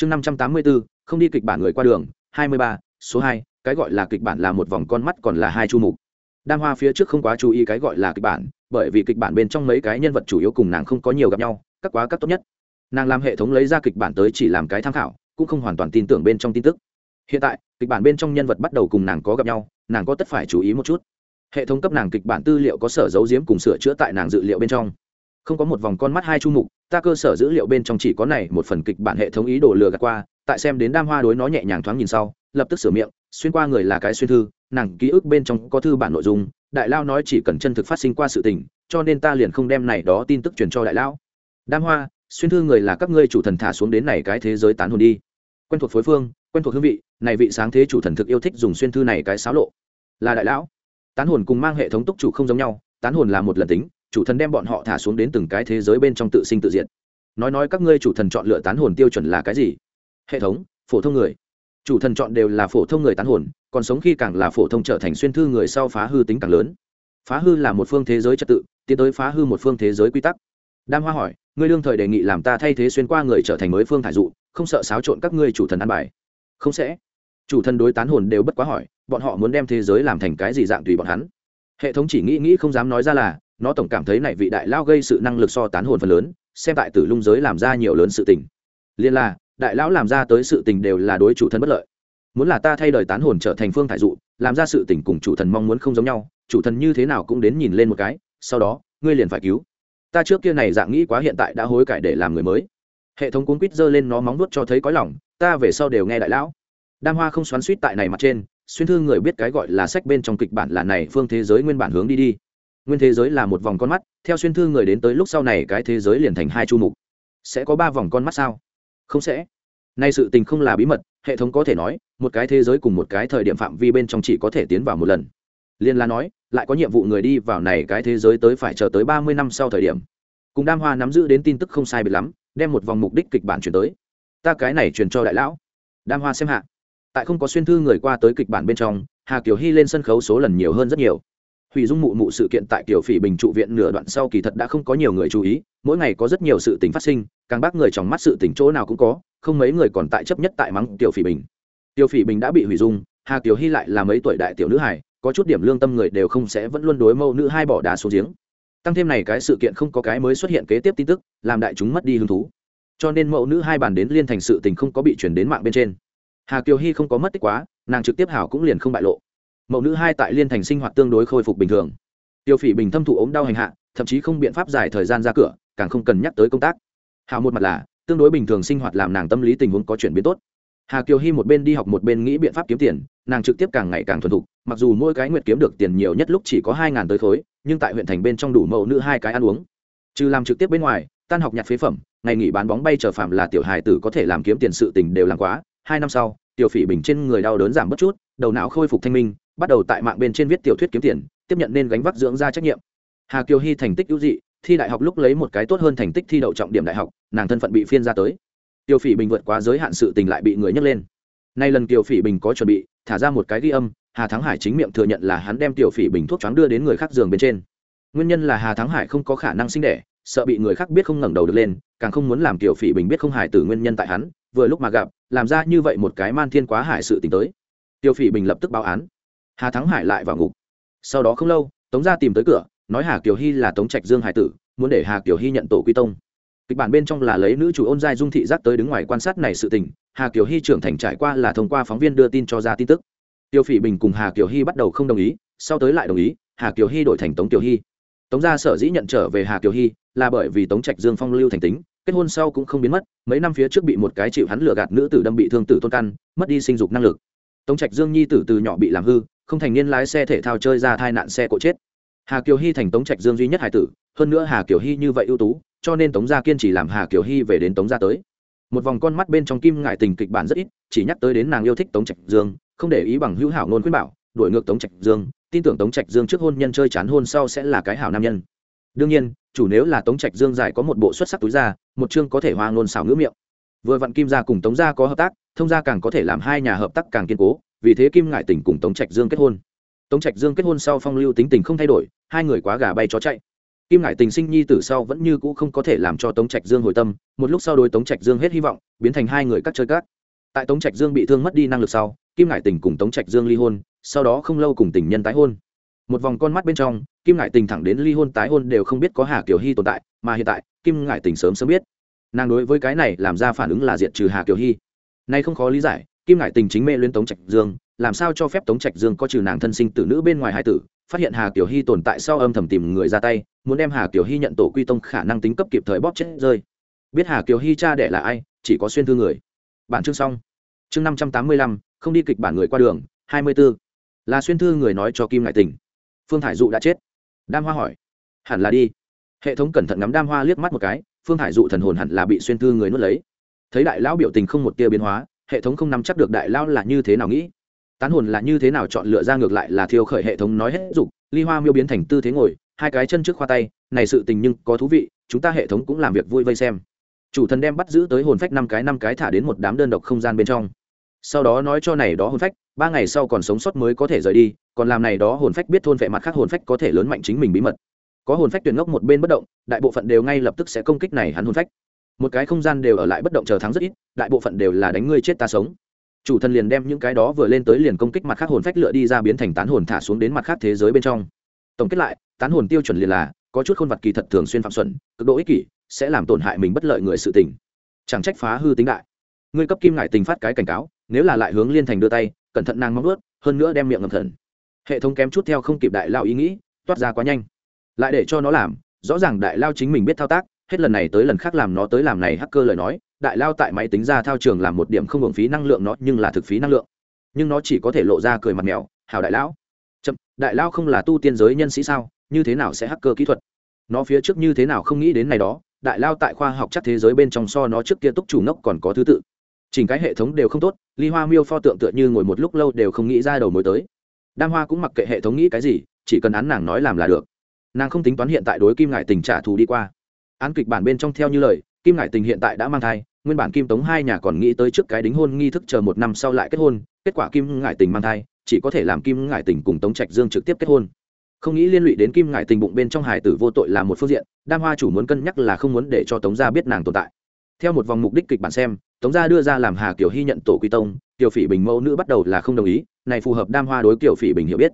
chương năm trăm tám mươi bốn không đi kịch bản người qua đường, hai mươi ba, số hai, cái gọi là kịch bản là một vòng con mắt còn là hai chu mục. Đam hoa phía trước không quá chú ý cái gọi là kịch bản, bởi vì kịch bản bên trong mấy cái nhân vật chủ yếu cùng nàng không có nhiều gặp nhau, các quá các tốt nhất. Nàng làm hệ thống lấy ra kịch bản tới chỉ làm cái tham khảo, cũng không hoàn toàn tin tưởng bên trong tin tức. Hiện tại, kịch bản bên trong nhân vật bắt đầu cùng nàng có gặp nhau, nàng có tất phải chú ý một chút. Hệ thống cấp nàng kịch bản tư liệu có sở dấu giếm cùng sửa chữa tại nàng dự liệu bên trong không có một vòng con mắt hai chu mục, ta cơ sở dữ liệu bên trong chỉ có này một phần kịch bản hệ thống ý đồ lừa gạt qua, tại xem đến đam hoa đối nó nhẹ nhàng thoáng nhìn sau, lập tức sửa miệng, xuyên qua người là cái xuyên thư, nàng ký ức bên trong có thư bản nội dung, đại lao nói chỉ cần chân thực phát sinh qua sự tình, cho nên ta liền không đem này đó tin tức truyền cho đại lão đam hoa, xuyên thư người là các ngươi chủ thần thả xuống đến này cái thế giới tán hồn đi. Quen thuộc phối phương, quen thuộc hương vị, này vị sáng thế chủ thần thực yêu thích dùng xuyên thư này cái xáo lộ. Là đại lão. Tán hồn cùng mang hệ thống túc chủ không giống nhau, tán hồn là một lần tính chủ thần đem bọn họ thả xuống đến từng cái thế giới bên trong tự sinh tự diệt. nói nói các ngươi chủ thần chọn lựa tán hồn tiêu chuẩn là cái gì? Hệ thống, phổ thông người. Chủ thần chọn đều là phổ thông người tán hồn, còn sống khi càng là phổ thông trở thành xuyên thư người sau phá hư tính càng lớn. Phá hư là một phương thế giới trật tự, tiến tới phá hư một phương thế giới quy tắc. Đam hoa hỏi, ngươi đương thời đề nghị làm ta thay thế xuyên qua người trở thành mới phương thải dụ, không sợ xáo trộn các ngươi chủ thần ăn bài? Không sẽ. Chủ thần đối tán hồn đều bất quá hỏi, bọn họ muốn đem thế giới làm thành cái gì dạng tùy bọn hắn? Hệ thống chỉ nghĩ nghĩ không dám nói ra là nó tổng cảm thấy này vị đại lao gây sự năng lực so tán hồn phần lớn, xem tại tử lung giới làm ra nhiều lớn sự tình. Liên là, đại lão làm ra tới sự tình đều là đối chủ thần bất lợi. Muốn là ta thay đời tán hồn trở thành phương thải dụ, làm ra sự tình cùng chủ thần mong muốn không giống nhau, chủ thần như thế nào cũng đến nhìn lên một cái, sau đó, ngươi liền phải cứu. Ta trước kia này dạng nghĩ quá hiện tại đã hối cải để làm người mới. Hệ thống cuốn quýt giơ lên nó móng nuốt cho thấy có lòng, ta về sau đều nghe đại lão. Đam hoa không xoắn suýt tại này mặt trên, xuyên thư người biết cái gọi là sách bên trong kịch bản là này, phương thế giới nguyên bản hướng đi đi nguyên thế giới là một vòng con mắt, theo xuyên thư người đến tới lúc sau này cái thế giới liền thành hai chu mục. Sẽ có ba vòng con mắt sao? Không sẽ. Nay sự tình không là bí mật, hệ thống có thể nói, một cái thế giới cùng một cái thời điểm phạm vi bên trong chỉ có thể tiến vào một lần. Liên la nói, lại có nhiệm vụ người đi vào này cái thế giới tới phải chờ tới ba mươi năm sau thời điểm. Cùng đam hoa nắm giữ đến tin tức không sai biệt lắm, đem một vòng mục đích kịch bản chuyển tới. Ta cái này truyền cho đại lão. Đam hoa xem hạ. Tại không có xuyên thư người qua tới kịch bản bên trong, hà kiều hy lên sân khấu số lần nhiều hơn rất nhiều hủy dung mụ mụ sự kiện tại tiểu phỉ bình trụ viện nửa đoạn sau kỳ thật đã không có nhiều người chú ý, mỗi ngày có rất nhiều sự tình phát sinh, càng bác người trong mắt sự tình chỗ nào cũng có, không mấy người còn tại chấp nhất tại mắng tiểu phỉ bình. Tiểu phỉ bình đã bị hủy dung, hà kiều hy lại là mấy tuổi đại tiểu nữ hải có chút điểm lương tâm người đều không sẽ vẫn luôn đối mâu nữ hai bỏ đá xuống giếng. Tăng thêm này cái sự kiện không có cái mới xuất hiện kế tiếp tin tức, làm đại chúng mất đi hứng thú. Cho nên mẫu nữ hai bàn đến liên thành sự tình không có bị chuyển đến mạng bên trên. Hà kiều hy không có mất tích quá, nàng trực tiếp hảo cũng liền không bại lộ mẫu nữ hai tại liên thành sinh hoạt tương đối khôi phục bình thường. Tiêu phỉ bình thâm thụ ốm đau hành hạ, thậm chí không biện pháp dài thời gian ra cửa, càng không cần nhắc tới công tác. Hào một mặt là, tương đối bình thường sinh hoạt làm nàng tâm lý tình huống có chuyển biến tốt. Hà kiều hy một bên đi học một bên nghĩ biện pháp kiếm tiền, nàng trực tiếp càng ngày càng thuần thục, mặc dù mỗi cái nguyệt kiếm được tiền nhiều nhất lúc chỉ có hai ngàn tới khối, nhưng tại huyện thành bên trong đủ mẫu nữ hai cái ăn uống. Trừ làm trực tiếp bên ngoài, tan học nhặt phế phẩm, ngày nghỉ bán bóng bay chờ phạm là tiểu hài tử có thể làm kiếm tiền sự tình đều làm quá. Hai năm sau tiểu phỉ bình trên người đau đớn giảm bất chút, đầu não khôi phục thanh minh bắt đầu tại mạng bên trên viết tiểu thuyết kiếm tiền, tiếp nhận nên gánh vác dưỡng ra trách nhiệm. Hà kiều hy thành tích ưu dị, thi đại học lúc lấy một cái tốt hơn thành tích thi đậu trọng điểm đại học, nàng thân phận bị phiên ra tới. Tiêu phỉ bình vượt quá giới hạn sự tình lại bị người nhấc lên. Nay lần tiêu phỉ bình có chuẩn bị, thả ra một cái ghi âm, hà thắng hải chính miệng thừa nhận là hắn đem tiểu phỉ bình thuốc choáng đưa đến người khác giường bên trên. Nguyên nhân là hà thắng hải không có khả năng sinh đẻ, sợ bị người khác biết không ngẩng đầu được lên, càng không muốn làm tiểu phỉ bình biết không hải từ nguyên nhân tại hắn, vừa lúc mà gặp, làm ra như vậy một cái man thiên quá hải sự t tới. Tiểu phỉ bình lập tức báo án hà thắng hải lại vào ngục. Sau đó không lâu, tống gia tìm tới cửa, nói hà kiều hy là tống trạch dương hải tử, muốn để hà kiều hy nhận tổ quy tông. Kịch bản bên trong là lấy nữ chủ ôn giai dung thị giác tới đứng ngoài quan sát này sự tình, hà kiều hy trưởng thành trải qua là thông qua phóng viên đưa tin cho ra tin tức. Tiêu phỉ bình cùng hà kiều hy bắt đầu không đồng ý, sau tới lại đồng ý, hà kiều hy đổi thành tống kiều hy. Tống gia sở dĩ nhận trở về hà kiều hy là bởi vì tống trạch dương phong lưu thành tính, kết hôn sau cũng không biến mất, mấy năm phía trước bị một cái chịu hắn lừa gạt nữ tử đâm bị thương tử tôn căn, mất đi sinh dục năng lực tống trạch dương nhi tử từ nhỏ bị làm hư, không thành niên lái xe thể thao chơi ra tai nạn xe cộ chết. Hà kiều hy thành tống trạch dương duy nhất hải tử, hơn nữa hà kiều hy như vậy ưu tú, cho nên tống gia kiên chỉ làm hà kiều hy về đến tống gia tới. Một vòng con mắt bên trong kim ngại tình kịch bản rất ít, chỉ nhắc tới đến nàng yêu thích tống trạch dương, không để ý bằng hữu hảo nôn khuyên bảo, đuổi ngược tống trạch dương, tin tưởng tống trạch dương trước hôn nhân chơi chán hôn sau sẽ là cái hảo nam nhân. Đương nhiên, chủ nếu là tống trạch dương giải có một bộ xuất sắc túi ra một chương có thể hoa ngôn xảo ngữ miệng vừa vặn kim gia cùng tống gia có hợp tác, thông gia càng có thể làm hai nhà hợp tác càng kiên cố, vì thế kim ngại tình cùng tống trạch dương kết hôn. Tống trạch dương kết hôn sau phong lưu tính tình không thay đổi, hai người quá gà bay chó chạy. Kim ngải tình sinh nhi tử sau vẫn như cũ không có thể làm cho tống trạch dương hồi tâm, một lúc sau đối tống trạch dương hết hy vọng, biến thành hai người cắt chơi cát tại tống trạch dương bị thương mất đi năng lực sau, kim ngải tình cùng tống trạch dương ly hôn, sau đó không lâu cùng tình nhân tái hôn. Một vòng con mắt bên trong, kim ngải tình thẳng đến ly hôn tái hôn đều không biết có hà kiều hy tồn tại, mà hiện tại, kim ngải tình sớm sớm biết nàng đối với cái này làm ra phản ứng là diệt trừ hà kiều hy nay không khó lý giải kim ngải tình chính mê luyến tống trạch dương làm sao cho phép tống trạch dương có trừ nàng thân sinh tử nữ bên ngoài hai tử phát hiện hà kiều hy tồn tại sau âm thầm tìm người ra tay muốn đem hà kiều hy nhận tổ quy tông khả năng tính cấp kịp thời bóp chết rơi biết hà kiều hy cha đẻ là ai chỉ có xuyên thư người bản chương xong chương năm trăm tám mươi lăm không đi kịch bản người qua đường hai mươi b ố là xuyên thư người nói cho kim ngại tình phương thải dụ đã chết đam hoa hỏi hẳn là đi hệ thống cẩn thận ngắm đam hoa liếc mắt một cái phương Hải dụ thần hồn hẳn là bị xuyên thư người nuốt lấy. Thấy đại lão biểu tình không một tia biến hóa, hệ thống không nắm chắc được đại lão là như thế nào nghĩ. Tán hồn là như thế nào chọn lựa ra ngược lại là thiêu khởi hệ thống nói hết dục, ly hoa miêu biến thành tư thế ngồi, hai cái chân trước khoa tay, này sự tình nhưng có thú vị, chúng ta hệ thống cũng làm việc vui vây xem. Chủ thần đem bắt giữ tới hồn phách năm cái năm cái thả đến một đám đơn độc không gian bên trong. Sau đó nói cho này đó hồn phách, ba ngày sau còn sống sót mới có thể rời đi, còn làm này đó hồn phách biết thôn vệ mặt khác hồn phách có thể lớn mạnh chính mình bí mật có hồn phách tuyển ngốc một bên bất động, đại bộ phận đều ngay lập tức sẽ công kích này hắn hồn phách. Một cái không gian đều ở lại bất động chờ thắng rất ít, đại bộ phận đều là đánh ngươi chết ta sống. Chủ thần liền đem những cái đó vừa lên tới liền công kích mặt khác hồn phách lựa đi ra biến thành tán hồn thả xuống đến mặt khác thế giới bên trong. Tổng kết lại, tán hồn tiêu chuẩn liền là, có chút khôn vật kỳ thật thường xuyên phạm xuẩn, cực độ ích kỷ, sẽ làm tổn hại mình bất lợi người sự tình. Chẳng trách phá hư tính đại. Ngươi cấp kim ngại tình phát cái cảnh cáo, nếu là lại hướng liên thành đưa tay, cẩn thận nàng móng ướt hơn nữa đem miệng ngầm thần hệ thống kém chút theo không kịp đại lao ý nghĩ, toát ra quá nhanh lại để cho nó làm, rõ ràng đại lao chính mình biết thao tác, hết lần này tới lần khác làm nó tới làm này hacker lời nói, đại lao tại máy tính ra thao trường làm một điểm không hưởng phí năng lượng nó, nhưng là thực phí năng lượng. Nhưng nó chỉ có thể lộ ra cười mặt mèo hào đại lão. Chậm, đại lao không là tu tiên giới nhân sĩ sao, như thế nào sẽ hacker kỹ thuật? Nó phía trước như thế nào không nghĩ đến này đó, đại lao tại khoa học chắc thế giới bên trong so nó trước kia túc chủ nốc còn có thứ tự. Chỉnh cái hệ thống đều không tốt, ly hoa miêu pho tượng tựa như ngồi một lúc lâu đều không nghĩ ra đầu mối tới. Đam hoa cũng mặc kệ hệ thống nghĩ cái gì, chỉ cần án nàng nói làm là được nàng không tính toán hiện tại đối kim ngại tình trả thù đi qua. Án kịch bản bên trong theo như lời, kim ngại tình hiện tại đã mang thai, nguyên bản kim tống hai nhà còn nghĩ tới trước cái đính hôn nghi thức chờ một năm sau lại kết hôn, kết quả kim ngại tình mang thai, chỉ có thể làm kim ngại tình cùng tống trạch dương trực tiếp kết hôn. Không nghĩ liên lụy đến kim ngại tình bụng bên trong hải tử vô tội là một phương diện, đam hoa chủ muốn cân nhắc là không muốn để cho tống gia biết nàng tồn tại. Theo một vòng mục đích kịch bản xem, tống gia đưa ra làm hà kiều hy nhận tổ quy tông, Kiều phỉ bình mẫu nữ bắt đầu là không đồng ý, này phù hợp đam hoa đối Kiều phỉ bình hiểu biết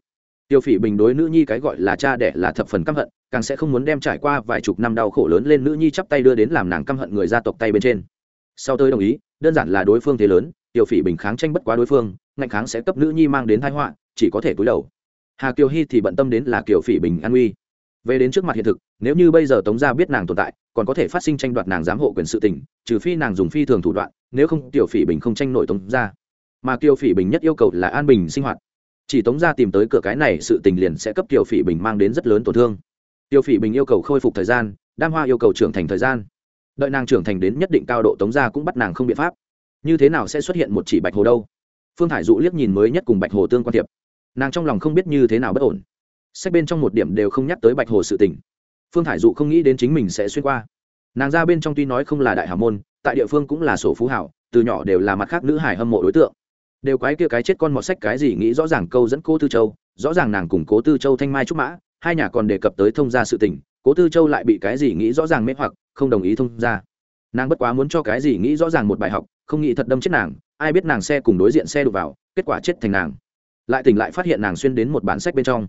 tiểu phỉ bình đối nữ nhi cái gọi là cha đẻ là thập phần căm hận, càng sẽ không muốn đem trải qua vài chục năm đau khổ lớn lên nữ nhi chắp tay đưa đến làm nàng căm hận người gia tộc tay bên trên. Sau tôi đồng ý, đơn giản là đối phương thế lớn tiểu phỉ bình kháng tranh bất quá đối phương, ngạnh kháng sẽ cấp nữ nhi mang đến thái họa, chỉ có thể cúi đầu. Hà kiều hy thì bận tâm đến là kiều phỉ bình an uy. Về đến trước mặt hiện thực, nếu như bây giờ tống gia biết nàng tồn tại, còn có thể phát sinh tranh đoạt nàng giám hộ quyền sự tình, trừ phi nàng dùng phi thường thủ đoạn, nếu không tiểu phỉ bình không tranh nổi tống gia. Mà kiều phỉ bình nhất yêu cầu là an bình sinh hoạt chỉ tống gia tìm tới cửa cái này sự tình liền sẽ cấp tiểu phỉ bình mang đến rất lớn tổn thương. Tiểu phỉ bình yêu cầu khôi phục thời gian, đam hoa yêu cầu trưởng thành thời gian. Đợi nàng trưởng thành đến nhất định cao độ tống gia cũng bắt nàng không biện pháp. Như thế nào sẽ xuất hiện một chỉ bạch hồ đâu? Phương thải dụ liếc nhìn mới nhất cùng bạch hồ tương quan thiệp. Nàng trong lòng không biết như thế nào bất ổn. Sách bên trong một điểm đều không nhắc tới bạch hồ sự tình. Phương thải dụ không nghĩ đến chính mình sẽ xuyên qua. Nàng ra bên trong tuy nói không là đại hảo môn, tại địa phương cũng là sổ phú hảo, từ nhỏ đều là mặt khác nữ hải hâm mộ đối tượng đều quái kia cái chết con mọt sách cái gì nghĩ rõ ràng câu dẫn cô tư châu, rõ ràng nàng cùng cố tư châu thanh mai trúc mã, hai nhà còn đề cập tới thông gia sự tình, cố tư châu lại bị cái gì nghĩ rõ ràng mê hoặc, không đồng ý thông gia. Nàng bất quá muốn cho cái gì nghĩ rõ ràng một bài học, không nghĩ thật đâm chết nàng, ai biết nàng xe cùng đối diện xe đục vào, kết quả chết thành nàng. Lại tỉnh lại phát hiện nàng xuyên đến một bản sách bên trong.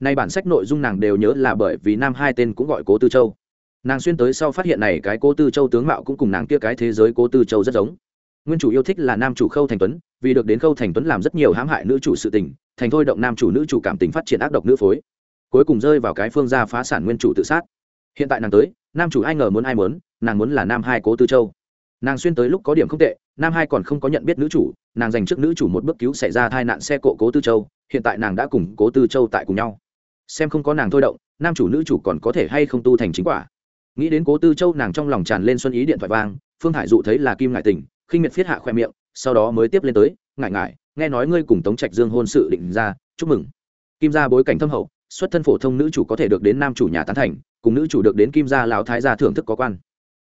Nay bản sách nội dung nàng đều nhớ là bởi vì nam hai tên cũng gọi cố tư châu. Nàng xuyên tới sau phát hiện này cái cố tư châu tướng mạo cũng cùng nàng kia cái thế giới cố tư châu rất giống nguyên chủ yêu thích là nam chủ khâu thành tuấn, vì được đến khâu thành tuấn làm rất nhiều hãm hại nữ chủ sự tình, thành thôi động nam chủ nữ chủ cảm tình phát triển ác độc nữ phối. Cuối cùng rơi vào cái phương gia phá sản nguyên chủ tự sát. Hiện tại nàng tới, nam chủ ai ngờ muốn ai muốn, nàng muốn là nam hai cố tư châu. Nàng xuyên tới lúc có điểm không tệ, nam hai còn không có nhận biết nữ chủ, nàng dành trước nữ chủ một bước cứu xảy ra tai nạn xe cộ cố tư châu, hiện tại nàng đã cùng cố tư châu tại cùng nhau. Xem không có nàng thôi động, nam chủ nữ chủ còn có thể hay không tu thành chính quả. Nghĩ đến cố tư châu, nàng trong lòng tràn lên xuân ý điện thoại vang, phương hải dụ thấy là kim ngại tình khinh miệt phiết hạ khoe miệng, sau đó mới tiếp lên tới ngại ngại nghe nói ngươi cùng tống trạch dương hôn sự định ra, chúc mừng. Kim gia bối cảnh thâm hậu, xuất thân phổ thông nữ chủ có thể được đến nam chủ nhà tán thành, cùng nữ chủ được đến kim gia lão thái gia thưởng thức có quan.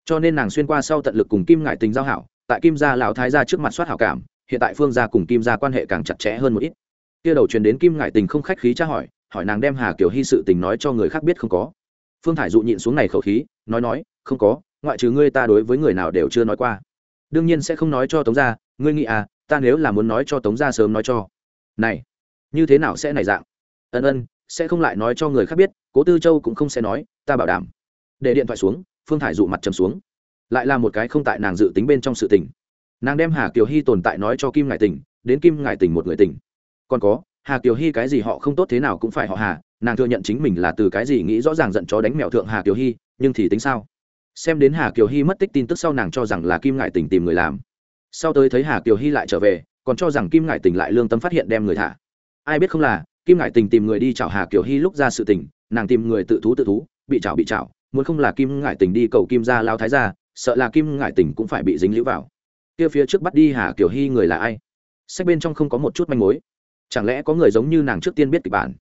Cho nên nàng xuyên qua sau tận lực cùng kim ngại tình giao hảo, tại kim gia lão thái gia trước mặt soát hảo cảm, hiện tại phương gia cùng kim gia quan hệ càng chặt chẽ hơn một ít. Kia đầu truyền đến kim ngại tình không khách khí tra hỏi hỏi nàng đem hà kiều hy sự tình nói cho người khác biết không có. Phương thải dụ nhịn xuống này khẩu khí, nói nói, không có, ngoại trừ ngươi ta đối với người nào đều chưa nói qua đương nhiên sẽ không nói cho tống gia, ngươi nghĩ à ta nếu là muốn nói cho tống gia sớm nói cho. Này, như thế nào sẽ này dạng? Ân ân, sẽ không lại nói cho người khác biết, cố tư châu cũng không sẽ nói, ta bảo đảm. Để điện thoại xuống, phương thải dụ mặt trầm xuống. Lại là một cái không tại nàng dự tính bên trong sự tình. Nàng đem hà kiều hy tồn tại nói cho kim ngài tình đến kim ngài tình một người tình còn có, hà kiều hy cái gì họ không tốt thế nào cũng phải họ hà, nàng thừa nhận chính mình là từ cái gì nghĩ rõ ràng giận chó đánh mẹo thượng hà kiều hy, nhưng thì tính sao? Xem đến hà kiều hy mất tích tin tức sau nàng cho rằng là kim ngại tình tìm người làm. Sau tới thấy hà kiều hy lại trở về, còn cho rằng kim ngại tình lại lương tâm phát hiện đem người thả. Ai biết không là, kim ngại tình tìm người đi chào hà kiều hy lúc ra sự tình, nàng tìm người tự thú tự thú, bị chảo bị chảo, muốn không là kim ngại tình đi cầu kim ra lao thái ra sợ là kim ngại tình cũng phải bị dính lũ vào. Kia phía trước bắt đi hà kiều hy người là ai? Sách bên trong không có một chút manh mối. Chẳng lẽ có người giống như nàng trước tiên biết kịch bản?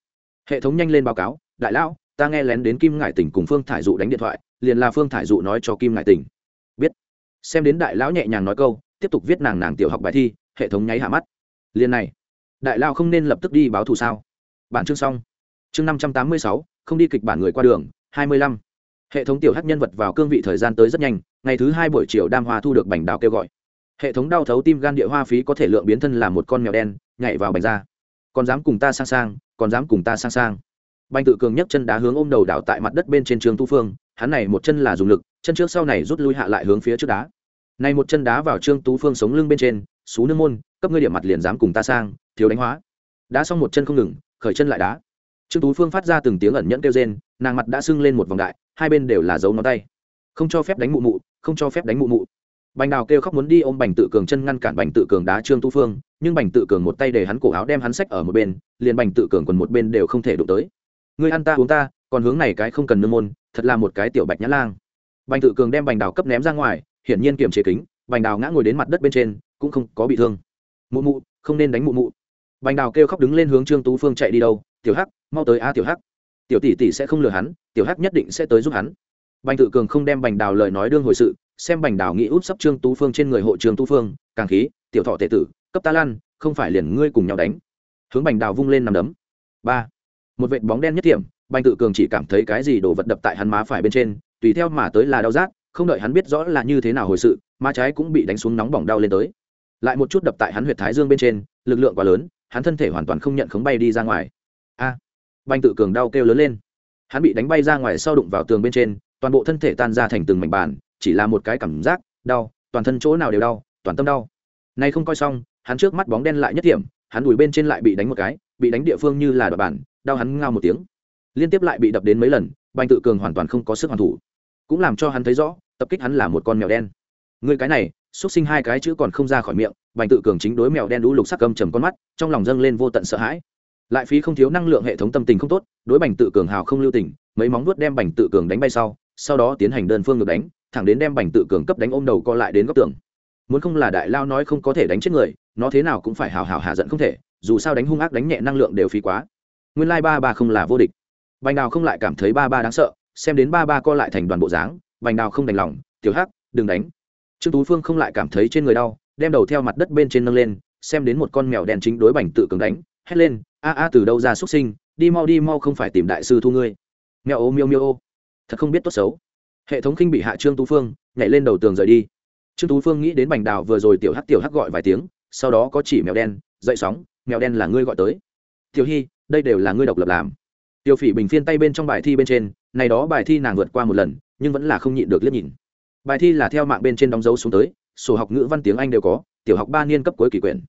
Hệ thống nhanh lên báo cáo, đại lão, ta nghe lén đến kim ngại tỉnh cùng phương thải dụ đánh điện thoại liền là phương thải dụ nói cho kim ngại tỉnh biết. Xem đến đại lão nhẹ nhàng nói câu, tiếp tục viết nàng nàng tiểu học bài thi, hệ thống nháy hạ mắt. Liền này, đại lão không nên lập tức đi báo thù sao? Bản chương xong. Chương năm trăm tám mươi sáu, không đi kịch bản người qua đường, hai mươi lăm. Hệ thống tiểu hát nhân vật vào cương vị thời gian tới rất nhanh, ngày thứ hai buổi chiều đam hoa thu được bành đào kêu gọi. Hệ thống đau thấu tim gan địa hoa phí có thể lượng biến thân làm một con mèo đen, nhảy vào bành ra. Còn dám cùng ta sang sang, còn dám cùng ta sang sang. Bành tự cường nhấc chân đá hướng ôm đầu đảo tại mặt đất bên trên trường tu phương hắn này một chân là dùng lực, chân trước sau này rút lui hạ lại hướng phía trước đá. Này một chân đá vào trương tú phương sống lưng bên trên, xú nương môn, cấp ngươi điểm mặt liền dám cùng ta sang, thiếu đánh hóa. Đá xong một chân không ngừng, khởi chân lại đá. Trương tú phương phát ra từng tiếng ẩn nhẫn kêu rên, nàng mặt đã sưng lên một vòng đại, hai bên đều là dấu ngón tay. Không cho phép đánh mụ mụ, không cho phép đánh mụ mụ. Bành đào kêu khóc muốn đi ôm bành tự cường chân ngăn cản bành tự cường đá trương tú phương, nhưng bành tự cường một tay để hắn cổ áo đem hắn xách ở một bên, liền bành tự cường còn một bên đều không thể đụng tới. Người ăn ta uống ta còn hướng này cái không cần nương môn, thật là một cái tiểu bạch nhã lang. Bành tự cường đem bành đào cấp ném ra ngoài, hiển nhiên kiềm chế kính, bành đào ngã ngồi đến mặt đất bên trên, cũng không có bị thương. Mụ mụ, không nên đánh mụ mụ. Bành đào kêu khóc đứng lên hướng trương tú phương chạy đi đâu, tiểu hắc, mau tới a, tiểu hắc. Tiểu tỷ tỷ sẽ không lừa hắn, tiểu hắc nhất định sẽ tới giúp hắn. Bành tự cường không đem bành đào lời nói đương hồi sự, xem bành đào nghĩ út sắp trương tú phương trên người hộ trương tú phương, càng khí, tiểu thọ tệ tử, cấp ta lan, không phải liền ngươi cùng nhau đánh. Hướng bành đào vung lên nằm đấm. Ba. Một vệt bóng đen nhất điểm bành tự cường chỉ cảm thấy cái gì đổ vật đập tại hắn má phải bên trên tùy theo mà tới là đau rát không đợi hắn biết rõ là như thế nào hồi sự má trái cũng bị đánh xuống nóng bỏng đau lên tới. Lại một chút đập tại hắn huyệt thái dương bên trên lực lượng quá lớn hắn thân thể hoàn toàn không nhận khống bay đi ra ngoài. A! À, bành tự cường đau kêu lớn lên. Hắn bị đánh bay ra ngoài sau đụng vào tường bên trên toàn bộ thân thể tan ra thành từng mảnh bàn chỉ là một cái cảm giác đau toàn thân chỗ nào đều đau toàn tâm đau. Nay không coi xong hắn trước mắt bóng đen lại nhất điểm hắn đùi bên trên lại bị đánh một cái bị đánh địa phương như là đoạn bản đau hắn ngao một tiếng liên tiếp lại bị đập đến mấy lần, bành tự cường hoàn toàn không có sức hoàn thủ. Cũng làm cho hắn thấy rõ, tập kích hắn là một con mèo đen. Người cái này xúc sinh hai cái chữ còn không ra khỏi miệng, bành tự cường chính đối mèo đen đũ lục sắc cầm trầm con mắt, trong lòng dâng lên vô tận sợ hãi. Lại phí không thiếu năng lượng hệ thống tâm tình không tốt, đối bành tự cường hào không lưu tình, mấy móng nuốt đem bành tự cường đánh bay sau sau đó tiến hành đơn phương ngược đánh, thẳng đến đem bành tự cường cấp đánh ôm đầu co lại đến góc tường. Muốn không là đại lao nói không có thể đánh chết người, nó thế nào cũng phải hào hào hạ giận không thể, dù sao đánh hung ác đánh nhẹ năng lượng đều phí quá. Nguyên lai ba ba không là vô địch bành đào không lại cảm thấy ba ba đáng sợ, xem đến ba ba co lại thành đoàn bộ dáng, bành đào không đành lòng, tiểu hắc, đừng đánh. Trương tú phương không lại cảm thấy trên người đau, đem đầu theo mặt đất bên trên nâng lên, xem đến một con mèo đen chính đối bành tự cường đánh, hét lên, a a, từ đâu ra xuất sinh, đi mau đi mau không phải tìm đại sư thu ngươi. Mèo ô, miêu miêu ô. Thật không biết tốt xấu. Hệ thống khinh bị hạ trương tú phương, nhảy lên đầu tường rời đi. Trương tú phương nghĩ đến bành đào vừa rồi tiểu hắc tiểu hắc gọi vài tiếng, sau đó có chỉ mèo đen, dậy sóng, mèo đen là ngươi gọi tới. Tiểu hy đây đều là ngươi độc lập làm tiểu phỉ bình phiên tay bên trong bài thi bên trên, này đó bài thi nàng vượt qua một lần, nhưng vẫn là không nhịn được liếc nhìn. Bài thi là theo mạng bên trên đóng dấu xuống tới, sổ học ngữ văn tiếng anh đều có, tiểu học ba niên cấp cuối kỳ quyển.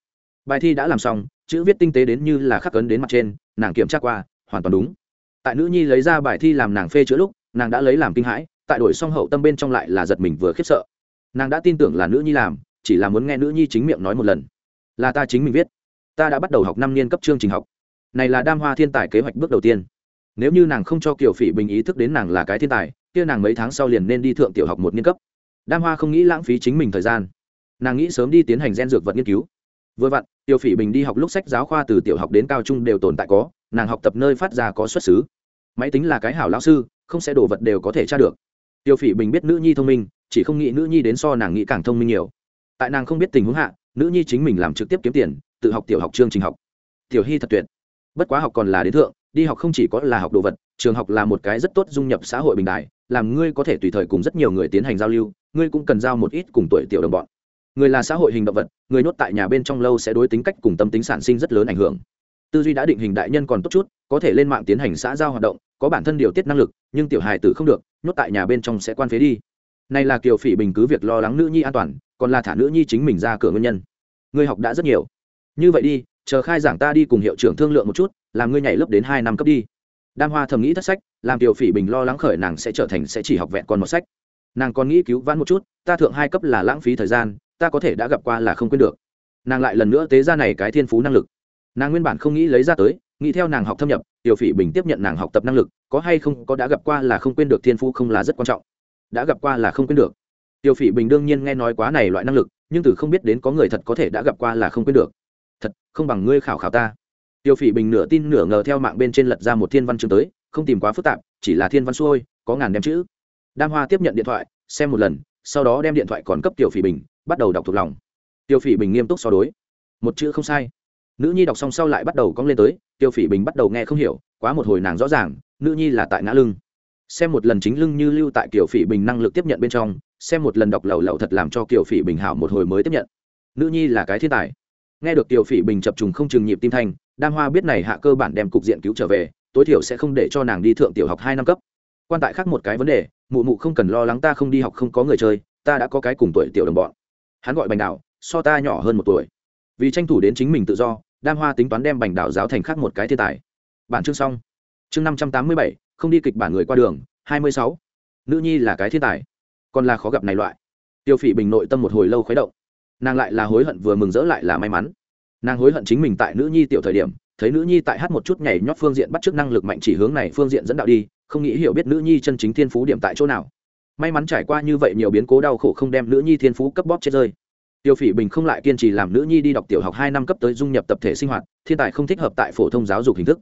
Bài thi đã làm xong, chữ viết tinh tế đến như là khắc cấn đến mặt trên, nàng kiểm tra qua, hoàn toàn đúng. Tại nữ nhi lấy ra bài thi làm nàng phê chữa lúc, nàng đã lấy làm kinh hãi, tại đổi xong hậu tâm bên trong lại là giật mình vừa khiếp sợ. Nàng đã tin tưởng là nữ nhi làm, chỉ là muốn nghe nữ nhi chính miệng nói một lần. Là ta chính mình viết. Ta đã bắt đầu học năm niên cấp chương trình học. Này là đam hoa thiên tài kế hoạch bước đầu tiên nếu như nàng không cho kiểu phỉ bình ý thức đến nàng là cái thiên tài, kia nàng mấy tháng sau liền nên đi thượng tiểu học một nghiên cấp. Đam hoa không nghĩ lãng phí chính mình thời gian. Nàng nghĩ sớm đi tiến hành gen dược vật nghiên cứu. Vừa vặn tiểu phỉ bình đi học lúc sách giáo khoa từ tiểu học đến cao trung đều tồn tại có, nàng học tập nơi phát ra có xuất xứ. Máy tính là cái hảo lão sư, không sẽ đồ vật đều có thể tra được. Tiêu phỉ bình biết nữ nhi thông minh, chỉ không nghĩ nữ nhi đến so nàng nghĩ càng thông minh nhiều. Tại nàng không biết tình huống hạ, nữ nhi chính mình làm trực tiếp kiếm tiền, tự học tiểu học chương trình học. Tiểu hy thật tuyệt. Bất quá học còn là đến thượng đi học không chỉ có là học đồ vật, trường học là một cái rất tốt dung nhập xã hội bình đại làm ngươi có thể tùy thời cùng rất nhiều người tiến hành giao lưu, ngươi cũng cần giao một ít cùng tuổi tiểu đồng bọn. Người là xã hội hình động vật, người nhốt tại nhà bên trong lâu sẽ đối tính cách cùng tâm tính sản sinh rất lớn ảnh hưởng. Tư duy đã định hình đại nhân còn tốt chút, có thể lên mạng tiến hành xã giao hoạt động, có bản thân điều tiết năng lực, nhưng tiểu hài tử không được, nhốt tại nhà bên trong sẽ quan phế đi. Này là kiều phỉ bình cứ việc lo lắng nữ nhi an toàn, còn là thả nữ nhi chính mình ra cửa nguyên nhân. Ngươi học đã rất nhiều. Như vậy đi chờ khai giảng ta đi cùng hiệu trưởng thương lượng một chút, làm ngươi nhảy lớp đến hai năm cấp đi. Đam hoa thầm nghĩ thất sách, làm tiểu phỉ bình lo lắng khởi nàng sẽ trở thành sẽ chỉ học vẹn còn một sách. Nàng còn nghĩ cứu vãn một chút, ta thượng hai cấp là lãng phí thời gian, ta có thể đã gặp qua là không quên được. Nàng lại lần nữa tế ra này cái thiên phú năng lực. Nàng nguyên bản không nghĩ lấy ra tới, nghĩ theo nàng học thâm nhập, tiểu phỉ bình tiếp nhận nàng học tập năng lực, có hay không có đã gặp qua là không quên được thiên phú không là rất quan trọng. Đã gặp qua là không quên được. Tiểu phỉ bình đương nhiên nghe nói quá này loại năng lực, nhưng từ không biết đến có người thật có thể đã gặp qua là không quên được thật, không bằng ngươi khảo khảo ta. Tiêu phỉ bình nửa tin nửa ngờ theo mạng bên trên lật ra một thiên văn chương tới, không tìm quá phức tạp, chỉ là thiên văn xuôi, có ngàn đem chữ. Đam hoa tiếp nhận điện thoại, xem một lần, sau đó đem điện thoại còn cấp tiểu phỉ bình, bắt đầu đọc thuộc lòng. Tiêu phỉ bình nghiêm túc so đối. Một chữ không sai. Nữ nhi đọc xong sau lại bắt đầu cong lên tới, tiêu phỉ bình bắt đầu nghe không hiểu, quá một hồi nàng rõ ràng, nữ nhi là tại ngã lưng. Xem một lần chính lưng như lưu tại kiểu phỉ bình năng lực tiếp nhận bên trong, xem một lần đọc lầu lầu thật làm cho kiểu phỉ bình hảo một hồi mới tiếp nhận. Nữ nhi là cái thiên tài nghe được tiểu phỉ bình chập trùng không chừng nhịp tim thanh, đam hoa biết này hạ cơ bản đem cục diện cứu trở về, tối thiểu sẽ không để cho nàng đi thượng tiểu học hai năm cấp. Quan tại khác một cái vấn đề, mụ mụ không cần lo lắng ta không đi học không có người chơi, ta đã có cái cùng tuổi tiểu đồng bọn. Hắn gọi bành đạo so ta nhỏ hơn một tuổi. Vì tranh thủ đến chính mình tự do, đam hoa tính toán đem bành đạo giáo thành khác một cái thiên tài. Bản chương xong. Chương năm trăm tám mươi bảy, không đi kịch bản người qua đường, hai mươi sáu. Nữ nhi là cái thiên tài, còn là khó gặp này loại. Tiêu phỉ bình nội tâm một hồi lâu khuấy động nàng lại là hối hận vừa mừng rỡ lại là may mắn. Nàng hối hận chính mình tại nữ nhi tiểu thời điểm, thấy nữ nhi tại hát một chút nhảy nhót phương diện bắt t năng lực mạnh chỉ hướng này phương diện dẫn đạo đi, không nghĩ hiểu biết nữ nhi chân chính thiên phú điểm tại chỗ nào. May mắn trải qua như vậy nhiều biến cố đau khổ không đem nữ nhi thiên phú cấp bóp chết rơi. Tiêu phỉ bình không lại kiên trì làm nữ nhi đi đọc tiểu học hai năm cấp tới dung nhập tập thể sinh hoạt, thiên tài không thích hợp tại phổ thông giáo dục hình thức.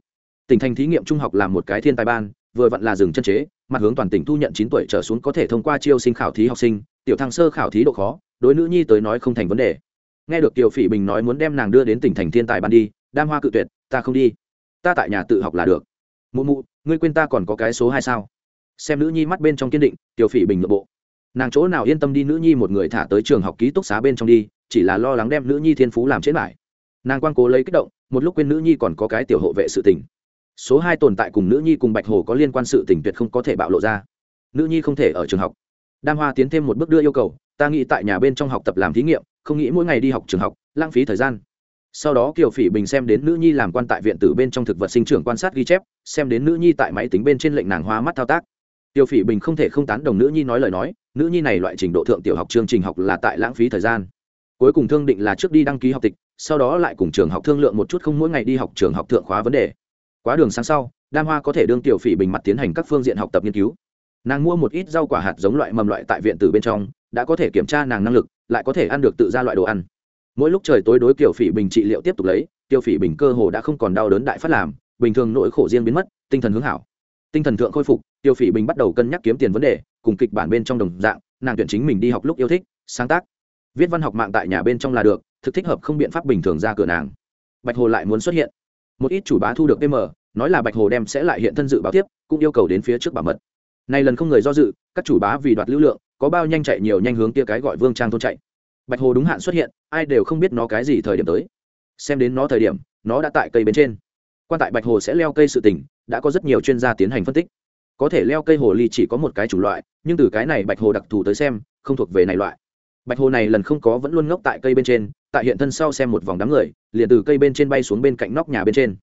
Tỉnh thành thí nghiệm trung học làm một cái thiên tài ban, vừa vặn là dừng chân chế, mặt hướng toàn tỉnh thu nhận chín tuổi trở xuống có thể thông qua chiêu sinh khảo thí học sinh tiểu thăng sơ khảo thí độ khó, đối nữ nhi tới nói không thành vấn đề. Nghe được tiểu phỉ bình nói muốn đem nàng đưa đến tỉnh thành thiên tài ban đi, đam hoa cự tuyệt, ta không đi. Ta tại nhà tự học là được. Mụ mụ, ngươi quên ta còn có cái số hai sao? Xem nữ nhi mắt bên trong kiên định tiểu phỉ bình nội bộ. Nàng chỗ nào yên tâm đi nữ nhi một người thả tới trường học ký túc xá bên trong đi, chỉ là lo lắng đem nữ nhi thiên phú làm chết lại. Nàng quan cố lấy kích động, một lúc quên nữ nhi còn có cái tiểu hộ vệ sự tình. Số hai tồn tại cùng nữ nhi cùng bạch hồ có liên quan sự tình tuyệt không có thể bạo lộ ra. Nữ nhi không thể ở trường học đam hoa tiến thêm một bước đưa yêu cầu, ta nghĩ tại nhà bên trong học tập làm thí nghiệm, không nghĩ mỗi ngày đi học trường học, lãng phí thời gian. Sau đó kiều phỉ bình xem đến nữ nhi làm quan tại viện tử bên trong thực vật sinh trưởng quan sát ghi chép, xem đến nữ nhi tại máy tính bên trên lệnh nàng hoa mắt thao tác. Tiêu phỉ bình không thể không tán đồng nữ nhi nói lời nói, nữ nhi này loại trình độ thượng tiểu học chương trình học là tại lãng phí thời gian. Cuối cùng thương định là trước đi đăng ký học tịch, sau đó lại cùng trường học thương lượng một chút không mỗi ngày đi học trường học thượng khóa vấn đề. Quá đường sáng sau, đam hoa có thể đương tiểu phỉ bình mặt tiến hành các phương diện học tập nghiên cứu nàng mua một ít rau quả hạt giống loại mầm loại tại viện tử bên trong, đã có thể kiểm tra nàng năng lực, lại có thể ăn được tự ra loại đồ ăn. Mỗi lúc trời tối đối kiểu phỉ bình trị liệu tiếp tục lấy tiêu phỉ bình cơ hồ đã không còn đau đớn đại phát làm, bình thường nỗi khổ riêng biến mất, tinh thần hướng hảo. Tinh thần thượng khôi phục tiêu phỉ bình bắt đầu cân nhắc kiếm tiền vấn đề, cùng kịch bản bên trong đồng dạng, nàng tuyển chính mình đi học lúc yêu thích, sáng tác. Viết văn học mạng tại nhà bên trong là được, thực thích hợp không biện pháp bình thường ra cửa nàng. Bạch hồ lại muốn xuất hiện. Một ít chủ bá thu được pm nói là bạch hồ đem sẽ lại hiện thân dự báo tiếp, cũng yêu cầu đến phía trước bảo mật này lần không người do dự, các chủ bá vì đoạt lưu lượng, có bao nhanh chạy nhiều nhanh hướng kia cái gọi vương trang thôn chạy. Bạch hồ đúng hạn xuất hiện, ai đều không biết nó cái gì thời điểm tới. Xem đến nó thời điểm, nó đã tại cây bên trên. Quan tại bạch hồ sẽ leo cây sự tình, đã có rất nhiều chuyên gia tiến hành phân tích. Có thể leo cây hồ ly chỉ có một cái chủng loại, nhưng từ cái này bạch hồ đặc thù tới xem, không thuộc về này loại. Bạch hồ này lần không có vẫn luôn ngốc tại cây bên trên, tại hiện thân sau xem một vòng đám người, liền từ cây bên trên bay xuống bên cạnh nóc nhà bên trên.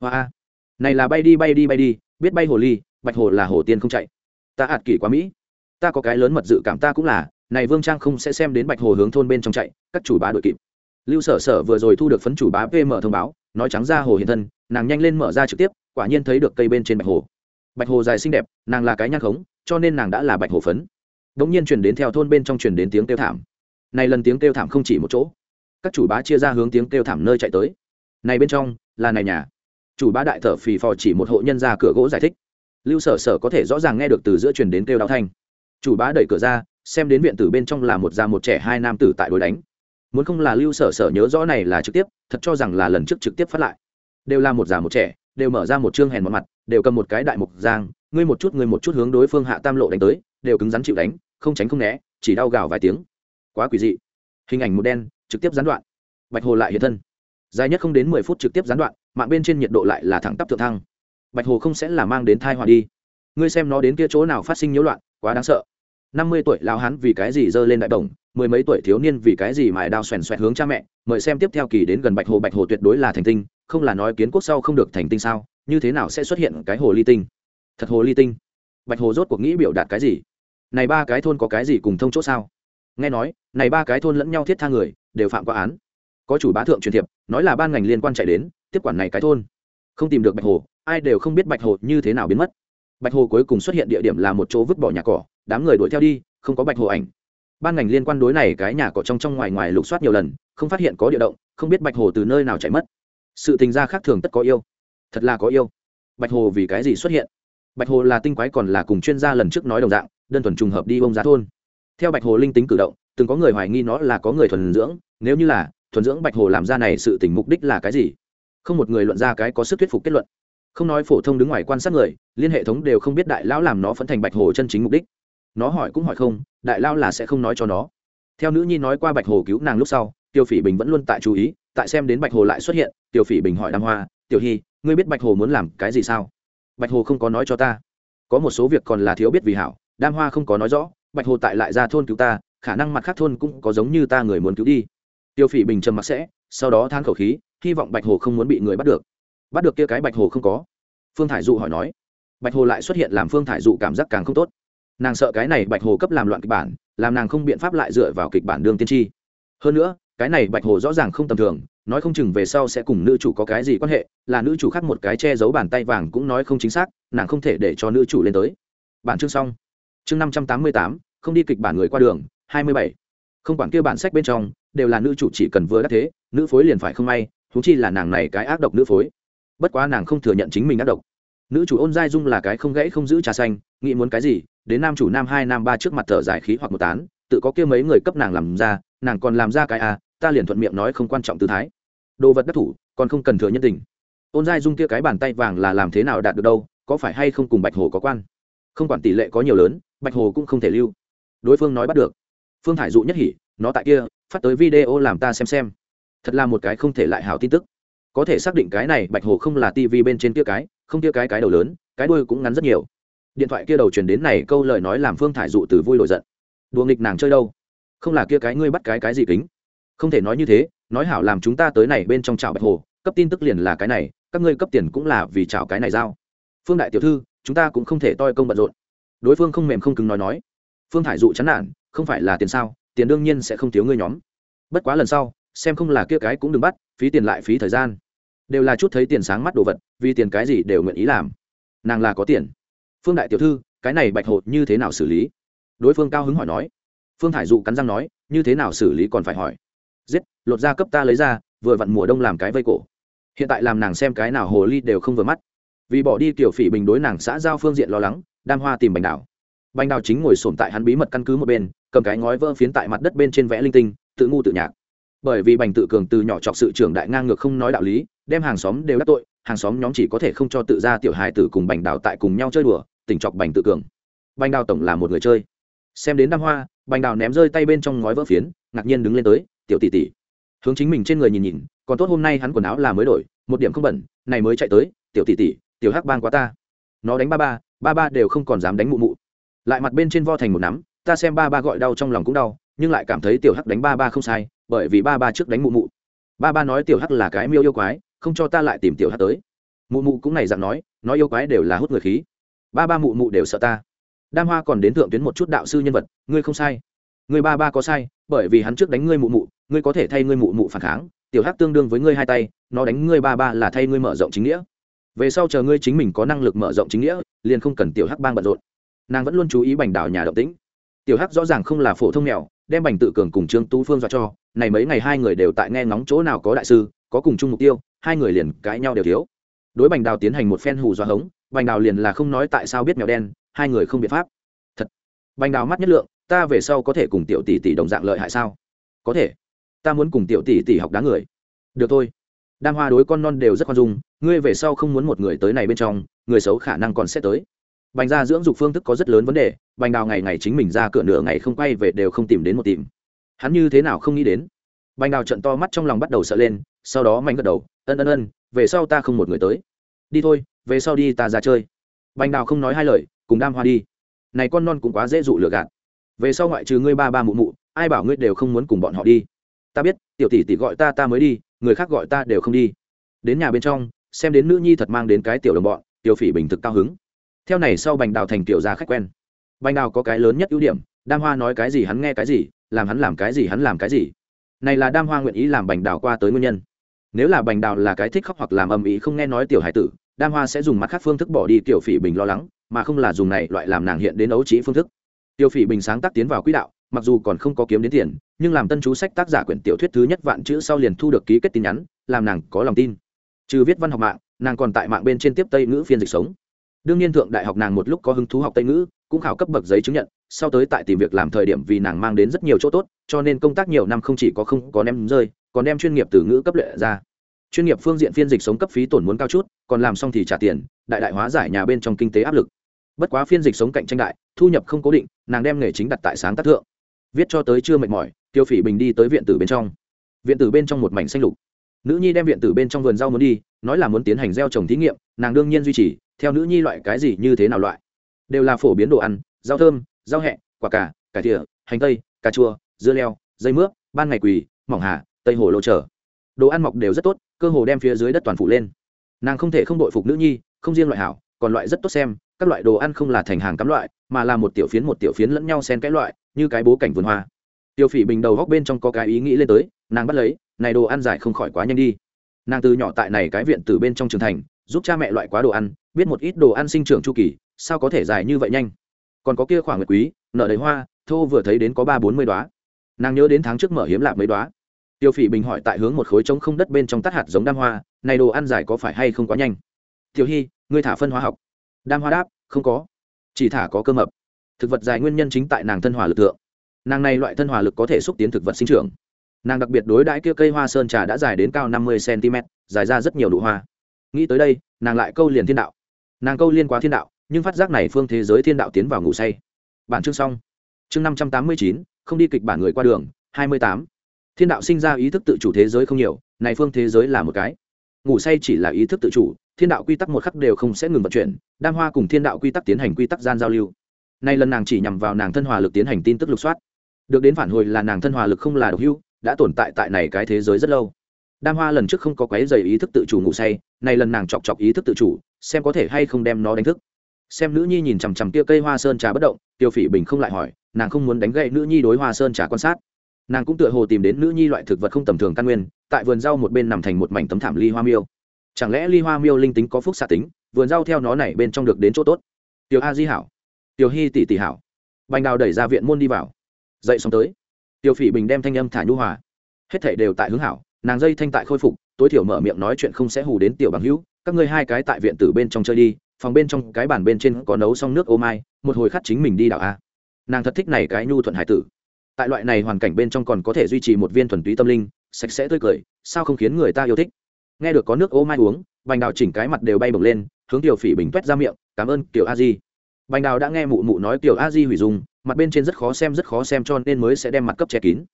Hoa! Này là bay đi bay đi bay đi, biết bay hồ ly, bạch hồ là hồ tiên không chạy ta ạt kỷ quá mỹ. Ta có cái lớn mật dự cảm ta cũng là, này vương trang không sẽ xem đến bạch hồ hướng thôn bên trong chạy, các chủ bá đội kịp. Lưu sở sở vừa rồi thu được phấn chủ bá pm thông báo, nói trắng ra hồ hiện thân, nàng nhanh lên mở ra trực tiếp, quả nhiên thấy được cây bên trên bạch hồ. Bạch hồ dài xinh đẹp, nàng là cái nhang khống, cho nên nàng đã là bạch hồ phấn. Đ ỗ n g nhiên chuyển đến theo thôn bên trong chuyển đến tiếng kêu thảm. Này lần tiếng kêu thảm không chỉ một chỗ. Các chủ bá chia ra hướng tiếng kêu thảm nơi chạy tới. Này bên trong, là này nhà. Chủ bá đại thở phì phò chỉ một hộ nhân ra cửa gỗ giải thích lưu sở sở có thể rõ ràng nghe được từ giữa truyền đến kêu đau thanh. Chủ bá đẩy cửa ra, xem đến viện tử bên trong là một già một trẻ hai nam tử tại đối đánh. Muốn không là lưu sở sở nhớ rõ này là trực tiếp, thật cho rằng là lần trước trực tiếp phát lại. Đều là một già một trẻ, đều mở ra một chương hèn một mặt, đều cầm một cái đại mục giang, ngươi một chút ngươi một chút hướng đối phương hạ tam lộ đánh tới, đều cứng rắn chịu đánh, không tránh không né, chỉ đau gào vài tiếng. Quá quỷ dị. Hình ảnh một đen, trực tiếp gián đoạn. Bạch hồ lại hiện thân. Dài nhất không đến mười phút trực tiếp gián đoạn, mạng bên trên nhiệt độ lại là thẳng tắp thượng thăng bạch hồ không sẽ là mang đến thai họa đi. Ngươi xem nó đến kia chỗ nào phát sinh nhiễu loạn, quá đáng sợ. Năm mươi tuổi lão hán vì cái gì giơ lên đại đồng mười mấy tuổi thiếu niên vì cái gì mài đao xoèn xoẹt hướng cha mẹ, mời xem tiếp theo kỳ đến gần bạch hồ bạch hồ tuyệt đối là thành tinh, không là nói kiến quốc sau không được thành tinh sao, như thế nào sẽ xuất hiện cái hồ ly tinh? Thật hồ ly tinh. Bạch hồ rốt cuộc nghĩ biểu đạt cái gì? Này ba cái thôn có cái gì cùng thông chỗ sao? Nghe nói, này ba cái thôn lẫn nhau thiết tha người, đều phạm qua án. Có chủ bá thượng truyền thiệp, nói là ban ngành liên quan chạy đến, tiếp quản này cái thôn. Không tìm được bạch hồ ai đều không biết bạch hồ như thế nào biến mất. Bạch hồ cuối cùng xuất hiện địa điểm là một chỗ vứt bỏ nhà cỏ, đám người đuổi theo đi, không có bạch hồ ảnh. Ban ngành liên quan đối này cái nhà cỏ trong trong ngoài ngoài lục soát nhiều lần, không phát hiện có địa động, không biết bạch hồ từ nơi nào chạy mất. Sự tình gia khác thường tất có yêu. Thật là có yêu. Bạch hồ vì cái gì xuất hiện? Bạch hồ là tinh quái còn là cùng chuyên gia lần trước nói đồng dạng, đơn thuần trùng hợp đi bông giá thôn. Theo bạch hồ linh tính cử động, từng có người hoài nghi nó là có người thuần dưỡng, nếu như là, thuần dưỡng bạch hồ làm ra này sự tình mục đích là cái gì? Không một người luận ra cái có sức thuyết phục kết luận không nói phổ thông đứng ngoài quan sát người, liên hệ thống đều không biết đại lão làm nó phấn thành bạch hồ chân chính mục đích. Nó hỏi cũng hỏi không, đại lão là sẽ không nói cho nó. Theo nữ nhi nói qua bạch hồ cứu nàng lúc sau, tiêu phỉ bình vẫn luôn tại chú ý, tại xem đến bạch hồ lại xuất hiện, tiêu phỉ bình hỏi đam hoa, tiểu hy, ngươi biết bạch hồ muốn làm cái gì sao? Bạch hồ không có nói cho ta. Có một số việc còn là thiếu biết vì hảo đam hoa không có nói rõ, bạch hồ tại lại ra thôn cứu ta, khả năng mặt khác thôn cũng có giống như ta người muốn cứu đi. Tiêu phỉ bình trầm mặc sẽ, sau đó than khẩu khí, hy vọng bạch hồ không muốn bị người bắt được bắt được kia cái bạch hồ không có. Phương thải dụ hỏi nói. Bạch hồ lại xuất hiện làm phương thải dụ cảm giác càng không tốt. Nàng sợ cái này bạch hồ cấp làm loạn kịch bản, làm nàng không biện pháp lại dựa vào kịch bản đương tiên tri. Hơn nữa, cái này bạch hồ rõ ràng không tầm thường, nói không chừng về sau sẽ cùng nữ chủ có cái gì quan hệ, là nữ chủ khác một cái che giấu bàn tay vàng cũng nói không chính xác, nàng không thể để cho nữ chủ lên tới. Bản chương xong. Chương năm trăm tám mươi tám, không đi kịch bản người qua đường, hai mươi bảy. Không quản kia bản sách bên trong, đều là nữ chủ chỉ cần vừa đắc thế, nữ phối liền phải không may thú chi là nàng này cái ác độc nữ phối bất quá nàng không thừa nhận chính mình ác độc. Nữ chủ ôn giai dung là cái không gãy không giữ trà xanh, nghĩ muốn cái gì, đến nam chủ nam hai, nam ba trước mặt thở dài khí hoặc một tán, tự có kia mấy người cấp nàng làm ra, nàng còn làm ra cái à ta liền thuận miệng nói không quan trọng tư thái. Đồ vật đắc thủ, còn không cần thừa nhân tình. Ôn giai dung kia cái bàn tay vàng là làm thế nào đạt được đâu, có phải hay không cùng bạch hồ có quan? Không quản tỷ lệ có nhiều lớn, bạch hồ cũng không thể lưu. Đối phương nói bắt được. Phương thải dụ nhất hỉ, nó tại kia, phát tới video làm ta xem xem. Thật là một cái không thể lại hảo tin tức có thể xác định cái này bạch hồ không là tivi bên trên kia cái, không kia cái cái đầu lớn, cái đuôi cũng ngắn rất nhiều. Điện thoại kia đầu truyền đến này câu lời nói làm phương thải dụ từ vui đổi giận. Đùa nghịch nàng chơi đâu? Không là kia cái ngươi bắt cái cái gì kính? Không thể nói như thế, nói hảo làm chúng ta tới này bên trong chảo bạch hồ, cấp tin tức liền là cái này, các ngươi cấp tiền cũng là vì chảo cái này giao. Phương đại tiểu thư, chúng ta cũng không thể toi công bận rộn. Đối phương không mềm không cứng nói nói. Phương thải dụ chán nản, không phải là tiền sao, tiền đương nhiên sẽ không thiếu ngươi nhóm. Bất quá lần sau xem không là kia cái cũng đừng bắt, phí tiền lại phí thời gian. Đều là chút thấy tiền sáng mắt đồ vật, vì tiền cái gì đều nguyện ý làm. Nàng là có tiền. Phương đại tiểu thư, cái này bạch hột như thế nào xử lý? Đối phương cao hứng hỏi nói. Phương Hải dụ cắn răng nói, như thế nào xử lý còn phải hỏi. Giết, lột da cấp ta lấy ra, vừa vặn mùa đông làm cái vây cổ. Hiện tại làm nàng xem cái nào hồ ly đều không vừa mắt. Vì bỏ đi tiểu phỉ bình đối nàng xã giao phương diện lo lắng, đam hoa tìm bành đảo. Bành đảo chính ngồi sổm tại hắn bí mật căn cứ một bên, cầm cái ngói vỡ phiến tại mặt đất bên trên vẽ linh tinh, tự ngu tự nhạc bởi vì bành tự cường từ nhỏ chọc sự trưởng đại ngang ngược không nói đạo lý, đem hàng xóm đều đắc tội, hàng xóm nhóm chỉ có thể không cho tự ra tiểu hài tử cùng bành đào tại cùng nhau chơi đùa, tỉnh chọc bành tự cường. Bành đào tổng là một người chơi. Xem đến đăng hoa, bành đào ném rơi tay bên trong ngói vỡ phiến, ngạc nhiên đứng lên tới, tiểu tỷ tỷ. Hướng chính mình trên người nhìn nhìn, còn tốt hôm nay hắn quần áo là mới đổi, một điểm không bẩn, này mới chạy tới, tiểu tỷ tỷ, tiểu hắc bang quá ta. Nó đánh ba ba ba ba đều không còn dám đánh mụ mụ. Lại mặt bên trên vo thành một nắm, ta xem ba ba gọi đau trong lòng cũng đau, nhưng lại cảm thấy tiểu hắc đánh ba ba không sai bởi vì ba ba trước đánh mụ mụ. Ba ba nói tiểu hắc là cái miêu yêu quái, không cho ta lại tìm tiểu hắc tới. Mụ mụ cũng này dặn nói nói yêu quái đều là hút người khí. Ba ba mụ mụ đều sợ ta. Đam hoa còn đến thượng tuyến một chút đạo sư nhân vật, ngươi không sai. Ngươi ba ba có sai, bởi vì hắn trước đánh ngươi mụ mụ, ngươi có thể thay ngươi mụ mụ phản kháng. Tiểu hắc tương đương với ngươi hai tay, nó đánh ngươi ba ba là thay ngươi mở rộng chính nghĩa. Về sau chờ ngươi chính mình có năng lực mở rộng chính nghĩa, liền không cần tiểu hắc bang bận rộn. Nàng vẫn luôn chú ý bành đảo nhà động tĩnh. Tiểu hắc rõ ràng không là phổ thông mèo, đem bành tự cường cùng trương tu phương dọa cho này mấy ngày hai người đều tại nghe ngóng chỗ nào có đại sư, có cùng chung mục tiêu, hai người liền cãi nhau đều thiếu. Đối bành đào tiến hành một phen hù dọa hống, bành đào liền là không nói tại sao biết mèo đen, hai người không biện pháp. Thật. Bành đào mắt nhất lượng, ta về sau có thể cùng tiểu tỷ tỷ đồng dạng lợi hại sao? Có thể. Ta muốn cùng tiểu tỷ tỷ học đá người. Được thôi. Đam hoa đối con non đều rất khoan dung, ngươi về sau không muốn một người tới này bên trong, người xấu khả năng còn sẽ tới. Bành ra dưỡng dục phương thức có rất lớn vấn đề, bành đào ngày ngày chính mình ra cửa nửa ngày không quay về đều không tìm đến một tìm hắn như thế nào không nghĩ đến? Bành đào trận to mắt trong lòng bắt đầu sợ lên, sau đó mạnh gật đầu, ân ân ân, về sau ta không một người tới. Đi thôi, về sau đi ta ra chơi. Bành đào không nói hai lời, cùng đam hoa đi. Này con non cũng quá dễ dụ lừa gạt. Về sau ngoại trừ ngươi ba ba mụ mụ, ai bảo ngươi đều không muốn cùng bọn họ đi. Ta biết, tiểu tỷ tỷ gọi ta ta mới đi, người khác gọi ta đều không đi. Đến nhà bên trong, xem đến nữ nhi thật mang đến cái tiểu đồng bọn tiểu phỉ bình thực cao hứng. Theo này sau bành đào thành tiểu gia khách quen. Bành đào có cái lớn nhất ưu điểm, đam hoa nói cái gì hắn nghe cái gì làm hắn làm cái gì hắn làm cái gì. Này là đam hoa nguyện ý làm bành đào qua tới nguyên nhân. Nếu là bành đào là cái thích khóc hoặc làm âm ý không nghe nói tiểu hải tử, đam hoa sẽ dùng mặt khác phương thức bỏ đi tiểu phỉ bình lo lắng, mà không là dùng này loại làm nàng hiện đến ấu trí phương thức. Tiểu phỉ bình sáng tác tiến vào quỹ đạo, mặc dù còn không có kiếm đến tiền, nhưng làm tân chú sách tác giả quyển tiểu thuyết thứ nhất vạn chữ sau liền thu được ký kết tin nhắn, làm nàng có lòng tin. Trừ viết văn học mạng, nàng còn tại mạng bên trên tiếp tây ngữ phiên dịch sống. Đương nhiên thượng đại học nàng một lúc có hứng thú học tây ngữ, cũng khảo cấp bậc giấy chứng nhận sau tới tại tìm việc làm thời điểm vì nàng mang đến rất nhiều chỗ tốt, cho nên công tác nhiều năm không chỉ có không có đem rơi, còn đem chuyên nghiệp từ ngữ cấp lệ ra. Chuyên nghiệp phương diện phiên dịch sống cấp phí tổn muốn cao chút, còn làm xong thì trả tiền, đại đại hóa giải nhà bên trong kinh tế áp lực. Bất quá phiên dịch sống cạnh tranh đại, thu nhập không cố định, nàng đem nghề chính đặt tại sáng tác thượng. Viết cho tới chưa mệt mỏi, tiêu phỉ bình đi tới viện tử bên trong. Viện tử bên trong một mảnh xanh lục. Nữ nhi đem viện tử bên trong vườn rau muốn đi, nói là muốn tiến hành gieo trồng thí nghiệm, nàng đương nhiên duy trì, theo nữ nhi loại cái gì như thế nào loại. Đều là phổ biến đồ ăn, rau thơm rau hẹ, quả cà, cải thìa, hành tây, cà chua, dưa leo, dây mướp, ban ngày quỳ, mỏng hà, tây hồ lô trở đồ ăn mọc đều rất tốt, cơ hồ đem phía dưới đất toàn phủ lên. Nàng không thể không đội phục nữ nhi, không riêng loại hảo, còn loại rất tốt xem, các loại đồ ăn không là thành hàng cắm loại, mà là một tiểu phiến một tiểu phiến lẫn nhau xen cái loại, như cái bố cảnh vườn hoa. Tiêu phỉ bình đầu góc bên trong có cái ý nghĩ lên tới, nàng bắt lấy, này đồ ăn giải không khỏi quá nhanh đi. Nàng từ nhỏ tại này cái viện từ bên trong trường thành, giúp cha mẹ loại quá đồ ăn, biết một ít đồ ăn sinh trưởng chu kỳ, sao có thể dài như vậy nhanh? Còn có kia khoảng nguyệt quý, nợ đầy hoa, thô vừa thấy đến có ba bốn mươi đoá nàng nhớ đến tháng trước mở hiếm lạ mấy đoá tiêu phỉ bình hỏi tại hướng một khối trống không đất bên trong tắt hạt giống đam hoa, này đồ ăn dài có phải hay không quá nhanh? Tiểu hy ngươi thả phân hóa học. Đam hoa đáp, không có. Chỉ thả có cơ mập. Thực vật dài nguyên nhân chính tại nàng thân hòa lực lượng nàng này loại thân hòa lực có thể xúc tiến thực vật sinh trưởng. Nàng đặc biệt đối đãi kia cây hoa sơn trà đã dài đến cao năm mươi cm dài ra rất nhiều đủ hoa. Nghĩ tới đây, nàng lại câu liền thiên đạo. Nàng câu liên quá thiên đạo nhưng phát giác này phương thế giới thiên đạo tiến vào ngủ say. Bản chương xong. Chương năm trăm tám mươi chín, không đi kịch bản người qua đường, hai mươi tám. Thiên đạo sinh ra ý thức tự chủ thế giới không nhiều, này phương thế giới là một cái. Ngủ say chỉ là ý thức tự chủ, thiên đạo quy tắc một khắc đều không sẽ ngừng vận chuyển, đam hoa cùng thiên đạo quy tắc tiến hành quy tắc gian giao lưu. Nay lần nàng chỉ nhằm vào nàng thân hòa lực tiến hành tin tức lục soát. Được đến phản hồi là nàng thân hòa lực không là độc hưu đã tồn tại tại này cái thế giới rất lâu. Đam hoa lần trước không có quấy dày ý thức tự chủ ngủ say, này lần nàng chọc chọc ý thức tự chủ, xem có thể hay không đem nó đánh thức xem nữ nhi nhìn chằm chằm kia cây hoa sơn trà bất động, tiêu phỉ bình không lại hỏi, nàng không muốn đánh gậy nữ nhi đối hoa sơn trà quan sát. Nàng cũng tựa hồ tìm đến nữ nhi loại thực vật không tầm thường căn nguyên, tại vườn rau một bên nằm thành một mảnh tấm thảm ly hoa miêu. Chẳng lẽ ly hoa miêu linh tính có phúc xạ tính, vườn rau theo nó này bên trong được đến chỗ tốt? Tiểu a di hảo. Tiểu hy tỷ tỷ hảo. Bành đào đẩy ra viện môn đi vào. Dậy xong tới tiểu phỉ bình đem thanh âm thả nhu hòa. Hết thể đều tại hướng hảo, nàng dây thanh tại khôi phục, tối thiểu mở miệng nói chuyện không sẽ hù đến tiểu bằng hữu, các ngươi hai cái tại viện tử bên trong chơi đi phòng bên trong cái bàn bên trên có nấu xong nước ô mai, một hồi khát chính mình đi đảo a. Nàng thật thích này cái nhu thuận hải tử. Tại loại này hoàn cảnh bên trong còn có thể duy trì một viên thuần túy tâm linh, sạch sẽ tươi cười, sao không khiến người ta yêu thích? Nghe được có nước ô mai uống, bành đào chỉnh cái mặt đều bay bổng lên, hướng tiểu phỉ bình t ra miệng, cảm ơn, tiểu a di. Bành đào đã nghe mụ mụ nói tiểu a di hủy dung, mặt bên trên rất khó xem, rất khó xem cho nên mới sẽ đem mặt cấp che kín.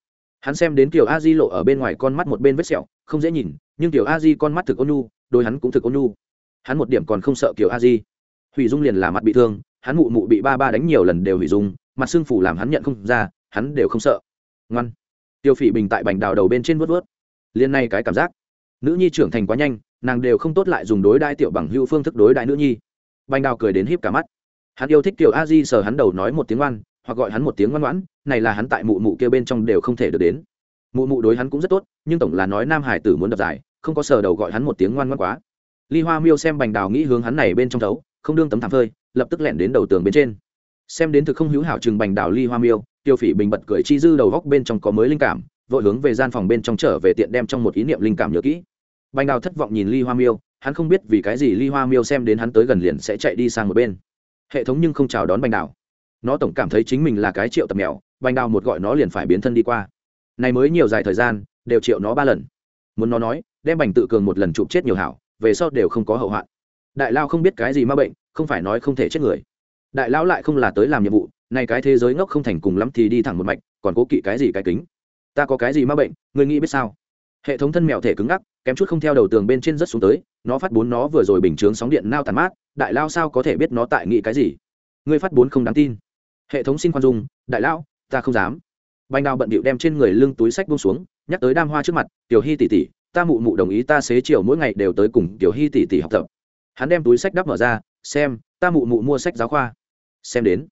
Hắn xem đến tiểu a di lộ ở bên ngoài con mắt một bên vết sẹo, không dễ nhìn, nhưng tiểu a di con mắt thực ôn nhu, đôi hắn cũng thực ôn nhu hắn một điểm còn không sợ kiểu a di. Hủy dung liền là mặt bị thương, hắn mụ mụ bị ba ba đánh nhiều lần đều hủy dung, mặt xương phủ làm hắn nhận không ra, hắn đều không sợ. Ngoan. Tiêu phỉ bình tại bành đào đầu bên trên vớt vớt liên này cái cảm giác. Nữ nhi trưởng thành quá nhanh, nàng đều không tốt lại dùng đối đại tiểu bằng hữu phương thức đối đại nữ nhi. Bành đào cười đến híp cả mắt. Hắn yêu thích tiểu a di sờ hắn đầu nói một tiếng ngoan, hoặc gọi hắn một tiếng ngoan ngoãn, này là hắn tại mụ mụ kêu bên trong đều không thể được đến. Mụ mụ đối hắn cũng rất tốt, nhưng tổng là nói nam hải tử muốn đập giải, không có sờ đầu gọi hắn một tiếng ngoan ngoãn quá ly hoa miêu xem bành đào nghĩ hướng hắn này bên trong thấu, không đương tấm thảm phơi, lập tức lẻn đến đầu tường bên trên. Xem đến thực không hữu hảo chừng bành đào ly hoa miêu, tiêu phỉ bình bật cười chi dư đầu góc bên trong có mới linh cảm, vội hướng về gian phòng bên trong trở về tiện đem trong một ý niệm linh cảm nhớ kỹ. Bành đào thất vọng nhìn ly hoa miêu, hắn không biết vì cái gì ly hoa miêu xem đến hắn tới gần liền sẽ chạy đi sang một bên. Hệ thống nhưng không chào đón bành đào. Nó tổng cảm thấy chính mình là cái triệu tập mèo, bành đào một gọi nó liền phải biến thân đi qua. Này mới nhiều dài thời gian, đều triệu nó ba lần. Muốn nó nói, đem bành tự cường một lần chụp chết nhiều hảo về sau đều không có hậu hoạn. Đại lao không biết cái gì ma bệnh, không phải nói không thể chết người. Đại lão lại không là tới làm nhiệm vụ này cái thế giới ngốc không thành cùng lắm thì đi thẳng một mạch, còn cố kỵ cái gì cái kính? Ta có cái gì ma bệnh người nghĩ biết sao? Hệ thống thân mèo thể cứng ngắc, kém chút không theo đầu tường bên trên rất xuống tới, nó phát bốn nó vừa rồi bình chướng sóng điện nao tàn mát, đại lao sao có thể biết nó tại nghĩ cái gì? Người phát bốn không đáng tin. Hệ thống xin khoan dung, đại lão ta không dám. Bành đào bận bịu đem trên người lưng túi sách bông xuống, nhắc tới đam hoa trước mặt, tiểu hy tỉ tỉ ta mụ mụ đồng ý ta xế chiều mỗi ngày đều tới cùng tiểu hy tỷ tỷ học tập. Hắn đem túi sách đắp mở ra, xem, ta mụ mụ mua sách giáo khoa. Xem đến.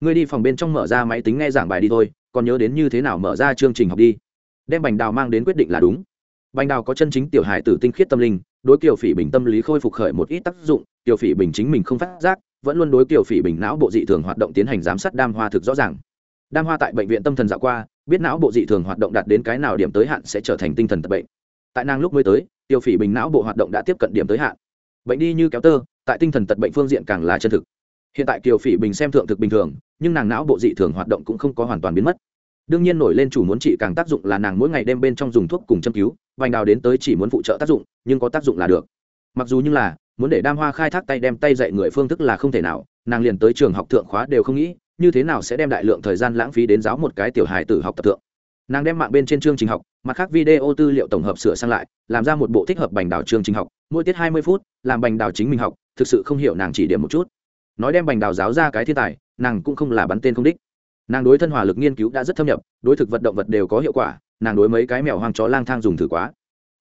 Ngươi đi phòng bên trong mở ra máy tính nghe giảng bài đi thôi, còn nhớ đến như thế nào mở ra chương trình học đi. Đem bành đào mang đến quyết định là đúng. Bành đào có chân chính tiểu hài tử tinh khiết tâm linh, đối kiểu phỉ bình tâm lý khôi phục khởi một ít tác dụng Tiểu phỉ bình chính mình không phát giác, vẫn luôn đối kiểu phỉ bình não bộ dị thường hoạt động tiến hành giám sát đam hoa thực rõ ràng. Đam hoa tại bệnh viện tâm thần dạo qua, biết não bộ dị thường hoạt động đạt đến cái nào điểm tới hạn sẽ trở thành tinh thần tập bệnh tại nàng lúc mới tới, tiêu phỉ bình não bộ hoạt động đã tiếp cận điểm tới hạn. Bệnh đi như kéo tơ, tại tinh thần tật bệnh phương diện càng là chân thực. Hiện tại kiều phỉ bình xem thượng thực bình thường, nhưng nàng não bộ dị thường hoạt động cũng không có hoàn toàn biến mất. Đương nhiên nổi lên chủ muốn trị càng tác dụng là nàng mỗi ngày đem bên trong dùng thuốc cùng châm cứu, vành đào đến tới chỉ muốn phụ trợ tác dụng, nhưng có tác dụng là được. Mặc dù như là, muốn để đam hoa khai thác tay đem tay dạy người phương thức là không thể nào, nàng liền tới trường học thượng khóa đều không nghĩ, như thế nào sẽ đem đại lượng thời gian lãng phí đến giáo một cái tiểu hài tử học tập thượng nàng đem mạng bên trên chương trình học, mặt khác video tư liệu tổng hợp sửa sang lại, làm ra một bộ thích hợp bành đào chương trình học, mỗi tiết hai mươi phút, làm bành đào chính mình học, thực sự không hiểu nàng chỉ điểm một chút. Nói đem bành đào giáo ra cái thiên tài, nàng cũng không là bắn tên không đích. Nàng đối thân hòa lực nghiên cứu đã rất thâm nhập, đối thực vật động vật đều có hiệu quả, nàng đối mấy cái mèo hoang chó lang thang dùng thử quá.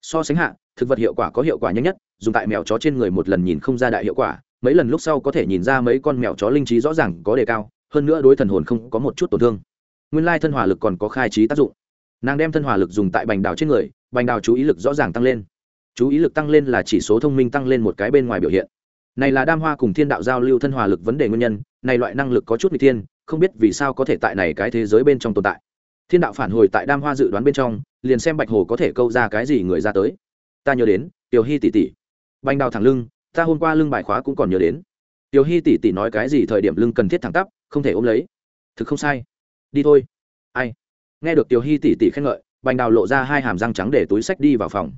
So sánh hạ, thực vật hiệu quả có hiệu quả nhanh nhất, dùng tại mèo chó trên người một lần nhìn không ra đại hiệu quả, mấy lần lúc sau có thể nhìn ra mấy con mèo chó linh trí rõ ràng có đề cao, hơn nữa đối thần hồn không có một chút tổn thương nguyên lai thân hỏa lực còn có khai trí tác dụng. Nàng đem thân hỏa lực dùng tại bành đào trên người, bành đào chú ý lực rõ ràng tăng lên. Chú ý lực tăng lên là chỉ số thông minh tăng lên một cái bên ngoài biểu hiện. Này là đam hoa cùng thiên đạo giao lưu thân hỏa lực vấn đề nguyên nhân, này loại năng lực có chút n thiên, không biết vì sao có thể tại này cái thế giới bên trong tồn tại. Thiên đạo phản hồi tại đam hoa dự đoán bên trong, liền xem bạch hồ có thể câu ra cái gì người ra tới. Ta nhớ đến, tiểu hy tỷ tỷ. Bành đào thẳng lưng, ta hôm qua lưng bài khóa cũng còn nhớ đến. Tiểu hy tỷ tỷ nói cái gì thời điểm lưng cần thiết thẳng tắp, không thể ôm lấy. Thực không sai đi thôi. Ai? Nghe được tiểu hy tỷ tỷ khen ngợi, bành đào lộ ra hai hàm răng trắng để túi sách đi vào phòng.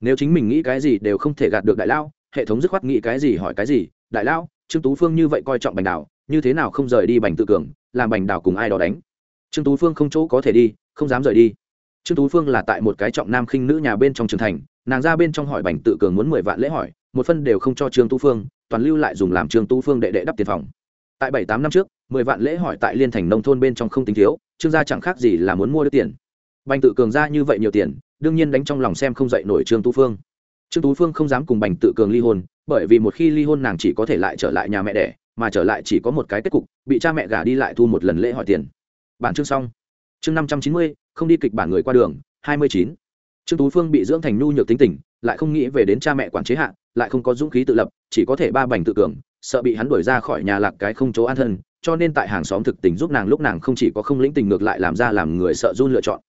Nếu chính mình nghĩ cái gì đều không thể gạt được đại lao hệ thống dứt khoát nghĩ cái gì hỏi cái gì, đại lao trương tú phương như vậy coi trọng bành đào, như thế nào không rời đi bành tự cường, làm bành đào cùng ai đó đánh? Trương tú phương không chỗ có thể đi, không dám rời đi. Trương tú phương là tại một cái trọng nam khinh nữ nhà bên trong trường thành, nàng ra bên trong hỏi bành tự cường muốn mười vạn lễ hỏi, một phân đều không cho trương tú phương, toàn lưu lại dùng làm trương tú phương đệ đệ đắp tiền phòng tại bảy tám năm trước, mười vạn lễ hỏi tại liên thành nông thôn bên trong không tính thiếu, trương gia chẳng khác gì là muốn mua được tiền. Bành tự cường ra như vậy nhiều tiền, đương nhiên đánh trong lòng xem không dậy nổi trương tú phương. Trương tú phương không dám cùng bành tự cường ly hôn, bởi vì một khi ly hôn nàng chỉ có thể lại trở lại nhà mẹ đẻ, mà trở lại chỉ có một cái kết cục, bị cha mẹ gả đi lại thu một lần lễ hỏi tiền. Bản chương xong. Chương năm trăm chín mươi, không đi kịch bản người qua đường, hai mươi chín. Trương tú phương bị dưỡng thành nhu nhược tính tình, lại không nghĩ về đến cha mẹ quản chế hạ, lại không có dũng khí tự lập, chỉ có thể ba bành tự cường sợ bị hắn đuổi ra khỏi nhà lạc cái không chỗ an thân, cho nên tại hàng xóm thực tình giúp nàng lúc nàng không chỉ có không lĩnh tình ngược lại làm ra làm người sợ run lựa chọn.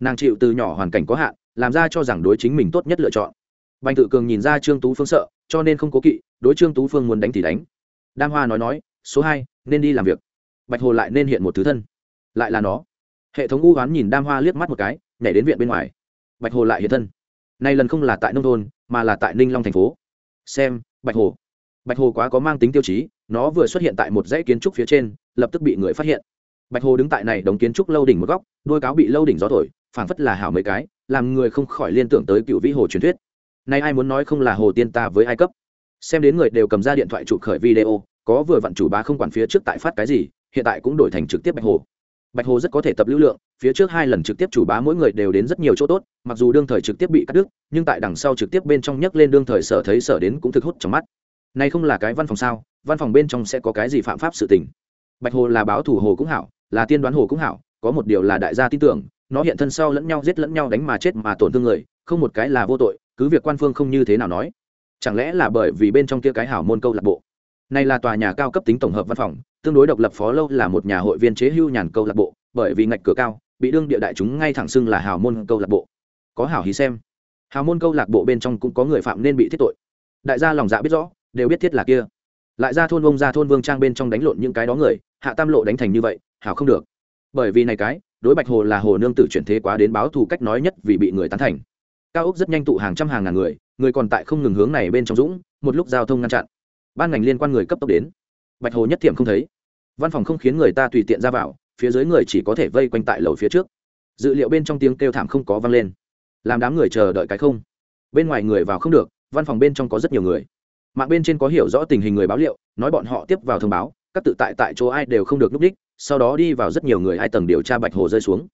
Nàng chịu từ nhỏ hoàn cảnh có hạn, làm ra cho rằng đối chính mình tốt nhất lựa chọn. Bành tự cường nhìn ra trương tú phương sợ, cho nên không cố kỵ, đối trương tú phương muốn đánh thì đánh. Đam hoa nói nói, số hai, nên đi làm việc. Bạch hồ lại nên hiện một thứ thân. Lại là nó. Hệ thống u hoán nhìn đam hoa liếc mắt một cái, nhảy đến viện bên ngoài. Bạch hồ lại hiện thân. Nay lần không là tại nông thôn, mà là tại ninh long thành phố. Xem, bạch hồ bạch hồ quá có mang tính tiêu chí, nó vừa xuất hiện tại một dãy kiến trúc phía trên, lập tức bị người phát hiện. Bạch hồ đứng tại này đống kiến trúc lâu đỉnh một góc, đôi cáo bị lâu đỉnh gió thổi, phảng phất là hảo mấy cái, làm người không khỏi liên tưởng tới cựu vĩ hồ truyền thuyết. Nay ai muốn nói không là hồ tiên ta với ai cấp? Xem đến người đều cầm ra điện thoại chụp khởi video, có vừa vặn chủ bá không quản phía trước tại phát cái gì, hiện tại cũng đổi thành trực tiếp bạch hồ. Bạch hồ rất có thể tập lưu lượng, phía trước hai lần trực tiếp chủ bá mỗi người đều đến rất nhiều chỗ tốt, mặc dù đương thời trực tiếp bị cắt đứt, nhưng tại đằng sau trực tiếp bên trong nhấc lên đương thời sở thấy sở đến cũng thực hút trong mắt này không là cái văn phòng sao? Văn phòng bên trong sẽ có cái gì phạm pháp sự tình? Bạch hồ là báo thủ hồ cũng hảo, là tiên đoán hồ cũng hảo, có một điều là đại gia tin tưởng, nó hiện thân sau lẫn nhau giết lẫn nhau đánh mà chết mà tổn thương người, không một cái là vô tội, cứ việc quan phương không như thế nào nói. Chẳng lẽ là bởi vì bên trong kia cái hảo môn câu lạc bộ? Này là tòa nhà cao cấp tính tổng hợp văn phòng, tương đối độc lập phó lâu là một nhà hội viên chế hưu nhàn câu lạc bộ, bởi vì ngạch cửa cao, bị đương địa đại chúng ngay thẳng xưng là hào môn câu lạc bộ. Có hảo hí xem. Hào môn câu lạc bộ bên trong cũng có người phạm nên bị thiết tội. Đại gia lòng dạ biết rõ đều biết thiết là kia. Lại ra thôn vông ra thôn vương trang bên trong đánh lộn những cái đó người, hạ tam lộ đánh thành như vậy, hảo không được. Bởi vì này cái, đối bạch hồ là hồ nương tử chuyển thế quá đến báo thù cách nói nhất vì bị người tán thành. Cao ốc rất nhanh tụ hàng trăm hàng ngàn người người còn tại không ngừng hướng này bên trong dũng, một lúc giao thông ngăn chặn. Ban ngành liên quan người cấp tốc đến. Bạch hồ nhất thiểm không thấy. Văn phòng không khiến người ta tùy tiện ra vào, phía dưới người chỉ có thể vây quanh tại lầu phía trước. Dự liệu bên trong tiếng kêu thảm không có vang lên. Làm đám người chờ đợi cái không. Bên ngoài người vào không được, văn phòng bên trong có rất nhiều người mạng bên trên có hiểu rõ tình hình người báo liệu, nói bọn họ tiếp vào thông báo, các tự tại tại chỗ ai đều không được núp đích, sau đó đi vào rất nhiều người ai tầng điều tra bạch hồ rơi xuống.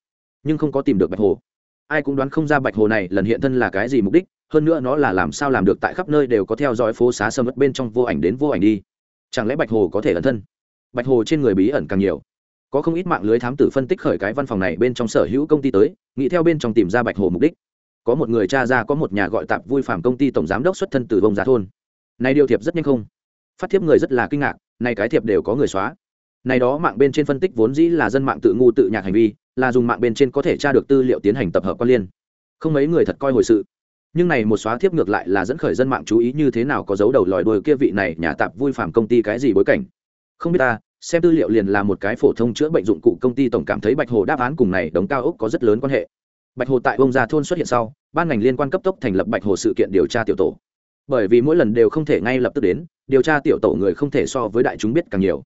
Nhưng không có tìm được bạch hồ. Ai cũng đoán không ra bạch hồ này lần hiện thân là cái gì mục đích, hơn nữa nó là làm sao làm được tại khắp nơi đều có theo dõi phố xá sâm mất bên trong vô ảnh đến vô ảnh đi. Chẳng lẽ bạch hồ có thể ẩn thân? Bạch hồ trên người bí ẩn càng nhiều. Có không ít mạng lưới thám tử phân tích khởi cái văn phòng này bên trong sở hữu công ty tới, nghĩ theo bên trong tìm ra bạch hồ mục đích. Có một người cha ra có một nhà gọi tạp vui phạm công ty tổng giám đốc xuất thân từ vông giá thôn này điều thiệp rất nhanh không? Phát thiếp người rất là kinh ngạc, này cái thiệp đều có người xóa. Này đó mạng bên trên phân tích vốn dĩ là dân mạng tự ngu tự nhạc hành vi, là dùng mạng bên trên có thể tra được tư liệu tiến hành tập hợp quan liên. Không mấy người thật coi hồi sự. Nhưng này một xóa thiếp ngược lại là dẫn khởi dân mạng chú ý như thế nào có dấu đầu lòi đuôi kia vị này nhà tạp vui phạm công ty cái gì bối cảnh. Không biết ta, xem tư liệu liền là một cái phổ thông chữa bệnh dụng cụ công ty tổng cảm thấy bạch hồ đáp án cùng này đóng cao ốc có rất lớn quan hệ. Bạch hồ tại ông gia thôn xuất hiện sau, ban ngành liên quan cấp tốc thành lập bạch hồ sự kiện điều tra tiểu tổ bởi vì mỗi lần đều không thể ngay lập tức đến, điều tra tiểu tổ người không thể so với đại chúng biết càng nhiều.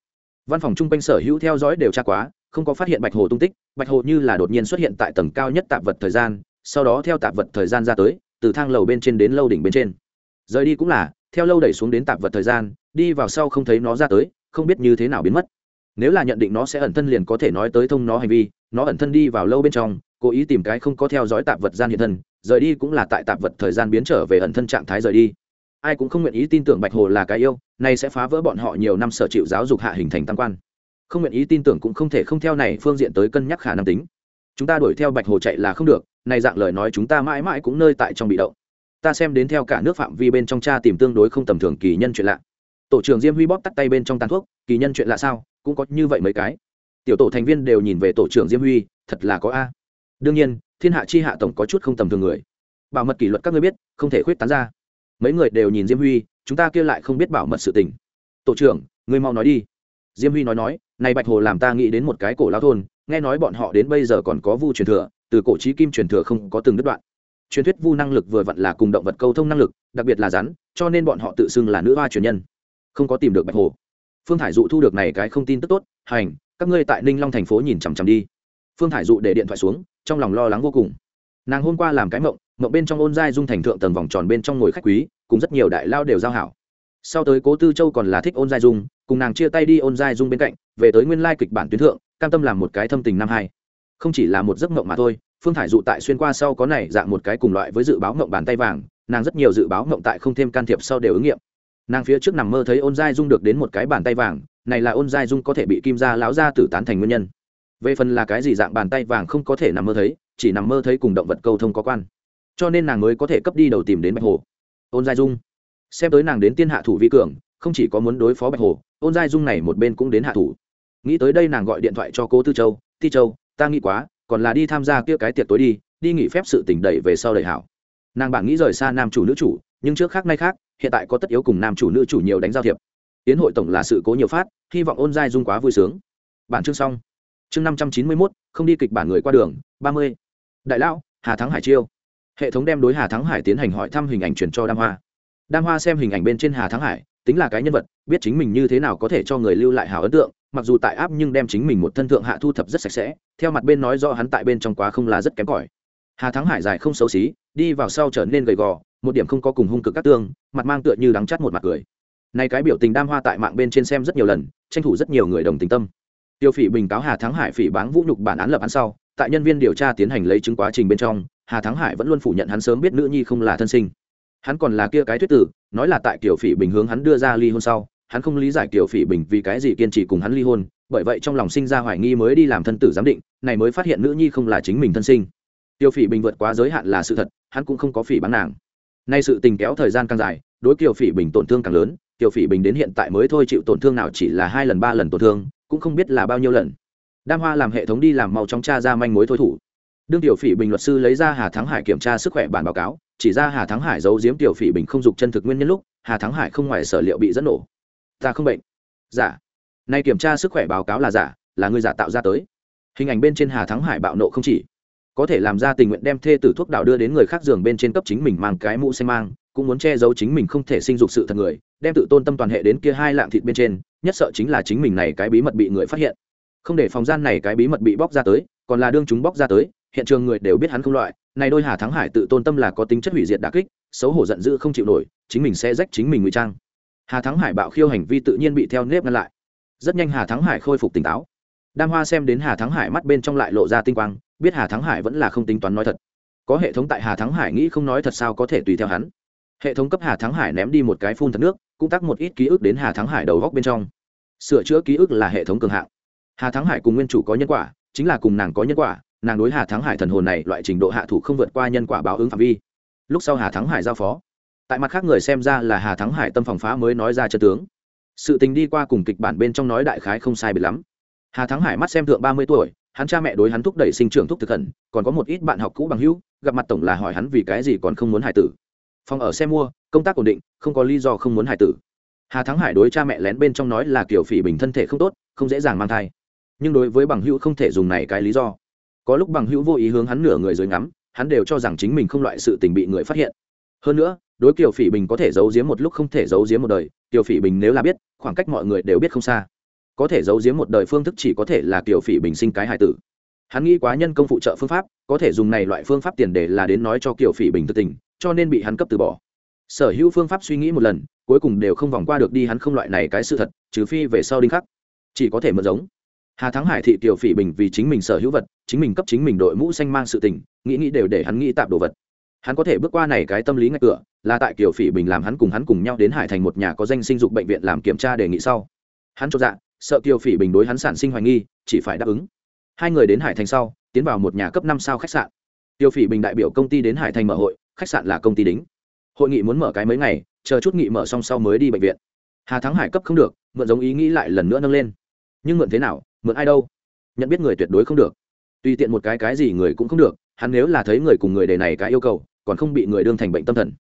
Văn phòng chung quanh sở hữu theo dõi điều tra quá, không có phát hiện bạch hồ tung tích, bạch hồ như là đột nhiên xuất hiện tại tầng cao nhất tạp vật thời gian, sau đó theo tạp vật thời gian ra tới, từ thang lầu bên trên đến lâu đỉnh bên trên. Rời đi cũng là, theo lâu đẩy xuống đến tạp vật thời gian, đi vào sau không thấy nó ra tới, không biết như thế nào biến mất. Nếu là nhận định nó sẽ ẩn thân liền có thể nói tới thông nó hành vi, nó ẩn thân đi vào lâu bên trong, cố ý tìm cái không có theo dõi tạp vật gian hiện thân, rời đi cũng là tại tạp vật thời gian biến trở về ẩn thân trạng thái rời đi ai cũng không nguyện ý tin tưởng bạch hồ là cái yêu, nay sẽ phá vỡ bọn họ nhiều năm sở chịu giáo dục hạ hình thành tam quan. Không nguyện ý tin tưởng cũng không thể không theo này phương diện tới cân nhắc khả năng tính. Chúng ta đuổi theo bạch hồ chạy là không được, này dạng lời nói chúng ta mãi mãi cũng nơi tại trong bị động. Ta xem đến theo cả nước phạm vi bên trong cha tìm tương đối không tầm thường kỳ nhân chuyện lạ. Tổ trưởng diêm huy bóp tắt tay bên trong tàn thuốc, kỳ nhân chuyện lạ sao, cũng có như vậy mấy cái. Tiểu tổ thành viên đều nhìn về tổ trưởng diêm huy, thật là có a. Đương nhiên, thiên hạ chi hạ tổng có chút không tầm thường người. Bảo mật kỷ luật các ngươi biết, không thể khuyết tán ra mấy người đều nhìn diêm huy, chúng ta kia lại không biết bảo mật sự tình. Tổ trưởng, ngươi mau nói đi. Diêm huy nói nói, này bạch hồ làm ta nghĩ đến một cái cổ lao thôn, nghe nói bọn họ đến bây giờ còn có vu truyền thừa, từ cổ trí kim truyền thừa không có từng đứt đoạn. Truyền thuyết vu năng lực vừa vặn là cùng động vật câu thông năng lực, đặc biệt là rắn, cho nên bọn họ tự xưng là nữ hoa truyền nhân. Không có tìm được bạch hồ. Phương thải dụ thu được này cái không tin tức tốt, hành, các ngươi tại ninh long thành phố nhìn chằm chằm đi. Phương thải dụ để điện thoại xuống, trong lòng lo lắng vô cùng. Nàng hôm qua làm cái mộng mộng bên trong ôn giai dung thành thượng tầng vòng tròn bên trong ngồi khách quý, cùng rất nhiều đại lao đều giao hảo. Sau tới cố tư châu còn là thích ôn giai dung, cùng nàng chia tay đi ôn giai dung bên cạnh, về tới nguyên lai kịch bản tuyến thượng, cam tâm làm một cái thâm tình năm hai. Không chỉ là một giấc mộng mà thôi, phương thải dụ tại xuyên qua sau có này dạng một cái cùng loại với dự báo mộng bàn tay vàng, nàng rất nhiều dự báo mộng tại không thêm can thiệp sau đều ứng nghiệm. Nàng phía trước nằm mơ thấy ôn giai dung được đến một cái bàn tay vàng, này là ôn giai dung có thể bị kim gia láo ra tử tán thành nguyên nhân. Về phần là cái gì dạng bàn tay vàng không có thể nằm mơ thấy, chỉ nằm mơ thấy cùng động vật câu thông có quan cho nên nàng mới có thể cấp đi đầu tìm đến bạch hồ. Ôn giai dung. Xem tới nàng đến tiên hạ thủ vi cường, không chỉ có muốn đối phó bạch hồ, ôn giai dung này một bên cũng đến hạ thủ. Nghĩ tới đây nàng gọi điện thoại cho cô tư châu, ti châu, ta nghĩ quá, còn là đi tham gia kia cái tiệc tối đi đi nghỉ phép sự tỉnh đẩy về sau đầy hảo. Nàng bản nghĩ rời xa nam chủ nữ chủ, nhưng trước khác nay khác, hiện tại có tất yếu cùng nam chủ nữ chủ nhiều đánh giao thiệp. Tiến hội tổng là sự cố nhiều phát, hy vọng ôn giai dung quá vui sướng. Bản chương xong. Chương năm trăm chín mươi mốt, không đi kịch bản người qua đường, ba mươi. Đại lão, hà thắng hải chiêu hệ thống đem đối hà thắng hải tiến hành hỏi thăm hình ảnh truyền cho đam hoa. Đam hoa xem hình ảnh bên trên hà thắng hải, tính là cái nhân vật, biết chính mình như thế nào có thể cho người lưu lại hào ấn tượng, mặc dù tại áp nhưng đem chính mình một thân thượng hạ thu thập rất sạch sẽ, theo mặt bên nói do hắn tại bên trong quá không là rất kém cỏi. Hà thắng hải dài không xấu xí, đi vào sau trở nên gầy gò, một điểm không có cùng hung cực các tương, mặt mang tựa như đắng chắt một mặt cười. Này cái biểu tình đam hoa tại mạng bên trên xem rất nhiều lần, tranh thủ rất nhiều người đồng tình tâm. Tiêu phỉ bình cáo hà thắng hải phỉ báng vũ nhục bản án lập án sau, tại nhân viên điều tra tiến hành lấy chứng quá trình bên trong hà thắng hải vẫn luôn phủ nhận hắn sớm biết nữ nhi không là thân sinh. Hắn còn là kia cái thuyết tử, nói là tại kiểu phỉ bình hướng hắn đưa ra ly hôn sau, hắn không lý giải kiểu phỉ bình vì cái gì kiên trì cùng hắn ly hôn, bởi vậy trong lòng sinh ra hoài nghi mới đi làm thân tử giám định, này mới phát hiện nữ nhi không là chính mình thân sinh. Tiêu phỉ bình vượt quá giới hạn là sự thật, hắn cũng không có phỉ bán nàng. Nay sự tình kéo thời gian càng dài, đối kiều phỉ bình tổn thương càng lớn, kiều phỉ bình đến hiện tại mới thôi chịu tổn thương nào chỉ là hai lần ba lần tổn thương, cũng không biết là bao nhiêu lần. Đam hoa làm hệ thống đi làm mau chóng tra ra manh mối thôi thủ đương tiểu phỉ bình luật sư lấy ra hà thắng hải kiểm tra sức khỏe bản báo cáo, chỉ ra hà thắng hải giấu giếm tiểu phỉ bình không dục chân thực nguyên nhân lúc, hà thắng hải không ngoài sở liệu bị dẫn nổ. Ta không bệnh. Giả. Nay kiểm tra sức khỏe báo cáo là giả, là người giả tạo ra tới. Hình ảnh bên trên hà thắng hải bạo nộ không chỉ. Có thể làm ra tình nguyện đem thê tử thuốc đạo đưa đến người khác giường bên trên cấp chính mình mang cái mũ xanh mang, cũng muốn che giấu chính mình không thể sinh dục sự thật người, đem tự tôn tâm toàn hệ đến kia hai lạng thịt bên trên, nhất sợ chính là chính mình này cái bí mật bị người phát hiện. Không để phòng gian này cái bí mật bị bóc ra tới, còn là đương chúng bóc ra tới hiện trường người đều biết hắn không loại, này đôi hà thắng hải tự tôn tâm là có tính chất hủy diệt đà kích, xấu hổ giận dữ không chịu nổi, chính mình sẽ rách chính mình ngụy trang. Hà thắng hải bạo khiêu hành vi tự nhiên bị theo nếp ngăn lại. Rất nhanh hà thắng hải khôi phục tỉnh táo. Đam hoa xem đến hà thắng hải mắt bên trong lại lộ ra tinh quang, biết hà thắng hải vẫn là không tính toán nói thật. Có hệ thống tại hà thắng hải nghĩ không nói thật sao có thể tùy theo hắn. Hệ thống cấp hà thắng hải ném đi một cái phun thật nước, cũng tắc một ít ký ức đến hà thắng hải đầu góc bên trong. Sửa chữa ký ức là hệ thống cường hạng. Hà thắng hải cùng nguyên chủ có nhân quả, chính là cùng nàng có nhân quả nàng đối hà thắng hải thần hồn này loại trình độ hạ thủ không vượt qua nhân quả báo ứng phạm vi. Lúc sau hà thắng hải giao phó. Tại mặt khác người xem ra là hà thắng hải tâm phòng phá mới nói ra chân tướng. Sự tình đi qua cùng kịch bản bên trong nói đại khái không sai biệt lắm. Hà thắng hải mắt xem thượng ba mươi tuổi, hắn cha mẹ đối hắn thúc đẩy sinh trưởng thúc thực khẩn còn có một ít bạn học cũ bằng hữu, gặp mặt tổng là hỏi hắn vì cái gì còn không muốn hải tử. Phòng ở xe mua, công tác ổn định, không có lý do không muốn hải tử. Hà thắng hải đối cha mẹ lén bên trong nói là kiểu phỉ bình thân thể không tốt, không dễ dàng mang thai. Nhưng đối với bằng hữu không thể dùng này cái lý do có lúc bằng hữu vô ý hướng hắn nửa người dưới ngắm, hắn đều cho rằng chính mình không loại sự tình bị người phát hiện. Hơn nữa, đối kiều phỉ bình có thể giấu giếm một lúc không thể giấu giếm một đời, kiều phỉ bình nếu là biết, khoảng cách mọi người đều biết không xa. Có thể giấu giếm một đời phương thức chỉ có thể là kiều phỉ bình sinh cái hài tử. Hắn nghĩ quá nhân công phụ trợ phương pháp, có thể dùng này loại phương pháp tiền để là đến nói cho kiều phỉ bình thực tình, cho nên bị hắn cấp từ bỏ. Sở hữu phương pháp suy nghĩ một lần, cuối cùng đều không vòng qua được đi hắn không loại này cái sự thật, trừ phi về sau đinh khắc. Chỉ có thể mượn giống hà thắng hải thị kiều phỉ bình vì chính mình sở hữu vật, chính mình cấp chính mình đội mũ xanh mang sự tình, nghĩ nghĩ đều để hắn nghĩ tạp đồ vật. Hắn có thể bước qua này cái tâm lý ngạch cửa, là tại kiều phỉ bình làm hắn cùng hắn cùng nhau đến hải thành một nhà có danh sinh dục bệnh viện làm kiểm tra đề nghị sau. Hắn cho dạ sợ kiều phỉ bình đối hắn sản sinh hoài nghi, chỉ phải đáp ứng. Hai người đến hải thành sau, tiến vào một nhà cấp năm sao khách sạn. Tiêu phỉ bình đại biểu công ty đến hải thành mở hội, khách sạn là công ty đính. Hội nghị muốn mở cái mấy ngày, chờ chút nghị mở xong sau mới đi bệnh viện. Hà thắng hải cấp không được, mượn giống ý nghĩ lại lần nữa nâng lên. Nhưng mượn thế nào mượn ai đâu? Nhận biết người tuyệt đối không được. Tùy tiện một cái cái gì người cũng không được, hắn nếu là thấy người cùng người đề này cái yêu cầu, còn không bị người đương thành bệnh tâm thần.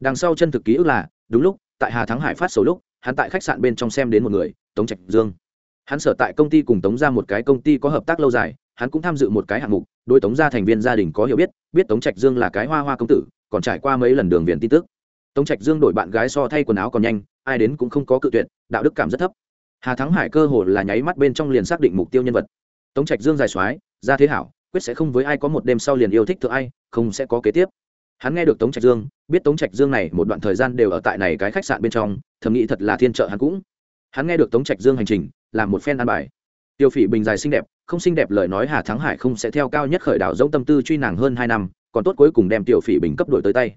Đằng sau chân thực ký ức là, đúng lúc, tại hà thắng hải phát sầu lúc, hắn tại khách sạn bên trong xem đến một người, tống trạch dương. Hắn sở tại công ty cùng tống ra một cái công ty có hợp tác lâu dài, hắn cũng tham dự một cái hạng mục đôi tống ra thành viên gia đình có hiểu biết biết tống trạch dương là cái hoa hoa công tử, còn trải qua mấy lần đường viện tin tức. Tống trạch dương đổi bạn gái so thay quần áo còn nhanh, ai đến cũng không có cự tuyệt, đạo đức cảm rất thấp hà thắng hải cơ hồ là nháy mắt bên trong liền xác định mục tiêu nhân vật. Tống trạch dương dài soái, ra thế hảo, quyết sẽ không với ai có một đêm sau liền yêu thích thượng ai, không sẽ có kế tiếp. Hắn nghe được tống trạch dương, biết tống trạch dương này một đoạn thời gian đều ở tại này cái khách sạn bên trong, thầm nghĩ thật là thiên trợ hắn cũng. Hắn nghe được tống trạch dương hành trình, làm một phen ăn bài. Tiêu phỉ bình dài xinh đẹp, không xinh đẹp lời nói hà thắng hải không sẽ theo cao nhất khởi đảo dũng tâm tư truy nàng hơn hai năm, còn tốt cuối cùng đem tiểu phỉ bình cấp đổi tới tay.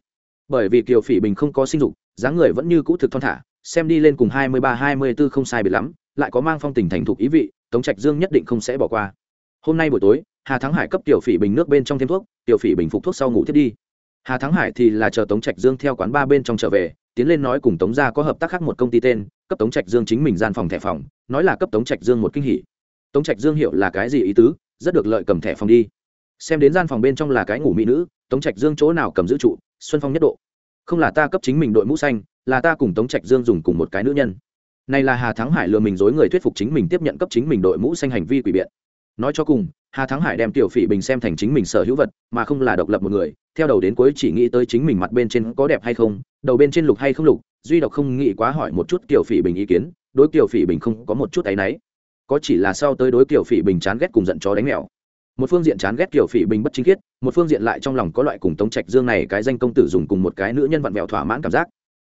Bởi vì kiều phỉ bình không có sinh dục, dáng người vẫn như cũ thực thon thả xem đi lên cùng hai mươi ba, hai mươi b ố không sai biệt lắm, lại có mang phong tình thành thục ý vị, tống trạch dương nhất định không sẽ bỏ qua. Hôm nay buổi tối, hà thắng hải cấp tiểu phỉ bình nước bên trong thêm thuốc, tiểu phỉ bình phục thuốc sau ngủ thiết đi. Hà thắng hải thì là chờ tống trạch dương theo quán ba bên trong trở về, tiến lên nói cùng tống gia có hợp tác khác một công ty tên, cấp tống trạch dương chính mình gian phòng thẻ phòng, nói là cấp tống trạch dương một kinh hỉ. Tống trạch dương hiểu là cái gì ý tứ, rất được lợi cầm thẻ phòng đi. Xem đến gian phòng bên trong là cái ngủ mỹ nữ, tống trạch dương chỗ nào cầm giữ trụ, xuân phong nhất độ. Không là ta cấp chính mình đội mũ xanh là ta cùng tống trạch dương dùng cùng một cái nữ nhân. Này là hà thắng hải lừa mình dối người thuyết phục chính mình tiếp nhận cấp chính mình đội mũ xanh hành vi quỷ biện. Nói cho cùng, hà thắng hải đem tiểu phỉ bình xem thành chính mình sở hữu vật, mà không là độc lập một người, theo đầu đến cuối chỉ nghĩ tới chính mình mặt bên trên có đẹp hay không, đầu bên trên lục hay không lục, duy độc không nghĩ quá hỏi một chút tiểu phỉ bình ý kiến, đối tiểu phỉ bình không có một chút áy náy. Có chỉ là sau tới đối tiểu phỉ bình chán ghét cùng giận chó đánh mèo. Một phương diện chán ghét tiểu phỉ bình bất chính khiết, một phương diện lại trong lòng có loại cùng tống trạch dương này cái danh công tử dùng cùng một cái nữ nhân vặn vẹo thỏa mãn cảm giác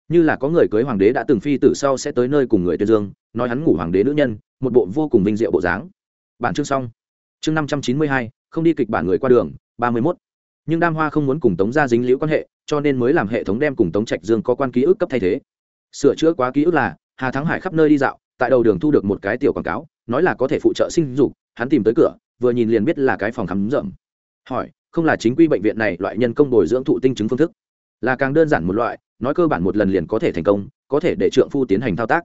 như là có người cưới hoàng đế đã từng phi tử sau sẽ tới nơi cùng người tuyên dương, nói hắn ngủ hoàng đế nữ nhân, một bộ vô cùng vinh diệu bộ dáng. Bản chương xong. Chương năm trăm chín mươi hai, không đi kịch bản người qua đường, ba mươi mốt. Nhưng đam hoa không muốn cùng tống gia dính liễu quan hệ, cho nên mới làm hệ thống đem cùng tống trạch dương có quan ký ức cấp thay thế. Sửa chữa quá ký ức là, hà thắng hải khắp nơi đi dạo, tại đầu đường thu được một cái tiểu quảng cáo, nói là có thể phụ trợ sinh dục, hắn tìm tới cửa, vừa nhìn liền biết là cái phòng khám rậm hỏi, không là chính quy bệnh viện này loại nhân công bồi dưỡng thụ tinh chứng phương thức? Là càng đơn giản một loại nói cơ bản một lần liền có thể thành công, có thể để trượng phu tiến hành thao tác.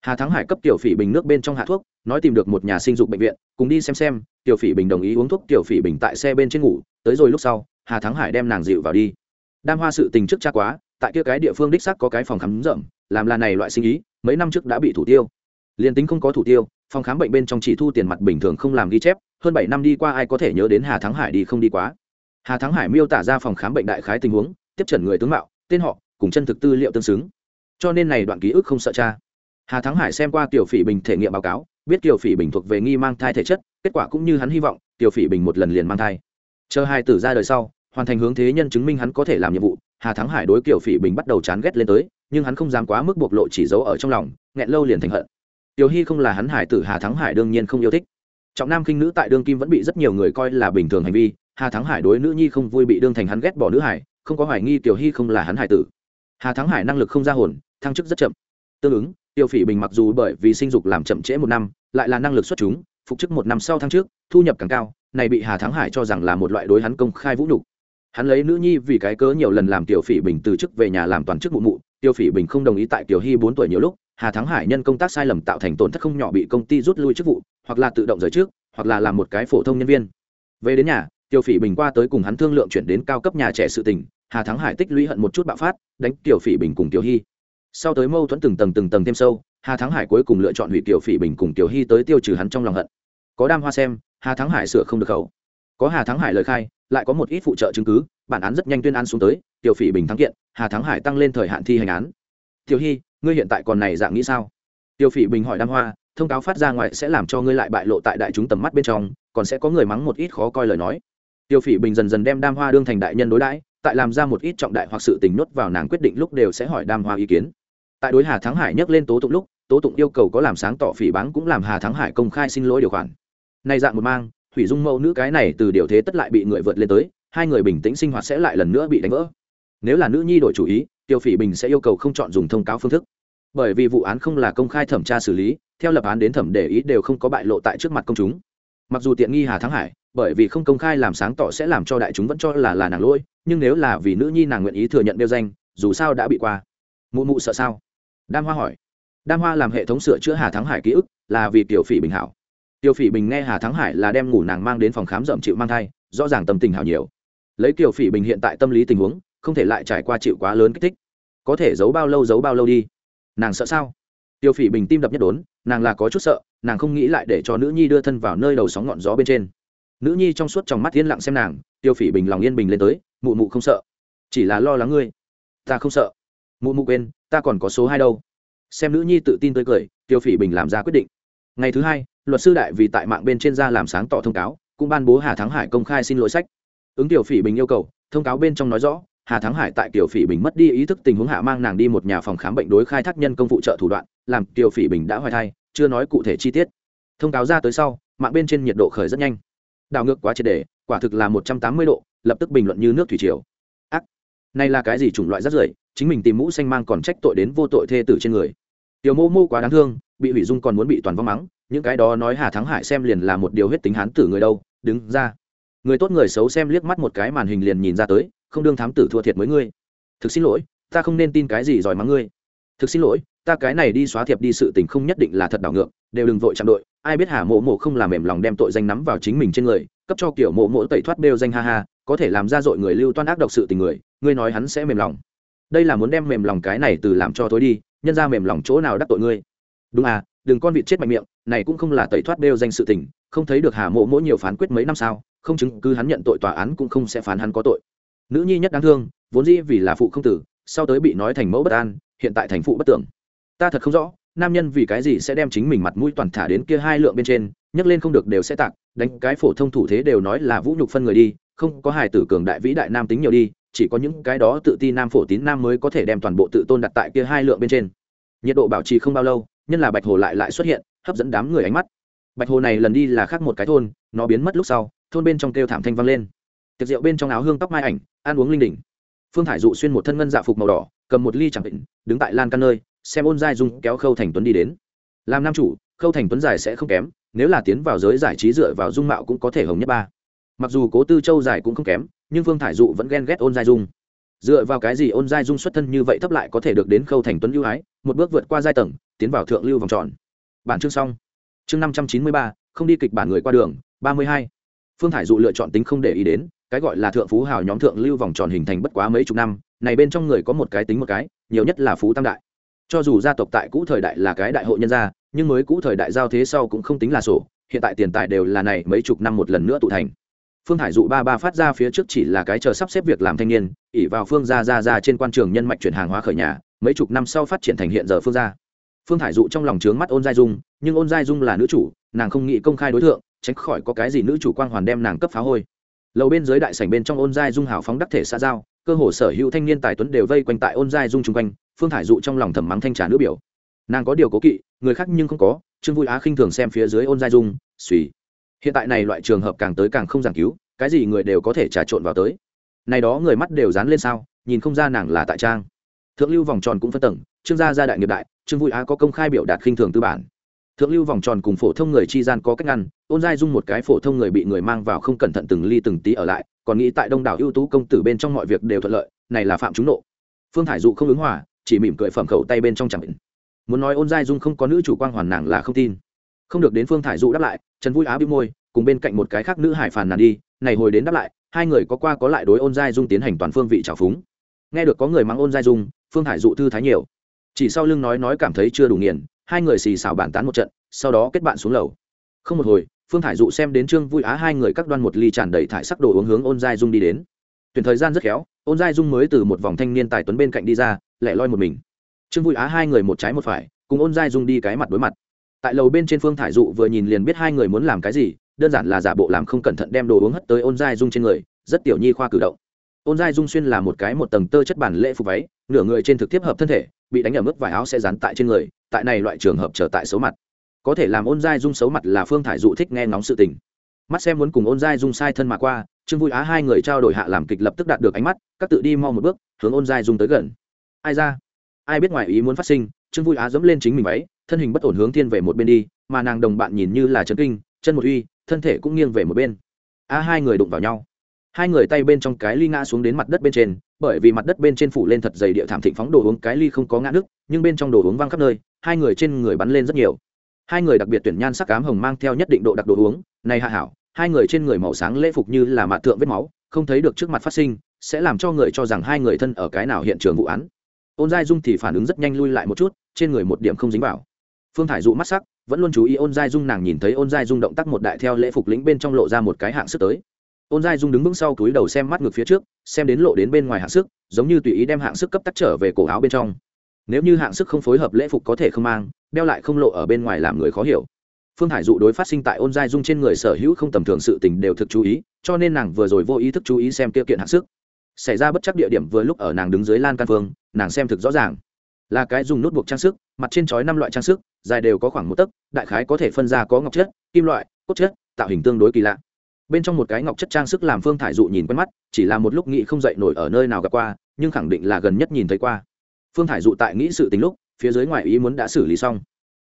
Hà thắng hải cấp tiểu phỉ bình nước bên trong hạ thuốc, nói tìm được một nhà sinh dục bệnh viện, cùng đi xem xem, tiểu phỉ bình đồng ý uống thuốc, tiểu phỉ bình tại xe bên trên ngủ, tới rồi lúc sau, hà thắng hải đem nàng dịu vào đi. Đam hoa sự tình trước cha quá, tại kia cái địa phương đích sắc có cái phòng khám rậm làm là này loại sinh ý, mấy năm trước đã bị thủ tiêu. Liền tính không có thủ tiêu, phòng khám bệnh bên trong chỉ thu tiền mặt bình thường không làm ghi chép, hơn bảy năm đi qua ai có thể nhớ đến hà thắng hải đi không đi quá. Hà thắng hải miêu tả ra phòng khám bệnh đại khái tình huống, tiếp trần người tướng mạo, tên họ cùng chân thực tư liệu tương xứng. Cho nên này đoạn ký ức không sợ cha. Hà thắng hải xem qua tiểu phỉ bình thể nghiệm báo cáo, biết tiểu phỉ bình thuộc về nghi mang thai thể chất, kết quả cũng như hắn hy vọng tiểu phỉ bình một lần liền mang thai. Chờ hai tử ra đời sau, hoàn thành hướng thế nhân chứng minh hắn có thể làm nhiệm vụ, hà thắng hải đối kiểu phỉ bình bắt đầu chán ghét lên tới, nhưng hắn không dám quá mức bộc lộ chỉ giấu ở trong lòng, nghẹn lâu liền thành hận. Tiểu hy không là hắn hải tử, hà thắng hải đương nhiên không yêu thích. Trọng nam khinh nữ tại đương kim vẫn bị rất nhiều người coi là bình thường hành vi, hà thắng hải đối nữ nhi không vui bị đương thành hắn ghét bỏ nữ hải, không có hoài nghi tiểu hy không là hắn hải tử hà thắng hải năng lực không ra hồn, thăng chức rất chậm. Tương ứng, tiêu phỉ bình mặc dù bởi vì sinh dục làm chậm trễ một năm, lại là năng lực xuất chúng, phục chức một năm sau thăng trước thu nhập càng cao, này bị hà thắng hải cho rằng là một loại đối hắn công khai vũ nhục. Hắn lấy nữ nhi vì cái cớ nhiều lần làm tiểu phỉ bình từ chức về nhà làm toàn chức mụ mụ, tiêu phỉ bình không đồng ý tại tiểu hy bốn tuổi nhiều lúc, hà thắng hải nhân công tác sai lầm tạo thành tổn thất không nhỏ bị công ty rút lui chức vụ, hoặc là tự động rời trước hoặc là làm một cái phổ thông nhân viên. Về đến nhà, tiêu phỉ bình qua tới cùng hắn thương lượng chuyển đến cao cấp nhà trẻ sự tình hà thắng hải tích lũy hận một chút bạo phát, đánh tiểu phỉ bình cùng tiểu hy. Sau tới mâu thuẫn từng tầng từng tầng thêm sâu, hà thắng hải cuối cùng lựa chọn hủy tiểu phỉ bình cùng tiểu hy tới tiêu trừ hắn trong lòng hận. Có đam hoa xem, hà thắng hải sửa không được khẩu. Có hà thắng hải lời khai, lại có một ít phụ trợ chứng cứ, bản án rất nhanh tuyên án xuống tới, tiểu phỉ bình thắng kiện, hà thắng hải tăng lên thời hạn thi hành án. Tiểu hy, ngươi hiện tại còn này dạng nghĩ sao? Tiểu phỉ bình hỏi đam hoa, thông cáo phát ra ngoài sẽ làm cho ngươi lại bại lộ tại đại chúng tầm mắt bên trong, còn sẽ có người mắng một ít khó coi lời nói. Tiểu phỉ bình dần dần đem đam hoa đương thành đại nhân đối đãi tại làm ra một ít trọng đại hoặc sự tình nốt vào nàng quyết định lúc đều sẽ hỏi đam hoa ý kiến. Tại đối hà thắng hải nhắc lên tố tụng lúc, tố tụng yêu cầu có làm sáng tỏ phỉ báng cũng làm hà thắng hải công khai xin lỗi điều khoản. Nay dạng một mang thủy dung mẫu nữ cái này từ điều thế tất lại bị người vượt lên tới, hai người bình tĩnh sinh hoạt sẽ lại lần nữa bị đánh vỡ. Nếu là nữ nhi đổi chủ ý, tiêu phỉ bình sẽ yêu cầu không chọn dùng thông cáo phương thức. Bởi vì vụ án không là công khai thẩm tra xử lý, theo lập án đến thẩm để ý đều không có bại lộ tại trước mặt công chúng mặc dù tiện nghi hà thắng hải, bởi vì không công khai làm sáng tỏ sẽ làm cho đại chúng vẫn cho là là nàng lỗi, nhưng nếu là vì nữ nhi nàng nguyện ý thừa nhận đeo danh, dù sao đã bị qua. Mụ mụ sợ sao? Đam hoa hỏi. Đam hoa làm hệ thống sửa chữa hà thắng hải ký ức, là vì tiểu phỉ bình hảo. Tiểu phỉ bình nghe hà thắng hải là đem ngủ nàng mang đến phòng khám rậm chịu mang thai, rõ ràng tâm tình hảo nhiều. Lấy tiểu phỉ bình hiện tại tâm lý tình huống, không thể lại trải qua chịu quá lớn kích thích. Có thể giấu bao lâu giấu bao lâu đi. Nàng sợ sao? Tiểu phỉ bình tim đập nhất đốn nàng là có chút sợ, nàng không nghĩ lại để cho nữ nhi đưa thân vào nơi đầu sóng ngọn gió bên trên. Nữ nhi trong suốt trong mắt yên lặng xem nàng, tiêu phỉ bình lòng yên bình lên tới, mụ mụ không sợ. Chỉ là lo lắng ngươi. Ta không sợ. Mụ mụ quên, ta còn có số hai đâu. Xem nữ nhi tự tin tới cười, tiêu phỉ bình làm ra quyết định. Ngày thứ hai, luật sư đại vì tại mạng bên trên ra làm sáng tỏ thông cáo, cũng ban bố hà thắng hải công khai xin lỗi sách. Ứng tiểu phỉ bình yêu cầu, thông cáo bên trong nói rõ hà thắng hải tại tiểu phỉ bình mất đi ý thức tình huống hạ mang nàng đi một nhà phòng khám bệnh đối khai thác nhân công phụ trợ thủ đoạn, làm tiểu phỉ bình đã hoài thai, chưa nói cụ thể chi tiết. Thông cáo ra tới sau, mạng bên trên nhiệt độ khởi rất nhanh. Đảo ngược quá triệt đề quả thực là một trăm tám mươi độ, lập tức bình luận như nước thủy triều. Ác! Này là cái gì chủng loại rất rưởi? Chính mình tìm mũ xanh mang còn trách tội đến vô tội thê tử trên người. Tiểu mô mô quá đáng thương, bị hủy dung còn muốn bị toàn vong mắng, những cái đó nói hà thắng hải xem liền là một điều huyết tính hán tử người đâu, đứng ra. Người tốt người xấu xem liếc mắt một cái màn hình liền nhìn ra tới không đương thám tử thua thiệt với ngươi. Thực xin lỗi, ta không nên tin cái gì giỏi mắng ngươi. Thực xin lỗi, ta cái này đi xóa thiệp đi sự tình không nhất định là thật đảo ngược, đều đừng vội chạm đội. Ai biết hà mộ mộ không làm mềm lòng đem tội danh nắm vào chính mình trên người, cấp cho kiểu mộ mộ tẩy thoát bêu danh ha ha, có thể làm ra dội người lưu toan ác độc sự tình người, ngươi nói hắn sẽ mềm lòng. Đây là muốn đem mềm lòng cái này từ làm cho tối đi, nhân ra mềm lòng chỗ nào đắc tội ngươi. Đúng à đừng con vịt chết mạnh miệng, này cũng không là tẩy thoát bêu danh sự tình, không thấy được hà mộ mỗi nhiều phán quyết mấy năm sao, không chứng cứ hắn nhận tội tòa án cũng không sẽ phán hắn có tội nữ nhi nhất đáng thương, vốn dĩ vì là phụ không tử, sau tới bị nói thành mẫu bất an, hiện tại thành phụ bất tưởng. Ta thật không rõ, nam nhân vì cái gì sẽ đem chính mình mặt mũi toàn thả đến kia hai lượng bên trên, nhấc lên không được đều sẽ tạc, đánh cái phổ thông thủ thế đều nói là vũ nhục phân người đi, không có hài tử cường đại vĩ đại nam tính nhiều đi, chỉ có những cái đó tự ti nam phổ tín nam mới có thể đem toàn bộ tự tôn đặt tại kia hai lượng bên trên. Nhiệt độ bảo trì không bao lâu, nhân là bạch hồ lại lại xuất hiện, hấp dẫn đám người ánh mắt. Bạch hồ này lần đi là khác một cái thôn, nó biến mất lúc sau, thôn bên trong kêu thảm thanh vang lên tiệc rượu bên trong áo hương tóc mai ảnh, ăn uống linh đỉnh. Phương thải dụ xuyên một thân ngân dạ phục màu đỏ, cầm một ly chẳng định, đứng tại lan căn nơi, xem ôn giai dung kéo khâu thành tuấn đi đến. Làm nam chủ, khâu thành tuấn giải sẽ không kém, nếu là tiến vào giới giải trí dựa vào dung mạo cũng có thể hồng nhất ba. Mặc dù cố tư châu giải cũng không kém, nhưng phương thải dụ vẫn ghen ghét ôn giai dung. Dựa vào cái gì ôn giai dung xuất thân như vậy thấp lại có thể được đến khâu thành tuấn ưu ái, một bước vượt qua giai tầng, tiến vào thượng lưu vòng tròn. Bản chương xong. Chương năm trăm chín mươi ba, không đi kịch bản người qua đường, ba mươi hai. Phương thải dụ lựa chọn tính không để ý đến cái gọi là thượng phú hào nhóm thượng lưu vòng tròn hình thành bất quá mấy chục năm, này bên trong người có một cái tính một cái, nhiều nhất là phú tam đại. Cho dù gia tộc tại cũ thời đại là cái đại hội nhân gia, nhưng mới cũ thời đại giao thế sau cũng không tính là sổ, hiện tại tiền tài đều là này mấy chục năm một lần nữa tụ thành. Phương hải dụ ba ba phát ra phía trước chỉ là cái chờ sắp xếp việc làm thanh niên ỉ vào phương gia ra ra trên quan trường nhân mạch chuyển hàng hóa khởi nhà, mấy chục năm sau phát triển thành hiện giờ phương gia. Phương hải dụ trong lòng trướng mắt ôn giai dung, nhưng ôn giai dung là nữ chủ, nàng không nghĩ công khai đối tượng, tránh khỏi có cái gì nữ chủ quang hoàn đem nàng cấp phá hôi lầu bên dưới đại sảnh bên trong ôn giai dung hào phóng đắc thể xã giao, cơ hồ sở hữu thanh niên tài tuấn đều vây quanh tại ôn giai dung chung quanh, phương thải dụ trong lòng thầm mắng thanh trà nữ biểu. Nàng có điều cố kỵ, người khác nhưng không có, trương vui á khinh thường xem phía dưới ôn giai dung, suy. Hiện tại này loại trường hợp càng tới càng không giảng cứu, cái gì người đều có thể trà trộn vào tới. Này đó người mắt đều dán lên sao, nhìn không ra nàng là tại trang. Thượng lưu vòng tròn cũng phân tầng, trương gia gia đại nghiệp đại, trương vui á có công khai biểu đạt khinh thường tư bản. Thượng lưu vòng tròn cùng phổ thông người chi gian có cách ngăn ôn giai dung một cái phổ thông người bị người mang vào không cẩn thận từng ly từng tí ở lại, còn nghĩ tại đông đảo ưu tú công tử bên trong mọi việc đều thuận lợi, này là phạm trúng nộ. Phương thải dụ không ứng hòa, chỉ mỉm cười phẩm khẩu tay bên trong chẳng định. Muốn nói ôn giai dung không có nữ chủ quan hoàn nàng là không tin. Không được đến phương thải dụ đáp lại, trần vui á bị môi, cùng bên cạnh một cái khác nữ hải phàn nàn đi, này hồi đến đáp lại, hai người có qua có lại đối ôn giai dung tiến hành toàn phương vị trào phúng. Nghe được có người mắng ôn giai dung, phương thải dụ thư thái nhiều. Chỉ sau lưng nói nói cảm thấy chưa đủ nghiền, hai người xì xào bàn tán một trận, sau đó kết bạn xuống lầu. Không một hồi phương thải dụ xem đến trương vui á hai người các đoan một ly tràn đầy thải sắc đồ uống hướng ôn giai dung đi đến. Tuyển thời gian rất khéo, ôn giai dung mới từ một vòng thanh niên tài tuấn bên cạnh đi ra, lẻ loi một mình. Trương vui á hai người một trái một phải, cùng ôn giai dung đi cái mặt đối mặt. Tại lầu bên trên phương thải dụ vừa nhìn liền biết hai người muốn làm cái gì, đơn giản là giả bộ làm không cẩn thận đem đồ uống hất tới ôn giai dung trên người, rất tiểu nhi khoa cử động. Ôn giai dung xuyên là một cái một tầng tơ chất bản lễ phục váy, nửa người trên thực tiếp hợp thân thể, bị đánh ở mức vải áo sẽ dán tại trên người, tại này loại trường hợp trở tại xấu mặt có thể làm ôn giai dung xấu mặt là phương thải dụ thích nghe ngóng sự tình. Mắt xem muốn cùng ôn giai dung sai thân mà qua, trương vui á hai người trao đổi hạ làm kịch lập tức đạt được ánh mắt, các tự đi mau một bước, hướng ôn giai dung tới gần. Ai ra? Ai biết ngoài ý muốn phát sinh, trương vui á dẫm lên chính mình váy, thân hình bất ổn hướng thiên về một bên đi, mà nàng đồng bạn nhìn như là trấn kinh, chân một uy, thân thể cũng nghiêng về một bên. A hai người đụng vào nhau. Hai người tay bên trong cái ly ngã xuống đến mặt đất bên trên, bởi vì mặt đất bên trên phủ lên thật dày địa thảm thịnh phóng đồ uống, cái ly không có ngã nước nhưng bên trong đồ uống văng khắp nơi, hai người trên người bắn lên rất nhiều hai người đặc biệt tuyển nhan sắc cám hồng mang theo nhất định độ đặc đồ uống, này hạ hảo, hai người trên người màu sáng lễ phục như là mạ tượng vết máu, không thấy được trước mặt phát sinh, sẽ làm cho người cho rằng hai người thân ở cái nào hiện trường vụ án. Ôn giai dung thì phản ứng rất nhanh lui lại một chút, trên người một điểm không dính vào. Phương thải dụ mắt sắc, vẫn luôn chú ý ôn giai dung, nàng nhìn thấy ôn giai dung động tác một đại theo lễ phục lĩnh bên trong lộ ra một cái hạng sức tới. Ôn giai dung đứng vững sau túi đầu xem mắt ngược phía trước, xem đến lộ đến bên ngoài hạng sức, giống như tùy ý đem hạng sức cấp tắc trở về cổ áo bên trong nếu như hạng sức không phối hợp lễ phục có thể không mang, đeo lại không lộ ở bên ngoài làm người khó hiểu. Phương hải dụ đối phát sinh tại ôn giai dung trên người sở hữu không tầm thường sự tình đều thực chú ý, cho nên nàng vừa rồi vô ý thức chú ý xem tiêu kiện hạng sức. Xảy ra bất chắc địa điểm vừa lúc ở nàng đứng dưới lan can phương, nàng xem thực rõ ràng. Là cái dùng nút buộc trang sức, mặt trên chói năm loại trang sức, dài đều có khoảng một tấc, đại khái có thể phân ra có ngọc chất, kim loại, cốt chất, tạo hình tương đối kỳ lạ. Bên trong một cái ngọc chất trang sức làm phương thải dụ nhìn quen mắt, chỉ là một lúc nghĩ không dậy nổi ở nơi nào gặp qua, nhưng khẳng định là gần nhất nhìn thấy qua phương thải dụ tại nghĩ sự tính lúc, phía dưới ngoài ý muốn đã xử lý xong.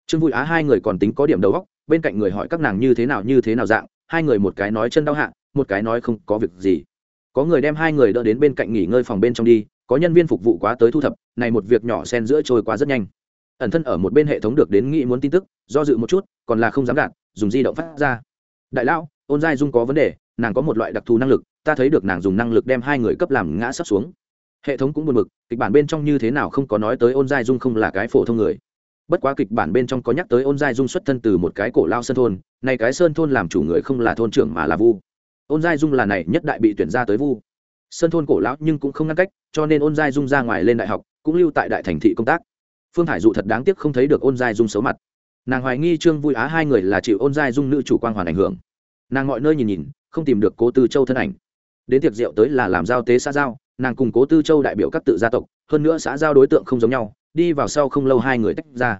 Trương vui á hai người còn tính có điểm đầu góc bên cạnh người hỏi các nàng như thế nào như thế nào dạng, hai người một cái nói chân đau hạ, một cái nói không có việc gì. Có người đem hai người đỡ đến bên cạnh nghỉ ngơi phòng bên trong đi, có nhân viên phục vụ quá tới thu thập, này một việc nhỏ xen giữa trôi qua rất nhanh. Ẩn thân ở một bên hệ thống được đến nghĩ muốn tin tức, do dự một chút, còn là không dám gạt, dùng di động phát ra. Đại lão, ôn giai dung có vấn đề, nàng có một loại đặc thù năng lực, ta thấy được nàng dùng năng lực đem hai người cấp làm ngã sắp xuống hệ thống cũng buồn mực kịch bản bên trong như thế nào không có nói tới ôn giai dung không là cái phổ thông người. Bất quá kịch bản bên trong có nhắc tới ôn giai dung xuất thân từ một cái cổ lao sơn thôn này cái sơn thôn làm chủ người không là thôn trưởng mà là vu. Ôn giai dung là này, nhất đại bị tuyển ra tới vu. Sơn thôn cổ lão nhưng cũng không ngăn cách, cho nên ôn giai dung ra ngoài lên đại học, cũng lưu tại đại thành thị công tác. Phương hải dụ thật đáng tiếc không thấy được ôn giai dung xấu mặt. Nàng hoài nghi trương vui á hai người là chịu ôn giai dung nữ chủ quan hoàn ảnh hưởng. Nàng mọi nơi nhìn nhìn, không tìm được cố tư châu thân ảnh. Đến tiệc rượu tới là làm giao tế xã giao nàng cùng cố tư châu đại biểu các tự gia tộc, hơn nữa xã giao đối tượng không giống nhau, đi vào sau không lâu hai người tách ra.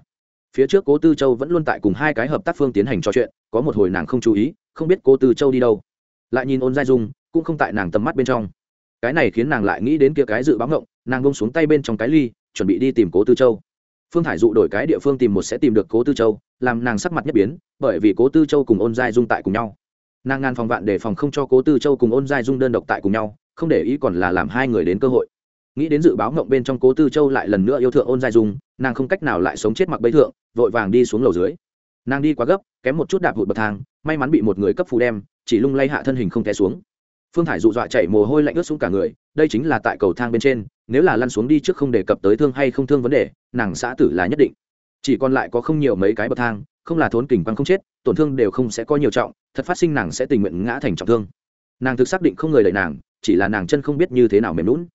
Phía trước cố tư châu vẫn luôn tại cùng hai cái hợp tác phương tiến hành trò chuyện, có một hồi nàng không chú ý, không biết cố tư châu đi đâu. Lại nhìn ôn giai dung, cũng không tại nàng tầm mắt bên trong. Cái này khiến nàng lại nghĩ đến kia cái dự báo ngộng, nàng bông xuống tay bên trong cái ly, chuẩn bị đi tìm cố tư châu. Phương thải dụ đổi cái địa phương tìm một sẽ tìm được cố tư châu, làm nàng sắc mặt nhất biến, bởi vì cố tư châu cùng ôn giai dung tại cùng nhau. Nàng ngàn phòng vạn để phòng không cho cố tư châu cùng ôn giai dung đơn độc tại cùng nhau không để ý còn là làm hai người đến cơ hội. Nghĩ đến dự báo ngộng bên trong cố tư châu lại lần nữa yêu thượng ôn giai dung, nàng không cách nào lại sống chết mặc bấy thượng, vội vàng đi xuống lầu dưới. Nàng đi quá gấp, kém một chút đạp hụt bậc thang, may mắn bị một người cấp phù đem, chỉ lung lay hạ thân hình không té xuống. Phương thải dụ dọa chạy mồ hôi lạnh ướt xuống cả người, đây chính là tại cầu thang bên trên, nếu là lăn xuống đi trước không đề cập tới thương hay không thương vấn đề, nàng xã tử là nhất định. Chỉ còn lại có không nhiều mấy cái bậc thang, không là thốn kình băng không chết, tổn thương đều không sẽ có nhiều trọng, thật phát sinh nàng sẽ tình nguyện ngã thành trọng thương. Nàng thực xác định không người đợi nàng chỉ là nàng chân không biết như thế nào mềm lún.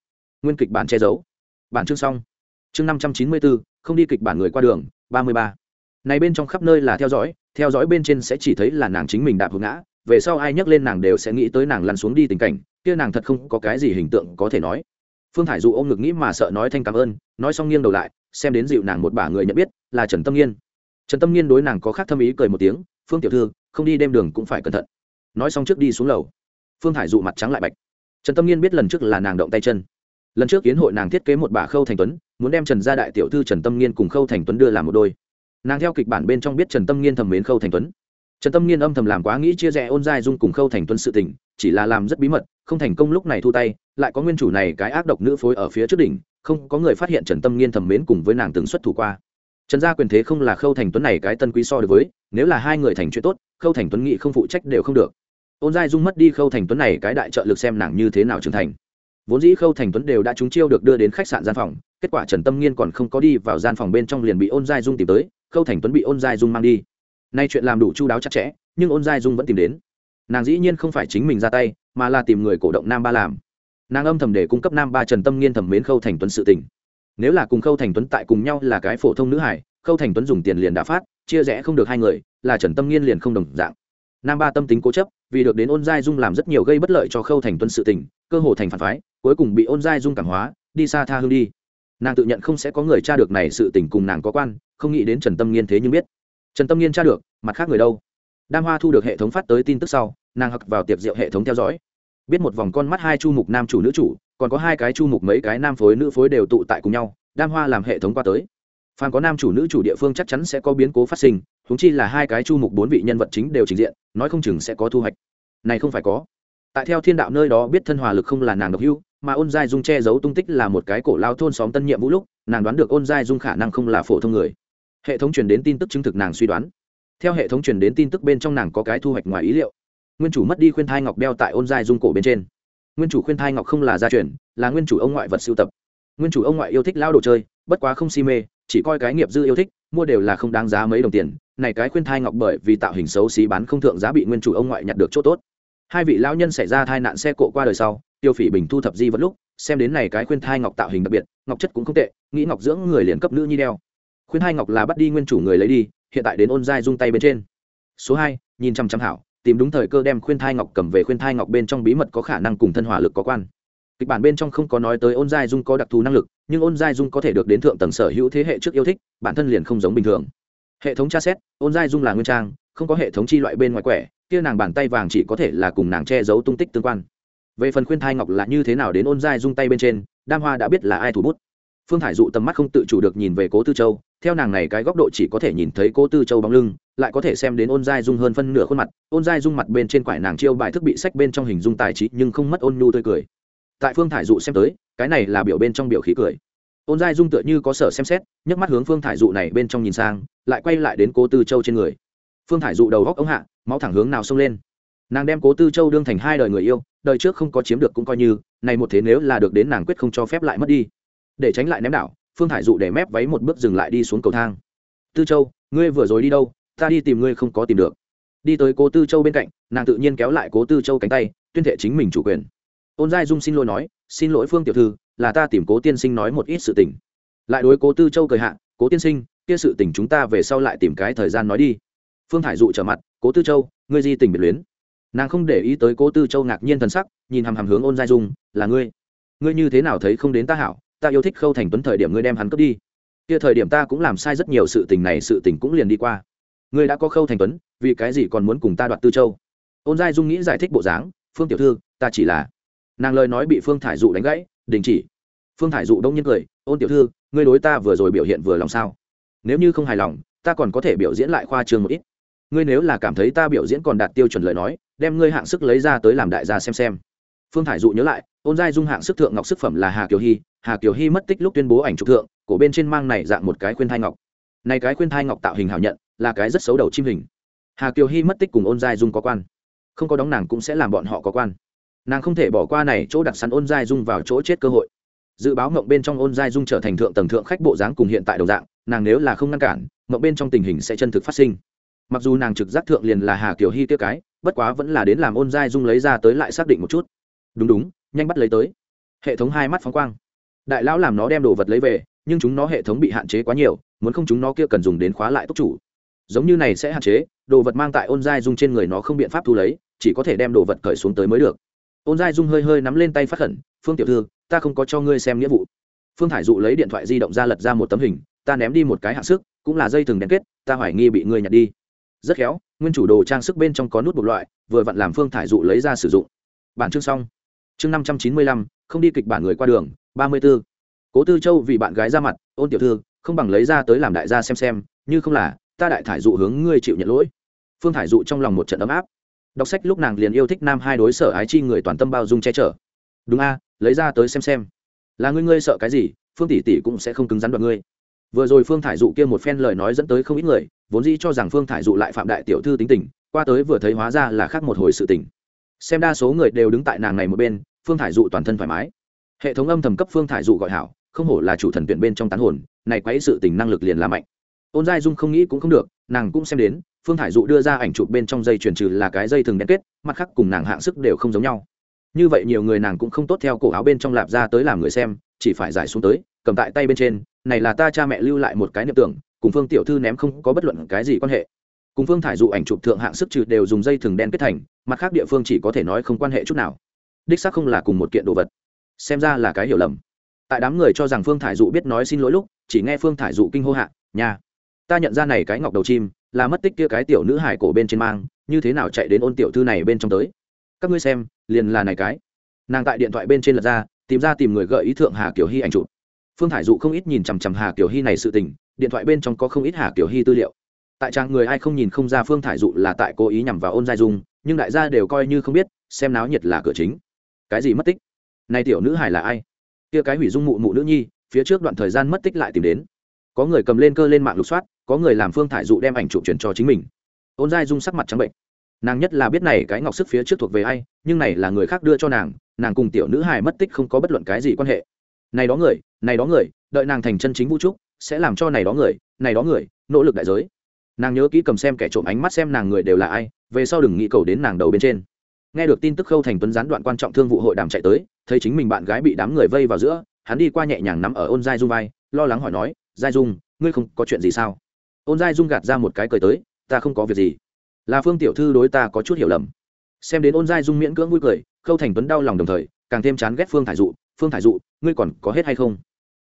Nguyên kịch bản che giấu. Bản chương xong. Chương năm trăm chín mươi bốn không đi kịch bản người qua đường, ba mươi ba. Này bên trong khắp nơi là theo dõi theo dõi bên trên sẽ chỉ thấy là nàng chính mình đạp hướng ngã, về sau ai nhắc lên nàng đều sẽ nghĩ tới nàng lăn xuống đi tình cảnh, kia nàng thật không có cái gì hình tượng có thể nói. Phương thải dụ ôm ngực nghĩ mà sợ nói thanh cảm ơn, nói xong nghiêng đầu lại, xem đến dịu nàng một bả người nhận biết, là trần tâm nghiên. Trần tâm nghiên đối nàng có khác thâm ý cười một tiếng, phương tiểu thư, không đi đêm đường cũng phải cẩn thận. Nói xong trước đi xuống lầu. Phương thải dụ mặt trắng lại bạch trần tâm nghiên biết lần trước là nàng động tay chân. Lần trước kiến hội nàng thiết kế một bà khâu thành tuấn, muốn đem trần gia đại tiểu thư trần tâm nghiên cùng khâu thành tuấn đưa làm một đôi. Nàng theo kịch bản bên trong biết trần tâm nghiên thầm mến khâu thành tuấn. Trần tâm nghiên âm thầm làm quá nghĩ chia rẽ ôn giai dung cùng khâu thành tuấn sự tình, chỉ là làm rất bí mật, không thành công lúc này thu tay, lại có nguyên chủ này cái ác độc nữ phối ở phía trước đỉnh, không có người phát hiện trần tâm nghiên thầm mến cùng với nàng từng xuất thủ qua. Trần gia quyền thế không là khâu thành tuấn này cái tân quý so được với, nếu là hai người thành chuyện tốt, khâu thành tuấn nghị không phụ trách đều không được ôn giai dung mất đi khâu thành tuấn này, cái đại trợ lực xem nàng như thế nào trưởng thành. Vốn dĩ khâu thành tuấn đều đã trúng chiêu được đưa đến khách sạn gian phòng, kết quả trần tâm nghiên còn không có đi vào gian phòng bên trong liền bị ôn giai dung tìm tới, khâu thành tuấn bị ôn giai dung mang đi. Nay chuyện làm đủ chu đáo chặt chẽ, nhưng ôn giai dung vẫn tìm đến. Nàng dĩ nhiên không phải chính mình ra tay, mà là tìm người cổ động nam ba làm. Nàng âm thầm để cung cấp nam ba trần tâm nghiên thẩm mến khâu thành tuấn sự tình. Nếu là cùng khâu thành tuấn tại cùng nhau là cái phổ thông nữ hải, khâu thành tuấn dùng tiền liền đã phát, chia rẽ không được hai người, là trần tâm nghiên liền không đồng dạng nam ba tâm tính cố chấp, vì được đến ôn giai dung làm rất nhiều gây bất lợi cho khâu thành Tuân sự tình, cơ hồ thành phản phái, cuối cùng bị ôn giai dung cảm hóa, đi xa tha hương đi. Nàng tự nhận không sẽ có người cha được này sự tình cùng nàng có quan, không nghĩ đến trần tâm nghiên thế nhưng biết. Trần tâm nghiên cha được, mặt khác người đâu? Đam hoa thu được hệ thống phát tới tin tức sau, nàng hặc vào tiệc rượu hệ thống theo dõi. Biết một vòng con mắt hai chu mục nam chủ nữ chủ, còn có hai cái chu mục mấy cái nam phối nữ phối đều tụ tại cùng nhau, đam hoa làm hệ thống qua tới phan có nam chủ nữ chủ địa phương chắc chắn sẽ có biến cố phát sinh húng chi là hai cái chu mục bốn vị nhân vật chính đều trình diện, nói không chừng sẽ có thu hoạch. Này không phải có. Tại theo thiên đạo nơi đó biết thân hòa lực không là nàng độc hưu mà ôn giai dung che giấu tung tích là một cái cổ lao thôn xóm tân nhiệm vũ lúc, nàng đoán được ôn giai dung khả năng không là phổ thông người. Hệ thống truyền đến tin tức chứng thực nàng suy đoán. Theo hệ thống truyền đến tin tức bên trong nàng có cái thu hoạch ngoài ý liệu. Nguyên chủ mất đi khuyên thai ngọc đeo tại ôn giai dung cổ bên trên. Nguyên chủ khuyên thai ngọc không là gia truyền, là nguyên chủ ông ngoại vật sưu tập. Nguyên chủ ông ngoại yêu thích lao đồ chơi, bất quá không si mê chỉ coi cái nghiệp dư yêu thích, mua đều là không đáng giá mấy đồng tiền, này cái khuyên thai ngọc bởi vì tạo hình xấu xí bán không thượng giá bị nguyên chủ ông ngoại nhặt được chỗ tốt. Hai vị lão nhân xảy ra tai nạn xe cộ qua đời sau, tiêu phỉ bình thu thập di vật lúc, xem đến này cái khuyên thai ngọc tạo hình đặc biệt, ngọc chất cũng không tệ, nghĩ ngọc dưỡng người liền cấp nữ nhi đeo. Khuyên thai ngọc là bắt đi nguyên chủ người lấy đi, hiện tại đến ôn giai dung tay bên trên. Số hai, nhìn chăm chăm hảo, tìm đúng thời cơ đem khuyên thai ngọc cầm về khuyên thai ngọc bên trong bí mật có khả năng cùng thân hỏa lực có quan. Kịch bản bên trong không có nói tới ôn giai dung có đặc thù năng lực nhưng ôn giai dung có thể được đến thượng tầng sở hữu thế hệ trước yêu thích, bản thân liền không giống bình thường. Hệ thống tra xét, ôn giai dung là nguyên trang, không có hệ thống chi loại bên ngoài quẻ, kia nàng bàn tay vàng chỉ có thể là cùng nàng che giấu tung tích tương quan. Về phần khuyên thai ngọc là như thế nào đến ôn giai dung tay bên trên, đam hoa đã biết là ai thủ bút. Phương thải dụ tầm mắt không tự chủ được nhìn về cố tư châu, theo nàng này cái góc độ chỉ có thể nhìn thấy cố tư châu bóng lưng, lại có thể xem đến ôn giai dung hơn phân nửa khuôn mặt, ôn giai dung mặt bên trên quải nàng chiêu bài thức bị sách bên trong hình dung tài trí nhưng không mất ôn nhu tươi cười. Tại phương thải dụ xem tới cái này là biểu bên trong biểu khí cười. Ôn giai dung tựa như có sở xem xét, nhấc mắt hướng phương thải dụ này bên trong nhìn sang, lại quay lại đến cố tư châu trên người. Phương thải dụ đầu góc ống hạ, máu thẳng hướng nào xông lên. Nàng đem cố tư châu đương thành hai đời người yêu, đời trước không có chiếm được cũng coi như, này một thế nếu là được đến nàng quyết không cho phép lại mất đi. Để tránh lại ném đảo, phương thải dụ để mép váy một bước dừng lại đi xuống cầu thang. Tư châu, ngươi vừa rồi đi đâu? Ta đi tìm ngươi không có tìm được. Đi tới cố tư châu bên cạnh, nàng tự nhiên kéo lại cố tư châu cánh tay, tuyên thệ chính mình chủ quyền. Ôn giai dung xin lỗi nói xin lỗi phương tiểu thư, là ta tìm cố tiên sinh nói một ít sự tình. Lại đối cố tư châu cười hạ, cố tiên sinh, kia sự tình chúng ta về sau lại tìm cái thời gian nói đi. Phương thải dụ trở mặt, cố tư châu, ngươi di tình biệt luyến. Nàng không để ý tới cố tư châu ngạc nhiên thần sắc, nhìn hằm hằm hướng ôn giai dung, là ngươi. Ngươi như thế nào thấy không đến ta hảo, ta yêu thích khâu thành tuấn thời điểm ngươi đem hắn cướp đi. Kia thời điểm ta cũng làm sai rất nhiều sự tình này, sự tình cũng liền đi qua. Ngươi đã có khâu thành tuấn, vì cái gì còn muốn cùng ta đoạt tư châu? Ôn giai dung nghĩ giải thích bộ dáng, phương tiểu thư, ta chỉ là nàng lời nói bị phương thải dụ đánh gãy, đình chỉ. Phương thải dụ đông nhiên cười, ôn tiểu thư, ngươi đối ta vừa rồi biểu hiện vừa lòng sao? Nếu như không hài lòng, ta còn có thể biểu diễn lại khoa trường một ít. Ngươi nếu là cảm thấy ta biểu diễn còn đạt tiêu chuẩn lời nói, đem ngươi hạng sức lấy ra tới làm đại gia xem xem. Phương thải dụ nhớ lại, ôn giai dung hạng sức thượng ngọc sức phẩm là hà kiều hy, hà kiều hy mất tích lúc tuyên bố ảnh trục thượng, cổ bên trên mang này dạng một cái khuyên thai ngọc. Này cái khuyên thai ngọc tạo hình hảo nhận, là cái rất xấu đầu chim hình. Hà kiều hy mất tích cùng ôn giai dung có quan. Không có đóng nàng cũng sẽ làm bọn họ có quan nàng không thể bỏ qua này chỗ đặt sẵn ôn giai dung vào chỗ chết cơ hội. Dự báo ngộng bên trong ôn giai dung trở thành thượng tầng thượng khách bộ dáng cùng hiện tại đồng dạng, nàng nếu là không ngăn cản ngộng bên trong tình hình sẽ chân thực phát sinh. Mặc dù nàng trực giác thượng liền là hà kiều hy tiêu cái, bất quá vẫn là đến làm ôn giai dung lấy ra tới lại xác định một chút. Đúng đúng, nhanh bắt lấy tới. Hệ thống hai mắt phóng quang. Đại lão làm nó đem đồ vật lấy về, nhưng chúng nó hệ thống bị hạn chế quá nhiều, muốn không chúng nó kia cần dùng đến khóa lại túc chủ. Giống như này sẽ hạn chế, đồ vật mang tại ôn giai dung trên người nó không biện pháp thu lấy, chỉ có thể đem đồ vật cởi xuống tới mới được ôn giai dung hơi hơi nắm lên tay phát khẩn, phương tiểu thư, ta không có cho ngươi xem nghĩa vụ. Phương thải dụ lấy điện thoại di động ra lật ra một tấm hình, ta ném đi một cái hạ sức, cũng là dây thừng đen kết, ta hoài nghi bị ngươi nhặt đi. Rất khéo, nguyên chủ đồ trang sức bên trong có nút một loại, vừa vặn làm phương thải dụ lấy ra sử dụng. Bản chương xong. Chương năm trăm chín mươi lăm, không đi kịch bản người qua đường, ba mươi b ố cố tư châu vì bạn gái ra mặt, ôn tiểu thư, không bằng lấy ra tới làm đại gia xem xem, như không là, ta đại thải dụ hướng ngươi chịu nhận lỗi. Phương thải dụ trong lòng một trận ấm áp đọc sách lúc nàng liền yêu thích nam hai đối sở ái chi người toàn tâm bao dung che chở. Đúng a, lấy ra tới xem xem. Là ngươi ngươi sợ cái gì, phương tỷ tỷ cũng sẽ không cứng rắn đoạn ngươi. Vừa rồi phương thải dụ kia một phen lời nói dẫn tới không ít người, vốn dĩ cho rằng phương thải dụ lại phạm đại tiểu thư tính tình, qua tới vừa thấy hóa ra là khác một hồi sự tình. Xem đa số người đều đứng tại nàng này một bên, phương thải dụ toàn thân thoải mái. Hệ thống âm thầm cấp phương thải dụ gọi hảo, không hổ là chủ thần tuyển bên trong tán hồn, này quấy sự tình năng lực liền là mạnh. Ôn giai dung không nghĩ cũng không được, nàng cũng xem đến phương thải dụ đưa ra ảnh chụp bên trong dây truyền trừ là cái dây thường đen kết, mặt khác cùng nàng hạng sức đều không giống nhau. Như vậy nhiều người nàng cũng không tốt theo cổ áo bên trong lạp ra tới làm người xem, chỉ phải giải xuống tới, cầm tại tay bên trên, này là ta cha mẹ lưu lại một cái niệm tưởng, cùng phương tiểu thư ném không có bất luận cái gì quan hệ. Cùng phương thải dụ ảnh chụp thượng hạng sức trừ đều dùng dây thừng đen kết thành, mặt khác địa phương chỉ có thể nói không quan hệ chút nào. Đích xác không là cùng một kiện đồ vật. Xem ra là cái hiểu lầm. Tại đám người cho rằng phương thải dụ biết nói xin lỗi lúc, chỉ nghe phương thải dụ kinh hô hạ nhà ta nhận ra này cái ngọc đầu chim là mất tích kia cái tiểu nữ hải cổ bên trên mang, như thế nào chạy đến ôn tiểu thư này bên trong tới? Các ngươi xem, liền là này cái. Nàng tại điện thoại bên trên lật ra, tìm ra tìm người gợi ý thượng hà kiều hy ảnh chụp. Phương thải dụ không ít nhìn chằm chằm hà kiều hy này sự tình, điện thoại bên trong có không ít hà kiều hy tư liệu. Tại trang người ai không nhìn không ra phương thải dụ là tại cố ý nhằm vào ôn giai dung, nhưng đại gia đều coi như không biết, xem náo nhiệt là cửa chính. Cái gì mất tích? Này tiểu nữ hải là ai? Kia cái hủy dung mụ mụ nữ nhi, phía trước đoạn thời gian mất tích lại tìm đến. Có người cầm lên cơ lên mạng lục soát có người làm phương thải dụ đem ảnh chụp chuyển cho chính mình. Ôn giai dung sắc mặt trắng bệnh. Nàng nhất là biết này cái ngọc sức phía trước thuộc về ai, nhưng này là người khác đưa cho nàng nàng cùng tiểu nữ hài mất tích không có bất luận cái gì quan hệ. Này đó người, này đó người, đợi nàng thành chân chính vũ trúc sẽ làm cho này đó người, này đó người, nỗ lực đại giới. Nàng nhớ kỹ cầm xem kẻ trộm ánh mắt xem nàng người đều là ai, về sau đừng nghĩ cầu đến nàng đầu bên trên. Nghe được tin tức khâu thành tuấn gián đoạn quan trọng thương vụ hội đàm chạy tới, thấy chính mình bạn gái bị đám người vây vào giữa, hắn đi qua nhẹ nhàng nắm ở ôn giai dung vai, lo lắng hỏi nói, giai dung, ngươi không có chuyện gì sao? Ôn giai dung gạt ra một cái cười tới, ta không có việc gì. Là phương tiểu thư đối ta có chút hiểu lầm. Xem đến ôn giai dung miễn cưỡng vui cười, khâu thành tuấn đau lòng đồng thời, càng thêm chán ghét phương thải dụ, phương thải dụ, ngươi còn có hết hay không?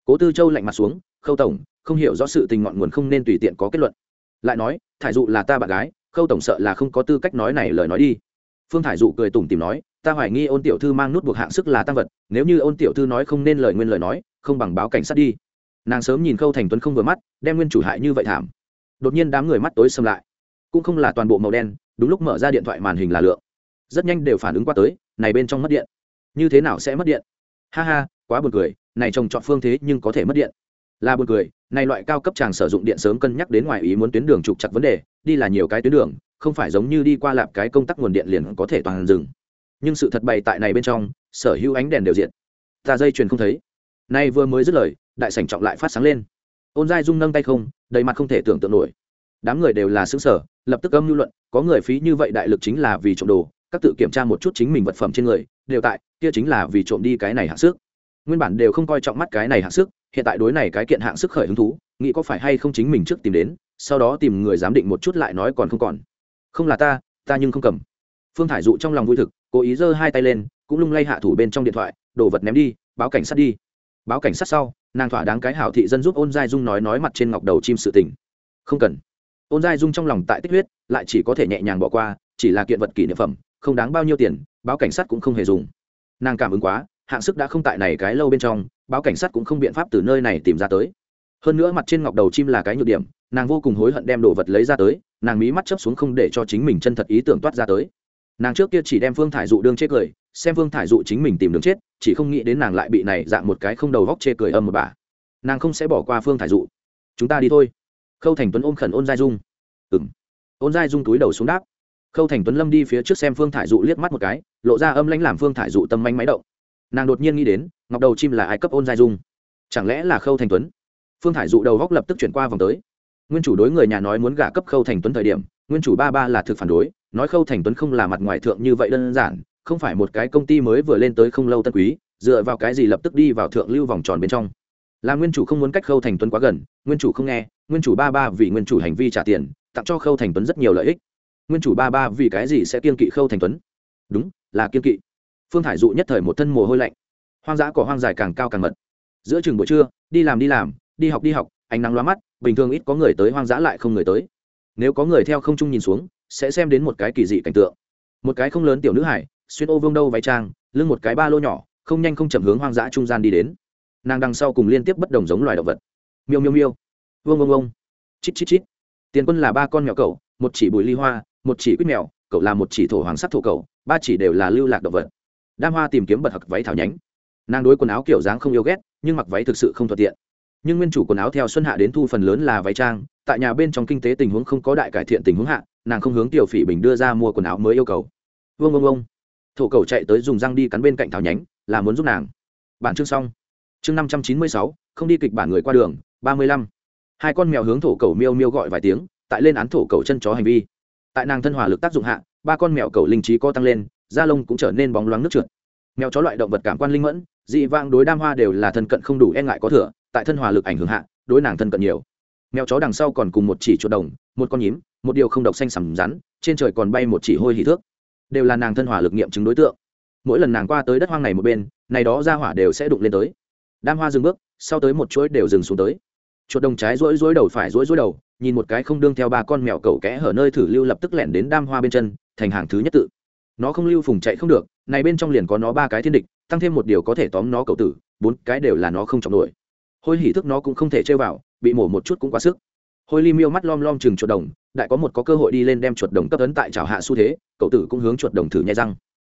Cố tư châu lạnh mặt xuống, khâu tổng, không hiểu rõ sự tình ngọn nguồn không nên tùy tiện có kết luận. Lại nói, thải dụ là ta bạn gái, khâu tổng sợ là không có tư cách nói này lời nói đi. Phương thải dụ cười tủm tìm nói, ta hoài nghi ôn tiểu thư mang nút buộc hạng sức là tăng vật, nếu như ôn tiểu thư nói không nên lời nguyên lời nói, không bằng báo cảnh sát đi. Nàng sớm nhìn khâu thành tuấn không vừa mắt, đem nguyên chủ hại như vậy thảm đột nhiên đám người mắt tối xâm lại. Cũng không là toàn bộ màu đen, đúng lúc mở ra điện thoại màn hình là lượng. Rất nhanh đều phản ứng qua tới, này bên trong mất điện. Như thế nào sẽ mất điện? Ha ha, quá buồn cười, này trồng chọn phương thế nhưng có thể mất điện. Là buồn cười, này loại cao cấp chàng sử dụng điện sớm cân nhắc đến ngoài ý muốn tuyến đường trục chặt vấn đề, đi là nhiều cái tuyến đường, không phải giống như đi qua lạp cái công tắc nguồn điện liền có thể toàn dừng. Nhưng sự thật bày tại này bên trong, sở hữu ánh đèn đều diện ta dây chuyền không thấy. Nay vừa mới dứt lời, đại sảnh trọng lại phát sáng lên ôn giai dung nâng tay không, đầy mặt không thể tưởng tượng nổi. Đám người đều là xứng sở lập tức âm lưu luận, có người phí như vậy đại lực chính là vì trộm đồ, các tự kiểm tra một chút chính mình vật phẩm trên người, đều tại, kia chính là vì trộm đi cái này hạng sức. Nguyên bản đều không coi trọng mắt cái này hạng sức, hiện tại đối này cái kiện hạng sức khởi hứng thú, nghĩ có phải hay không chính mình trước tìm đến, sau đó tìm người giám định một chút lại nói còn không còn. Không là ta ta nhưng không cầm. Phương thải dụ trong lòng vui thực, cố ý giơ hai tay lên, cũng lung lay hạ thủ bên trong điện thoại, đồ vật ném đi, báo cảnh sát đi. Báo cảnh sát sau nàng thỏa đáng cái hảo thị dân giúp ôn giai dung nói nói mặt trên ngọc đầu chim sự tình. Không cần. Ôn giai dung trong lòng tại tích huyết, lại chỉ có thể nhẹ nhàng bỏ qua, chỉ là kiện vật kỷ niệm phẩm, không đáng bao nhiêu tiền, báo cảnh sát cũng không hề dùng. Nàng cảm ứng quá, hạng sức đã không tại này cái lâu bên trong, báo cảnh sát cũng không biện pháp từ nơi này tìm ra tới. Hơn nữa mặt trên ngọc đầu chim là cái nhược điểm, nàng vô cùng hối hận đem đồ vật lấy ra tới, nàng mí mắt chấp xuống không để cho chính mình chân thật ý tưởng toát ra tới nàng trước kia chỉ đem phương thải dụ đương chết cười, xem phương thải dụ chính mình tìm đường chết, chỉ không nghĩ đến nàng lại bị này dạng một cái không đầu góc chê cười âm một bà. Nàng không sẽ bỏ qua phương thải dụ. Chúng ta đi thôi. Khâu thành tuấn ôm khẩn ôn giai dung. Ừng ôn giai dung túi đầu xuống đáp. Khâu thành tuấn lâm đi phía trước xem phương thải dụ liếc mắt một cái, lộ ra âm lãnh làm phương thải dụ tâm manh máy động. Nàng đột nhiên nghĩ đến, ngọc đầu chim là ai cấp ôn giai dung? Chẳng lẽ là khâu thành tuấn? Phương thải dụ đầu góc lập tức chuyển qua vòng tới. Nguyên chủ đối người nhà nói muốn gả cấp khâu thành tuấn thời điểm, nguyên chủ ba ba là thực phản đối nói khâu thành tuấn không là mặt ngoài thượng như vậy đơn giản, không phải một cái công ty mới vừa lên tới không lâu tân quý, dựa vào cái gì lập tức đi vào thượng lưu vòng tròn bên trong. Là nguyên chủ không muốn cách khâu thành tuấn quá gần, nguyên chủ không nghe, nguyên chủ ba ba vì nguyên chủ hành vi trả tiền, tặng cho khâu thành tuấn rất nhiều lợi ích. Nguyên chủ ba ba vì cái gì sẽ kiên kỵ khâu thành tuấn? Đúng, là kiên kỵ. Phương thải dụ nhất thời một thân mồ hôi lạnh. Hoang dã cỏ hoang dài càng cao càng mật. Giữa chừng buổi trưa, đi làm đi làm, đi học đi học, ánh nắng loa mắt, bình thường ít có người tới, hoang dã lại không người tới. Nếu có người theo không trung nhìn xuống sẽ xem đến một cái kỳ dị cảnh tượng. Một cái không lớn tiểu nữ hải, xuyên ô vương đâu váy trang, lưng một cái ba lô nhỏ, không nhanh không chậm hướng hoang dã trung gian đi đến. Nàng đằng sau cùng liên tiếp bất đồng giống loài động vật. Miêu miêu miêu. Vương vương vương chít chít chít. Tiền quân là ba con mèo cậu một chỉ bùi ly hoa, một chỉ quýt mèo, cậu là một chỉ thổ hoàng sắc thổ cậu ba chỉ đều là lưu lạc động vật. Đam hoa tìm kiếm bật hặc váy thảo nhánh. Nàng đối quần áo kiểu dáng không yêu ghét, nhưng mặc váy thực sự không thuận tiện. Nhưng nguyên chủ quần áo theo xuân hạ đến thu phần lớn là váy trang, tại nhà bên trong kinh tế tình huống không có đại cải thiện tình huống hạ nàng không hướng tiểu phỉ bình đưa ra mua quần áo mới yêu cầu. Vương vương vương. Thổ cầu chạy tới dùng răng đi cắn bên cạnh thảo nhánh, là muốn giúp nàng. Bản chương xong. Chương năm trăm chín mươi sáu, không đi kịch bản người qua đường, ba mươi lăm. Hai con mèo hướng thổ cầu miêu miêu gọi vài tiếng, tại lên án thổ cầu chân chó hành vi. Tại nàng thân hòa lực tác dụng hạ, ba con mèo cầu linh trí co tăng lên, da lông cũng trở nên bóng loáng nước trượt. Mèo chó loại động vật cảm quan linh mẫn, dị vang đối đam hoa đều là thân cận không đủ e ngại có thừa, tại thân hòa lực ảnh hưởng hạ, đối nàng thân cận nhiều. Mèo chó đằng sau còn cùng một chỉ chuột đồng một con nhím, một điều không độc xanh sầm rắn, trên trời còn bay một chỉ hôi hỉ thước. Đều là nàng thân hỏa lực nghiệm chứng đối tượng. Mỗi lần nàng qua tới đất hoang này một bên, này đó ra hỏa đều sẽ đụng lên tới. Đam hoa dừng bước, sau tới một chuỗi đều dừng xuống tới. Chuột đồng trái rỗi rỗi đầu phải rỗi rỗi đầu, nhìn một cái không đương theo ba con mèo cẩu kẽ hở nơi thử lưu lập tức lẻn đến đam hoa bên chân, thành hàng thứ nhất tự. Nó không lưu phùng chạy không được, này bên trong liền có nó ba cái thiên địch, tăng thêm một điều có thể tóm nó cậu tử, bốn cái đều là nó không trọng nổi. Hôi hỉ thức nó cũng không thể chơi vào, bị mổ một chút cũng quá sức hôi ly miêu mắt lom lom chừng chuột đồng, đại có một có cơ hội đi lên đem chuột đồng cấp tấn tại trào hạ xu thế, cậu tử cũng hướng chuột đồng thử nhai răng.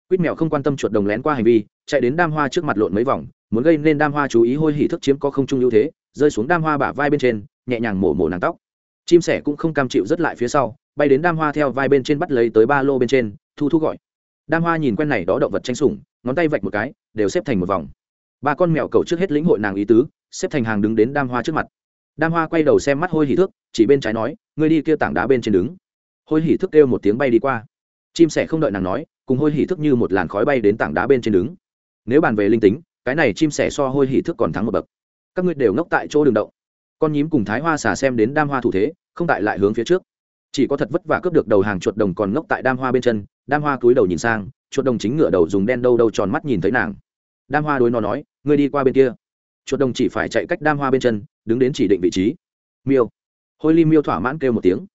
Quýt mèo không quan tâm chuột đồng lén qua hành vi, chạy đến đam hoa trước mặt lộn mấy vòng, muốn gây nên đam hoa chú ý hôi hỉ thức chiếm có không trung ưu thế, rơi xuống đam hoa bả vai bên trên, nhẹ nhàng mổ mổ nàng tóc. Chim sẻ cũng không cam chịu rất lại phía sau, bay đến đam hoa theo vai bên trên bắt lấy tới ba lô bên trên, thu thu gọi. Đam hoa nhìn quen này đó động vật tranh sủng, ngón tay vạch một cái, đều xếp thành một vòng. Ba con mèo cầu trước hết lĩnh hội nàng ý tứ, xếp thành hàng đứng đến đam hoa trước mặt đam hoa quay đầu xem mắt hôi hỉ thước chỉ bên trái nói, ngươi đi kia tảng đá bên trên đứng. Hôi hỉ thước kêu một tiếng bay đi qua. Chim sẻ không đợi nàng nói, cùng hôi hỉ thước như một làn khói bay đến tảng đá bên trên đứng. Nếu bàn về linh tính, cái này chim sẻ so hôi hỉ thước còn thắng một bậc. Các ngươi đều ngốc tại chỗ đường động. Con nhím cùng thái hoa xả xem đến đam hoa thủ thế, không tại lại hướng phía trước. Chỉ có thật vất vả cướp được đầu hàng chuột đồng còn ngốc tại đam hoa bên chân, đam hoa cúi đầu nhìn sang, chuột đồng chính ngựa đầu dùng đen đâu đâu tròn mắt nhìn thấy nàng. Đam hoa đối nó nói, ngươi đi qua bên kia chuột đồng chỉ phải chạy cách đam hoa bên chân, đứng đến chỉ định vị trí. Miêu. Hôi ly miêu thỏa mãn kêu một tiếng.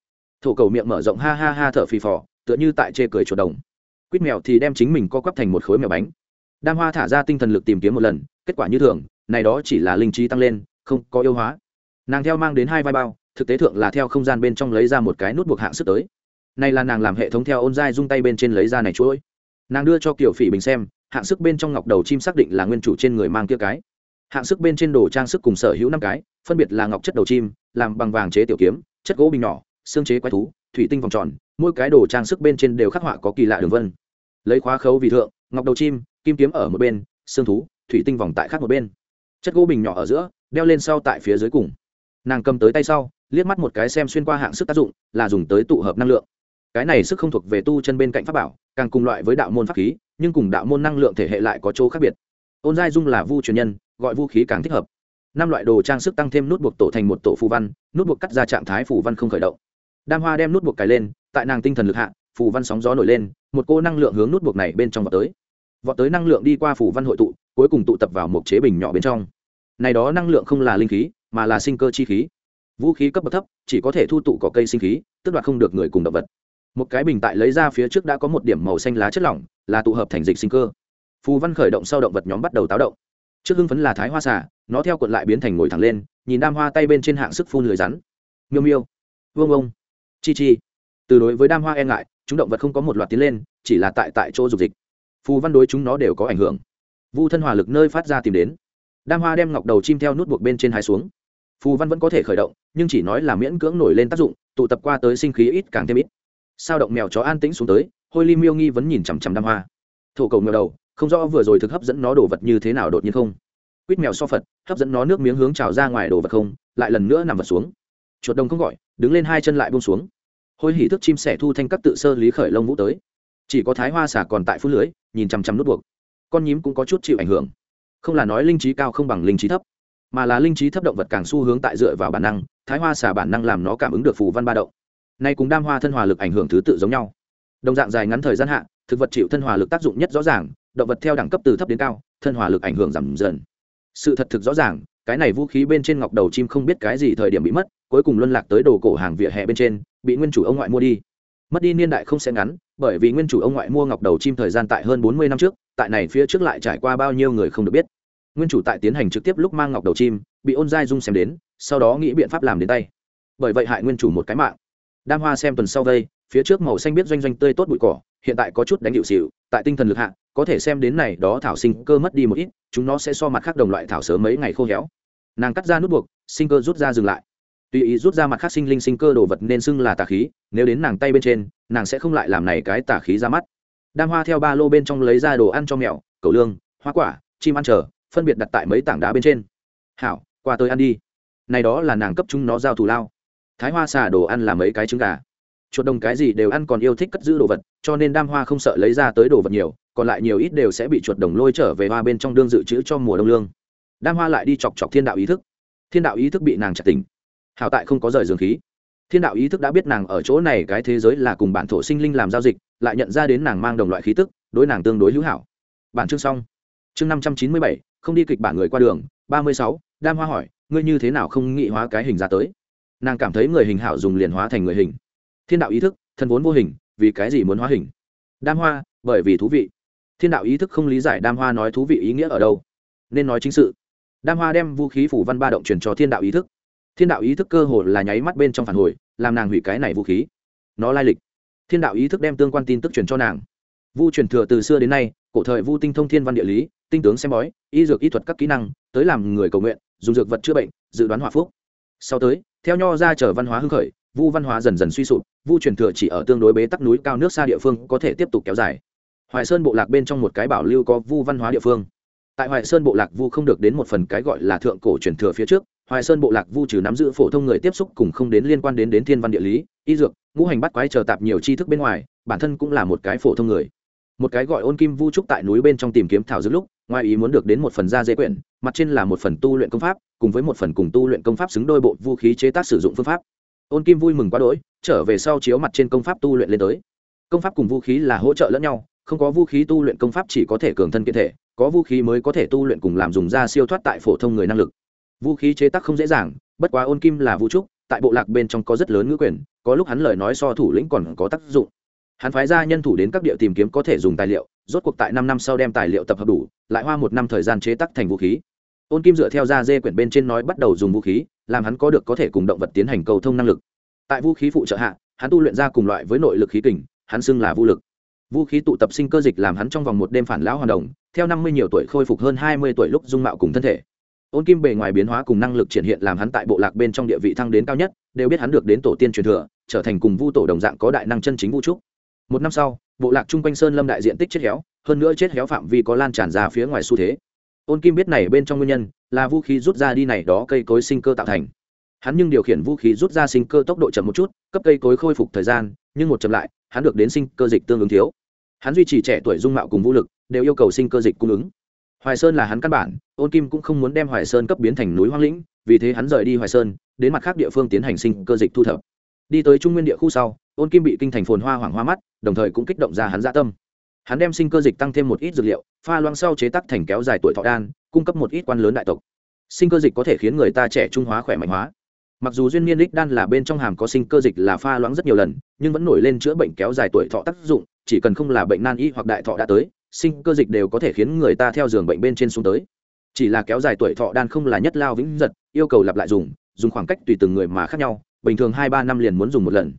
Thổ cầu miệng mở rộng ha ha ha thở phì phò, tựa như tại chê cười chuột đồng. Quýt mèo thì đem chính mình co quắp thành một khối mèo bánh. Đam hoa thả ra tinh thần lực tìm kiếm một lần, kết quả như thường, này đó chỉ là linh trí tăng lên, không có yêu hóa. Nàng theo mang đến hai vai bao, thực tế thượng là theo không gian bên trong lấy ra một cái nút buộc hạng sức tới. Này là nàng làm hệ thống theo ôn dai dung tay bên trên lấy ra này chuỗi. Nàng đưa cho kiểu phỉ bình xem, hạng sức bên trong ngọc đầu chim xác định là nguyên chủ trên người mang kia cái hạng sức bên trên đồ trang sức cùng sở hữu năm cái, phân biệt là ngọc chất đầu chim, làm bằng vàng chế tiểu kiếm, chất gỗ bình nhỏ, xương chế quái thú, thủy tinh vòng tròn, mỗi cái đồ trang sức bên trên đều khắc họa có kỳ lạ đường vân. Lấy khóa khấu vì thượng, ngọc đầu chim, kim kiếm ở một bên, xương thú, thủy tinh vòng tại khác một bên. Chất gỗ bình nhỏ ở giữa, đeo lên sau tại phía dưới cùng. Nàng cầm tới tay sau, liếc mắt một cái xem xuyên qua hạng sức tác dụng, là dùng tới tụ hợp năng lượng. Cái này sức không thuộc về tu chân bên cạnh pháp bảo, càng cùng loại với đạo môn pháp khí, nhưng cùng đạo môn năng lượng thể hệ lại có chỗ khác biệt ôn giai dung là vu truyền nhân, gọi vũ khí càng thích hợp. Năm loại đồ trang sức tăng thêm nút buộc tổ thành một tổ phù văn, nút buộc cắt ra trạng thái phù văn không khởi động. Đam hoa đem nút buộc cài lên, tại nàng tinh thần lực hạ, phù văn sóng gió nổi lên, một cô năng lượng hướng nút buộc này bên trong vọt tới. Vọt tới năng lượng đi qua phù văn hội tụ, cuối cùng tụ tập vào một chế bình nhỏ bên trong. Này đó năng lượng không là linh khí, mà là sinh cơ chi khí. Vũ khí cấp bậc thấp, chỉ có thể thu tụ có cây sinh khí, tức đoạt không được người cùng động vật. Một cái bình tại lấy ra phía trước đã có một điểm màu xanh lá chất lỏng, là tụ hợp thành dịch sinh cơ phù văn khởi động sau động vật nhóm bắt đầu táo động. Trước hưng phấn là thái hoa xả nó theo cuộn lại biến thành ngồi thẳng lên, nhìn đam hoa tay bên trên hạng sức phun lưới rắn. Miêu miêu, vương ông, chi chi. Từ đối với đam hoa e ngại, chúng động vật không có một loạt tiến lên, chỉ là tại tại chỗ dục dịch. Phù văn đối chúng nó đều có ảnh hưởng. Vu thân hòa lực nơi phát ra tìm đến. Đam hoa đem ngọc đầu chim theo nút buộc bên trên hai xuống. Phù văn vẫn có thể khởi động, nhưng chỉ nói là miễn cưỡng nổi lên tác dụng, tụ tập qua tới sinh khí ít càng thêm ít. Sao động mèo chó an tĩnh xuống tới, hôi ly miêu nghi vẫn nhìn chằm chằm đam hoa. Thổ cầu ngờ đầu không rõ vừa rồi thực hấp dẫn nó đồ vật như thế nào đột nhiên không? Quýt mèo so phật, hấp dẫn nó nước miếng hướng trào ra ngoài đồ vật không? Lại lần nữa nằm vật xuống. Chuột đồng không gọi, đứng lên hai chân lại bông xuống. Hôi hỉ thức chim sẻ thu thanh các tự sơ lý khởi lông vũ tới. Chỉ có thái hoa xả còn tại phút lưới, nhìn chằm chằm nút buộc. Con nhím cũng có chút chịu ảnh hưởng. Không là nói linh trí cao không bằng linh trí thấp, mà là linh trí thấp động vật càng xu hướng tại dựa vào bản năng, thái hoa xả bản năng làm nó cảm ứng được phù văn ba động. Nay cùng đam hoa thân hòa lực ảnh hưởng thứ tự giống nhau. Đồng dạng dài ngắn thời gian hạ, thực vật chịu thân hòa lực tác dụng nhất rõ ràng động vật theo đẳng cấp từ thấp đến cao, thân hòa lực ảnh hưởng giảm dần. Sự thật thực rõ ràng, cái này vũ khí bên trên ngọc đầu chim không biết cái gì thời điểm bị mất, cuối cùng luân lạc tới đồ cổ hàng vỉa hè bên trên, bị nguyên chủ ông ngoại mua đi. Mất đi niên đại không sẽ ngắn, bởi vì nguyên chủ ông ngoại mua ngọc đầu chim thời gian tại hơn bốn mươi năm trước, tại này phía trước lại trải qua bao nhiêu người không được biết. Nguyên chủ tại tiến hành trực tiếp lúc mang ngọc đầu chim, bị ôn giai dung xem đến, sau đó nghĩ biện pháp làm đến tay. Bởi vậy hại nguyên chủ một cái mạng. Đam hoa xem tuần sau đây, phía trước màu xanh biết doanh doanh tươi tốt bụi cỏ, hiện tại có chút đánh hiệu xịu, tại tinh thần lực hạ có thể xem đến này đó thảo sinh cơ mất đi một ít, chúng nó sẽ so mặt khác đồng loại thảo sớm mấy ngày khô héo. Nàng cắt ra nút buộc, sinh cơ rút ra dừng lại. Tùy ý rút ra mặt khác sinh linh sinh cơ đồ vật nên xưng là tà khí, nếu đến nàng tay bên trên, nàng sẽ không lại làm này cái tà khí ra mắt. Đam hoa theo ba lô bên trong lấy ra đồ ăn cho mèo cầu lương, hoa quả, chim ăn chờ, phân biệt đặt tại mấy tảng đá bên trên. Hảo, qua tôi ăn đi. Này đó là nàng cấp chúng nó giao thù lao. Thái hoa xả đồ ăn là mấy cái trứng gà. Chuột đồng cái gì đều ăn còn yêu thích cất giữ đồ vật, cho nên đam hoa không sợ lấy ra tới đồ vật nhiều còn lại nhiều ít đều sẽ bị chuột đồng lôi trở về hoa bên trong đương dự trữ cho mùa đông lương. Đam hoa lại đi chọc chọc thiên đạo ý thức. Thiên đạo ý thức bị nàng chặt tình hảo tại không có rời dường khí. Thiên đạo ý thức đã biết nàng ở chỗ này cái thế giới là cùng bản thổ sinh linh làm giao dịch, lại nhận ra đến nàng mang đồng loại khí tức, đối nàng tương đối hữu hảo. Bản chương xong. Chương năm trăm chín mươi bảy, không đi kịch bản người qua đường, ba mươi sáu, đam hoa hỏi, ngươi như thế nào không nghị hóa cái hình ra tới? Nàng cảm thấy người hình hảo dùng liền hóa thành người hình. Thiên đạo ý thức, thân vốn vô hình, vì cái gì muốn hóa hình? Đam hoa, bởi vì thú vị thiên đạo ý thức không lý giải đam hoa nói thú vị ý nghĩa ở đâu. Nên nói chính sự. Đam hoa đem vũ khí phủ văn ba động truyền cho thiên đạo ý thức. Thiên đạo ý thức cơ hồ là nháy mắt bên trong phản hồi, làm nàng hủy cái này vũ khí. Nó lai lịch. Thiên đạo ý thức đem tương quan tin tức truyền cho nàng. Vu truyền thừa từ xưa đến nay, cổ thời vu tinh thông thiên văn địa lý, tinh tướng xem bói, y dược y thuật các kỹ năng, tới làm người cầu nguyện, dùng dược vật chữa bệnh, dự đoán hỏa phúc. Sau tới, theo nho ra chờ văn hóa hưng khởi, vu văn hóa dần dần suy sụp, vu truyền thừa chỉ ở tương đối bế tắc núi cao nước xa địa phương có thể tiếp tục kéo dài hoài sơn bộ lạc bên trong một cái bảo lưu có vu văn hóa địa phương. Tại hoài sơn bộ lạc vu không được đến một phần cái gọi là thượng cổ truyền thừa phía trước, hoài sơn bộ lạc vu trừ nắm giữ phổ thông người tiếp xúc cùng không đến liên quan đến đến thiên văn địa lý, y dược, ngũ hành bắt quái chờ tạp nhiều tri thức bên ngoài, bản thân cũng là một cái phổ thông người. Một cái gọi ôn kim vu trúc tại núi bên trong tìm kiếm thảo dược lúc, ngoài ý muốn được đến một phần da dễ quyển, mặt trên là một phần tu luyện công pháp, cùng với một phần cùng tu luyện công pháp xứng đôi bộ vũ khí chế tác sử dụng phương pháp. Ôn kim vui mừng quá đỗi, trở về sau chiếu mặt trên công pháp tu luyện lên tới. Công pháp cùng vũ khí là hỗ trợ lẫn nhau không có vũ khí tu luyện công pháp chỉ có thể cường thân kiện thể, có vũ khí mới có thể tu luyện cùng làm dùng da siêu thoát tại phổ thông người năng lực. Vũ khí chế tác không dễ dàng, bất quá ôn kim là vũ trúc, tại bộ lạc bên trong có rất lớn ngữ quyền, có lúc hắn lời nói so thủ lĩnh còn có tác dụng. Hắn phái ra nhân thủ đến các địa tìm kiếm có thể dùng tài liệu, rốt cuộc tại năm năm sau đem tài liệu tập hợp đủ, lại hoa một năm thời gian chế tác thành vũ khí. Ôn kim dựa theo da dê quyển bên trên nói bắt đầu dùng vũ khí, làm hắn có được có thể cùng động vật tiến hành cầu thông năng lực. Tại vũ khí phụ trợ hạ, hắn tu luyện ra cùng loại với nội lực khí kình, hắn xưng là vũ lực vũ khí tụ tập sinh cơ dịch làm hắn trong vòng một đêm phản lão hoàn đồng. theo năm mươi nhiều tuổi khôi phục hơn hai mươi tuổi lúc dung mạo cùng thân thể. Ôn kim bề ngoài biến hóa cùng năng lực triển hiện làm hắn tại bộ lạc bên trong địa vị thăng đến cao nhất, đều biết hắn được đến tổ tiên truyền thừa, trở thành cùng vu tổ đồng dạng có đại năng chân chính vũ trúc một năm sau, bộ lạc chung quanh sơn lâm đại diện tích chết héo, hơn nữa chết héo phạm vi có lan tràn ra phía ngoài xu thế. Ôn kim biết này bên trong nguyên nhân, là vũ khí rút ra đi này đó cây cối sinh cơ tạo thành. Hắn nhưng điều khiển vũ khí rút ra sinh cơ tốc độ chậm một chút, cấp cây cối khôi phục thời gian, nhưng một chậm lại, hắn được đến sinh cơ dịch tương ứng thiếu hắn duy trì trẻ tuổi dung mạo cùng vũ lực, đều yêu cầu sinh cơ dịch cung ứng. Hoài sơn là hắn căn bản, ôn kim cũng không muốn đem hoài sơn cấp biến thành núi hoang lĩnh, vì thế hắn rời đi hoài sơn, đến mặt khác địa phương tiến hành sinh cơ dịch thu thập. Đi tới trung nguyên địa khu sau, ôn kim bị kinh thành phồn hoa hoảng hoa mắt, đồng thời cũng kích động ra hắn dạ tâm. Hắn đem sinh cơ dịch tăng thêm một ít dược liệu, pha loang sau chế tắc thành kéo dài tuổi thọ đan, cung cấp một ít quan lớn đại tộc. Sinh cơ dịch có thể khiến người ta trẻ trung hóa, khỏe mạnh hóa. Mặc dù duyên niên đích đan là bên trong hàm có sinh cơ dịch là pha loãng rất nhiều lần, nhưng vẫn nổi lên chữa bệnh kéo dài tuổi thọ tác dụng chỉ cần không là bệnh nan y hoặc đại thọ đã tới, sinh cơ dịch đều có thể khiến người ta theo giường bệnh bên trên xuống tới. Chỉ là kéo dài tuổi thọ đan không là nhất lao vĩnh giật yêu cầu lặp lại dùng dùng khoảng cách tùy từng người mà khác nhau, bình thường hai ba năm liền muốn dùng một lần.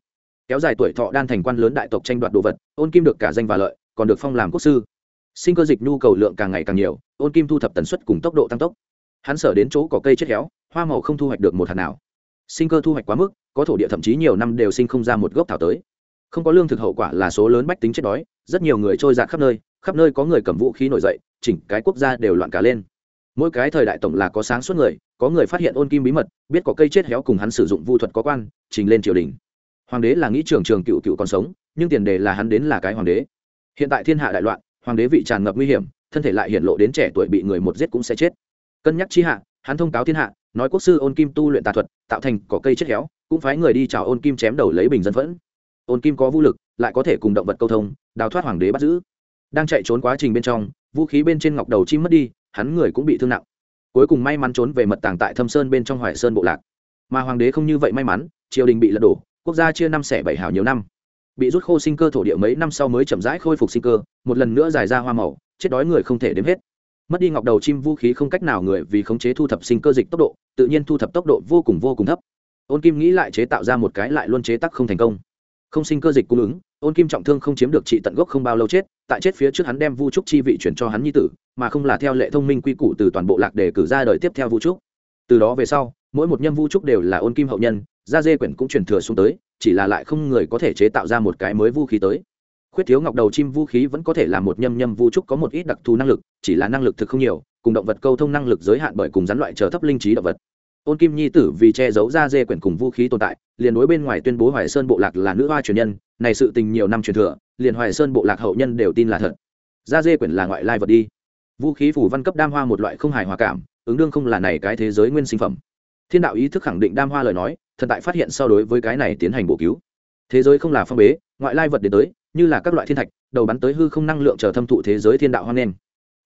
Kéo dài tuổi thọ đan thành quan lớn đại tộc tranh đoạt đồ vật, ôn kim được cả danh và lợi, còn được phong làm quốc sư. Sinh cơ dịch nhu cầu lượng càng ngày càng nhiều, ôn kim thu thập tần suất cùng tốc độ tăng tốc. Hắn sở đến chỗ có cây chết héo, hoa màu không thu hoạch được một hạt nào. Sinh cơ thu hoạch quá mức, có thổ địa thậm chí nhiều năm đều sinh không ra một gốc thảo tới không có lương thực hậu quả là số lớn bách tính chết đói, rất nhiều người trôi giạt khắp nơi khắp nơi có người cầm vũ khí nổi dậy, chỉnh cái quốc gia đều loạn cả lên. Mỗi cái thời đại tổng là có sáng suốt người, có người phát hiện ôn kim bí mật, biết có cây chết héo cùng hắn sử dụng vu thuật có quan, trình lên triều đình. Hoàng đế là nghĩ trường trường cựu cựu còn sống, nhưng tiền đề là hắn đến là cái hoàng đế. Hiện tại thiên hạ đại loạn, hoàng đế vị tràn ngập nguy hiểm, thân thể lại hiện lộ đến trẻ tuổi bị người một giết cũng sẽ chết. Cân nhắc chi hạ, hắn thông cáo thiên hạ, nói quốc sư ôn kim tu luyện tà thuật, tạo thành cỏ cây chết héo, cũng phái người đi chào ôn kim chém đầu lấy bình dân phẫn ôn kim có vũ lực, lại có thể cùng động vật câu thông, đào thoát hoàng đế bắt giữ. Đang chạy trốn quá trình bên trong, vũ khí bên trên ngọc đầu chim mất đi, hắn người cũng bị thương nặng. Cuối cùng may mắn trốn về mật tàng tại thâm sơn bên trong hoài sơn bộ lạc. Mà hoàng đế không như vậy may mắn, triều đình bị lật đổ, quốc gia chia năm xẻ bảy hào nhiều năm. Bị rút khô sinh cơ thổ địa mấy năm sau mới chậm rãi khôi phục sinh cơ, một lần nữa dài ra hoa màu, chết đói người không thể đếm hết. Mất đi ngọc đầu chim vũ khí không cách nào người vì khống chế thu thập sinh cơ dịch tốc độ, tự nhiên thu thập tốc độ vô cùng vô cùng thấp. Ôn kim nghĩ lại chế tạo ra một cái lại luôn chế tắc không thành công không sinh cơ dịch cung ứng, ôn kim trọng thương không chiếm được trị tận gốc không bao lâu chết, tại chết phía trước hắn đem vu trúc chi vị chuyển cho hắn nhi tử, mà không là theo lệ thông minh quy củ từ toàn bộ lạc để cử ra đời tiếp theo vu trúc. Từ đó về sau, mỗi một nhân vu trúc đều là ôn kim hậu nhân gia dê quyển cũng truyền thừa xuống tới, chỉ là lại không người có thể chế tạo ra một cái mới vũ khí tới. Khuyết thiếu ngọc đầu chim vũ khí vẫn có thể là một nhâm nhâm vu trúc có một ít đặc thù năng lực, chỉ là năng lực thực không nhiều, cùng động vật câu thông năng lực giới hạn bởi cùng rắn loại trở thấp linh trí động vật ôn kim nhi tử vì che giấu ra dê quyển cùng vũ khí tồn tại, liền đối bên ngoài tuyên bố hoài sơn bộ lạc là nữ hoa truyền nhân, này sự tình nhiều năm truyền thừa, liền hoài sơn bộ lạc hậu nhân đều tin là thật. Ra dê quyển là ngoại lai vật đi. Vũ khí phủ văn cấp đam hoa một loại không hài hòa cảm, ứng đương không là này cái thế giới nguyên sinh phẩm. Thiên đạo ý thức khẳng định đam hoa lời nói thần tại phát hiện sau đối với cái này tiến hành bổ cứu. Thế giới không là phong bế, ngoại lai vật đến tới, như là các loại thiên thạch, đầu bắn tới hư không năng lượng chờ thâm thụ thế giới thiên đạo hoang nên.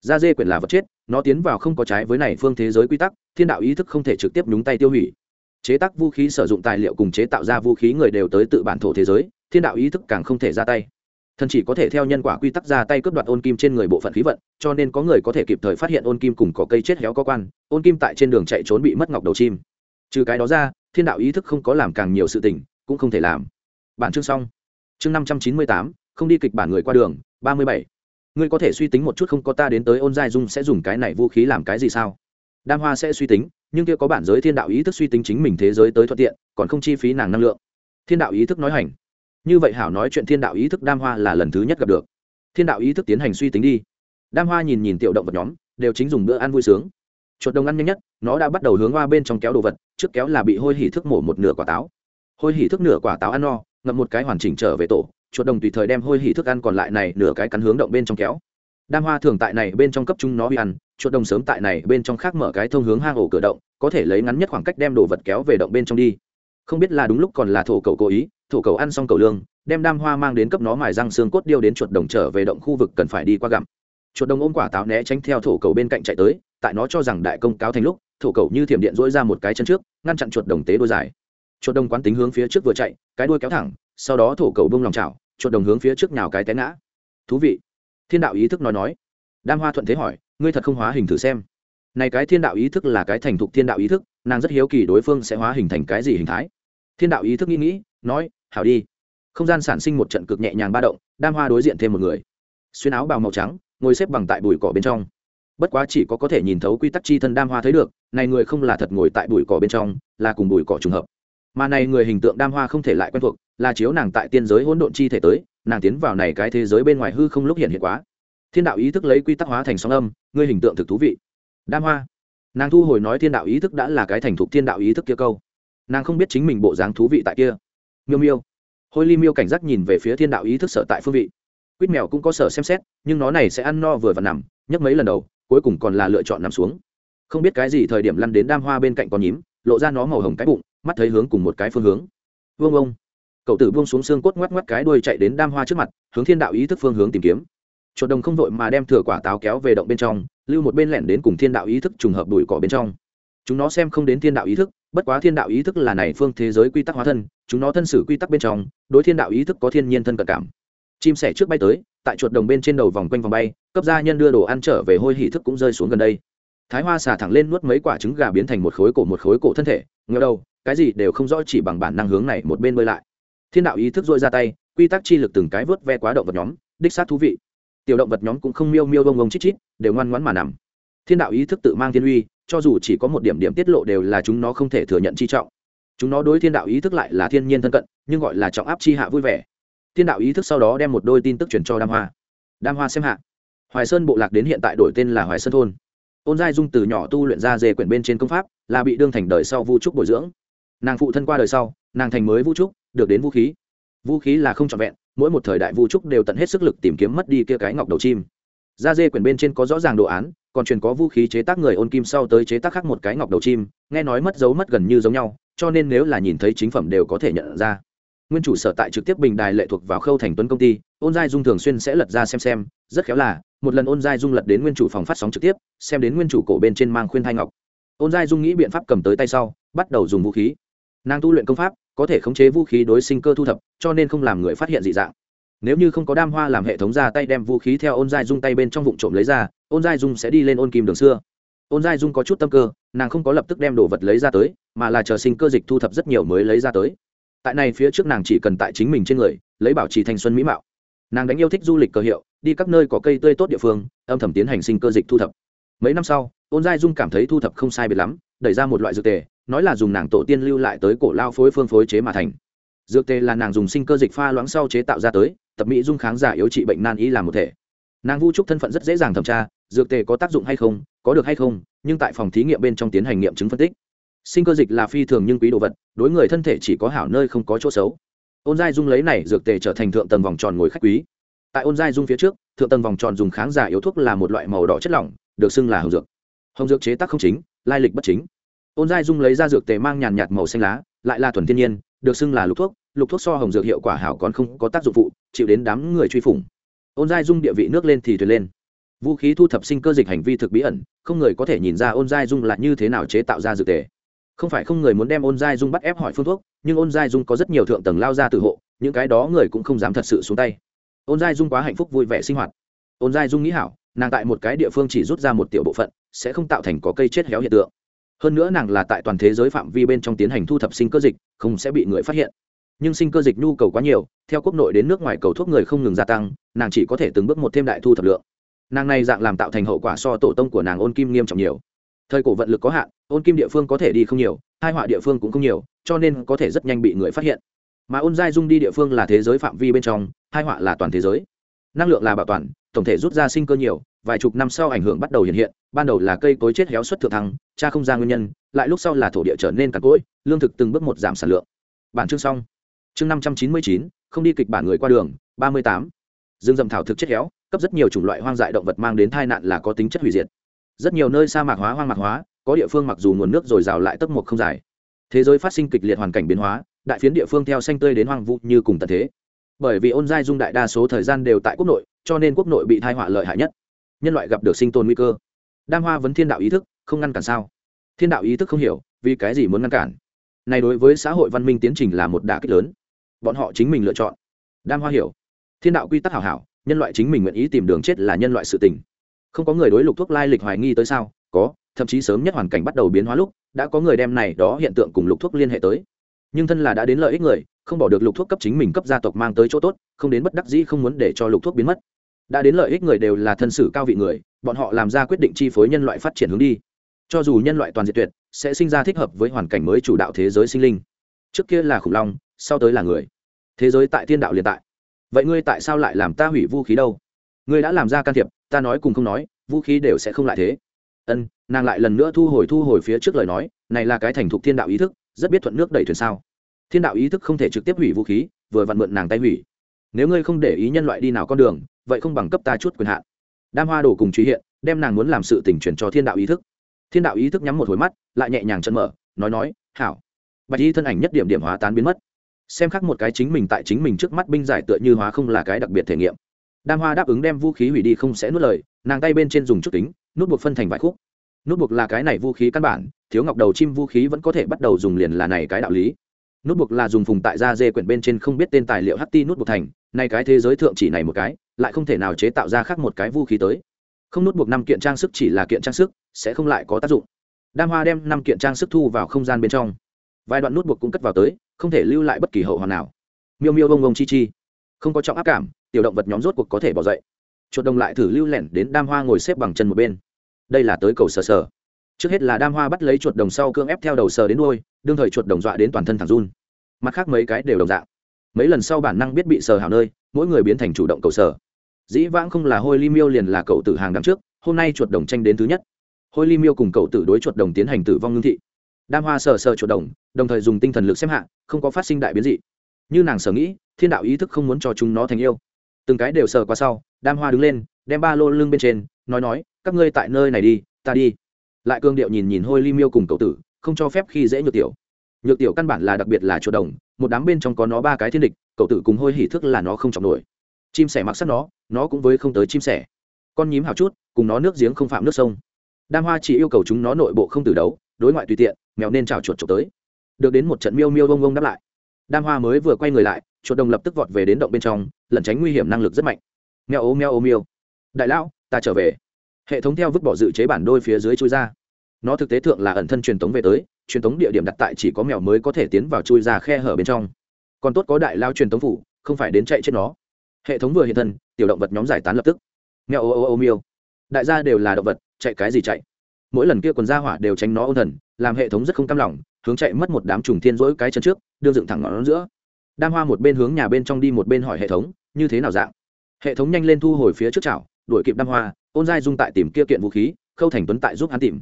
da dê quyển là vật chết nó tiến vào không có trái với này phương thế giới quy tắc, thiên đạo ý thức không thể trực tiếp nhúng tay tiêu hủy. Chế tác vũ khí sử dụng tài liệu cùng chế tạo ra vũ khí người đều tới tự bản thổ thế giới, thiên đạo ý thức càng không thể ra tay. Thần chỉ có thể theo nhân quả quy tắc ra tay cướp đoạt ôn kim trên người bộ phận khí vận, cho nên có người có thể kịp thời phát hiện ôn kim cùng có cây chết héo có quan, ôn kim tại trên đường chạy trốn bị mất ngọc đầu chim. Trừ cái đó ra, thiên đạo ý thức không có làm càng nhiều sự tình, cũng không thể làm. Bản chương xong. Chương năm trăm chín mươi tám, không đi kịch bản người qua đường, ba mươi bảy ngươi có thể suy tính một chút không có ta đến tới ôn giai dung sẽ dùng cái này vũ khí làm cái gì sao? Đam hoa sẽ suy tính, nhưng kia có bản giới thiên đạo ý thức suy tính chính mình thế giới tới thuận tiện, còn không chi phí nàng năng lượng. Thiên đạo ý thức nói hành. Như vậy hảo nói chuyện thiên đạo ý thức đam hoa là lần thứ nhất gặp được. Thiên đạo ý thức tiến hành suy tính đi. Đam hoa nhìn nhìn tiểu động vật nhóm, đều chính dùng bữa ăn vui sướng. Chuột đồng ăn nhanh nhất, nó đã bắt đầu hướng hoa bên trong kéo đồ vật, trước kéo là bị hôi hỉ thức mổ một nửa quả táo. Hôi hỉ thức nửa quả táo ăn no, ngậm một cái hoàn chỉnh trở về tổ chuột đồng tùy thời đem hôi hỉ thức ăn còn lại này nửa cái cắn hướng động bên trong kéo. Đam hoa thường tại này bên trong cấp chúng nó huy ăn, chuột đồng sớm tại này bên trong khác mở cái thông hướng hang ổ cửa động, có thể lấy ngắn nhất khoảng cách đem đồ vật kéo về động bên trong đi. Không biết là đúng lúc còn là thổ cầu cố ý, thổ cầu ăn xong cầu lương, đem đam hoa mang đến cấp nó mài răng xương cốt điêu đến chuột đồng trở về động khu vực cần phải đi qua gặm. Chuột đồng ôm quả táo né tránh theo thổ cầu bên cạnh chạy tới, tại nó cho rằng đại công cáo thành lúc, thổ cầu như thiểm điện dỗi ra một cái chân trước, ngăn chặn chuột đồng tế đôi dài. Chuột đồng quán tính hướng phía trước vừa chạy, cái đuôi kéo thẳng, sau đó thổ cầu bông lòng chảo chuột đồng hướng phía trước nào cái té ngã. Thú vị. Thiên đạo ý thức nói nói. Đam hoa thuận thế hỏi, ngươi thật không hóa hình thử xem? Này cái thiên đạo ý thức là cái thành thục thiên đạo ý thức, nàng rất hiếu kỳ đối phương sẽ hóa hình thành cái gì hình thái. Thiên đạo ý thức nghĩ nghĩ, nói, hảo đi. Không gian sản sinh một trận cực nhẹ nhàng ba động, đam hoa đối diện thêm một người. Xuyên áo bào màu trắng, ngồi xếp bằng tại bụi cỏ bên trong. Bất quá chỉ có có thể nhìn thấu quy tắc chi thân đam hoa thấy được, này người không là thật ngồi tại bụi cỏ bên trong, là cùng bụi cỏ trùng hợp. Mà này người hình tượng đam hoa không thể lại quen thuộc là chiếu nàng tại tiên giới hỗn độn chi thể tới, nàng tiến vào này cái thế giới bên ngoài hư không lúc hiện hiện quá. Thiên đạo ý thức lấy quy tắc hóa thành sóng âm, ngươi hình tượng thực thú vị. Đam hoa. Nàng thu hồi nói thiên đạo ý thức đã là cái thành thục thiên đạo ý thức kia câu. Nàng không biết chính mình bộ dáng thú vị tại kia. Miêu miêu. Hôi ly miêu cảnh giác nhìn về phía thiên đạo ý thức sở tại phương vị. Quýt mèo cũng có sở xem xét, nhưng nó này sẽ ăn no vừa và nằm, nhấc mấy lần đầu, cuối cùng còn là lựa chọn nằm xuống. Không biết cái gì thời điểm lăn đến đam hoa bên cạnh con nhím, lộ ra nó màu hồng cái bụng, mắt thấy hướng cùng một cái phương hướng. Vương ông cậu tử buông xuống xương cốt ngoắc ngoắc cái đuôi chạy đến đam hoa trước mặt, hướng thiên đạo ý thức phương hướng tìm kiếm. Chuột đồng không vội mà đem thừa quả táo kéo về động bên trong, lưu một bên lẻn đến cùng thiên đạo ý thức trùng hợp đùi cỏ bên trong. Chúng nó xem không đến thiên đạo ý thức, bất quá thiên đạo ý thức là này phương thế giới quy tắc hóa thân, chúng nó thân xử quy tắc bên trong, đối thiên đạo ý thức có thiên nhiên thân cận cảm. Chim sẻ trước bay tới, tại chuột đồng bên trên đầu vòng quanh vòng bay, cấp gia nhân đưa đồ ăn trở về hôi hỉ thức cũng rơi xuống gần đây. Thái hoa xà thẳng lên nuốt mấy quả trứng gà biến thành một khối cổ một khối cổ thân thể ngờ đâu cái gì đều không rõ chỉ bằng bản năng hướng này một bên bơi lại thiên đạo ý thức dội ra tay, quy tắc chi lực từng cái vớt ve quá động vật nhóm, đích xác thú vị. Tiểu động vật nhóm cũng không miêu miêu bông bông chít chít, đều ngoan ngoãn mà nằm. Thiên đạo ý thức tự mang thiên uy, cho dù chỉ có một điểm điểm tiết lộ đều là chúng nó không thể thừa nhận chi trọng. Chúng nó đối thiên đạo ý thức lại là thiên nhiên thân cận, nhưng gọi là trọng áp chi hạ vui vẻ. Thiên đạo ý thức sau đó đem một đôi tin tức truyền cho đam hoa. Đam hoa xem hạ. Hoài sơn bộ lạc đến hiện tại đổi tên là hoài sơn thôn. Ôn giai dung từ nhỏ tu luyện ra dề quyển bên trên công pháp, là bị đương thành đời sau vu trúc bồi dưỡng. Nàng phụ thân qua đời sau, nàng thành mới vũ trúc được đến vũ khí. Vũ khí là không trọn vẹn, mỗi một thời đại vũ trúc đều tận hết sức lực tìm kiếm mất đi kia cái ngọc đầu chim. Da dê quyển bên trên có rõ ràng đồ án, còn truyền có vũ khí chế tác người ôn kim sau tới chế tác khác một cái ngọc đầu chim, nghe nói mất dấu mất gần như giống nhau, cho nên nếu là nhìn thấy chính phẩm đều có thể nhận ra. Nguyên chủ sở tại trực tiếp bình đài lệ thuộc vào khâu thành tuấn công ty, ôn giai dung thường xuyên sẽ lật ra xem xem, rất khéo là, một lần ôn giai dung lật đến nguyên chủ phòng phát sóng trực tiếp, xem đến nguyên chủ cổ bên trên mang khuyên thai ngọc. Ôn giai dung nghĩ biện pháp cầm tới tay sau, bắt đầu dùng vũ khí. Nàng tu luyện công pháp có thể khống chế vũ khí đối sinh cơ thu thập, cho nên không làm người phát hiện dị dạng. Nếu như không có đam hoa làm hệ thống ra tay đem vũ khí theo ôn giai dung tay bên trong vụ trộm lấy ra, ôn giai dung sẽ đi lên ôn kim đường xưa. Ôn giai dung có chút tâm cơ, nàng không có lập tức đem đồ vật lấy ra tới, mà là chờ sinh cơ dịch thu thập rất nhiều mới lấy ra tới. Tại này phía trước nàng chỉ cần tại chính mình trên người, lấy bảo trì thanh xuân mỹ mạo. Nàng đánh yêu thích du lịch cơ hiệu, đi các nơi có cây tươi tốt địa phương, âm thầm tiến hành sinh cơ dịch thu thập. Mấy năm sau, ôn giai dung cảm thấy thu thập không sai biệt lắm, đẩy ra một loại dược tề nói là dùng nàng tổ tiên lưu lại tới cổ lao phối phương phối chế mà thành. Dược tê là nàng dùng sinh cơ dịch pha loãng sau chế tạo ra tới, tập mỹ dung kháng giả yếu trị bệnh nan y làm một thể. Nàng vu trúc thân phận rất dễ dàng thẩm tra, dược tề có tác dụng hay không, có được hay không, nhưng tại phòng thí nghiệm bên trong tiến hành nghiệm chứng phân tích. Sinh cơ dịch là phi thường nhưng quý đồ vật, đối người thân thể chỉ có hảo nơi không có chỗ xấu. Ôn giai dung lấy này, dược tề trở thành thượng tầng vòng tròn ngồi khách quý. Tại ôn giai dung phía trước, thượng tầng vòng tròn dùng kháng giả yếu thuốc là một loại màu đỏ chất lỏng, được xưng là hồng dược. Hồng dược chế tác không chính, lai lịch bất chính ôn giai dung lấy ra dược tề mang nhàn nhạt màu xanh lá, lại là thuần thiên nhiên, được xưng là lục thuốc lục thuốc so hồng dược hiệu quả hảo còn không có tác dụng phụ, chịu đến đám người truy phủng. Ôn giai dung địa vị nước lên thì thuyền lên. Vũ khí thu thập sinh cơ dịch hành vi thực bí ẩn, không người có thể nhìn ra ôn giai dung là như thế nào chế tạo ra dược tề. Không phải không người muốn đem ôn giai dung bắt ép hỏi phương thuốc, nhưng ôn giai dung có rất nhiều thượng tầng lao ra từ hộ, những cái đó người cũng không dám thật sự xuống tay. Ôn giai dung quá hạnh phúc vui vẻ sinh hoạt. Ôn giai dung nghĩ hảo, nàng tại một cái địa phương chỉ rút ra một tiểu bộ phận, sẽ không tạo thành có cây chết héo hiện tượng hơn nữa nàng là tại toàn thế giới phạm vi bên trong tiến hành thu thập sinh cơ dịch, không sẽ bị người phát hiện. Nhưng sinh cơ dịch nhu cầu quá nhiều, theo quốc nội đến nước ngoài cầu thuốc người không ngừng gia tăng, nàng chỉ có thể từng bước một thêm đại thu thập lượng. Nàng này dạng làm tạo thành hậu quả so tổ tông của nàng ôn kim nghiêm trọng nhiều. Thời cổ vận lực có hạn, ôn kim địa phương có thể đi không nhiều hai họa địa phương cũng không nhiều, cho nên có thể rất nhanh bị người phát hiện. Mà ôn giai dung đi địa phương là thế giới phạm vi bên trong hai họa là toàn thế giới. Năng lượng là bảo toàn tổng thể rút ra sinh cơ nhiều, vài chục năm sau ảnh hưởng bắt đầu hiện hiện, ban đầu là cây cối chết héo xuất thượng thăng, cha không ra nguyên nhân, lại lúc sau là thổ địa trở nên cằn cỗi, lương thực từng bước một giảm sản lượng. Bản chương xong. Chương năm trăm chín mươi chín, không đi kịch bản người qua đường, ba mươi tám. Rừng rậm thảo thực chết héo, cấp rất nhiều chủng loại hoang dại động vật mang đến tai nạn là có tính chất hủy diệt. Rất nhiều nơi sa mạc hóa hoang mạc hóa, có địa phương mặc dù nguồn nước dồi dào lại tấp một không dài. Thế giới phát sinh kịch liệt hoàn cảnh biến hóa, đại phiến địa phương theo xanh tươi đến hoang vu như cùng tận thế. Bởi vì ôn giai dung đại đa số thời gian đều tại quốc nội cho nên quốc nội bị thai họa lợi hại nhất. Nhân loại gặp được sinh tồn nguy cơ. Đam hoa vấn thiên đạo ý thức, không ngăn cản sao? Thiên đạo ý thức không hiểu, vì cái gì muốn ngăn cản? Này đối với xã hội văn minh tiến trình là một đả kích lớn. Bọn họ chính mình lựa chọn. Đam hoa hiểu. Thiên đạo quy tắc hảo hảo, nhân loại chính mình nguyện ý tìm đường chết là nhân loại sự tình. Không có người đối lục thuốc lai lịch hoài nghi tới sao? Có, thậm chí sớm nhất hoàn cảnh bắt đầu biến hóa lúc, đã có người đem này đó hiện tượng cùng lục thuốc liên hệ tới. Nhưng thân là đã đến lợi ích người, không bỏ được lục thuốc cấp chính mình cấp gia tộc mang tới chỗ tốt, không đến bất đắc dĩ không muốn để cho lục thuốc biến mất đã đến lợi ích người đều là thân sử cao vị người, bọn họ làm ra quyết định chi phối nhân loại phát triển hướng đi. Cho dù nhân loại toàn diệt tuyệt, sẽ sinh ra thích hợp với hoàn cảnh mới chủ đạo thế giới sinh linh. Trước kia là khủng long, sau tới là người. Thế giới tại thiên đạo liền tại. Vậy ngươi tại sao lại làm ta hủy vũ khí đâu? Ngươi đã làm ra can thiệp, ta nói cùng không nói, vũ khí đều sẽ không lại thế. Ân, nàng lại lần nữa thu hồi thu hồi phía trước lời nói, này là cái thành thục thiên đạo ý thức, rất biết thuận nước đẩy thuyền sao. Thiên đạo ý thức không thể trực tiếp hủy vũ khí, vừa vặn mượn nàng tay hủy. Nếu ngươi không để ý nhân loại đi nào con đường vậy không bằng cấp ta chút quyền hạn. Đam hoa đổ cùng truy hiện, đem nàng muốn làm sự tình chuyển cho thiên đạo ý thức. Thiên đạo ý thức nhắm một hồi mắt, lại nhẹ nhàng chân mở, nói nói, hảo. Bạch y thân ảnh nhất điểm điểm hóa tán biến mất. Xem khác một cái chính mình tại chính mình trước mắt binh giải tựa như hóa không là cái đặc biệt thể nghiệm. Đam hoa đáp ứng đem vũ khí hủy đi không sẽ nuốt lời, nàng tay bên trên dùng chút kính, nút buộc phân thành vài khúc. Nút buộc là cái này vũ khí căn bản, thiếu ngọc đầu chim vũ khí vẫn có thể bắt đầu dùng liền là này cái đạo lý. Nút buộc là dùng phùng tại da dê quyển bên trên không biết tên tài liệu ht nút buộc thành, nay cái thế giới thượng chỉ này một cái lại không thể nào chế tạo ra khác một cái vũ khí tới. Không nút buộc năm kiện trang sức chỉ là kiện trang sức, sẽ không lại có tác dụng. Đam hoa đem năm kiện trang sức thu vào không gian bên trong. Vài đoạn nút buộc cũng cất vào tới, không thể lưu lại bất kỳ hậu hoàn nào. Miêu miêu bông bông chi chi. Không có trọng áp cảm, tiểu động vật nhóm rốt cuộc có thể bỏ dậy. Chuột đồng lại thử lưu lẻn đến đam hoa ngồi xếp bằng chân một bên. Đây là tới cầu sờ sờ. Trước hết là đam hoa bắt lấy chuột đồng sau cương ép theo đầu sờ đến đôi đương thời chuột đồng dọa đến toàn thân thằng run. Mặt khác mấy cái đều đồng dạng. Mấy lần sau bản năng biết bị sờ hào nơi, mỗi người biến thành chủ động cầu sờ dĩ vãng không là hôi ly miêu liền là cậu tử hàng đằng trước, hôm nay chuột đồng tranh đến thứ nhất. Hôi ly miêu cùng cậu tử đối chuột đồng tiến hành tử vong ngưng thị. Đam hoa sờ sờ chuột đồng đồng thời dùng tinh thần lực xem hạ, không có phát sinh đại biến dị. Như nàng sở nghĩ, thiên đạo ý thức không muốn cho chúng nó thành yêu. Từng cái đều sờ qua sau, đam hoa đứng lên, đem ba lô lưng bên trên, nói nói, các ngươi tại nơi này đi, ta đi. Lại cương điệu nhìn nhìn hôi ly miêu cùng cậu tử, không cho phép khi dễ nhược tiểu. Nhược tiểu căn bản là đặc biệt là chuột đồng, một đám bên trong có nó ba cái thiên địch, cậu tử cùng hôi hỉ thức là nó không chọc nổi chim sẻ mặc sắt nó nó cũng với không tới chim sẻ. Con nhím hào chút, cùng nó nước giếng không phạm nước sông. Đam hoa chỉ yêu cầu chúng nó nội bộ không tử đấu, đối ngoại tùy tiện, mèo nên trào chuột trộm tới. Được đến một trận miêu miêu bông bông đáp lại. Đam hoa mới vừa quay người lại, chuột đồng lập tức vọt về đến động bên trong, lẩn tránh nguy hiểm năng lực rất mạnh. Mèo ô mèo ô miêu. Đại lão, ta trở về. Hệ thống theo vứt bỏ dự chế bản đôi phía dưới chui ra. Nó thực tế thượng là ẩn thân truyền tống về tới, truyền tống địa điểm đặt tại chỉ có mèo mới có thể tiến vào chui ra khe hở bên trong. Còn tốt có đại lao truyền tống phủ, không phải đến chạy chết nó hệ thống vừa hiện thân, tiểu động vật nhóm giải tán lập tức. Mèo ô ô ô miêu. Đại gia đều là động vật, chạy cái gì chạy? Mỗi lần kia quần ra hỏa đều tránh nó ôn thần, làm hệ thống rất không cam lòng, hướng chạy mất một đám trùng thiên rỗi cái chân trước, đương dựng thẳng ngọn giữa. Đam hoa một bên hướng nhà bên trong đi một bên hỏi hệ thống, như thế nào dạng? Hệ thống nhanh lên thu hồi phía trước chảo, đuổi kịp đam hoa, ôn giai dung tại tìm kia kiện vũ khí, khâu thành tuấn tại giúp hắn tìm.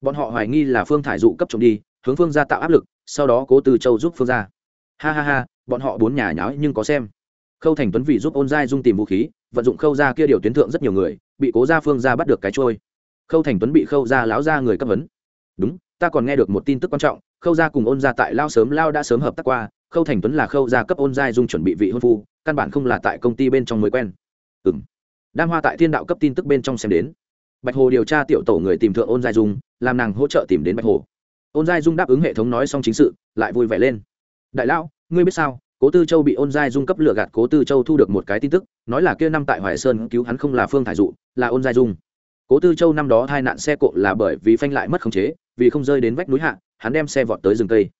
Bọn họ hoài nghi là phương thải dụ cấp trộm đi, hướng phương ra tạo áp lực, sau đó cố từ châu giúp phương ra ha ha ha, bọn họ bốn nhà nháo nhưng có xem khâu thành tuấn vì giúp ôn giai dung tìm vũ khí, vận dụng khâu ra kia điều tuyến thượng rất nhiều người, bị cố gia phương ra bắt được cái trôi. Khâu thành tuấn bị khâu ra láo ra người cấp vấn. Đúng, ta còn nghe được một tin tức quan trọng, khâu gia cùng ôn gia tại lao sớm lao đã sớm hợp tác qua, khâu thành tuấn là khâu gia cấp ôn giai dung chuẩn bị vị hôn phu, căn bản không là tại công ty bên trong mới quen. Ừ m đam hoa tại thiên đạo cấp tin tức bên trong xem đến. Bạch hồ điều tra tiểu tổ người tìm thượng ôn giai dung, làm nàng hỗ trợ tìm đến bạch hồ. Ôn giai dung đáp ứng hệ thống nói xong chính sự, lại vui vẻ lên. Đại lão, ngươi biết sao cố tư châu bị ôn giai dung cấp lựa gạt, cố tư châu thu được một cái tin tức, nói là kia năm tại hoài sơn cứu hắn không là phương thải dụ, là ôn giai dung. Cố tư châu năm đó hai nạn xe cộ là bởi vì phanh lại mất khống chế, vì không rơi đến vách núi hạ, hắn đem xe vọt tới rừng cây.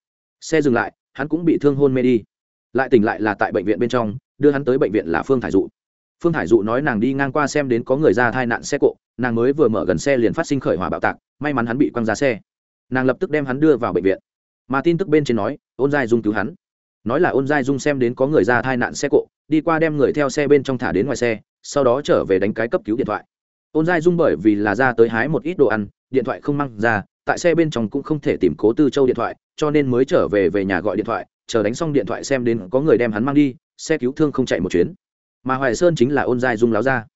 Xe dừng lại, hắn cũng bị thương hôn mê đi. Lại tỉnh lại là tại bệnh viện bên trong, đưa hắn tới bệnh viện là phương thải dụ. Phương thải dụ nói nàng đi ngang qua xem đến có người ra tai nạn xe cộ, nàng mới vừa mở gần xe liền phát sinh khởi hỏa bạo tạc, may mắn hắn bị quăng ra xe. Nàng lập tức đem hắn đưa vào bệnh viện. Mà tin tức bên trên nói, ôn giai dung cứu hắn nói là ôn giai dung xem đến có người ra tai nạn xe cộ, đi qua đem người theo xe bên trong thả đến ngoài xe, sau đó trở về đánh cái cấp cứu điện thoại. Ôn giai dung bởi vì là ra tới hái một ít đồ ăn, điện thoại không mang ra, tại xe bên trong cũng không thể tìm cố tư châu điện thoại, cho nên mới trở về về nhà gọi điện thoại, chờ đánh xong điện thoại xem đến có người đem hắn mang đi, xe cứu thương không chạy một chuyến. Mà hoài sơn chính là ôn giai dung láo ra.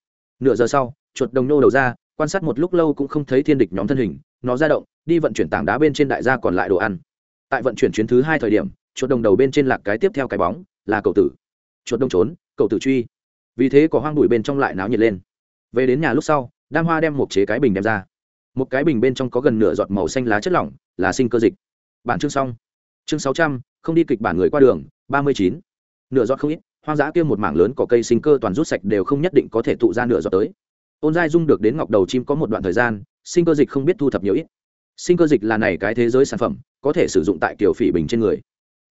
Nửa giờ sau, chuột đồng nô đầu ra, quan sát một lúc lâu cũng không thấy thiên địch nhóm thân hình, nó ra động, đi vận chuyển tảng đá bên trên đại gia còn lại đồ ăn. Tại vận chuyển chuyến thứ hai thời điểm chuột đồng đầu bên trên lạc cái tiếp theo cái bóng, là cậu tử. Chuột đông trốn, cậu tử truy. Vì thế có hoang bụi bên trong lại náo nhiệt lên. Về đến nhà lúc sau, đam hoa đem một chế cái bình đem ra. Một cái bình bên trong có gần nửa giọt màu xanh lá chất lỏng, là sinh cơ dịch. Bản chương xong. Chương sáu trăm, không đi kịch bản người qua đường, ba mươi chín. Nửa giọt không ít, hoang dã kia một mảng lớn có cây sinh cơ toàn rút sạch đều không nhất định có thể tụ ra nửa giọt tới. Ôn giai dung được đến ngọc đầu chim có một đoạn thời gian, sinh cơ dịch không biết thu thập nhiều ít. Sinh cơ dịch là này cái thế giới sản phẩm, có thể sử dụng tại kiểu phỉ bình trên người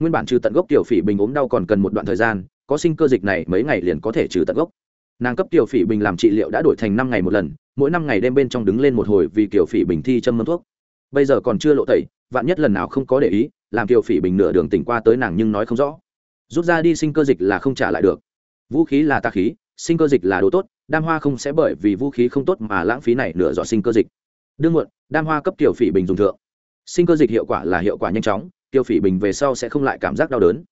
nguyên bản trừ tận gốc tiểu phỉ bình ốm đau còn cần một đoạn thời gian, có sinh cơ dịch này mấy ngày liền có thể trừ tận gốc. Nàng cấp tiểu phỉ bình làm trị liệu đã đổi thành năm ngày một lần, mỗi năm ngày đêm bên trong đứng lên một hồi vì tiểu phỉ bình thi châm mâm thuốc. Bây giờ còn chưa lộ tẩy, vạn nhất lần nào không có để ý, làm tiểu phỉ bình nửa đường tỉnh qua tới nàng nhưng nói không rõ. Rút ra đi sinh cơ dịch là không trả lại được. Vũ khí là tà khí, sinh cơ dịch là đồ tốt, đam hoa không sẽ bởi vì vũ khí không tốt mà lãng phí này nửa dọ sinh cơ dịch. Đương muộn, đam hoa cấp tiểu phỉ bình dùng thượng. Sinh cơ dịch hiệu quả là hiệu quả nhanh chóng tiêu phỉ bình về sau sẽ không lại cảm giác đau đớn.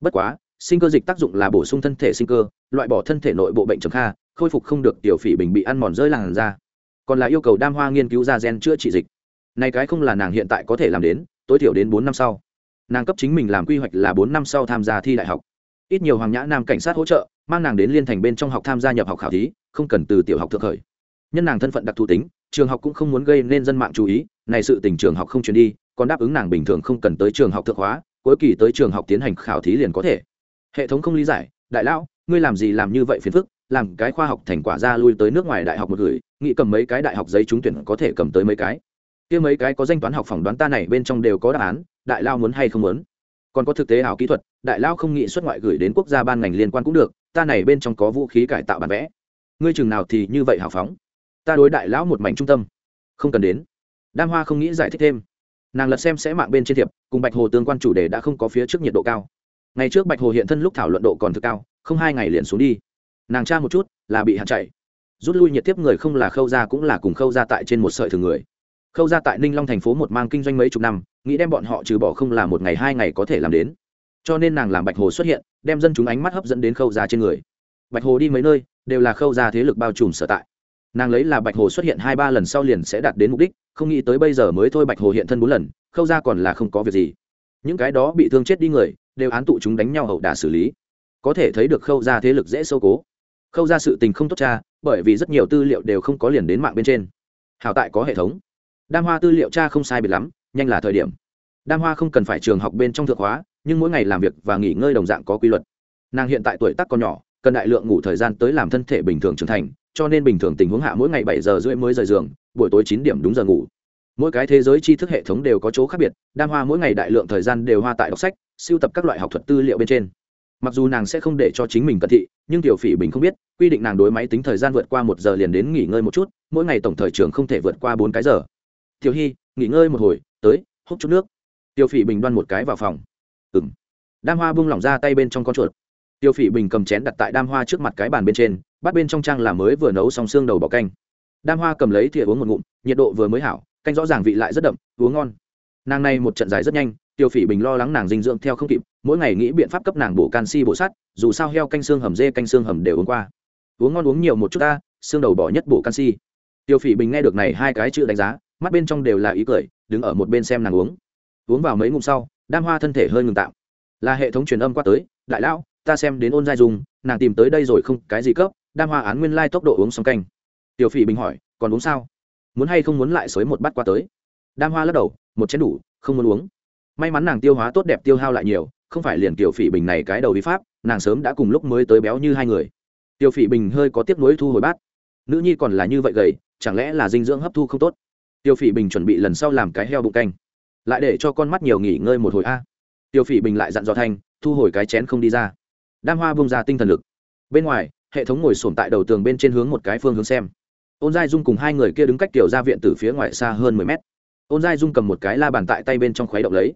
Bất quá, sinh cơ dịch tác dụng là bổ sung thân thể sinh cơ, loại bỏ thân thể nội bộ bệnh trầm kha, khôi phục không được tiểu phỉ bình bị ăn mòn rơi làn ra còn là yêu cầu đam hoa nghiên cứu ra gen chữa trị dịch. Này cái không là nàng hiện tại có thể làm đến, tối thiểu đến bốn năm sau. Nàng cấp chính mình làm quy hoạch là bốn năm sau tham gia thi đại học. Ít nhiều hoàng nhã nam cảnh sát hỗ trợ, mang nàng đến liên thành bên trong học tham gia nhập học khảo thí, không cần từ tiểu học thượng khởi. Nhân nàng thân phận đặc thù tính, trường học cũng không muốn gây nên dân mạng chú ý, này sự tình trường học không truyền đi còn đáp ứng nàng bình thường không cần tới trường học thượng hóa cuối kỳ tới trường học tiến hành khảo thí liền có thể. Hệ thống không lý giải, đại lão, ngươi làm gì làm như vậy phiền phức, làm cái khoa học thành quả ra lui tới nước ngoài đại học một gửi, nghĩ cầm mấy cái đại học giấy trúng tuyển có thể cầm tới mấy cái? Kia mấy cái có danh toán học phỏng đoán ta này bên trong đều có đáp án, đại lao muốn hay không muốn? Còn có thực tế ảo kỹ thuật, đại lao không nghĩ xuất ngoại gửi đến quốc gia ban ngành liên quan cũng được, ta này bên trong có vũ khí cải tạo bản vẽ. Ngươi chừng nào thì như vậy hào phóng? Ta đối đại lão một mảnh trung tâm. Không cần đến. Đam hoa không nghĩ giải thích thêm nàng lật xem sẽ mạng bên trên thiệp, cùng bạch hồ tương quan chủ đề đã không có phía trước nhiệt độ cao. Ngày trước bạch hồ hiện thân lúc thảo luận độ còn thực cao, không hai ngày liền xuống đi. Nàng tra một chút, là bị hạn chạy. Rút lui nhiệt tiếp người không là khâu ra cũng là cùng khâu ra tại trên một sợi thường người. Khâu ra tại ninh long thành phố một mang kinh doanh mấy chục năm, nghĩ đem bọn họ trừ bỏ không là một ngày hai ngày có thể làm đến. Cho nên nàng làm bạch hồ xuất hiện, đem dân chúng ánh mắt hấp dẫn đến khâu ra trên người. Bạch hồ đi mấy nơi, đều là khâu ra thế lực bao trùm sở tại nàng lấy là bạch hồ xuất hiện hai ba lần sau liền sẽ đạt đến mục đích, không nghĩ tới bây giờ mới thôi bạch hồ hiện thân bốn lần, khâu ra còn là không có việc gì. Những cái đó bị thương chết đi người, đều án tụ chúng đánh nhau hậu đả xử lý. Có thể thấy được khâu ra thế lực dễ sâu cố. Khâu ra sự tình không tốt cha, bởi vì rất nhiều tư liệu đều không có liền đến mạng bên trên. Hảo tại có hệ thống. Đam hoa tư liệu cha không sai biệt lắm, nhanh là thời điểm. Đam hoa không cần phải trường học bên trong thượng hóa nhưng mỗi ngày làm việc và nghỉ ngơi đồng dạng có quy luật. Nàng hiện tại tuổi tác còn nhỏ, cần đại lượng ngủ thời gian tới làm thân thể bình thường trưởng thành cho nên bình thường tình huống hạ mỗi ngày bảy giờ rưỡi mới rời giường, buổi tối chín điểm đúng giờ ngủ. Mỗi cái thế giới tri thức hệ thống đều có chỗ khác biệt, đam hoa mỗi ngày đại lượng thời gian đều hoa tại đọc sách siêu tập các loại học thuật tư liệu bên trên. Mặc dù nàng sẽ không để cho chính mình cận thị, nhưng tiểu phỉ bình không biết, quy định nàng đối máy tính thời gian vượt qua một giờ liền đến nghỉ ngơi một chút, mỗi ngày tổng thời trường không thể vượt qua bốn cái giờ. Tiểu hy, nghỉ ngơi một hồi, tới, hút chút nước. Tiểu phỉ bình đoan một cái vào phòng. Ừng đam hoa buông lỏng ra tay bên trong con chuột. Tiểu phỉ bình cầm chén đặt tại đam hoa trước mặt cái bàn bên trên Bát bên trong trang là mới vừa nấu xong xương đầu bò canh. Đam hoa cầm lấy thìa uống một ngụm, nhiệt độ vừa mới hảo, canh rõ ràng vị lại rất đậm, uống ngon. Nàng này một trận dài rất nhanh, tiêu phỉ bình lo lắng nàng dinh dưỡng theo không kịp, mỗi ngày nghĩ biện pháp cấp nàng bổ canxi bổ sắt, dù sao heo canh xương hầm dê canh xương hầm đều uống qua. Uống ngon uống nhiều một chút ta, xương đầu bò nhất bổ canxi. Tiêu phỉ bình nghe được này hai cái chữ đánh giá, mắt bên trong đều là ý cười, đứng ở một bên xem nàng uống. Uống vào mấy ngụm sau, đam hoa thân thể hơi ngừng tạm. Là hệ thống truyền âm qua tới, đại lão, ta xem đến ôn giai dùng, nàng tìm tới đây rồi không, cái gì cấp? Đam hoa án nguyên lai tốc độ uống xong canh. Tiểu phỉ bình hỏi, còn uống sao? Muốn hay không muốn lại xới một bát qua tới? Đam hoa lắc đầu, một chén đủ, không muốn uống. May mắn nàng tiêu hóa tốt đẹp tiêu hao lại nhiều, không phải liền tiểu phỉ bình này cái đầu vi pháp, nàng sớm đã cùng lúc mới tới béo như hai người. Tiểu phỉ bình hơi có tiếc nuối thu hồi bát. Nữ nhi còn là như vậy gầy, chẳng lẽ là dinh dưỡng hấp thu không tốt? Tiêu phỉ bình chuẩn bị lần sau làm cái heo bụng canh. Lại để cho con mắt nhiều nghỉ ngơi một hồi a. Tiêu phỉ bình lại dặn dò thanh, thu hồi cái chén không đi ra. Đam hoa bung ra tinh thần lực. Bên ngoài hệ thống ngồi sổm tại đầu tường bên trên hướng một cái phương hướng xem. Ôn giai dung cùng hai người kia đứng cách tiểu ra viện từ phía ngoài xa hơn mười mét. Ôn giai dung cầm một cái la bàn tại tay bên trong khuấy động lấy.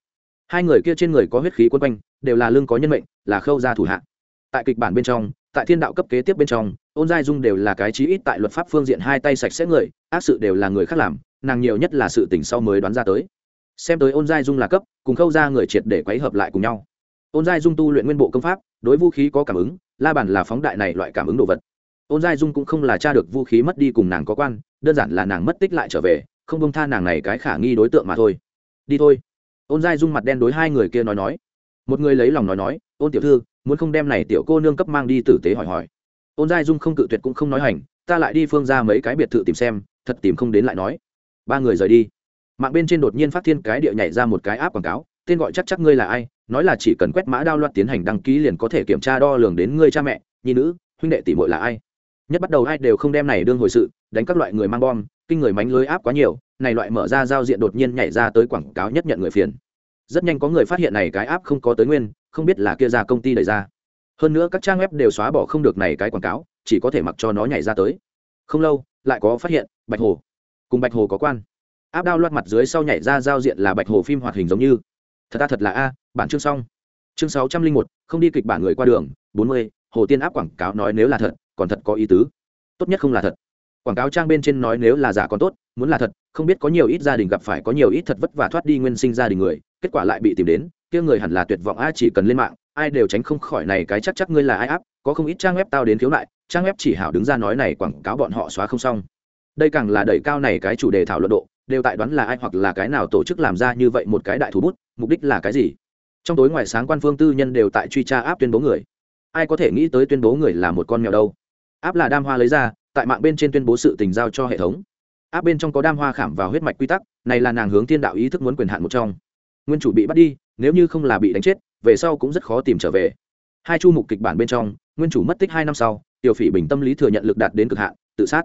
Hai người kia trên người có huyết khí quân quanh, đều là lương có nhân mệnh, là khâu gia thủ hạ. Tại kịch bản bên trong, tại thiên đạo cấp kế tiếp bên trong, ôn giai dung đều là cái chí ít tại luật pháp phương diện hai tay sạch sẽ người, ác sự đều là người khác làm, nàng nhiều nhất là sự tỉnh sau mới đoán ra tới. Xem tới ôn giai dung là cấp, cùng khâu ra người triệt để quấy hợp lại cùng nhau ôn giai dung tu luyện nguyên bộ công pháp, đối vũ khí có cảm ứng, la bàn là phóng đại này loại cảm ứng đồ vật. Ôn giai dung cũng không là cha được vũ khí mất đi cùng nàng có quan, đơn giản là nàng mất tích lại trở về, không bông tha nàng này cái khả nghi đối tượng mà thôi. Đi thôi. Ôn giai dung mặt đen đối hai người kia nói nói. Một người lấy lòng nói nói, ôn tiểu thư, muốn không đem này tiểu cô nương cấp mang đi tử tế hỏi hỏi. Ôn giai dung không cự tuyệt cũng không nói hành, ta lại đi phương ra mấy cái biệt thự tìm xem, thật tìm không đến lại nói. Ba người rời đi. Mạng bên trên đột nhiên phát thiên cái địa nhảy ra một cái áp quảng cáo tên gọi chắc chắc ngươi là ai, nói là chỉ cần quét mã đao loạt tiến hành đăng ký liền có thể kiểm tra đo lường đến ngươi cha mẹ, nhi nữ, huynh đệ tỷ muội là ai. Nhất bắt đầu ai đều không đem này đương hồi sự, đánh các loại người mang bom, kinh người mánh lưới áp quá nhiều, này loại mở ra giao diện đột nhiên nhảy ra tới quảng cáo nhất nhận người phiền. Rất nhanh có người phát hiện này cái áp không có tới nguyên, không biết là kia ra công ty đẩy ra. Hơn nữa các trang web đều xóa bỏ không được này cái quảng cáo, chỉ có thể mặc cho nó nhảy ra tới. Không lâu, lại có phát hiện, bạch hồ. Cùng bạch hồ có quan. Áp đao loạt mặt dưới sau nhảy ra giao diện là bạch hồ phim hoạt hình giống như thật ta thật là a, bản chương xong. Chương sáu trăm linh một, không đi kịch bản người qua đường, bốn mươi, hồ tiên áp quảng cáo nói nếu là thật, còn thật có ý tứ. Tốt nhất không là thật. Quảng cáo trang bên trên nói nếu là giả còn tốt, muốn là thật, không biết có nhiều ít gia đình gặp phải có nhiều ít thật vất vả thoát đi nguyên sinh gia đình người, kết quả lại bị tìm đến, kia người hẳn là tuyệt vọng a chỉ cần lên mạng, ai đều tránh không khỏi này cái chắc chắc ngươi là ai áp, có không ít trang web tao đến khiếu nại, trang web chỉ hảo đứng ra nói này quảng cáo bọn họ xóa không xong. Đây càng là đẩy cao này cái chủ đề thảo luận độ đều tại đoán là ai hoặc là cái nào tổ chức làm ra như vậy một cái đại thủ bút, mục đích là cái gì? Trong tối ngoài sáng quan phương tư nhân đều tại truy tra áp tuyên bố người. Ai có thể nghĩ tới tuyên bố người là một con mèo đâu? Áp là đam hoa lấy ra, tại mạng bên trên tuyên bố sự tình giao cho hệ thống. Áp bên trong có đam hoa khảm vào huyết mạch quy tắc, này là nàng hướng thiên đạo ý thức muốn quyền hạn một trong. Nguyên chủ bị bắt đi, nếu như không là bị đánh chết, về sau cũng rất khó tìm trở về. Hai chu mục kịch bản bên trong, nguyên chủ mất tích hai năm sau tiểu phỉ bình tâm lý thừa nhận lực đạt đến cực hạn, tự sát.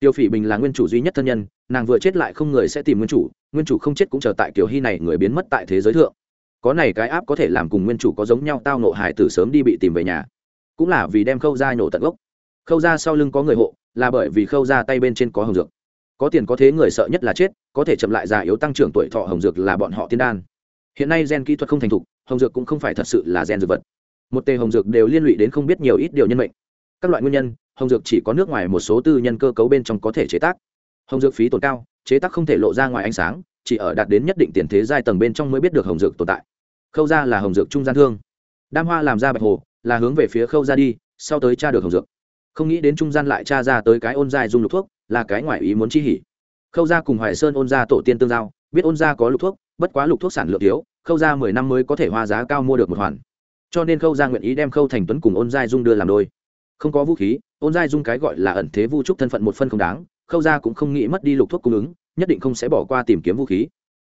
Tiểu phỉ bình là nguyên chủ duy nhất thân nhân nàng vừa chết lại không người sẽ tìm nguyên chủ nguyên chủ không chết cũng chờ tại kiểu hy này người biến mất tại thế giới thượng. Có này cái áp có thể làm cùng nguyên chủ có giống nhau tao nộ hải tử sớm đi bị tìm về nhà. Cũng là vì đem khâu ra nổ tận gốc. Khâu ra sau lưng có người hộ, là bởi vì khâu ra tay bên trên có hồng dược. Có tiền có thế người sợ nhất là chết, có thể chậm lại già yếu tăng trưởng tuổi thọ hồng dược là bọn họ tiên đan. Hiện nay gen kỹ thuật không thành thục, hồng dược cũng không phải thật sự là gen dược vật. Một tề hồng dược đều liên lụy đến không biết nhiều ít điều nhân mệnh. Các loại nguyên nhân, hồng dược chỉ có nước ngoài một số tư nhân cơ cấu bên trong có thể chế tác hồng dược phí tổn cao, chế tác không thể lộ ra ngoài ánh sáng, chỉ ở đạt đến nhất định tiền thế giai tầng bên trong mới biết được hồng dược tồn tại. Khâu ra là hồng dược trung gian thương. Đam hoa làm ra bạch hồ, là hướng về phía khâu ra đi, sau tới cha được hồng dược. Không nghĩ đến trung gian lại cha ra tới cái ôn giai dung lục thuốc, là cái ngoại ý muốn chi hỉ. Khâu ra cùng hoài sơn ôn ra tổ tiên tương giao, biết ôn ra có lục thuốc, bất quá lục thuốc sản lượng thiếu, khâu ra mười năm mới có thể hoa giá cao mua được một hoàn. Cho nên khâu ra nguyện ý đem khâu thành tuấn cùng ôn giai dung đưa làm đôi. Không có vũ khí, ôn giai dung cái gọi là ẩn thế vu trúc thân phận một phân không đáng khâu ra cũng không nghĩ mất đi lục thuốc cung ứng, nhất định không sẽ bỏ qua tìm kiếm vũ khí.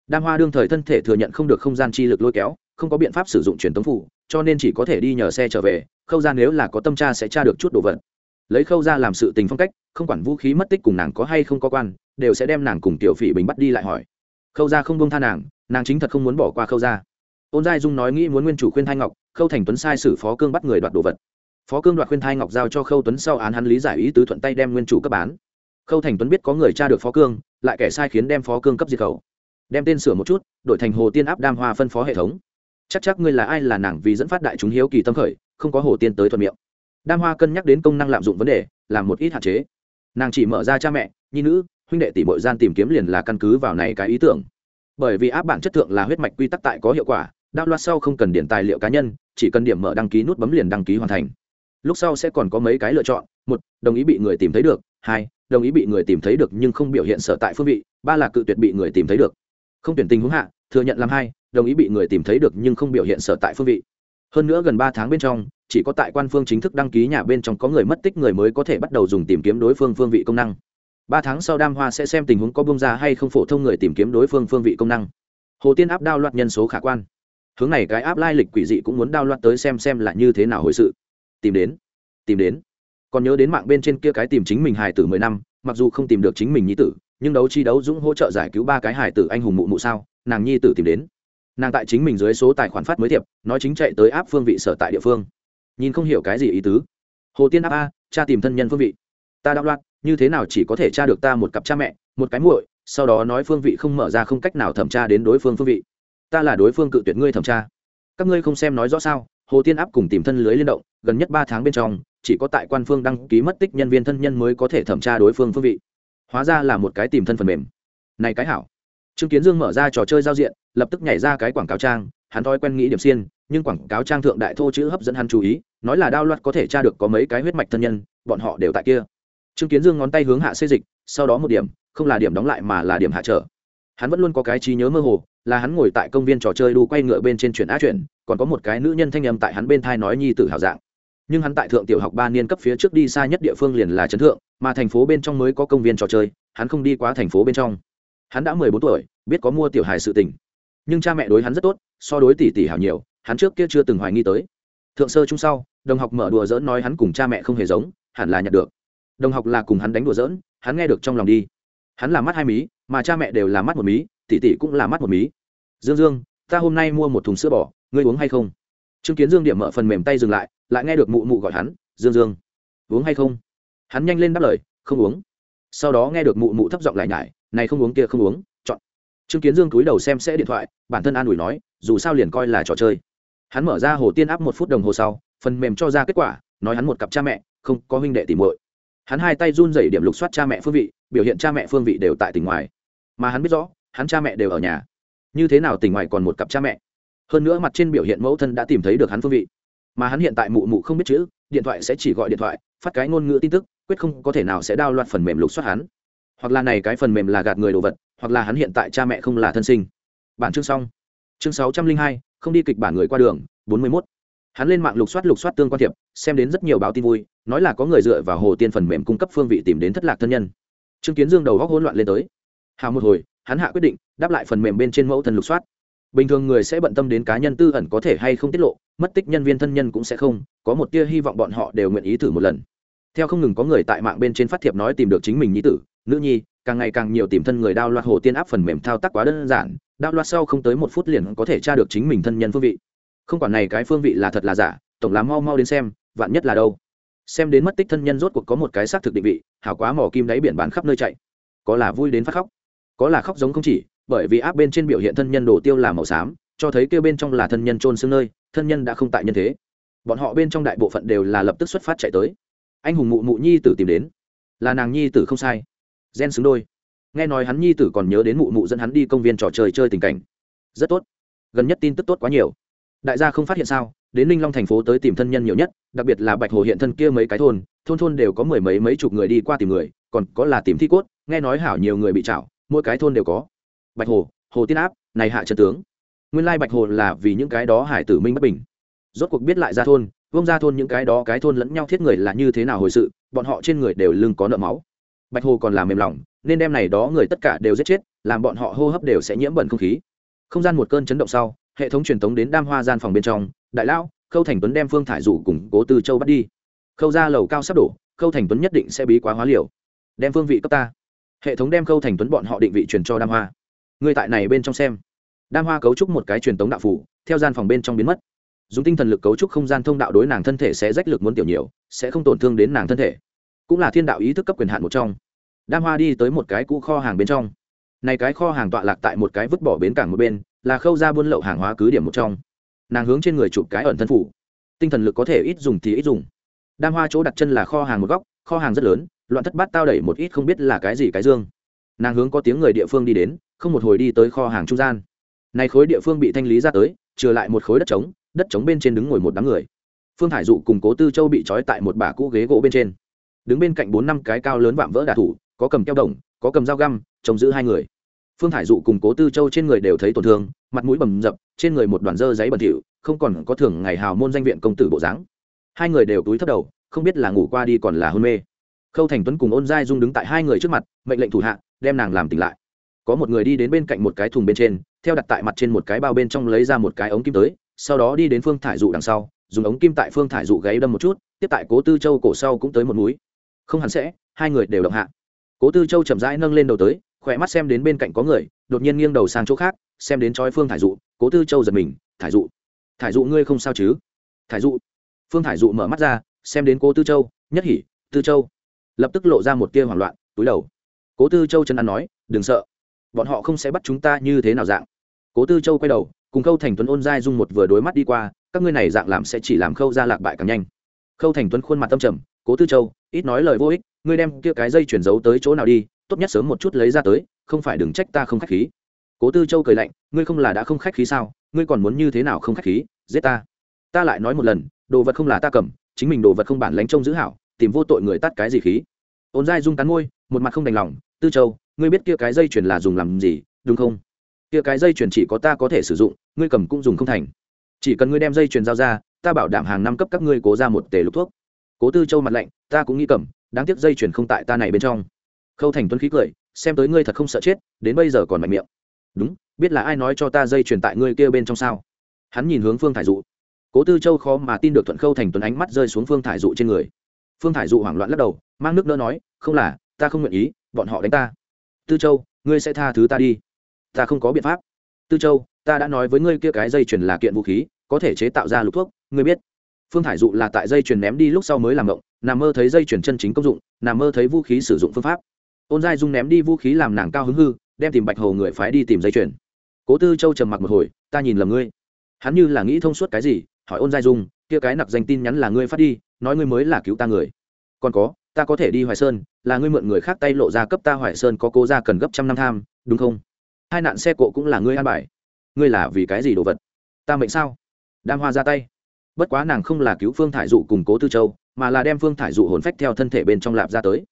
Đam hoa đương thời thân thể thừa nhận không được không gian chi lực lôi kéo, không có biện pháp sử dụng truyền tống phủ, cho nên chỉ có thể đi nhờ xe trở về, khâu ra nếu là có tâm tra sẽ tra được chút đồ vật. Lấy khâu ra làm sự tình phong cách, không quản vũ khí mất tích cùng nàng có hay không có quan, đều sẽ đem nàng cùng tiểu phỉ bình bắt đi lại hỏi. Khâu ra không bông tha nàng nàng chính thật không muốn bỏ qua khâu ra ôn giai dung nói nghĩ muốn nguyên chủ khuyên thai ngọc, khâu thành tuấn sai xử phó cương bắt người đoạt đồ vật. Phó cương đoạt khuyên thai ngọc giao cho khâu tuấn sau án hắn lý giải ý tứ thuận tay đem nguyên chủ cấp bán khâu thành tuấn biết có người tra được phó cương, lại kẻ sai khiến đem phó cương cấp diệt khẩu. Đem tên sửa một chút, đổi thành hồ tiên áp đam hoa phân phó hệ thống. Chắc chắc ngươi là ai là nàng vì dẫn phát đại chúng hiếu kỳ tâm khởi, không có hồ tiên tới thuận miệng. Đam hoa cân nhắc đến công năng lạm dụng vấn đề, làm một ít hạn chế. Nàng chỉ mở ra cha mẹ, nhi nữ, huynh đệ tỷ bội gian tìm kiếm liền là căn cứ vào này cái ý tưởng. Bởi vì áp bản chất thượng là huyết mạch quy tắc tại có hiệu quả, đao loạt sau không cần điển tài liệu cá nhân, chỉ cần điểm mở đăng ký nút bấm liền đăng ký hoàn thành. Lúc sau sẽ còn có mấy cái lựa chọn, một, đồng ý bị người tìm thấy được, hai đồng ý bị người tìm thấy được nhưng không biểu hiện sở tại phương vị, ba là cự tuyệt bị người tìm thấy được. Không tuyển tình huống hạ, thừa nhận làm hai, đồng ý bị người tìm thấy được nhưng không biểu hiện sở tại phương vị. Hơn nữa gần ba tháng bên trong, chỉ có tại quan phương chính thức đăng ký nhà bên trong có người mất tích người mới có thể bắt đầu dùng tìm kiếm đối phương phương vị công năng. Ba tháng sau đam hoa sẽ xem tình huống có bông ra hay không phổ thông người tìm kiếm đối phương phương vị công năng. Hồ tiên áp đao loạt nhân số khả quan. Hướng này cái áp lai lịch quỷ dị cũng muốn đao loạt tới xem xem là như thế nào hồi sự. Tìm đến tìm đến còn nhớ đến mạng bên trên kia cái tìm chính mình hài tử mười năm, mặc dù không tìm được chính mình nhi tử, nhưng đấu chi đấu dũng hỗ trợ giải cứu ba cái hài tử anh hùng mụ mụ sao, nàng nhi tử tìm đến. Nàng tại chính mình dưới số tài khoản phát mới thiệp, nói chính chạy tới áp phương vị sở tại địa phương. Nhìn không hiểu cái gì ý tứ. Hồ tiên áp a, cha tìm thân nhân phương vị. Ta đạo loạn, như thế nào chỉ có thể tra được ta một cặp cha mẹ, một cái muội, sau đó nói phương vị không mở ra không cách nào thẩm tra đến đối phương phương vị. Ta là đối phương cự tuyệt ngươi thẩm tra. Các ngươi không xem nói rõ sao? Hồ tiên áp cùng tìm thân lưới liên động, gần nhất ba tháng bên trong chỉ có tại quan phương đăng ký mất tích nhân viên thân nhân mới có thể thẩm tra đối phương phương vị. Hóa ra là một cái tìm thân phần mềm. Này cái hảo. Trương kiến dương mở ra trò chơi giao diện, lập tức nhảy ra cái quảng cáo trang, hắn thói quen nghĩ điểm xiên, nhưng quảng cáo trang thượng đại thô chữ hấp dẫn hắn chú ý, nói là đao loạt có thể tra được có mấy cái huyết mạch thân nhân, bọn họ đều tại kia. Trương kiến dương ngón tay hướng hạ xê dịch, sau đó một điểm, không là điểm đóng lại mà là điểm hạ trở. Hắn vẫn luôn có cái trí nhớ mơ hồ, là hắn ngồi tại công viên trò chơi đu quay ngựa bên trên chuyển á chuyển, còn có một cái nữ nhân thanh âm tại hắn bên thai nói nhi tử hào dạng nhưng hắn tại thượng tiểu học ba niên cấp phía trước đi xa nhất địa phương liền là trấn thượng, mà thành phố bên trong mới có công viên trò chơi, hắn không đi quá thành phố bên trong. Hắn đã mười bốn tuổi, biết có mua tiểu hài sự tình. Nhưng cha mẹ đối hắn rất tốt, so đối tỷ tỷ hảo nhiều, hắn trước kia chưa từng hoài nghi tới. Thượng sơ chung sau, đồng học mở đùa dỡn nói hắn cùng cha mẹ không hề giống, hẳn là nhặt được. Đồng học là cùng hắn đánh đùa dỡn hắn nghe được trong lòng đi. Hắn là mắt hai mí, mà cha mẹ đều là mắt một mí, tỷ tỷ cũng là mắt một mí. Dương dương, ta hôm nay mua một thùng sữa bò, ngươi uống hay không? Chứng kiến dương điểm mở phần mềm tay dừng lại lại nghe được mụ mụ gọi hắn, dương dương, uống hay không? Hắn nhanh lên đáp lời, không uống. Sau đó nghe được mụ mụ thấp giọng lại nhải, này không uống kia không uống, chọn. Chứng kiến dương cúi đầu xem sẽ điện thoại, bản thân an ủi nói, dù sao liền coi là trò chơi. Hắn mở ra hồ tiên áp một phút đồng hồ sau, phần mềm cho ra kết quả, nói hắn một cặp cha mẹ, không có huynh đệ tìm muội. Hắn hai tay run rẩy điểm lục soát cha mẹ phương vị, biểu hiện cha mẹ phương vị đều tại tỉnh ngoài. Mà hắn biết rõ, hắn cha mẹ đều ở nhà. Như thế nào tỉnh ngoài còn một cặp cha mẹ? Hơn nữa mặt trên biểu hiện mẫu thân đã tìm thấy được hắn phương vị mà hắn hiện tại mụ mụ không biết chữ, điện thoại sẽ chỉ gọi điện thoại, phát cái ngôn ngữ tin tức, quyết không có thể nào sẽ đao loạt phần mềm lục soát hắn. Hoặc là này cái phần mềm là gạt người đồ vật, hoặc là hắn hiện tại cha mẹ không là thân sinh. Bản chương xong. Chương sáu trăm linh hai, không đi kịch bản người qua đường, bốn mươi mốt. Hắn lên mạng lục soát lục soát tương quan thiệp, xem đến rất nhiều báo tin vui, nói là có người dựa vào hồ tiên phần mềm cung cấp phương vị tìm đến thất lạc thân nhân. Chứng kiến dương đầu góc hỗn loạn lên tới. Hào một hồi, hắn hạ quyết định, đáp lại phần mềm bên trên mẫu thần lục soát. Bình thường người sẽ bận tâm đến cá nhân tư ẩn có thể hay không tiết lộ mất tích nhân viên thân nhân cũng sẽ không, có một tia hy vọng bọn họ đều nguyện ý thử một lần. Theo không ngừng có người tại mạng bên trên phát thiệp nói tìm được chính mình nhi tử, nữ nhi, càng ngày càng nhiều tìm thân người đao loạt hồ tiên áp phần mềm thao tác quá đơn giản, đao loạt sau không tới một phút liền có thể tra được chính mình thân nhân phương vị. Không quản này cái phương vị là thật là giả, tổng làm mau mau đến xem, vạn nhất là đâu. Xem đến mất tích thân nhân rốt cuộc có một cái xác thực định vị, hảo quá mỏ kim đáy biển bán khắp nơi chạy. Có là vui đến phát khóc, có là khóc giống không chỉ, bởi vì áp bên trên biểu hiện thân nhân đồ tiêu là màu xám cho thấy kêu bên trong là thân nhân trôn xương nơi, thân nhân đã không tại nhân thế. Bọn họ bên trong đại bộ phận đều là lập tức xuất phát chạy tới. Anh hùng mụ mụ nhi tử tìm đến. Là nàng nhi tử không sai. Gen xứng đôi. Nghe nói hắn nhi tử còn nhớ đến mụ mụ dẫn hắn đi công viên trò chơi chơi tình cảnh. Rất tốt. Gần nhất tin tức tốt quá nhiều. Đại gia không phát hiện sao, đến ninh long thành phố tới tìm thân nhân nhiều nhất, đặc biệt là bạch hồ hiện thân kia mấy cái thôn thôn thôn đều có mười mấy mấy chục người đi qua tìm người, còn có là tìm thi cốt, nghe nói hảo nhiều người bị chảo mỗi cái thôn đều có. Bạch hồ hồ tiên áp, này hạ trần tướng nguyên lai bạch hồ là vì những cái đó hải tử minh bất bình. Rốt cuộc biết lại ra thôn vông ra thôn những cái đó cái thôn lẫn nhau thiết người là như thế nào hồi sự, bọn họ trên người đều lưng có nợ máu. Bạch hồ còn làm mềm lòng, nên đem này đó người tất cả đều giết chết, làm bọn họ hô hấp đều sẽ nhiễm bẩn không khí. Không gian một cơn chấn động sau, hệ thống truyền thống đến đam hoa gian phòng bên trong, đại lão, khâu thành tuấn đem phương thải dụ cùng cố tư châu bắt đi. Khâu ra lầu cao sắp đổ, khâu thành tuấn nhất định sẽ bí quá hóa liều. Đem phương vị cấp ta. Hệ thống đem khâu thành tuấn bọn họ định vị truyền cho đam hoa. Người tại này bên trong xem đam hoa cấu trúc một cái truyền tống đạo phủ, theo gian phòng bên trong biến mất. Dùng tinh thần lực cấu trúc không gian thông đạo đối nàng thân thể sẽ rách lực muốn tiểu nhiều, sẽ không tổn thương đến nàng thân thể. Cũng là thiên đạo ý thức cấp quyền hạn một trong. Đam hoa đi tới một cái cũ kho hàng bên trong. Này cái kho hàng tọa lạc tại một cái vứt bỏ bến cảng một bên, là khâu ra buôn lậu hàng hóa cứ điểm một trong. Nàng hướng trên người chụp cái ẩn thân phủ. Tinh thần lực có thể ít dùng thì ít dùng. Đam hoa chỗ đặt chân là kho hàng một góc, kho hàng rất lớn, loạn thất bát tao đẩy một ít không biết là cái gì cái dương. Nàng hướng có tiếng người địa phương đi đến, không một hồi đi tới kho hàng trung gian này khối địa phương bị thanh lý ra tới, trừ lại một khối đất trống đất trống bên trên đứng ngồi một đám người. Phương hải dụ cùng cố tư châu bị trói tại một bả cũ ghế gỗ bên trên. Đứng bên cạnh bốn năm cái cao lớn vạm vỡ đà thủ, có cầm keo đồng, có cầm dao găm, trông giữ hai người. Phương hải dụ cùng cố tư châu trên người đều thấy tổn thương, mặt mũi bầm dập, trên người một đoàn dơ giấy bẩn thỉu, không còn có thưởng ngày hào môn danh viện công tử bộ dáng. Hai người đều túi thấp đầu, không biết là ngủ qua đi còn là hôn mê. Khâu thành tuấn cùng ôn giai dung đứng tại hai người trước mặt, mệnh lệnh thủ hạ, đem nàng làm tỉnh lại có một người đi đến bên cạnh một cái thùng bên trên, theo đặt tại mặt trên một cái bao bên trong lấy ra một cái ống kim tới, sau đó đi đến phương thải dụ đằng sau, dùng ống kim tại phương thải dụ gáy đâm một chút, tiếp tại cố tư châu cổ sau cũng tới một núi. Không hẳn sẽ, hai người đều động hạ. Cố tư châu chậm rãi nâng lên đầu tới, khỏe mắt xem đến bên cạnh có người, đột nhiên nghiêng đầu sang chỗ khác, xem đến trói phương thải dụ, cố tư châu giật mình, thải dụ thải dụ ngươi không sao chứ? Thải dụ. Phương thải dụ mở mắt ra, xem đến cố tư châu, nhất hỉ, tư châu. Lập tức lộ ra một tia hoảng loạn, túi đầu. Cố tư châu chân ăn nói, đừng sợ bọn họ không sẽ bắt chúng ta như thế nào dạng. Cố tư châu quay đầu, cùng khâu thành tuấn ôn giai dung một vừa đối mắt đi qua, các ngươi này dạng làm sẽ chỉ làm khâu ra lạc bại càng nhanh. Khâu thành tuấn khuôn mặt tâm trầm, cố tư châu, ít nói lời vô ích, ngươi đem kia cái dây chuyển giấu tới chỗ nào đi, tốt nhất sớm một chút lấy ra tới, không phải đừng trách ta không khách khí. Cố tư châu cười lạnh, ngươi không là đã không khách khí sao? Ngươi còn muốn như thế nào không khách khí? Giết ta. Ta lại nói một lần, đồ vật không là ta cầm, chính mình đồ vật không bản lánh trông giữ hảo, tìm vô tội người tắt cái gì khí. Ôn giai dung tán môi, một mặt không đành lòng, tư châu ngươi biết kia cái dây chuyền là dùng làm gì, đúng không? Kia cái dây chuyền chỉ có ta có thể sử dụng, ngươi cầm cũng dùng không thành. Chỉ cần ngươi đem dây chuyền giao ra, ta bảo đảm hàng năm cấp các ngươi cố ra một tể lục thuốc. Cố tư châu mặt lạnh, ta cũng nghĩ cầm, đáng tiếc dây chuyền không tại ta này bên trong. Khâu thành tuấn khí cười, xem tới ngươi thật không sợ chết, đến bây giờ còn mạnh miệng. Đúng, biết là ai nói cho ta dây chuyền tại ngươi kia bên trong sao? Hắn nhìn hướng phương thải dụ. Cố tư châu khó mà tin được thuận khâu thành tuấn ánh mắt rơi xuống phương thải dụ trên người. Phương thải dụ hoảng loạn lắc đầu, mang nước đỡ nói, không là, ta không nguyện ý, bọn họ đánh ta tư châu, ngươi sẽ tha thứ ta đi. Ta không có biện pháp. Tư châu, ta đã nói với ngươi kia cái dây chuyền là kiện vũ khí, có thể chế tạo ra lục thuốc, ngươi biết. Phương thải dụ là tại dây chuyền ném đi lúc sau mới làm động nằm mơ thấy dây chuyền chân chính công dụng nằm mơ thấy vũ khí sử dụng phương pháp. Ôn giai dung ném đi vũ khí làm nàng cao hứng hư, đem tìm bạch hồ người phái đi tìm dây chuyền. Cố tư châu trầm mặc một hồi, ta nhìn lầm ngươi. Hắn như là nghĩ thông suốt cái gì, hỏi ôn giai dung, kia cái nặc danh tin nhắn là ngươi phát đi, nói ngươi mới là cứu ta người. Còn có ta có thể đi hoài sơn, là ngươi mượn người khác tay lộ ra cấp ta hoài sơn có cố ra cần gấp trăm năm tham, đúng không? Hai nạn xe cộ cũng là ngươi an bài. Ngươi là vì cái gì đồ vật? Ta mệnh sao? Đam hoa ra tay. Bất quá nàng không là cứu phương thải dụ cùng cố tư châu, mà là đem phương thải dụ hồn phách theo thân thể bên trong lạp ra tới.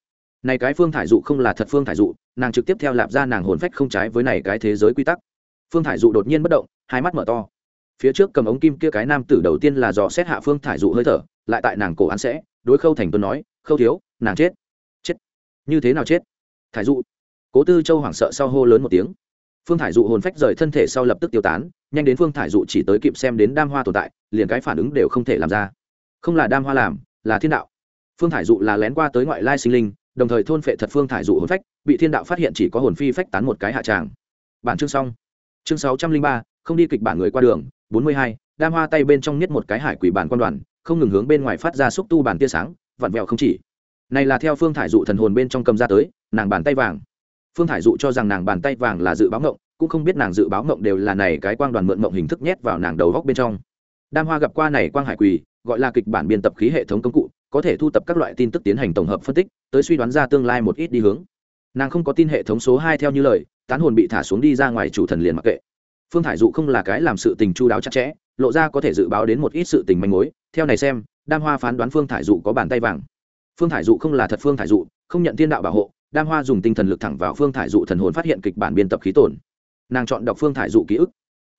Này cái phương thải dụ không là thật phương thải dụ, nàng trực tiếp theo lạp ra nàng hồn phách không trái với này cái thế giới quy tắc. Phương thải dụ đột nhiên bất động, hai mắt mở to. Phía trước cầm ống kim kia cái nam tử đầu tiên là dò xét hạ phương thải dụ hơi thở, lại tại nàng cổ án sẽ, đối khâu thành tuấn nói, khâu thiếu nàng chết chết. Như thế nào chết? Thải dụ. Cố tư châu hoảng sợ sau hô lớn một tiếng. Phương thải dụ hồn phách rời thân thể sau lập tức tiêu tán, nhanh đến phương thải dụ chỉ tới kịp xem đến đam hoa tồn tại, liền cái phản ứng đều không thể làm ra. Không là đam hoa làm, là thiên đạo. Phương thải dụ là lén qua tới ngoại lai sinh linh, đồng thời thôn phệ thật phương thải dụ hồn phách, bị thiên đạo phát hiện chỉ có hồn phi phách tán một cái hạ tràng. Bản chương xong. Chương sáu trăm linh ba, không đi kịch bản người qua đường, bốn mươi hai, đam hoa tay bên trong nhất một cái hải quỷ bản quan đoàn, không ngừng hướng bên ngoài phát ra xúc tu bản tia sáng, vặn vẹo không chỉ này là theo phương thải dụ thần hồn bên trong cầm ra tới, nàng bàn tay vàng. Phương thải dụ cho rằng nàng bàn tay vàng là dự báo ngộng, cũng không biết nàng dự báo ngộng đều là này cái quang đoàn mượn ngộng hình thức nhét vào nàng đầu góc bên trong. Đam hoa gặp qua này quang hải quỳ, gọi là kịch bản biên tập khí hệ thống công cụ, có thể thu tập các loại tin tức tiến hành tổng hợp phân tích, tới suy đoán ra tương lai một ít đi hướng. Nàng không có tin hệ thống số hai theo như lời, tán hồn bị thả xuống đi ra ngoài chủ thần liền mặc kệ. Phương thải dụ không là cái làm sự tình chu đáo chặt chẽ, lộ ra có thể dự báo đến một ít sự tình manh mối. Theo này xem, đam hoa phán đoán phương thải dụ có bàn tay vàng phương thải dụ không là thật phương thải dụ, không nhận thiên đạo bảo hộ, đam hoa dùng tinh thần lực thẳng vào phương thải dụ thần hồn phát hiện kịch bản biên tập khí tổn. Nàng chọn đọc phương thải dụ ký ức.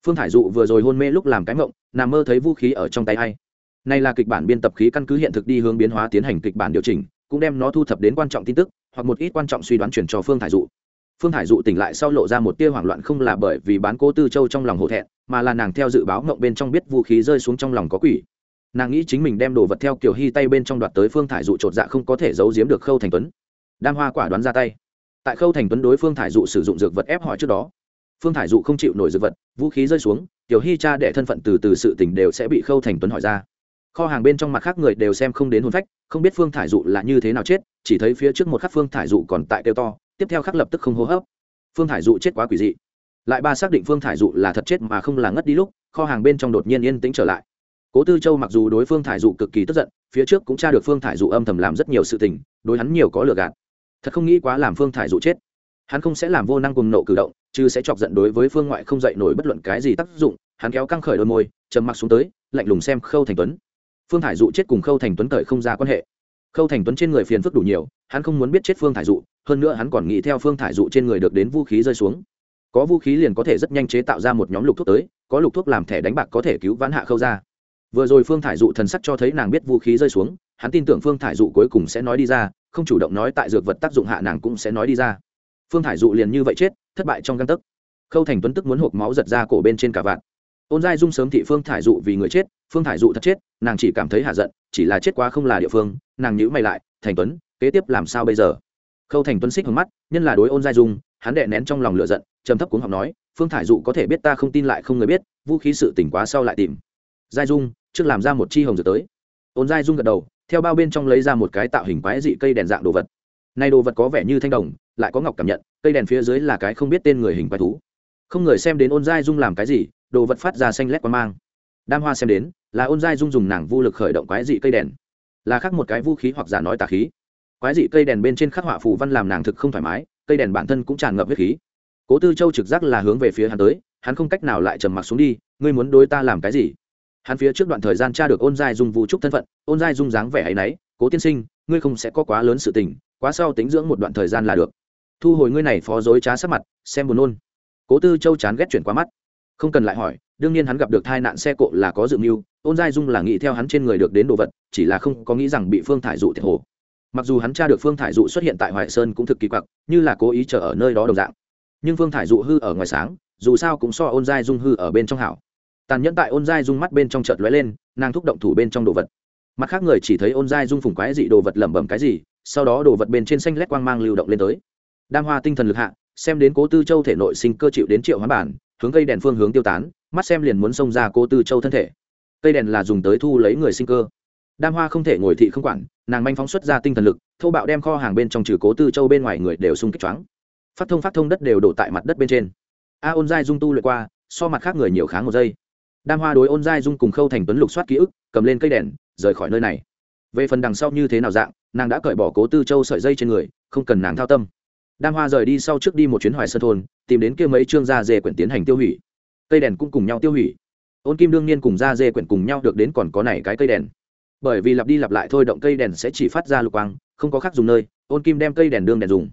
Phương thải dụ vừa rồi hôn mê lúc làm cái mộng, nằm mơ thấy vũ khí ở trong tay hay nay là kịch bản biên tập khí căn cứ hiện thực đi hướng biến hóa tiến hành kịch bản điều chỉnh, cũng đem nó thu thập đến quan trọng tin tức, hoặc một ít quan trọng suy đoán chuyển cho phương thải dụ. Phương thải dụ tỉnh lại sau lộ ra một tia hoảng loạn không là bởi vì bán cố tư châu trong lòng hổ thẹn, mà là nàng theo dự báo mộng bên trong biết vũ khí rơi xuống trong lòng có quỷ nàng nghĩ chính mình đem đồ vật theo kiểu hy tay bên trong đoạt tới phương thải dụ chột dạ không có thể giấu giếm được khâu thành tuấn. Đam hoa quả đoán ra tay. Tại khâu thành tuấn đối phương thải dụ sử dụng dược vật ép hỏi trước đó, phương thải dụ không chịu nổi dược vật, vũ khí rơi xuống, tiểu hy cha để thân phận từ từ sự tình đều sẽ bị khâu thành tuấn hỏi ra. Kho hàng bên trong mặt khác người đều xem không đến hồn phách, không biết phương thải dụ là như thế nào chết, chỉ thấy phía trước một khắc phương thải dụ còn tại kêu to, tiếp theo khắc lập tức không hô hấp. Phương thải dụ chết quá quỷ dị. Lại ba xác định phương thải dụ là thật chết mà không là ngất đi lúc, kho hàng bên trong đột nhiên yên tĩnh trở lại cố tư châu mặc dù đối phương thải dụ cực kỳ tức giận, phía trước cũng tra được phương thải dụ âm thầm làm rất nhiều sự tình, đối hắn nhiều có lừa gạt. Thật không nghĩ quá làm phương thải dụ chết. Hắn không sẽ làm vô năng cùng nộ cử động, chứ sẽ chọc giận đối với phương ngoại không dạy nổi bất luận cái gì tác dụng. Hắn kéo căng khởi đôi môi, trầm mặc xuống tới, lạnh lùng xem khâu thành tuấn. Phương thải dụ chết cùng khâu thành tuấn cởi không ra quan hệ. Khâu thành tuấn trên người phiền phức đủ nhiều, hắn không muốn biết chết phương thải dụ, hơn nữa hắn còn nghĩ theo phương thải dụ trên người được đến vũ khí rơi xuống. Có vũ khí liền có thể rất nhanh chế tạo ra một nhóm lục thuốc tới, có lục thuốc làm thẻ đánh bạc có thể cứu vãn hạ khâu ra vừa rồi phương thải dụ thần sắc cho thấy nàng biết vũ khí rơi xuống, hắn tin tưởng phương thải dụ cuối cùng sẽ nói đi ra, không chủ động nói tại dược vật tác dụng hạ nàng cũng sẽ nói đi ra. Phương thải dụ liền như vậy chết, thất bại trong găng tấc. Khâu thành tuấn tức muốn hộp máu giật ra cổ bên trên cả vạn. Ôn giai dung sớm thị phương thải dụ vì người chết, phương thải dụ thật chết, nàng chỉ cảm thấy hạ giận, chỉ là chết quá không là địa phương, nàng nhữ mày lại, thành tuấn, kế tiếp làm sao bây giờ? Khâu thành tuấn xích hướng mắt, nhân là đối ôn giai dung. Hắn đệ nén trong lòng lựa giận, trầm thấp cuống học nói, phương thải dụ có thể biết ta không tin lại không người biết, vũ khí sự tỉnh quá sau lại tìm giai dung, trước làm ra một chi hồng dược tới. Ôn giai dung gật đầu, theo bao bên trong lấy ra một cái tạo hình quái dị cây đèn dạng đồ vật. Nay đồ vật có vẻ như thanh đồng, lại có ngọc cảm nhận, cây đèn phía dưới là cái không biết tên người hình quái thú. Không người xem đến ôn giai dung làm cái gì, đồ vật phát ra xanh lét qua mang. Đam hoa xem đến, là ôn giai dung dùng nàng vô lực khởi động quái dị cây đèn. Là khắc một cái vũ khí hoặc giả nói tà khí. Quái dị cây đèn bên trên khắc họa phù văn làm nàng thực không thoải mái, cây đèn bản thân cũng tràn ngập huyết khí. Cố tư châu trực giác là hướng về phía hắn tới, hắn không cách nào lại trầm mặc xuống đi, ngươi muốn đối ta làm cái gì? Hắn phía trước đoạn thời gian tra được ôn giai dung vũ trúc thân phận, ôn giai dung dáng vẻ ấ y n ấ y cố tiên sinh, ngươi không sẽ có quá lớn sự tình, quá sau tính dưỡng một đoạn thời gian là được. Thu hồi ngươi này phó dối trá sắc mặt, xem buồn nôn. Cố tư châu chán ghét chuyển qua mắt. Không cần lại hỏi, đương nhiên hắn gặp được tai nạn xe cộ là có dự mưu, ôn giai dung là nghĩ theo hắn trên người được đến đồ vật, chỉ là không có nghĩ rằng bị phương thải dụ thiệt hồ. Mặc dù hắn tra được phương thải dụ xuất hiện tại hoài sơn cũng thực kỳ quặc, như là cố ý chờ ở nơi đó đồng dạng. Nhưng phương thải dụ hư ở ngoài sáng, dù sao cũng so ôn giai dung hư ở bên trong hảo tàn nhẫn tại ôn giai dung mắt bên trong chợt lóe lên, nàng thúc động thủ bên trong đồ vật. Mặt khác người chỉ thấy ôn giai dung phùng quái dị đồ vật lẩm bẩm cái gì, sau đó đồ vật bên trên xanh lét quang mang lưu động lên tới. Đam hoa tinh thần lực hạ, xem đến cố tư châu thể nội sinh cơ chịu đến triệu hóa bản, hướng cây đèn phương hướng tiêu tán, mắt xem liền muốn xông ra cố tư châu thân thể. Cây đèn là dùng tới thu lấy người sinh cơ. Đam hoa không thể ngồi thị không quản, nàng manh phóng xuất ra tinh thần lực thâu bạo đem kho hàng bên trong trừ cố tư châu bên ngoài người đều xung kích choáng. Phát thông phát thông đất đều đổ tại mặt đất bên trên. A ôn giai dung tu luyện qua, so mặt khác người nhiều kháng một giây đam hoa đối ôn giai dung cùng khâu thành tuấn lục soát ký ức, cầm lên cây đèn, rời khỏi nơi này. Về phần đằng sau như thế nào dạng, nàng đã cởi bỏ cố tư châu sợi dây trên người, không cần nàng thao tâm. Đam hoa rời đi sau trước đi một chuyến hoài sơn thôn, tìm đến kia mấy trương gia dê quyển tiến hành tiêu hủy. Cây đèn cũng cùng nhau tiêu hủy. Ôn kim đương nhiên cùng gia dê quyển cùng nhau được đến còn có này cái cây đèn. Bởi vì lặp đi lặp lại thôi động cây đèn sẽ chỉ phát ra lục quang, không có khác dùng nơi, ôn kim đem cây đèn đương đèn dùng.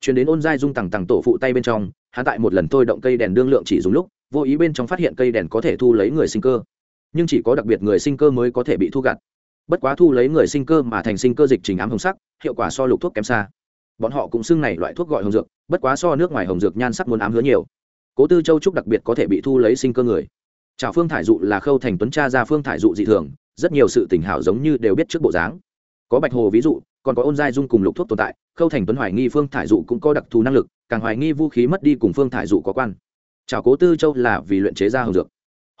Chuyển đến ôn giai dung tằng tằng tổ phụ tay bên trong, hắn tại một lần thôi động cây đèn đương lượng chỉ dùng lúc vô ý bên trong phát hiện cây đèn có thể thu lấy người sinh cơ. Nhưng chỉ có đặc biệt người sinh cơ mới có thể bị thu gặt. Bất quá thu lấy người sinh cơ mà thành sinh cơ dịch trình ám hồng sắc, hiệu quả so lục thuốc kém xa. Bọn họ cũng xưng này loại thuốc gọi hồng dược, bất quá so nước ngoài hồng dược nhan sắc muốn ám hứa nhiều. Cố tư châu trúc đặc biệt có thể bị thu lấy sinh cơ người. Chào phương thải dụ là khâu thành tuấn cha ra phương thải dụ dị thường, rất nhiều sự tình hảo giống như đều biết trước bộ dáng. Có bạch hồ ví dụ, còn có ôn giai dung cùng lục thuốc tồn tại, khâu thành tuấn hoài nghi phương thải dụ cũng có đặc thù năng lực, càng hoài nghi vũ khí mất đi cùng phương thải dụ có quan chào cố tư châu là vì luyện chế ra hồng dược.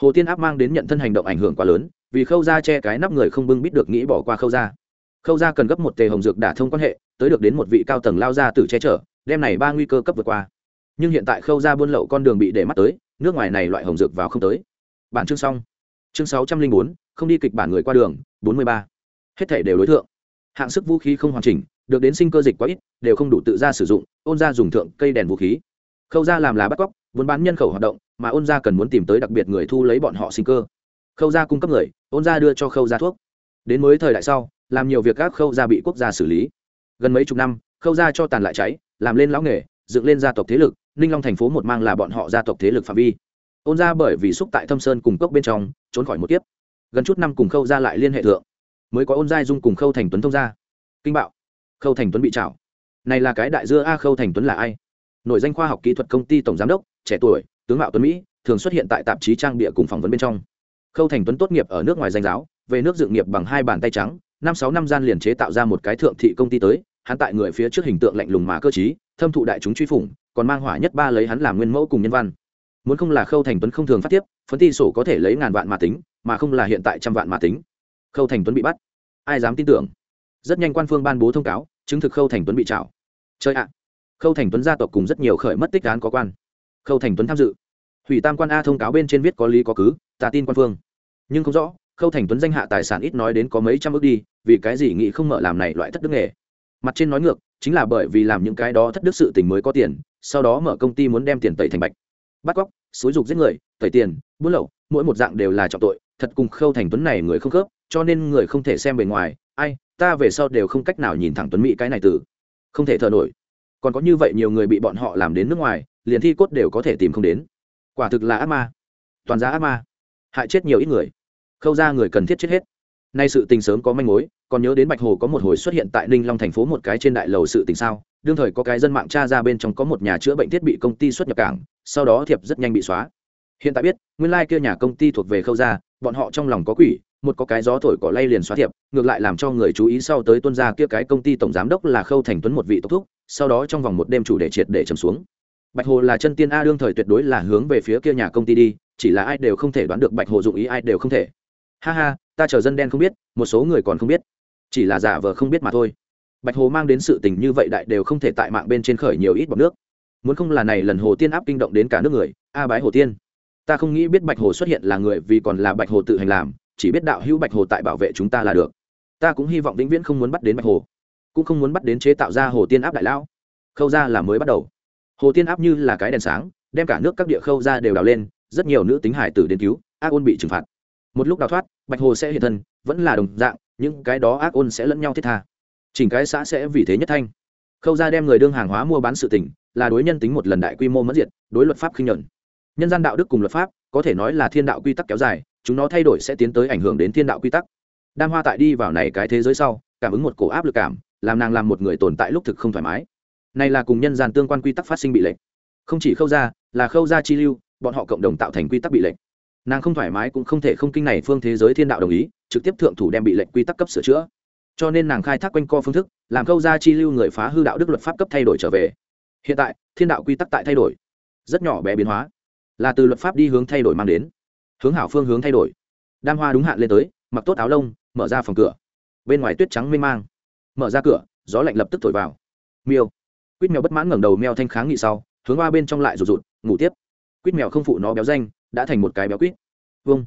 Hồ tiên áp mang đến nhận thân hành động ảnh hưởng quá lớn, vì khâu ra che cái nắp người không bưng biết được nghĩ bỏ qua khâu ra khâu ra cần gấp một tề hồng dược đả thông quan hệ, tới được đến một vị cao tầng lao ra từ che chở, đem này ba nguy cơ cấp vượt qua. Nhưng hiện tại khâu ra buôn lậu con đường bị để mắt tới, nước ngoài này loại hồng dược vào không tới. Bản chương xong. Chương sáu trăm linh bốn, không đi kịch bản người qua đường, bốn mươi ba. Hết thể đều đối tượng hạng sức vũ khí không hoàn chỉnh, được đến sinh cơ dịch quá ít, đều không đủ tự ra sử dụng, ôn ra dùng thượng cây đèn vũ khí. Khâu ra làm lá bắt cóc muốn bán nhân khẩu hoạt động, mà ôn gia cần muốn tìm tới đặc biệt người thu lấy bọn họ sinh cơ. Khâu gia cung cấp người, ôn gia đưa cho khâu gia thuốc. Đến mới thời đại sau, làm nhiều việc các khâu gia bị quốc gia xử lý. Gần mấy chục năm, khâu gia cho tàn lại cháy, làm lên lão nghề, dựng lên gia tộc thế lực, ninh long thành phố một mang là bọn họ gia tộc thế lực phạm vi. Ôn gia bởi vì xúc tại thâm sơn cùng cốc bên trong, trốn khỏi một kiếp. Gần chút năm cùng khâu gia lại liên hệ thượng, mới có ôn Gia dung cùng khâu thành tuấn thông gia. Kinh bạo. Khâu thành tuấn bị trảo. Này là cái đại dưa a, khâu thành tuấn là ai? Nội danh khoa học kỹ thuật công ty tổng giám đốc trẻ tuổi, tướng mạo tuấn mỹ, thường xuất hiện tại tạp chí trang bịa cùng phỏng vấn bên trong. Khâu thành tuấn tốt nghiệp ở nước ngoài danh giáo, về nước dựng nghiệp bằng hai bàn tay trắng, năm sáu năm gian liền chế tạo ra một cái thượng thị công ty tới, hắn tại người phía trước hình tượng lạnh lùng mà cơ chí thâm thụ đại chúng truy phủng, còn mang hỏa nhất ba lấy hắn làm nguyên mẫu cùng nhân văn. Muốn không là khâu thành tuấn không thường phát tiếp phấn ti sổ có thể lấy ngàn vạn mà tính, mà không là hiện tại trăm vạn mà tính. Khâu thành tuấn bị bắt. Ai dám tin tưởng? Rất nhanh quan phương ban bố thông cáo, chứng thực khâu thành tuấn bị trảo. Chơi ạ. Khâu thành tuấn gia tộc cùng rất nhiều khởi mất tích án có quan khâu thành tuấn tham dự hủy tam quan a thông cáo bên trên viết có lý có cứ ta tin quan phương nhưng không rõ khâu thành tuấn danh hạ tài sản ít nói đến có mấy trăm ước đi vì cái gì nghĩ không mở làm này loại thất đức nghề mặt trên nói ngược chính là bởi vì làm những cái đó thất đức sự tình mới có tiền sau đó mở công ty muốn đem tiền tẩy thành bạch bắt cóc xúi dục giết người tẩy tiền buôn lậu mỗi một dạng đều là trọng tội thật cùng khâu thành tuấn này người không khớp cho nên người không thể xem bề ngoài ai ta về sau đều không cách nào nhìn thẳng tuấn mỹ cái này từ không thể thở nổi còn có như vậy nhiều người bị bọn họ làm đến nước ngoài liền thi cốt đều có thể tìm không đến. Quả thực là ác ma. Toàn giá ác ma. Hại chết nhiều ít người. Khâu ra người cần thiết chết hết. Nay sự tình sớm có manh mối, còn nhớ đến bạch hồ có một hồi xuất hiện tại ninh long thành phố một cái trên đại lầu sự tình sao? Đương thời có cái dân mạng cha ra bên trong có một nhà chữa bệnh thiết bị công ty xuất nhập cảng, sau đó thiệp rất nhanh bị xóa. Hiện tại biết, nguyên lai、like、kia nhà công ty thuộc về khâu ra bọn họ trong lòng có quỷ, một có cái gió thổi cỏ lay liền xóa thiệp, ngược lại làm cho người chú ý sau tới tuân ra kia cái công ty tổng giám đốc là khâu thành tuấn một vị tốc thúc, sau đó trong vòng một đêm chủ đề triệt để trầm xuống bạch hồ là chân tiên a đương thời tuyệt đối là hướng về phía kia nhà công ty đi, chỉ là ai đều không thể đoán được bạch hồ dụng ý ai đều không thể. Ha ha, ta chờ dân đen không biết, một số người còn không biết. Chỉ là giả vờ không biết mà thôi. Bạch hồ mang đến sự tình như vậy đại đều không thể tại mạng bên trên khởi nhiều ít bọc nước. Muốn không là này lần hồ tiên áp kinh động đến cả nước người, a bái hồ tiên. Ta không nghĩ biết bạch hồ xuất hiện là người vì còn là bạch hồ tự hành làm, chỉ biết đạo hữu bạch hồ tại bảo vệ chúng ta là được. Ta cũng hy vọng vĩnh viễn không muốn bắt đến bạch hồ, cũng không muốn bắt đến chế tạo ra hồ tiên áp đại lão. Khâu ra là mới bắt đầu hồ tiên áp như là cái đèn sáng, đem cả nước các địa khâu ra đều đào lên, rất nhiều nữ tính hải tử đến cứu, ác ôn bị trừng phạt. Một lúc đào thoát, bạch hồ sẽ hiện thân, vẫn là đồng dạng, những cái đó ác ôn sẽ lẫn nhau thiết tha. Chỉnh cái xã sẽ vì thế nhất thanh. Khâu ra đem người đương hàng hóa mua bán sự tỉnh là đối nhân tính một lần đại quy mô mất diệt, đối luật pháp khinh nhuận. Nhân gian đạo đức cùng luật pháp, có thể nói là thiên đạo quy tắc kéo dài, chúng nó thay đổi sẽ tiến tới ảnh hưởng đến thiên đạo quy tắc. Đam hoa tại đi vào này cái thế giới sau, cảm ứng một cổ áp lực cảm, làm nàng làm một người tồn tại lúc thực không thoải mái này là cùng nhân gian tương quan quy tắc phát sinh bị lệch. Không chỉ khâu ra là khâu ra chi lưu, bọn họ cộng đồng tạo thành quy tắc bị lệch. Nàng không thoải mái cũng không thể không kinh này phương thế giới thiên đạo đồng ý, trực tiếp thượng thủ đem bị lệnh quy tắc cấp sửa chữa. Cho nên nàng khai thác quanh co phương thức, làm khâu ra chi lưu người phá hư đạo đức luật pháp cấp thay đổi trở về. Hiện tại, thiên đạo quy tắc tại thay đổi. Rất nhỏ bé biến hóa. Là từ luật pháp đi hướng thay đổi mang đến. Hướng hảo phương hướng thay đổi. Đam hoa đúng hạn lên tới, mặc tốt áo lông, mở ra phòng cửa. Bên ngoài tuyết trắng mê mang. Mở ra cửa, gió lạnh lập tức thổi vào. Miêu quýt mèo bất mãn ngẩng đầu mèo thanh kháng nghị sau, hướng qua bên trong lại rụt rụt, ngủ tiếp. Quýt mèo không phụ nó béo danh, đã thành một cái béo quýt. Vâng.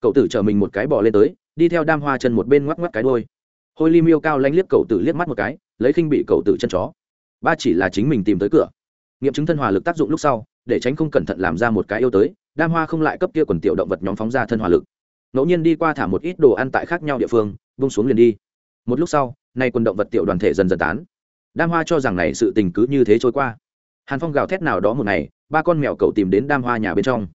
Cậu tử chở mình một cái bò lên tới, đi theo đam hoa chân một bên ngoắc ngoắc cái đôi hôi ly miêu cao lanh liếc cậu tử liếc mắt một cái, lấy khinh bị cậu tử chân chó. Ba chỉ là chính mình tìm tới cửa. Nghiệm chứng thân hòa lực tác dụng lúc sau, để tránh không cẩn thận làm ra một cái yêu tới, đam hoa không lại cấp kia quần tiểu động vật nhóm phóng ra thân hòa lực. Ngẫu nhiên đi qua thả một ít đồ ăn tại khác nhau địa phương bung xuống liền đi. Một lúc sau, nay quần động vật tiểu đoàn thể dần dần tán đam hoa cho rằng này sự tình cứ như thế trôi qua. Hàn phong gào thét nào đó một ngày, ba con mèo cậu tìm đến đam hoa nhà bên trong.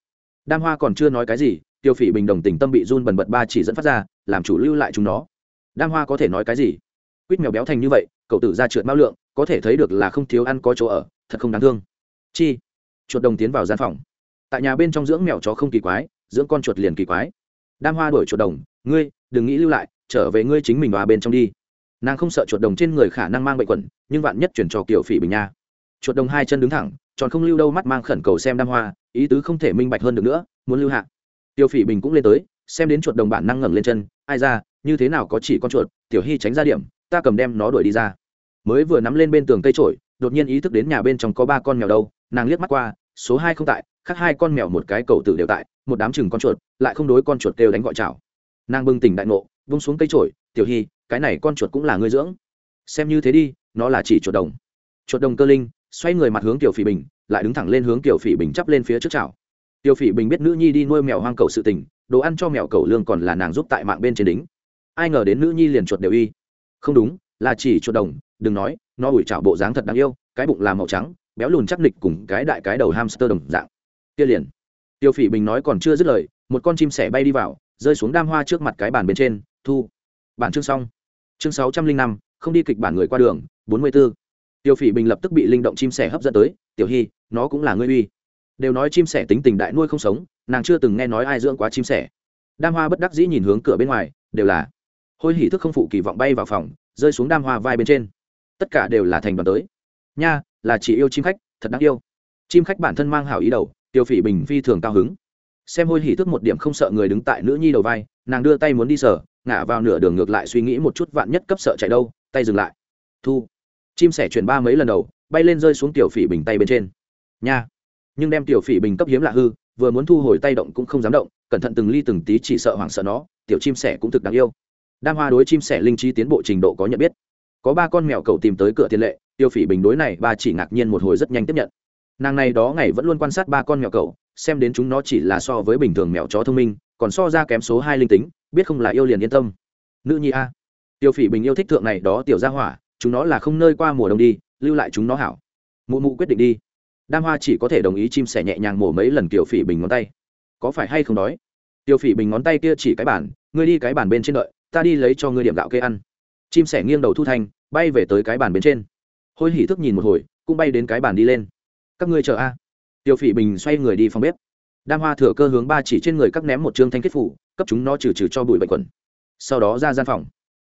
Đam hoa còn chưa nói cái gì, tiêu phỉ bình đồng tình tâm bị run bần bật ba chỉ dẫn phát ra, làm chủ lưu lại chúng nó. Đam hoa có thể nói cái gì? Quýt mèo béo thành như vậy, cậu tử ra trượt bao lượng, có thể thấy được là không thiếu ăn có chỗ ở, thật không đáng thương. Chi? Chuột đồng tiến vào gian phòng. Tại nhà bên trong dưỡng mèo chó không kỳ quái, dưỡng con chuột liền kỳ quái. Đam hoa đuổi chuột đồng, ngươi, đừng nghĩ lưu lại, trở về ngươi chính mình vào bên trong đi nàng không sợ chuột đồng trên người khả năng mang bệnh quẩn, nhưng vạn nhất chuyển cho kiểu phỉ bình nha. Chuột đồng hai chân đứng thẳng, tròn không lưu đâu mắt mang khẩn cầu xem đam hoa, ý tứ không thể minh bạch hơn được nữa, muốn lưu hạ. Tiểu phỉ bình cũng lên tới, xem đến chuột đồng bản năng ngẩng lên chân, ai ra, như thế nào có chỉ con chuột, tiểu hy tránh ra điểm, ta cầm đem nó đuổi đi ra. Mới vừa nắm lên bên tường cây trổi, đột nhiên ý thức đến nhà bên trong có ba con mèo đâu, nàng liếc mắt qua, số hai không tại, khác hai con mèo một cái cầu tử đều tại, một đám chừng con chuột, lại không đối con chuột kêu đánh gọi chào. Nàng bưng tỉnh đại ngộ, vung xuống cây trổi, tiểu hy cái này con chuột cũng là ngươi dưỡng. Xem như thế đi, nó là chỉ chuột đồng. Chuột đồng cơ linh, xoay người mặt hướng tiểu phỉ bình, lại đứng thẳng lên hướng tiểu phỉ bình chắp lên phía trước chảo Tiểu phỉ bình biết nữ nhi đi nuôi mèo hoang cầu sự tình, đồ ăn cho mèo cầu lương còn là nàng giúp tại mạng bên trên đính. Ai ngờ đến nữ nhi liền chuột đều y. Không đúng, là chỉ chuột đồng, đừng nói, nó ủi chảo bộ dáng thật đáng yêu, cái bụng là màu trắng, béo lùn chắc nịch cùng cái đại cái đầu hamster đồng dạng. Kia liền. Tiêu phỉ bình nói còn chưa dứt lời, một con chim sẻ bay đi vào, rơi xuống đam hoa trước mặt cái bàn bên trên, thu bản chương xong. Chương sáu trăm linh năm, không đi kịch bản người qua đường, bốn mươi b ố tiêu phỉ bình lập tức bị linh động chim sẻ hấp dẫn tới, tiểu hy, nó cũng là ngươi uy. Đều nói chim sẻ tính tình đại nuôi không sống, nàng chưa từng nghe nói ai dưỡng quá chim sẻ. Đam hoa bất đắc dĩ nhìn hướng cửa bên ngoài, đều là hôi hỉ thức không phụ kỳ vọng bay vào phòng, rơi xuống đam hoa vai bên trên. Tất cả đều là thành đoàn tới. Nha, là chỉ yêu chim khách, thật đáng yêu. Chim khách bản thân mang hảo ý đầu, tiêu phỉ bình phi thường cao hứng. Xem hôi hỉ thức một điểm không sợ người đứng tại nữ nhi đầu vai, nàng đưa tay muốn đi sở ngả vào nửa đường ngược lại suy nghĩ một chút vạn nhất cấp sợ chạy đâu, tay dừng lại. Thu. Chim sẻ chuyển ba mấy lần đầu, bay lên rơi xuống tiểu phỉ bình tay bên trên. Nha. Nhưng đem tiểu phỉ bình cấp hiếm lạ hư, vừa muốn thu hồi tay động cũng không dám động, cẩn thận từng ly từng tí chỉ sợ hoảng sợ nó, tiểu chim sẻ cũng thực đáng yêu. Đam hoa đối chim sẻ linh trí tiến bộ trình độ có nhận biết. Có ba con mèo cậu tìm tới cửa tiền lệ tiêu phỉ bình đối này ba chỉ ngạc nhiên một hồi rất nhanh tiếp nhận. Nàng này đó ngày vẫn luôn quan sát ba con mèo cậu xem đến chúng nó chỉ là so với bình thường mèo chó thông minh, còn so ra kém số hai linh tính biết không là yêu liền yên tâm. Nữ nhi a, tiêu phỉ bình yêu thích thượng này đó tiểu gia hỏa, chúng nó là không nơi qua mùa đông đi, lưu lại chúng nó hảo. Mụ mụ quyết định đi. Đam hoa chỉ có thể đồng ý chim sẻ nhẹ nhàng mổ mấy lần tiểu phỉ bình ngón tay. Có phải hay không đói? Tiểu phỉ bình ngón tay kia chỉ cái bản ngươi đi cái bản bên trên đợi, ta đi lấy cho ngươi điểm gạo kê ăn. Chim sẻ nghiêng đầu thu thanh, bay về tới cái bàn bên trên. Hôi hỉ thức nhìn một hồi, cũng bay đến cái bàn đi lên. Các ngươi chờ a. Tiểu phỉ bình xoay người đi phòng bếp. Đam hoa thừa cơ hướng ba chỉ trên người các ném một trương thanh kết phủ cấp chúng nó trừ trừ cho bụi bệnh quẩn sau đó ra gian phòng.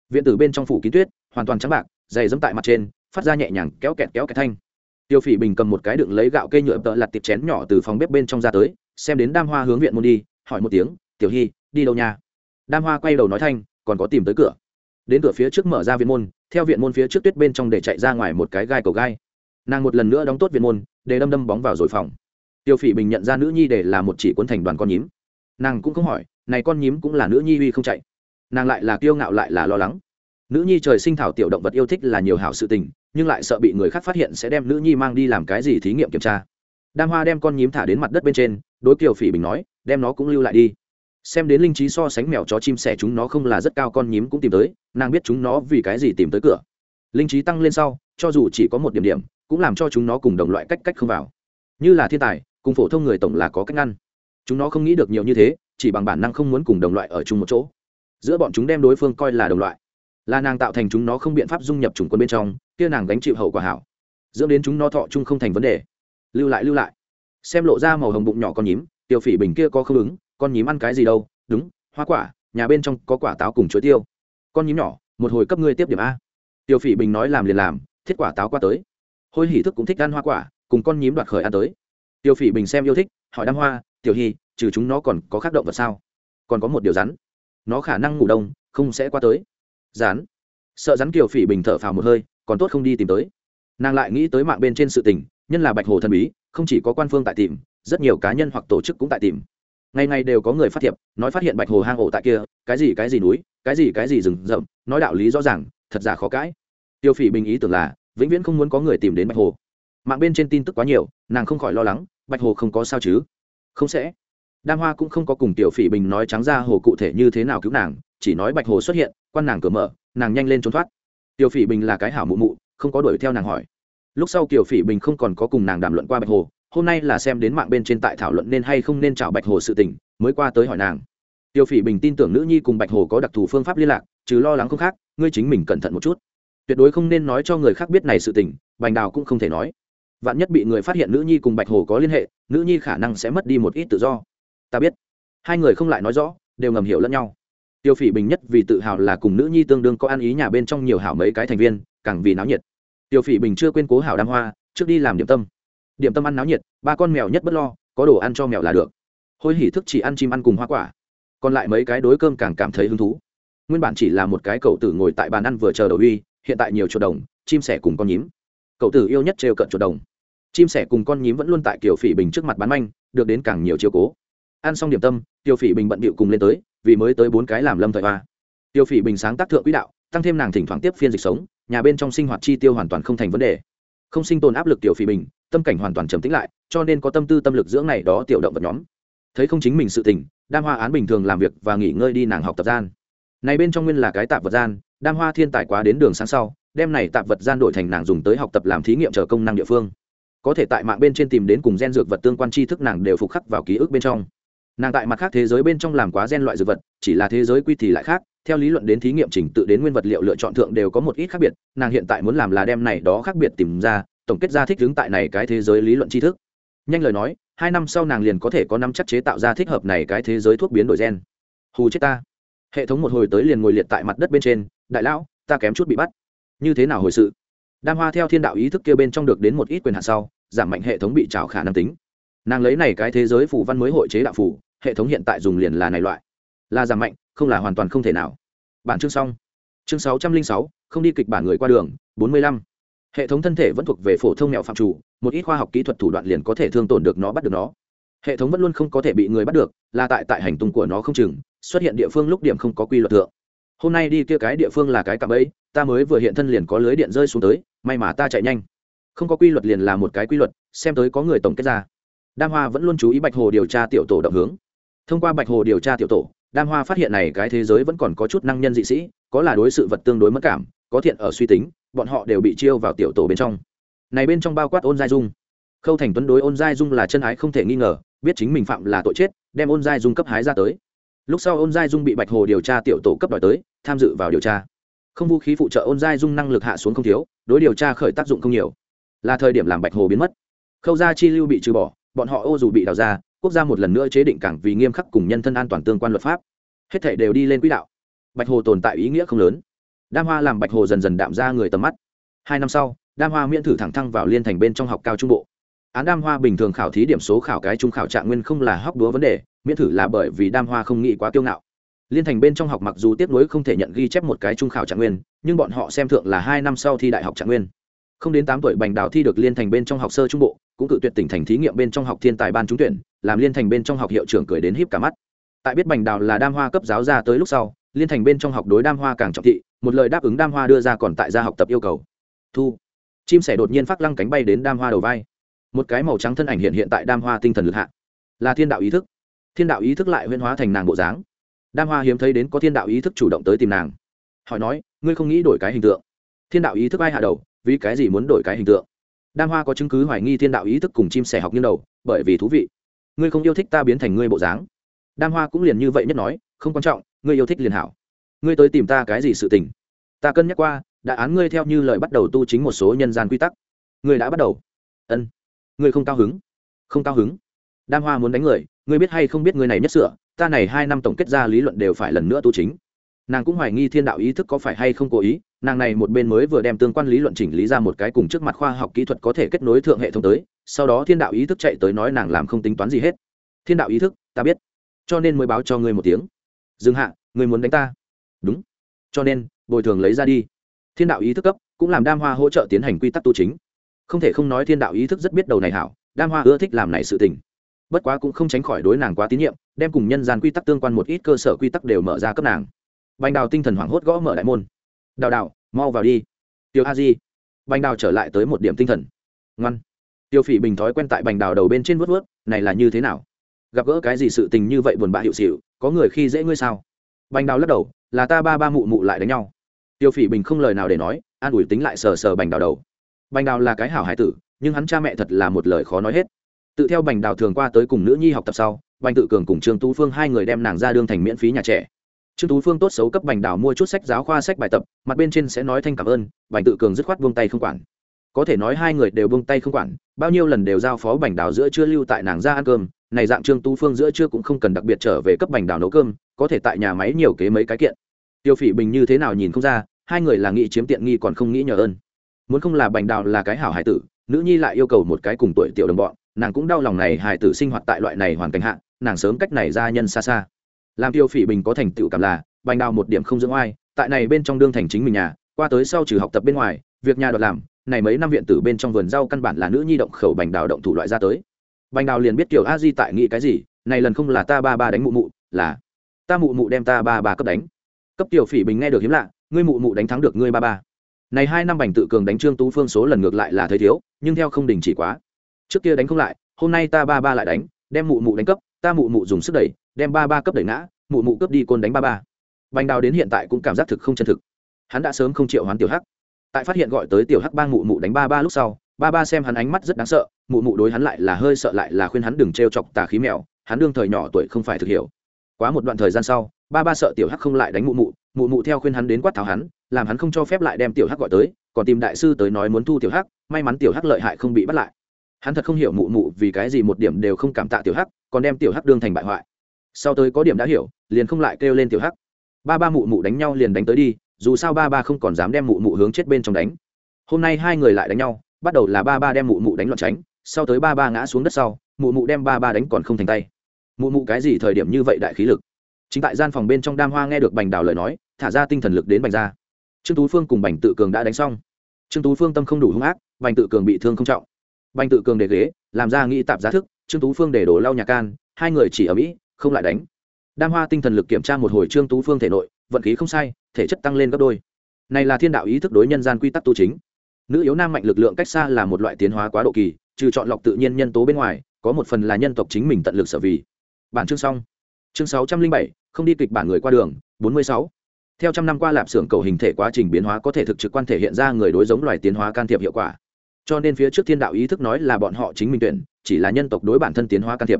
Viện tử bên trong phủ kín tuyết, hoàn toàn trắng bạc, dày dẫm tại mặt trên, phát ra nhẹ nhàng kéo kẹt kéo kẹt thanh. Tiêu phỉ bình cầm một cái đựng lấy gạo cây nhựa tợ lặt tiệp chén nhỏ từ phòng bếp bên trong ra tới, xem đến đam hoa hướng viện môn đi, hỏi một tiếng, tiểu hy đi đâu nhà đam hoa quay đầu nói thanh, còn có tìm tới cửa. Đến cửa phía trước mở ra viện môn, theo viện môn phía trước tuyết bên trong để chạy ra ngoài một cái gai cầu gai. Nàng một lần nữa đóng tốt viện môn, để đâm đâm bóng vào rồi phòng. Tiêu phỉ bình nhận ra nữ nhi để là một chỉ quân thành đoàn con nhím. Nàng cũng không hỏi này con nhím cũng là nữ nhi uy không chạy. Nàng lại là kiêu ngạo lại là lo lắng. Nữ nhi trời sinh thảo tiểu động vật yêu thích là nhiều hảo sự tình, nhưng lại sợ bị người khác phát hiện sẽ đem nữ nhi mang đi làm cái gì thí nghiệm kiểm tra. Đam hoa đem con nhím thả đến mặt đất bên trên, đối kiều phỉ bình nói, đem nó cũng lưu lại đi. Xem đến linh trí so sánh mèo chó chim sẻ chúng nó không là rất cao, con nhím cũng tìm tới, nàng biết chúng nó vì cái gì tìm tới cửa. Linh trí tăng lên sau, cho dù chỉ có một điểm điểm, cũng làm cho chúng nó cùng đồng loại cách cách không vào. Như là thiên tài, cùng phổ thông người tổng là có cách ngăn. Chúng nó không nghĩ được nhiều như thế chỉ bằng bản năng không muốn cùng đồng loại ở chung một chỗ. Giữa bọn chúng đem đối phương coi là đồng loại. Là nàng tạo thành chúng nó không biện pháp dung nhập chủng quân bên trong, kia nàng gánh chịu hậu quả hảo. Dưỡng đến chúng nó thọ chung không thành vấn đề. Lưu lại lưu lại. Xem lộ ra màu hồng bụng nhỏ con nhím, tiêu phỉ bình kia có không ứng, con nhím ăn cái gì đâu, đúng, hoa quả, nhà bên trong có quả táo cùng chuối tiêu. Con nhím nhỏ, một hồi cấp ngươi tiếp điểm a. Tiêu phỉ bình nói làm liền làm, thiết quả táo qua tới. Hôi hỉ thức cũng thích ăn hoa quả, cùng con nhím đoạt khởi ăn tới. Tiêu phỉ bình xem yêu thích, hỏi đam hoa, tiểu hy trừ chúng nó còn có khác động vật sao? Còn có một điều rắn. Nó khả năng ngủ đông, không sẽ qua tới. Rắn. Sợ rắn kiều phỉ bình thở phào một hơi, còn tốt không đi tìm tới. Nàng lại nghĩ tới mạng bên trên sự tình, nhân là bạch hồ thần bí, không chỉ có quan phương tại tìm, rất nhiều cá nhân hoặc tổ chức cũng tại tìm. Ngày ngày đều có người phát thiệp, nói phát hiện bạch hồ hang ổ tại kia, cái gì cái gì núi, cái gì cái gì rừng rậm, nói đạo lý rõ ràng, thật giả khó cãi. Tiêu phỉ bình ý tưởng là, vĩnh viễn không muốn có người tìm đến bạch hồ. Mạng bên trên tin tức quá nhiều, nàng không khỏi lo lắng, bạch hồ không có sao chứ? Không sẽ đam hoa cũng không có cùng tiểu phỉ bình nói trắng ra hồ cụ thể như thế nào cứu nàng, chỉ nói bạch hồ xuất hiện, quan nàng cửa mở, nàng nhanh lên trốn thoát. Tiểu phỉ bình là cái hảo mụ mụ, không có đuổi theo nàng hỏi. Lúc sau tiểu phỉ bình không còn có cùng nàng đàm luận qua bạch hồ, hôm nay là xem đến mạng bên trên tại thảo luận nên hay không nên chào bạch hồ sự tình, mới qua tới hỏi nàng. Tiểu phỉ bình tin tưởng nữ nhi cùng bạch hồ có đặc thù phương pháp liên lạc, trừ lo lắng không khác, ngươi chính mình cẩn thận một chút. Tuyệt đối không nên nói cho người khác biết này sự tình, bành đào cũng không thể nói. Vạn nhất bị người phát hiện nữ nhi cùng bạch hồ có liên hệ, nữ nhi khả năng sẽ mất đi một ít tự do ta biết. Hai người không lại nói rõ, đều ngầm hiểu lẫn nhau. Tiêu phỉ bình nhất vì tự hào là cùng nữ nhi tương đương có ăn ý nhà bên trong nhiều hảo mấy cái thành viên, càng vì náo nhiệt. Tiêu phỉ bình chưa quên cố hảo đam hoa, trước đi làm điểm tâm. Điểm tâm ăn náo nhiệt, ba con mèo nhất bất lo, có đồ ăn cho mèo là được. Hôi hỉ thức chỉ ăn chim ăn cùng hoa quả. Còn lại mấy cái đối cơm càng cảm thấy hứng thú. Nguyên bản chỉ là một cái cậu tử ngồi tại bàn ăn vừa chờ đầu uy, hiện tại nhiều chuột đồng, chim sẻ cùng con nhím. Cậu tử yêu nhất trêu cận chuột đồng. Chim sẻ cùng con nhím vẫn luôn tại kiểu phỉ bình trước mặt bán manh, được đến càng nhiều chiều cố ăn xong điểm tâm, tiêu phỉ bình bận bịu cùng lên tới, vì mới tới bốn cái làm lâm thời hoa. Tiêu phỉ bình sáng tác thượng quỹ đạo, tăng thêm nàng thỉnh thoảng tiếp phiên dịch sống, nhà bên trong sinh hoạt chi tiêu hoàn toàn không thành vấn đề. Không sinh tồn áp lực tiểu phỉ bình, tâm cảnh hoàn toàn trầm tĩnh lại, cho nên có tâm tư tâm lực dưỡng này đó tiểu động vật nhóm. Thấy không chính mình sự tình, đam hoa án bình thường làm việc và nghỉ ngơi đi nàng học tập gian. Này bên trong nguyên là cái tạp vật gian, đam hoa thiên tài quá đến đường sáng sau, đem này tạp vật gian đổi thành nàng dùng tới học tập làm thí nghiệm chờ công năng địa phương. Có thể tại mạng bên trên tìm đến cùng gen dược vật tương quan tri thức nàng đều phục khắc vào ký ức bên trong nàng tại mặt khác thế giới bên trong làm quá gen loại dược vật, chỉ là thế giới quy thì lại khác, theo lý luận đến thí nghiệm trình tự đến nguyên vật liệu lựa chọn thượng đều có một ít khác biệt, nàng hiện tại muốn làm là đem này đó khác biệt tìm ra, tổng kết ra thích hướng tại này cái thế giới lý luận tri thức. Nhanh lời nói, hai năm sau nàng liền có thể có năm chắc chế tạo ra thích hợp này cái thế giới thuốc biến đổi gen. Hù chết ta. Hệ thống một hồi tới liền ngồi liệt tại mặt đất bên trên, đại lão, ta kém chút bị bắt. Như thế nào hồi sự? Đam hoa theo thiên đạo ý thức kia bên trong được đến một ít quyền hạn sau, giảm mạnh hệ thống bị trào khả năng tính nàng lấy này cái thế giới phủ văn mới hội chế đạo phủ hệ thống hiện tại dùng liền là này loại. Là giảm mạnh, không là hoàn toàn không thể nào. Bản chương xong. Chương sáu trăm linh sáu, không đi kịch bản người qua đường, bốn mươi lăm. Hệ thống thân thể vẫn thuộc về phổ thông mẹo phạm chủ, một ít khoa học kỹ thuật thủ đoạn liền có thể thương tổn được nó, bắt được nó. Hệ thống vẫn luôn không có thể bị người bắt được, là tại tại hành tung của nó không chừng, xuất hiện địa phương lúc điểm không có quy luật thượng. Hôm nay đi kia cái địa phương là cái cạm ấy ta mới vừa hiện thân liền có lưới điện rơi xuống tới, may mà ta chạy nhanh. Không có quy luật liền là một cái quy luật, xem tới có người tổng kết ra đam hoa vẫn luôn chú ý bạch hồ điều tra tiểu tổ động hướng. Thông qua bạch hồ điều tra tiểu tổ, đam hoa phát hiện này cái thế giới vẫn còn có chút năng nhân dị sĩ, có là đối sự vật tương đối mất cảm, có thiện ở suy tính, bọn họ đều bị chiêu vào tiểu tổ bên trong. Này bên trong bao quát ôn giai dung. Khâu thành tuấn đối ôn giai dung là chân ái không thể nghi ngờ, biết chính mình phạm là tội chết, đem ôn giai dung cấp hái ra tới. Lúc sau ôn giai dung bị bạch hồ điều tra tiểu tổ cấp đòi tới, tham dự vào điều tra. Không vũ khí phụ trợ ôn giai dung năng lực hạ xuống không thiếu, đối điều tra khởi tác dụng không nhiều. Là thời điểm làm bạch hồ biến mất. Khâu gia chi lưu bị trừ bỏ bọn họ ô dù bị đào ra, quốc gia một lần nữa chế định cảng vì nghiêm khắc cùng nhân thân an toàn tương quan luật pháp. Hết thể đều đi lên quỹ đạo. Bạch hồ tồn tại ý nghĩa không lớn. Đam hoa làm bạch hồ dần dần đạm ra người tầm mắt. Hai năm sau, đam hoa miễn thử thẳng thăng vào liên thành bên trong học cao trung bộ. Án đam hoa bình thường khảo thí điểm số khảo cái trung khảo trạng nguyên không là hóc đúa vấn đề, miễn thử là bởi vì đam hoa không nghĩ quá kiêu ngạo. Liên thành bên trong học mặc dù tiếp nối không thể nhận ghi chép một cái trung khảo trạng nguyên, nhưng bọn họ xem thượng là hai năm sau thi đại học trạng nguyên. Không đến tám tuổi bành đào thi được liên thành bên trong học sơ trung bộ cũng cự tuyệt tỉnh thành thí nghiệm bên trong học thiên tài ban trúng tuyển, làm liên thành bên trong học hiệu trưởng cười đến híp cả mắt. Tại biết bành đào là đam hoa cấp giáo ra tới lúc sau, liên thành bên trong học đối đam hoa càng trọng thị, một lời đáp ứng đam hoa đưa ra còn tại gia học tập yêu cầu. Thu. Chim sẻ đột nhiên phát lăng cánh bay đến đam hoa đầu vai. Một cái màu trắng thân ảnh hiện hiện tại đam hoa tinh thần lực hạ. Là thiên đạo ý thức. Thiên đạo ý thức lại huyên hóa thành nàng bộ dáng. Đam hoa hiếm thấy đến có thiên đạo ý thức chủ động tới tìm nàng. Hỏi nói, ngươi không nghĩ đổi cái hình tượng? Thiên đạo ý thức ai hạ đầu, vì cái gì muốn đổi cái hình tượng? Đam hoa có chứng cứ hoài nghi thiên đạo ý thức cùng chim sẻ học như đầu, bởi vì thú vị. Ngươi không yêu thích ta biến thành ngươi bộ dáng. Đam hoa cũng liền như vậy nhất nói, không quan trọng, ngươi yêu thích liền hảo. Ngươi tới tìm ta cái gì sự tình? Ta cân nhắc qua, đã án ngươi theo như lời bắt đầu tu chính một số nhân gian quy tắc. Ngươi đã bắt đầu. Ân. Ngươi không cao hứng. Không cao hứng. Đam hoa muốn đánh người, ngươi biết hay không biết ngươi này nhất sửa, ta này hai năm tổng kết ra lý luận đều phải lần nữa tu chính. Nàng cũng hoài nghi thiên đạo ý thức có phải hay không cố ý nàng này một bên mới vừa đem tương quan lý luận chỉnh lý ra một cái cùng trước mặt khoa học kỹ thuật có thể kết nối thượng hệ thống tới, sau đó thiên đạo ý thức chạy tới nói nàng làm không tính toán gì hết. Thiên đạo ý thức, ta biết. Cho nên mới báo cho ngươi một tiếng. Dừng hạ, ngươi muốn đánh ta. Đúng. Cho nên, bồi thường lấy ra đi. Thiên đạo ý thức cấp, cũng làm đam hoa hỗ trợ tiến hành quy tắc tu chính. Không thể không nói thiên đạo ý thức rất biết đầu này hảo, đam hoa ưa thích làm này sự tình. Bất quá cũng không tránh khỏi đối nàng quá tín nhiệm, đem cùng nhân gian quy tắc tương quan một ít cơ sở quy tắc đều mở ra cấp nàng. Bành đào tinh thần hoảng hốt gõ mở đại môn đào đào, mau vào đi. Tiêu a di. Bành đào trở lại tới một điểm tinh thần. Ngoan. Tiêu phỉ bình thói quen tại bành đào đầu bên trên vớt vớt này là như thế nào? Gặp gỡ cái gì sự tình như vậy buồn bã hiệu xịu, có người khi dễ ngươi sao? Bành đào lắc đầu, là ta ba ba mụ mụ lại đánh nhau. Tiêu phỉ bình không lời nào để nói, an ủi tính lại sờ sờ bành đào đầu. Bành đào là cái hảo hải tử, nhưng hắn cha mẹ thật là một lời khó nói hết. Tự theo bành đào thường qua tới cùng nữ nhi học tập sau, bành tự cường cùng trương tú phương hai người đem nàng ra đương thành miễn phí nhà trẻ trương tú phương tốt xấu cấp bành đào mua chút sách giáo khoa sách bài tập, mặt bên trên sẽ nói thanh cảm ơn, bành tự cường dứt khoát buông tay không quản. Có thể nói hai người đều buông tay không quản, bao nhiêu lần đều giao phó bành đào giữa chưa lưu tại nàng ra ăn cơm, này dạng trương tú phương giữa chưa cũng không cần đặc biệt trở về cấp bành đào nấu cơm, có thể tại nhà máy nhiều kế mấy cái kiện. Tiêu phỉ bình như thế nào nhìn không ra, hai người là nghĩ chiếm tiện nghi còn không nghĩ nhờ ơn. Muốn không là bành đào là cái hảo hải tử, nữ nhi lại yêu cầu một cái cùng tuổi tiểu đồng bọn, nàng cũng đau lòng này hải tử sinh hoạt tại loại này hoàn cảnh hạ, nàng sớm cách này ra nhân xa xa làm tiêu phỉ bình có thành tựu cảm là, bành đào một điểm không dưỡng oai, tại này bên trong đương thành chính mình nhà, qua tới sau trừ học tập bên ngoài, việc nhà đoạt làm, này mấy năm viện tử bên trong vườn rau căn bản là nữ nhi động khẩu bành đào động thủ loại ra tới. Bành đào liền biết kiểu a di tại nghĩ cái gì, này lần không là ta ba ba đánh mụ mụ, là, ta mụ mụ đem ta ba ba cấp đánh. Cấp tiểu phỉ bình nghe được hiếm lạ, ngươi mụ mụ đánh thắng được ngươi ba ba. Này hai năm bành tự cường đánh trương tú phương số lần ngược lại là thấy thiếu, nhưng theo không đình chỉ quá. Trước kia đánh không lại, hôm nay ta ba ba lại đánh, đem mụ mụ đánh cấp, ta mụ mụ dùng sức đẩy đem ba ba cấp đẩy ngã, mụ mụ cướp đi côn đánh ba ba. Bành đào đến hiện tại cũng cảm giác thực không chân thực. Hắn đã sớm không chịu hoán tiểu hắc. Tại phát hiện gọi tới tiểu hắc bang mụ mụ đánh ba ba lúc sau, ba ba xem hắn ánh mắt rất đáng sợ, mụ mụ đối hắn lại là hơi sợ lại là khuyên hắn đừng t chọc tà khí mèo, hắn đương thời nhỏ tuổi không phải thực hiểu. Quá một đoạn thời gian sau, ba ba sợ tiểu hắc không lại đánh mụ mụ mụ mụ theo khuyên hắn đến quát tháo hắn, làm hắn không cho phép lại đem tiểu hắc gọi tới, còn tìm đại sư tới nói muốn thu tiểu hắc, may mắn tiểu hắc lợi hại không bị bắt lại. Hắn thật không hiểu mụ mụ vì cái gì một điểm đều không cảm tạ tiểu hắc, còn đem tiểu hắc đương thành bại hoại sau tới có điểm đã hiểu, liền không lại kêu lên tiểu hắc. Ba ba mụ mụ đánh nhau liền đánh tới đi, dù sao ba ba không còn dám đem mụ mụ hướng chết bên trong đánh. Hôm nay hai người lại đánh nhau, bắt đầu là ba ba đem mụ mụ đánh loạn tránh, sau tới ba ba ngã xuống đất sau, mụ mụ đem ba ba đánh còn không thành tay. Mụ mụ cái gì thời điểm như vậy đại khí lực? Chính tại gian phòng bên trong đam hoa nghe được bành đào lời nói, thả ra tinh thần lực đến bành ra. Trương tú phương cùng bành tự cường đã đánh xong. Trương tú phương tâm không đủ hung ác, bành tự cường bị thương không trọng. Bành tự cường để ghế, làm ra nghĩ tạp giá thức, trương tú phương để đổ lau nhà can, hai người chỉ ở mỹ không lại đánh. Đam hoa tinh thần lực kiểm tra một hồi trương tú phương thể nội, vận khí không sai, thể chất tăng lên gấp đôi. Này là thiên đạo ý thức đối nhân gian quy tắc tu chính. Nữ yếu nam mạnh lực lượng cách xa là một loại tiến hóa quá độ kỳ, trừ chọn lọc tự nhiên nhân tố bên ngoài, có một phần là nhân tộc chính mình tận lực sở vì. Bản chương xong. Chương sáu trăm linh bảy, không đi kịch bản người qua đường, bốn mươi sáu. Theo trăm năm qua lạp xưởng cầu hình thể quá trình biến hóa có thể thực trực quan thể hiện ra người đối giống loài tiến hóa can thiệp hiệu quả. Cho nên phía trước thiên đạo ý thức nói là bọn họ chính mình tuyển, chỉ là nhân tộc đối bản thân tiến hóa can thiệp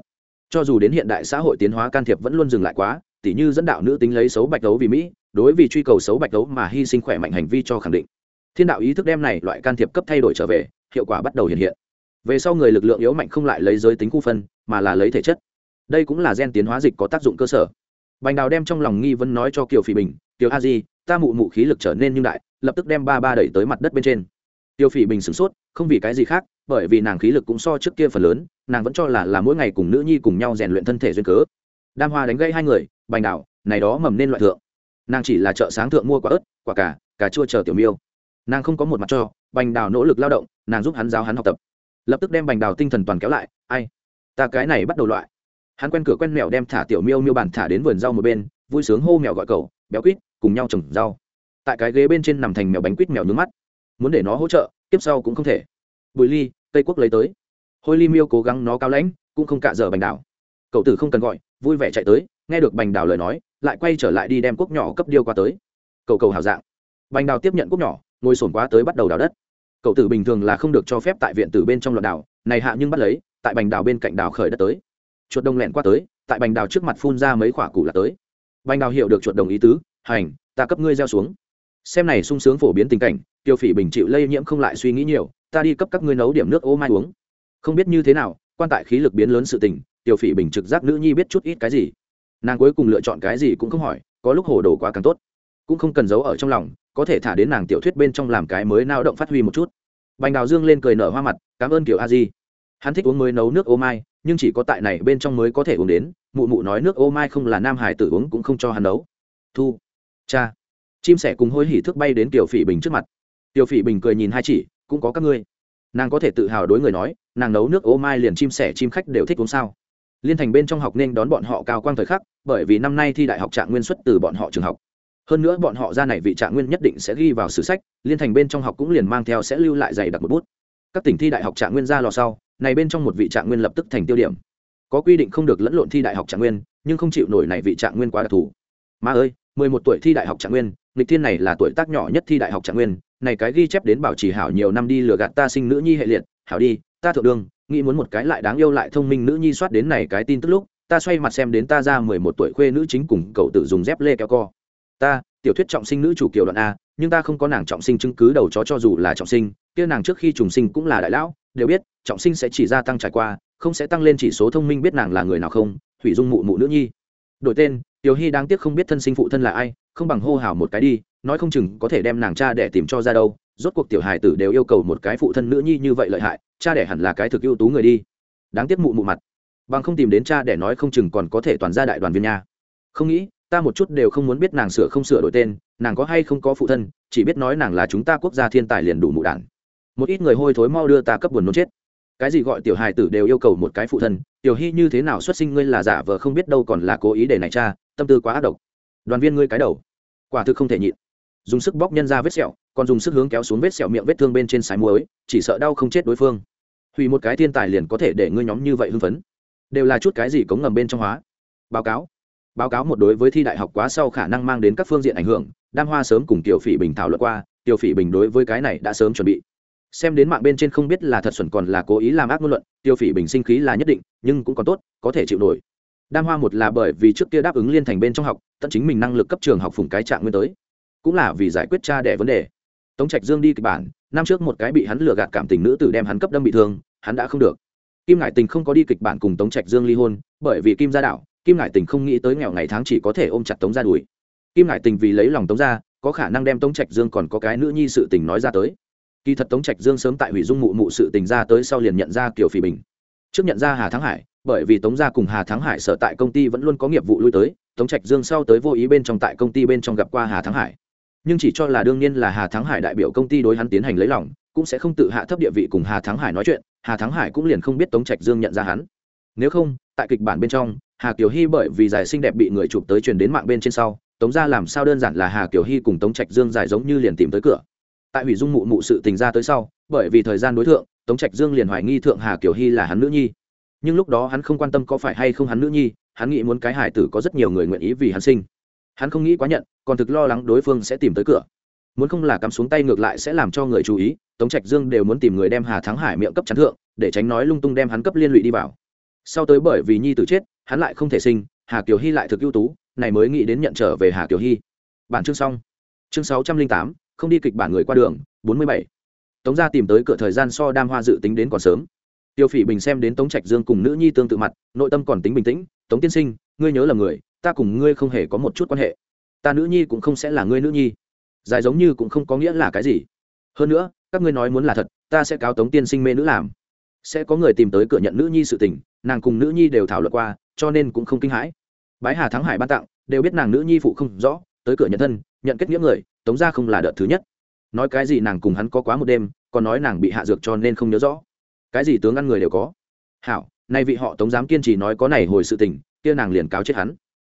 cho dù đến hiện đại xã hội tiến hóa can thiệp vẫn luôn dừng lại quá, tỉ như dẫn đạo nữ tính lấy xấu bạch đấu vì mỹ, đối vì truy cầu xấu bạch đấu mà hy sinh khỏe mạnh hành vi cho khẳng định. Thiên đạo ý thức đem này loại can thiệp cấp thay đổi trở về, hiệu quả bắt đầu hiện hiện. Về sau người lực lượng yếu mạnh không lại lấy giới tính khu phân, mà là lấy thể chất. Đây cũng là gen tiến hóa dịch có tác dụng cơ sở. Bành đào đem trong lòng nghi vấn nói cho kiều phỉ bình kiều a di, ta mụ mụ khí lực trở nên như đại, lập tức đem ba ba đẩy tới mặt đất bên trên. Tiêu phỉ bình sửng sốt không vì cái gì khác, bởi vì nàng khí lực cũng so trước kia phần lớn, nàng vẫn cho là là mỗi ngày cùng nữ nhi cùng nhau rèn luyện thân thể duyên cớ. Đam hoa đánh gây hai người, bành đảo, này đó mầm nên loại thượng. Nàng chỉ là chợ sáng thượng mua quả ớt, quả cà cà chua chờ tiểu miêu. Nàng không có một mặt cho, bành đào nỗ lực lao động, nàng giúp hắn giáo hắn học tập. Lập tức đem bành đào tinh thần toàn kéo lại, ai, ta cái này bắt đầu loại. Hắn quen cửa quen mèo đem thả tiểu miêu miêu bản thả đến vườn rau một bên, vui sướng hô mèo gọi cầu béo quýt, cùng nhau trồng rau. Tại cái ghế bên trên nằm thành mèo bánh quýt mèo nhướng mắt, muốn để nó hỗ trợ tiếp sau cũng không thể. Bùi ly, tây quốc lấy tới. Hôi ly miêu cố gắng nó cao lãnh, cũng không cạ dở bành đảo. Cậu tử không cần gọi, vui vẻ chạy tới, nghe được bành đảo lời nói, lại quay trở lại đi đem quốc nhỏ cấp điêu qua tới. Cậu cầu hào dạng. Bành đào tiếp nhận quốc nhỏ, ngồi sổn quá tới bắt đầu đào đất. Cậu tử bình thường là không được cho phép tại viện tử bên trong loạt đào này hạ nhưng bắt lấy, tại bành đào bên cạnh đào khởi đất tới. Chuột đông lẹn qua tới, tại bành đào trước mặt phun ra mấy quả củ là tới. Bành đào hiểu được chuột đồng ý tứ, hành, ta cấp ngươi gieo xuống. Xem này sung sướng phổ biến tình cảnh tiêu phỉ bình chịu lây nhiễm không lại suy nghĩ nhiều, ta đi cấp các ngươi nấu điểm nước ô mai uống. Không biết như thế nào, quan tại khí lực biến lớn sự tình, tiêu phỉ bình trực giác nữ nhi biết chút ít cái gì. Nàng cuối cùng lựa chọn cái gì cũng không hỏi, có lúc hồ đồ quá càng tốt. Cũng không cần giấu ở trong lòng, có thể thả đến nàng tiểu thuyết bên trong làm cái mới nao động phát huy một chút. Bành đào dương lên cười nở hoa mặt, cảm ơn kiểu a di. Hắn thích uống mới nấu nước ô mai, nhưng chỉ có tại này bên trong mới có thể uống đến. Mụ mụ nói nước ô mai không là nam hải tử uống cũng không cho hắn nấu. Thu, cha. Chim sẻ cùng hôi hỉ thức bay đến tiểu phỉ bình trước mặt tiểu phỉ bình cười nhìn hai chỉ, cũng có các ngươi. Nàng có thể tự hào đối người nói, nàng nấu nước ô mai liền chim sẻ chim khách đều thích uống sao? Liên thành bên trong học nên đón bọn họ cao quang thời khắc, bởi vì năm nay thi đại học trạng nguyên xuất từ bọn họ trường học. Hơn nữa bọn họ ra này vị trạng nguyên nhất định sẽ ghi vào sử sách, liên thành bên trong học cũng liền mang theo sẽ lưu lại dày đặc một bút. Các tỉnh thi đại học trạng nguyên ra lò sau, này bên trong một vị trạng nguyên lập tức thành tiêu điểm. Có quy định không được lẫn lộn thi đại học trạng nguyên, nhưng không chịu nổi này vị trạng nguyên quá đặc thù. Mà ơi, mười một tuổi thi đại học trạng nguyên lịch thiên này là tuổi tác nhỏ nhất thi đại học trạng nguyên này cái ghi chép đến bảo trì hảo nhiều năm đi lừa gạt ta sinh nữ nhi hệ liệt. Hảo đi, ta thượng đương nghĩ muốn một cái lại đáng yêu lại thông minh nữ nhi soát đến này cái tin tức lúc, ta xoay mặt xem đến ta ra mười một tuổi khuê nữ chính cùng cậu tự dùng dép lê kéo co. Ta, tiểu thuyết trọng sinh nữ chủ kiều đoạn a, nhưng ta không có nàng trọng sinh chứng cứ đầu chó cho dù là trọng sinh, kia nàng trước khi trùng sinh cũng là đại lão, đều biết, trọng sinh sẽ chỉ gia tăng trải qua, không sẽ tăng lên chỉ số thông minh biết nàng là người nào không thủy dung mụ mụ nữ nhi. Đổi tên, tiểu hy đáng tiếc không biết thân sinh phụ thân là ai, không bằng hô hào một cái đi nói không chừng có thể đem nàng cha để tìm cho ra đâu, rốt cuộc tiểu hài tử đều yêu cầu một cái phụ thân nữ nhi như vậy lợi hại, cha đẻ hẳn là cái thực ưu tú người đi. Đáng tiếc mụ mụ mặt. Bằng không tìm đến cha để nói không chừng còn có thể toàn gia đại đoàn viên nha. Không nghĩ, ta một chút đều không muốn biết nàng sửa không sửa đổi tên, nàng có hay không có phụ thân, chỉ biết nói nàng là chúng ta quốc gia thiên tài liền đủ mụ đản. Một ít người hôi thối mau đưa ta cấp buồn nôn chết. Cái gì gọi tiểu hài tử đều yêu cầu một cái phụ thân, tiểu hy như thế nào xuất sinh ngươi là giả vờ không biết đâu còn là cố ý để này cha, tâm tư quá ác độc. Đoàn viên ngươi cái đầu. Quả thực không thể nhịn dùng sức bóc nhân ra vết sẹo, còn dùng sức hướng kéo xuống vết sẹo miệng vết thương bên trên sái muối, chỉ sợ đau không chết đối phương. Hủy một cái thiên tài liền có thể để ngươi nhóm như vậy hưng phấn. Đều là chút cái gì cống ngầm bên trong hóa. Báo cáo. Báo cáo một đối với thi đại học quá sau khả năng mang đến các phương diện ảnh hưởng, đam hoa sớm cùng tiểu phỉ bình thảo luận qua tiểu phỉ bình đối với cái này đã sớm chuẩn bị. Xem đến mạng bên trên không biết là thật xuẩn còn là cố ý làm ác ngôn luận tiêu phỉ bình sinh khí là nhất định, nhưng cũng còn tốt, có thể chịu nổi. Đam hoa một là bởi vì trước kia đáp ứng liên thành bên trong học, tận chính mình năng lực cấp trường học phùng cái trạng nguyên tới cũng là vì giải quyết cha đẻ vấn đề. Tống trạch dương đi kịch bản, năm trước một cái bị hắn lừa gạt cảm tình nữ tử đem hắn cấp đâm bị thương, hắn đã không được. Kim Ngải tình không có đi kịch bản cùng tống trạch dương ly hôn, bởi vì kim gia đạo, kim Ngải tình không nghĩ tới nghèo ngày tháng chỉ có thể ôm chặt tống ra đuổi kim Ngải tình vì lấy lòng tống ra có khả năng đem tống trạch dương còn có cái nữ nhi sự tình nói ra tới. Kỳ thật tống trạch dương sớm tại hủy dung mụ mụ sự tình ra tới sau liền nhận ra kiểu phỉ bình. Trước nhận ra hà thắng hải, bởi vì tống gia cùng hà thắng hải sở tại công ty vẫn luôn có nghiệp vụ lui tới, tống trạch dương sau tới vô ý bên trong tại công ty bên trong gặp qua hà thắng hải nhưng chỉ cho là đương nhiên là hà thắng hải đại biểu công ty đối hắn tiến hành lấy lòng, cũng sẽ không tự hạ thấp địa vị cùng hà thắng hải nói chuyện, hà thắng hải cũng liền không biết tống trạch dương nhận ra hắn. Nếu không, tại kịch bản bên trong, hà kiều hy bởi vì giải xinh đẹp bị người chụp tới truyền đến mạng bên trên sau, tống gia làm sao đơn giản là hà kiều hy cùng tống trạch dương giải giống như liền tìm tới cửa. Tại hủy dung mụ mụ sự tình ra tới sau, bởi vì thời gian đối tượng tống trạch dương liền hoài nghi thượng hà kiều hy là hắn nữ nhi. Nhưng lúc đó hắn không quan tâm có phải hay không hắn nữ nhi, hắn nghĩ muốn cái hải tử có rất nhiều người nguyện ý vì hắn sinh. Hắn không nghĩ quá nhận còn thực lo lắng đối phương sẽ tìm tới cửa. Muốn không là cắm xuống tay ngược lại sẽ làm cho người chú ý, tống trạch dương đều muốn tìm người đem hà thắng hải miệng cấp chắn thượng, để tránh nói lung tung đem hắn cấp liên lụy đi vào. Sau tới bởi vì nhi tử chết, hắn lại không thể sinh, hà kiều hy lại thực ưu tú, này mới nghĩ đến nhận trở về hà kiều hy bản chương xong. Chương sáu trăm linh tám, không đi kịch bản người qua đường, bốn mươi bảy. Tống gia tìm tới cửa thời gian so đam hoa dự tính đến còn sớm. Tiêu phỉ bình xem đến tống trạch dương cùng nữ nhi tương tự mặt, nội tâm còn tính bình tĩnh, tống tiên sinh, ngươi nhớ là người, ta cùng ngươi không hề có một chút quan hệ ta nữ nhi cũng không sẽ là ngươi nữ nhi. Dài giống như cũng không có nghĩa là cái gì. Hơn nữa, các ngươi nói muốn là thật, ta sẽ cáo tống tiên sinh mê nữ làm. Sẽ có người tìm tới cửa nhận nữ nhi sự tình, nàng cùng nữ nhi đều thảo luận qua, cho nên cũng không kinh hãi. Bái hà thắng hải ban tặng, đều biết nàng nữ nhi phụ không rõ, tới cửa nhận thân, nhận kết nghĩa người, tống ra không là đợt thứ nhất. Nói cái gì nàng cùng hắn có quá một đêm, còn nói nàng bị hạ dược cho nên không nhớ rõ. Cái gì tướng ăn người đều có. Hảo, nay vị họ tống dám kiên trì nói có này hồi sự tình, kia nàng liền cáo chết hắn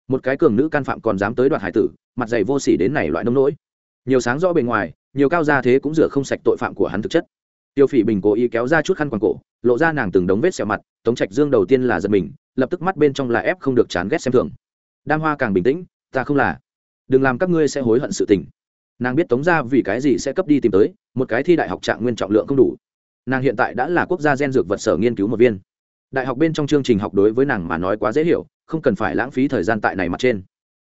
một cái cường nữ can phạm còn dám tới đoạt hải tử, mặt dày vô sỉ đến này loại nông nỗi. Nhiều sáng rõ bề ngoài, nhiều cao gia thế cũng rửa không sạch tội phạm của hắn thực chất. Tiêu phỉ bình cố ý kéo ra chút khăn quàng cổ, lộ ra nàng từng đống vết xẹo mặt, tống trạch dương đầu tiên là giật mình, lập tức mắt bên trong là ép không được chán ghét xem thường. Đam hoa càng bình tĩnh, ta không là. Đừng làm các ngươi sẽ hối hận sự tình. Nàng biết tống ra vì cái gì sẽ cấp đi tìm tới, một cái thi đại học trạng nguyên trọng lượng không đủ. Nàng hiện tại đã là quốc gia gen dược vật sở nghiên cứu một viên đại học bên trong chương trình học đối với nàng mà nói quá dễ hiểu, không cần phải lãng phí thời gian tại này mặt trên.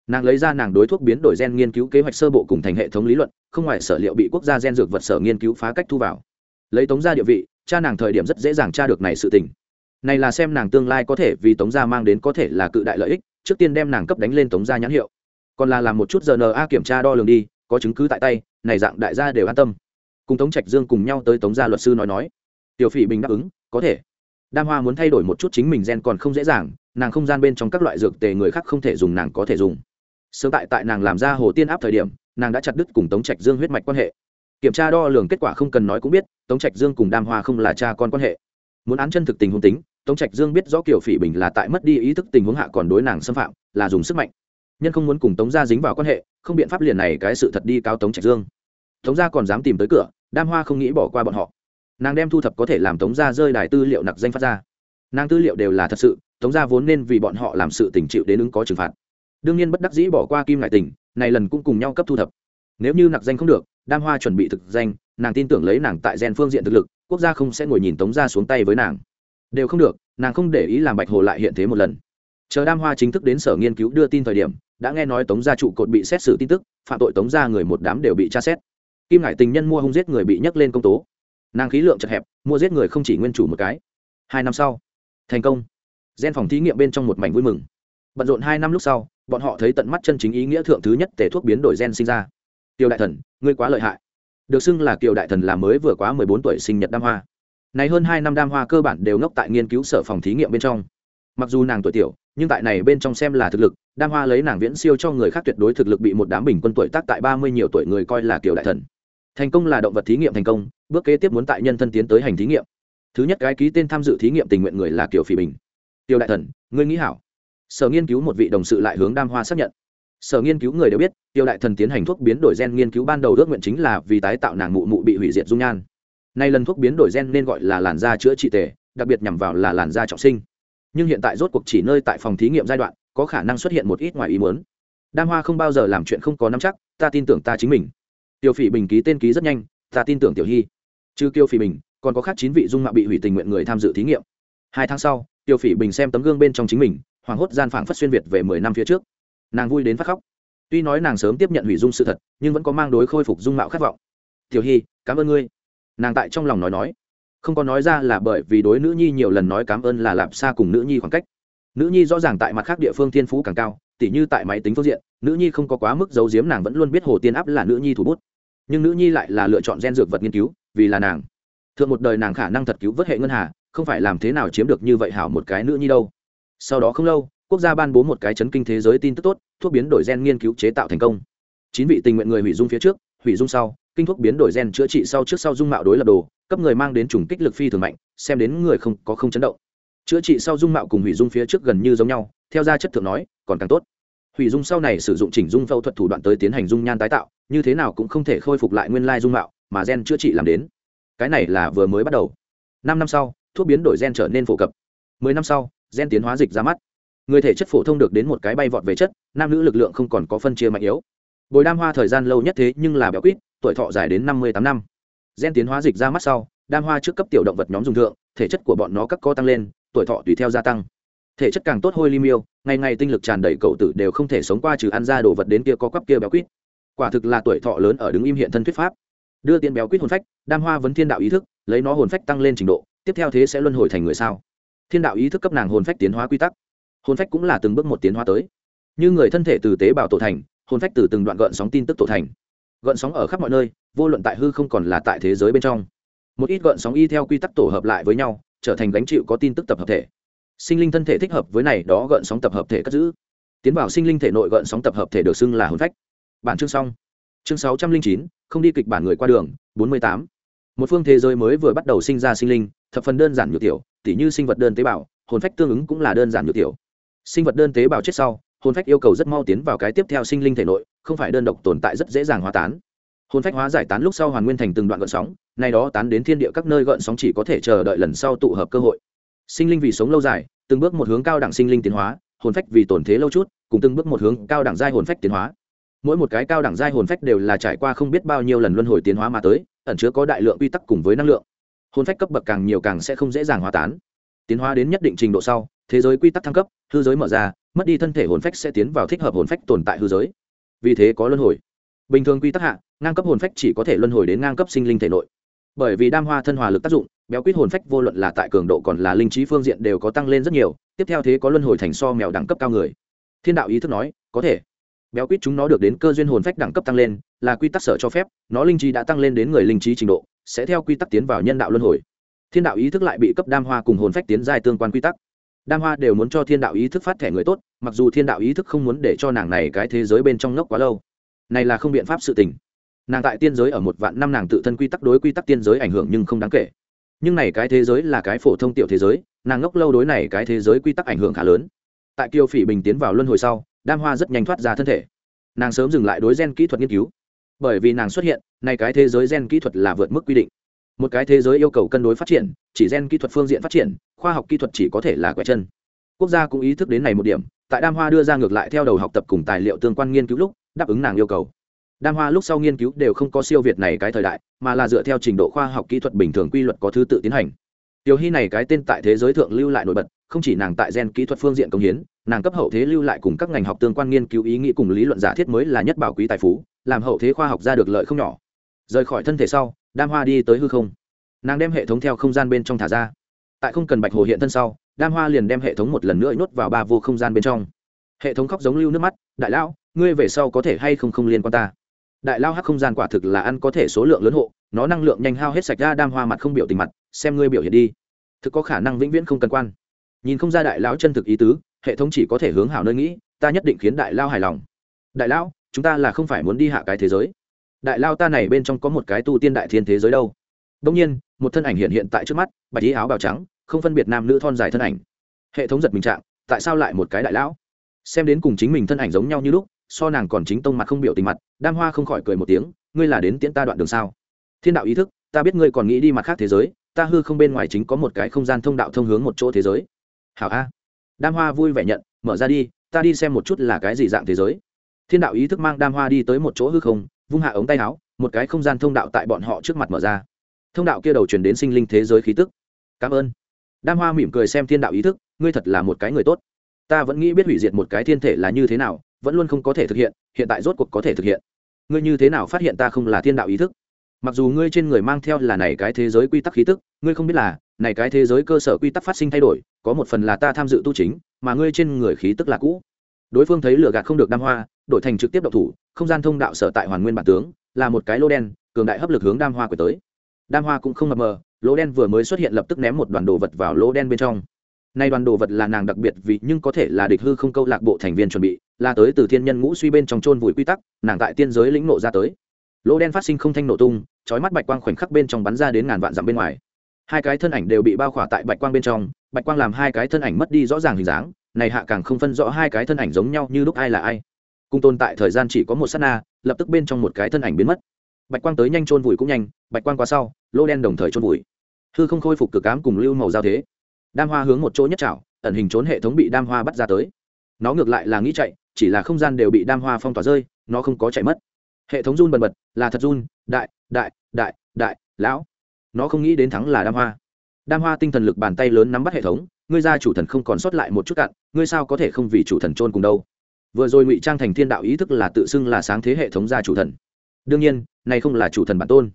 Nàng lấy ra nàng đối thuốc biến đổi gen nghiên cứu kế hoạch sơ bộ cùng thành hệ thống lý luận, không ngoài sở liệu bị quốc gia gen dược vật sở nghiên cứu phá cách thu vào. Lấy tống ra địa vị, cha nàng thời điểm rất dễ dàng tra được này sự tình. Này là xem nàng tương lai có thể vì tống gia mang đến có thể là cự đại lợi ích, trước tiên đem nàng cấp đánh lên tống gia nhãn hiệu. Còn là làm một chút rna kiểm tra đo lường đi, có chứng cứ tại tay, này dạng đại gia đều an tâm. Cùng tống trạch dương cùng nhau tới tống gia luật sư nói nói. Tiểu phỉ bình đáp ứng, có thể đam hoa muốn thay đổi một chút chính mình gen còn không dễ dàng, nàng không gian bên trong các loại dược tề người khác không thể dùng nàng có thể dùng. Sớm tại tại nàng làm ra hồ tiên áp thời điểm, nàng đã chặt đứt cùng tống trạch dương huyết mạch quan hệ. Kiểm tra đo lường kết quả không cần nói cũng biết, tống trạch dương cùng đam hoa không là cha con quan hệ. Muốn án chân thực tình huống tính, tống trạch dương biết rõ kiểu phỉ bình là tại mất đi ý thức tình huống hạ còn đối nàng xâm phạm, là dùng sức mạnh. Nhân không muốn cùng tống gia dính vào quan hệ, không biện pháp liền này cái sự thật đi cao tống trạch dương. Tống gia còn dám tìm tới cửa đam hoa không nghĩ bỏ qua bọn họ nàng đem thu thập có thể làm tống gia rơi đài tư liệu nặc danh phát ra. Nàng tư liệu đều là thật sự, tống gia vốn nên vì bọn họ làm sự tình chịu đến ứng có trừng phạt. Đương nhiên bất đắc dĩ bỏ qua kim ngại tình này lần cũng cùng nhau cấp thu thập. Nếu như nặc danh không được, đam hoa chuẩn bị thực danh, nàng tin tưởng lấy nàng tại gen phương diện thực lực, quốc gia không sẽ ngồi nhìn tống gia xuống tay với nàng. Đều không được, nàng không để ý làm bạch hồ lại hiện thế một lần. Chờ đam hoa chính thức đến sở nghiên cứu đưa tin thời điểm, đã nghe nói tống gia trụ cột bị xét xử tin tức, phạm tội tống gia người một đám đều bị tra xét. Kim ngại tình nhân mua hung giết người bị nhấc lên công tố nàng khí lượng chật hẹp, mua giết người không chỉ nguyên chủ một cái. Hai năm sau, thành công. Gen phòng thí nghiệm bên trong một mảnh vui mừng. Bận rộn hai năm lúc sau, bọn họ thấy tận mắt chân chính ý nghĩa thượng thứ nhất tể thuốc biến đổi gen sinh ra. Tiêu đại thần, ngươi quá lợi hại. Được xưng là kiều đại thần là mới vừa quá mười bốn tuổi sinh nhật đam hoa. Này hơn hai năm đam hoa cơ bản đều ngốc tại nghiên cứu sở phòng thí nghiệm bên trong. Mặc dù nàng tuổi tiểu, nhưng tại này bên trong xem là thực lực, đam hoa lấy nàng viễn siêu cho người khác tuyệt đối thực lực bị một đám bình quân tuổi tác tại ba mươi nhiều tuổi người coi là kiều đại thần thành công là động vật thí nghiệm thành công, bước kế tiếp muốn tại nhân thân tiến tới hành thí nghiệm. Thứ nhất cái ký tên tham dự thí nghiệm tình nguyện người là kiều phỉ bình. Tiêu đại thần, ngươi nghĩ hảo. Sở nghiên cứu một vị đồng sự lại hướng đam hoa xác nhận. Sở nghiên cứu người đều biết, tiêu đại thần tiến hành thuốc biến đổi gen nghiên cứu ban đầu ước nguyện chính là vì tái tạo nàng mụ mụ bị hủy diệt dung nhan. Nay lần thuốc biến đổi gen nên gọi là làn da chữa trị tề, đặc biệt nhằm vào là làn da trọng sinh. Nhưng hiện tại rốt cuộc chỉ nơi tại phòng thí nghiệm giai đoạn, có khả năng xuất hiện một ít ngoài ý muốn. Đam hoa không bao giờ làm chuyện không có nắm chắc, ta tin tưởng ta chính mình tiểu phỉ bình ký tên ký rất nhanh, ta tin tưởng tiểu hy. Chứ kiêu phỉ bình, còn có khác chín vị dung mạo bị hủy tình nguyện người tham dự thí nghiệm. Hai tháng sau tiểu phỉ bình xem tấm gương bên trong chính mình, hoảng hốt gian phảng phất xuyên việt về mười năm phía trước. Nàng vui đến phát khóc. Tuy nói nàng sớm tiếp nhận hủy dung sự thật, nhưng vẫn có mang đối khôi phục dung mạo khát vọng. Tiểu hy, cảm ơn ngươi. Nàng tại trong lòng nói nói. Không có nói ra là bởi vì đối nữ nhi nhiều lần nói cảm ơn là lạp xa cùng nữ nhi khoảng cách. Nữ nhi rõ ràng tại mặt khác địa phương thiên phú càng cao, tỉ như tại máy tính phương diện, nữ nhi không có quá mức giấu giếm nàng vẫn luôn biết hồ tiên áp là nữ nhi thủ bút nhưng nữ nhi lại là lựa chọn gen dược vật nghiên cứu, vì là nàng. Thượng một đời nàng khả năng thật cứu vớt hệ ngân hà, không phải làm thế nào chiếm được như vậy hảo một cái nữ nhi đâu. Sau đó không lâu, quốc gia ban bố một cái chấn kinh thế giới tin tức tốt, thuốc biến đổi gen nghiên cứu chế tạo thành công. Chín vị tình nguyện người hủy dung phía trước, hủy dung sau, kinh thuốc biến đổi gen chữa trị sau trước sau dung mạo đối lập đồ, cấp người mang đến trùng kích lực phi thường mạnh, xem đến người không, có không chấn động. Chữa trị sau dung mạo cùng hủy dung phía trước gần như giống nhau, theo gia chất thượng nói, còn càng tốt. Hủy dung sau này sử dụng chỉnh dung phẫu thuật thủ đoạn tới tiến hành dung nhan tái tạo như thế nào cũng không thể khôi phục lại nguyên lai dung mạo mà gen chữa trị làm đến. Cái này là vừa mới bắt đầu. Năm năm sau, thuốc biến đổi gen trở nên phổ cập. Mười năm sau, gen tiến hóa dịch ra mắt. Người thể chất phổ thông được đến một cái bay vọt về chất, nam nữ lực lượng không còn có phân chia mạnh yếu. Bồi đam hoa thời gian lâu nhất thế nhưng là béo quýt, tuổi thọ dài đến năm mươi tám năm. Gen tiến hóa dịch ra mắt sau, đam hoa trước cấp tiểu động vật nhóm dùng thượng, thể chất của bọn nó các co tăng lên, tuổi thọ tùy theo gia tăng. Thể chất càng tốt hôi ly miêu, ngày ngày tinh lực tràn đầy cậu tử đều không thể sống qua trừ ăn ra đồ vật đến kia có quắp kia béo quýt quả thực là tuổi thọ lớn ở đứng im hiện thân thuyết pháp. Đưa tiền béo quýt hồn phách, đam hoa vấn thiên đạo ý thức, lấy nó hồn phách tăng lên trình độ, tiếp theo thế sẽ luân hồi thành người sao. Thiên đạo ý thức cấp nàng hồn phách tiến hóa quy tắc. Hồn phách cũng là từng bước một tiến hóa tới. Như người thân thể từ tế bào tổ thành, hồn phách từ từng đoạn gợn sóng tin tức tổ thành. Gợn sóng ở khắp mọi nơi, vô luận tại hư không còn là tại thế giới bên trong. Một ít gợn sóng y theo quy tắc tổ hợp lại với nhau, trở thành gánh chịu có tin tức tập hợp thể. Sinh linh thân thể thích hợp với này, đó gợn sóng tập hợp thể cất giữ. Tiến vào sinh linh thể nội gợn sóng tập hợp thể được xưng là hồn phách bản chương xong. Chương sáu trăm linh chín, không đi kịch bản người qua đường, bốn mươi tám. Một phương thế giới mới vừa bắt đầu sinh ra sinh linh, thập phần đơn giản nhược tiểu, tỉ như sinh vật đơn tế bào, hồn phách tương ứng cũng là đơn giản nhược tiểu. Sinh vật đơn tế bào chết sau, hồn phách yêu cầu rất mau tiến vào cái tiếp theo sinh linh thể nội, không phải đơn độc tồn tại rất dễ dàng hóa tán. Hồn phách hóa giải tán lúc sau hoàn nguyên thành từng đoạn gợn sóng, nay đó tán đến thiên địa các nơi gợn sóng chỉ có thể chờ đợi lần sau tụ hợp cơ hội. Sinh linh vì sống lâu dài, từng bước một hướng cao đẳng sinh linh tiến hóa, hồn phách vì tổn thế lâu chút, cùng từng bước một hướng cao đẳng giai hồn phách tiến hóa mỗi một cái cao đẳng giai hồn phách đều là trải qua không biết bao nhiêu lần luân hồi tiến hóa mà tới, ẩn chứa có đại lượng quy tắc cùng với năng lượng. Hồn phách cấp bậc càng nhiều càng sẽ không dễ dàng hóa tán. Tiến hóa đến nhất định trình độ sau, thế giới quy tắc thăng cấp, hư giới mở ra, mất đi thân thể hồn phách sẽ tiến vào thích hợp hồn phách tồn tại hư giới. Vì thế có luân hồi. Bình thường quy tắc hạ, ngang cấp hồn phách chỉ có thể luân hồi đến ngang cấp sinh linh thể nội. Bởi vì đam hoa thân hòa lực tác dụng, béo quýt hồn phách vô luận là tại cường độ còn là linh trí phương diện đều có tăng lên rất nhiều, tiếp theo thế có luân hồi thành so mèo đẳng cấp cao người. Thiên đạo ý thức nói, có thể béo quýt chúng nó được đến cơ duyên hồn phách đẳng cấp tăng lên, là quy tắc sở cho phép, nó linh trí đã tăng lên đến người linh trí trình độ, sẽ theo quy tắc tiến vào nhân đạo luân hồi. Thiên đạo ý thức lại bị cấp đam hoa cùng hồn phách tiến giai tương quan quy tắc. Đam hoa đều muốn cho thiên đạo ý thức phát thẻ người tốt, mặc dù thiên đạo ý thức không muốn để cho nàng này cái thế giới bên trong ngốc quá lâu. Này là không biện pháp sự tình. Nàng tại tiên giới ở một vạn năm nàng tự thân quy tắc đối quy tắc tiên giới ảnh hưởng nhưng không đáng kể. Nhưng này cái thế giới là cái phổ thông tiểu thế giới, nàng ngốc lâu đối này cái thế giới quy tắc ảnh hưởng khá lớn. Tại kiều phỉ bình tiến vào luân hồi sau đam hoa rất nhanh thoát ra thân thể. Nàng sớm dừng lại đối gen kỹ thuật nghiên cứu. Bởi vì nàng xuất hiện này cái thế giới gen kỹ thuật là vượt mức quy định. Một cái thế giới yêu cầu cân đối phát triển, chỉ gen kỹ thuật phương diện phát triển, khoa học kỹ thuật chỉ có thể là quẹt chân. Quốc gia cũng ý thức đến này một điểm, tại đam hoa đưa ra ngược lại theo đầu học tập cùng tài liệu tương quan nghiên cứu lúc, đáp ứng nàng yêu cầu. Đam hoa lúc sau nghiên cứu đều không có siêu việt này cái thời đại, mà là dựa theo trình độ khoa học kỹ thuật bình thường quy luật có thứ tự tiến hành. Tiểu hy này cái tên tại thế giới thượng lưu lại nổi bật không chỉ nàng tại gen kỹ thuật phương diện công hiến, nàng cấp hậu thế lưu lại cùng các ngành học tương quan nghiên cứu ý nghĩ cùng lý luận giả thiết mới là nhất bảo quý tài phú, làm hậu thế khoa học ra được lợi không nhỏ. Rời khỏi thân thể sau, đam hoa đi tới hư không. Nàng đem hệ thống theo không gian bên trong thả ra. Tại không cần bạch hồ hiện thân sau, đam hoa liền đem hệ thống một lần nữa nhốt vào ba vô không gian bên trong. Hệ thống khóc giống lưu nước mắt, đại lão, ngươi về sau có thể hay không không liên quan ta? Đại lao hắc không gian quả thực là ăn có thể số lượng lớn hộ, nó năng lượng nhanh hao hết sạch ra đam hoa mặt không biểu tình mặt, xem ngươi biểu hiện đi. Thực có khả năng vĩnh viễn không cần quan nhìn không ra đại lão chân thực ý tứ, hệ thống chỉ có thể hướng hảo nơi nghĩ, ta nhất định khiến đại lao hài lòng. Đại lão, chúng ta là không phải muốn đi hạ cái thế giới. Đại lao ta này bên trong có một cái tu tiên đại thiên thế giới đâu. Đông nhiên, một thân ảnh hiện hiện tại trước mắt, bạch ý áo bào trắng, không phân biệt nam nữ thon dài thân ảnh. Hệ thống giật mình trạng, tại sao lại một cái đại lão? Xem đến cùng chính mình thân ảnh giống nhau như lúc, so nàng còn chính tông mặt không biểu tình mặt, đam hoa không khỏi cười một tiếng, ngươi là đến tiễn ta đoạn đường sao? Thiên đạo ý thức, ta biết ngươi còn nghĩ đi mặt khác thế giới, ta hư không bên ngoài chính có một cái không gian thông đạo thông hướng một chỗ thế giới hảo a. Đam hoa vui vẻ nhận, mở ra đi, ta đi xem một chút là cái gì dạng thế giới. Thiên đạo ý thức mang đam hoa đi tới một chỗ hư không, vung hạ ống tay áo, một cái không gian thông đạo tại bọn họ trước mặt mở ra. Thông đạo kia đầu chuyển đến sinh linh thế giới khí tức. Cảm ơn. Đam hoa mỉm cười xem thiên đạo ý thức, ngươi thật là một cái người tốt. Ta vẫn nghĩ biết hủy diệt một cái thiên thể là như thế nào, vẫn luôn không có thể thực hiện hiện tại rốt cuộc có thể thực hiện. Ngươi như thế nào phát hiện ta không là thiên đạo ý thức? Mặc dù ngươi trên người mang theo là này cái thế giới quy tắc khí tức, ngươi không biết là này cái thế giới cơ sở quy tắc phát sinh thay đổi, có một phần là ta tham dự tu chính, mà ngươi trên người khí tức là cũ. Đối phương thấy lửa gạt không được đam hoa, đổi thành trực tiếp độc thủ, không gian thông đạo sở tại hoàn nguyên bản tướng, là một cái lô đen, cường đại hấp lực hướng đam hoa quay tới. Đam hoa cũng không mập mờ lỗ đen vừa mới xuất hiện lập tức ném một đoàn đồ vật vào lỗ đen bên trong. Nay đoàn đồ vật là nàng đặc biệt vì, nhưng có thể là địch hư không câu lạc bộ thành viên chuẩn bị, là tới từ thiên nhân ngũ suy bên trong chôn vùi quy tắc, nàng tại tiên giới lĩnh nộ ra tới. Lỗ đen phát sinh không thanh nổ tung, chói mắt bạch quang khoảnh khắc bên trong bắn ra đến ngàn vạn dặm bên ngoài hai cái thân ảnh đều bị bao khỏa tại bạch quang bên trong, bạch quang làm hai cái thân ảnh mất đi rõ ràng hình dáng, này hạ càng không phân rõ hai cái thân ảnh giống nhau như lúc ai là ai. Cùng tồn tại thời gian chỉ có một sát na, lập tức bên trong một cái thân ảnh biến mất. Bạch quang tới nhanh trôn vùi cũng nhanh, bạch quang qua sau, lô đen đồng thời trôn vùi. Hư không khôi phục cực cám cùng lưu màu giao thế. Đam hoa hướng một chỗ nhất trảo, ẩn hình trốn hệ thống bị đam hoa bắt ra tới. Nó ngược lại là nghĩ chạy, chỉ là không gian đều bị đam hoa phong tỏa rơi, nó không có chạy mất. Hệ thống run bần bật, là thật run, đại đại đại đại, lão nó không nghĩ đến thắng là đam hoa. Đam hoa tinh thần lực bàn tay lớn nắm bắt hệ thống, ngươi ra chủ thần không còn sót lại một chút cạn ngươi sao có thể không vì chủ thần trôn cùng đâu? Vừa rồi ngụy trang thành thiên đạo ý thức là tự xưng là sáng thế hệ thống gia chủ thần. Đương nhiên, này không là chủ thần bản tôn.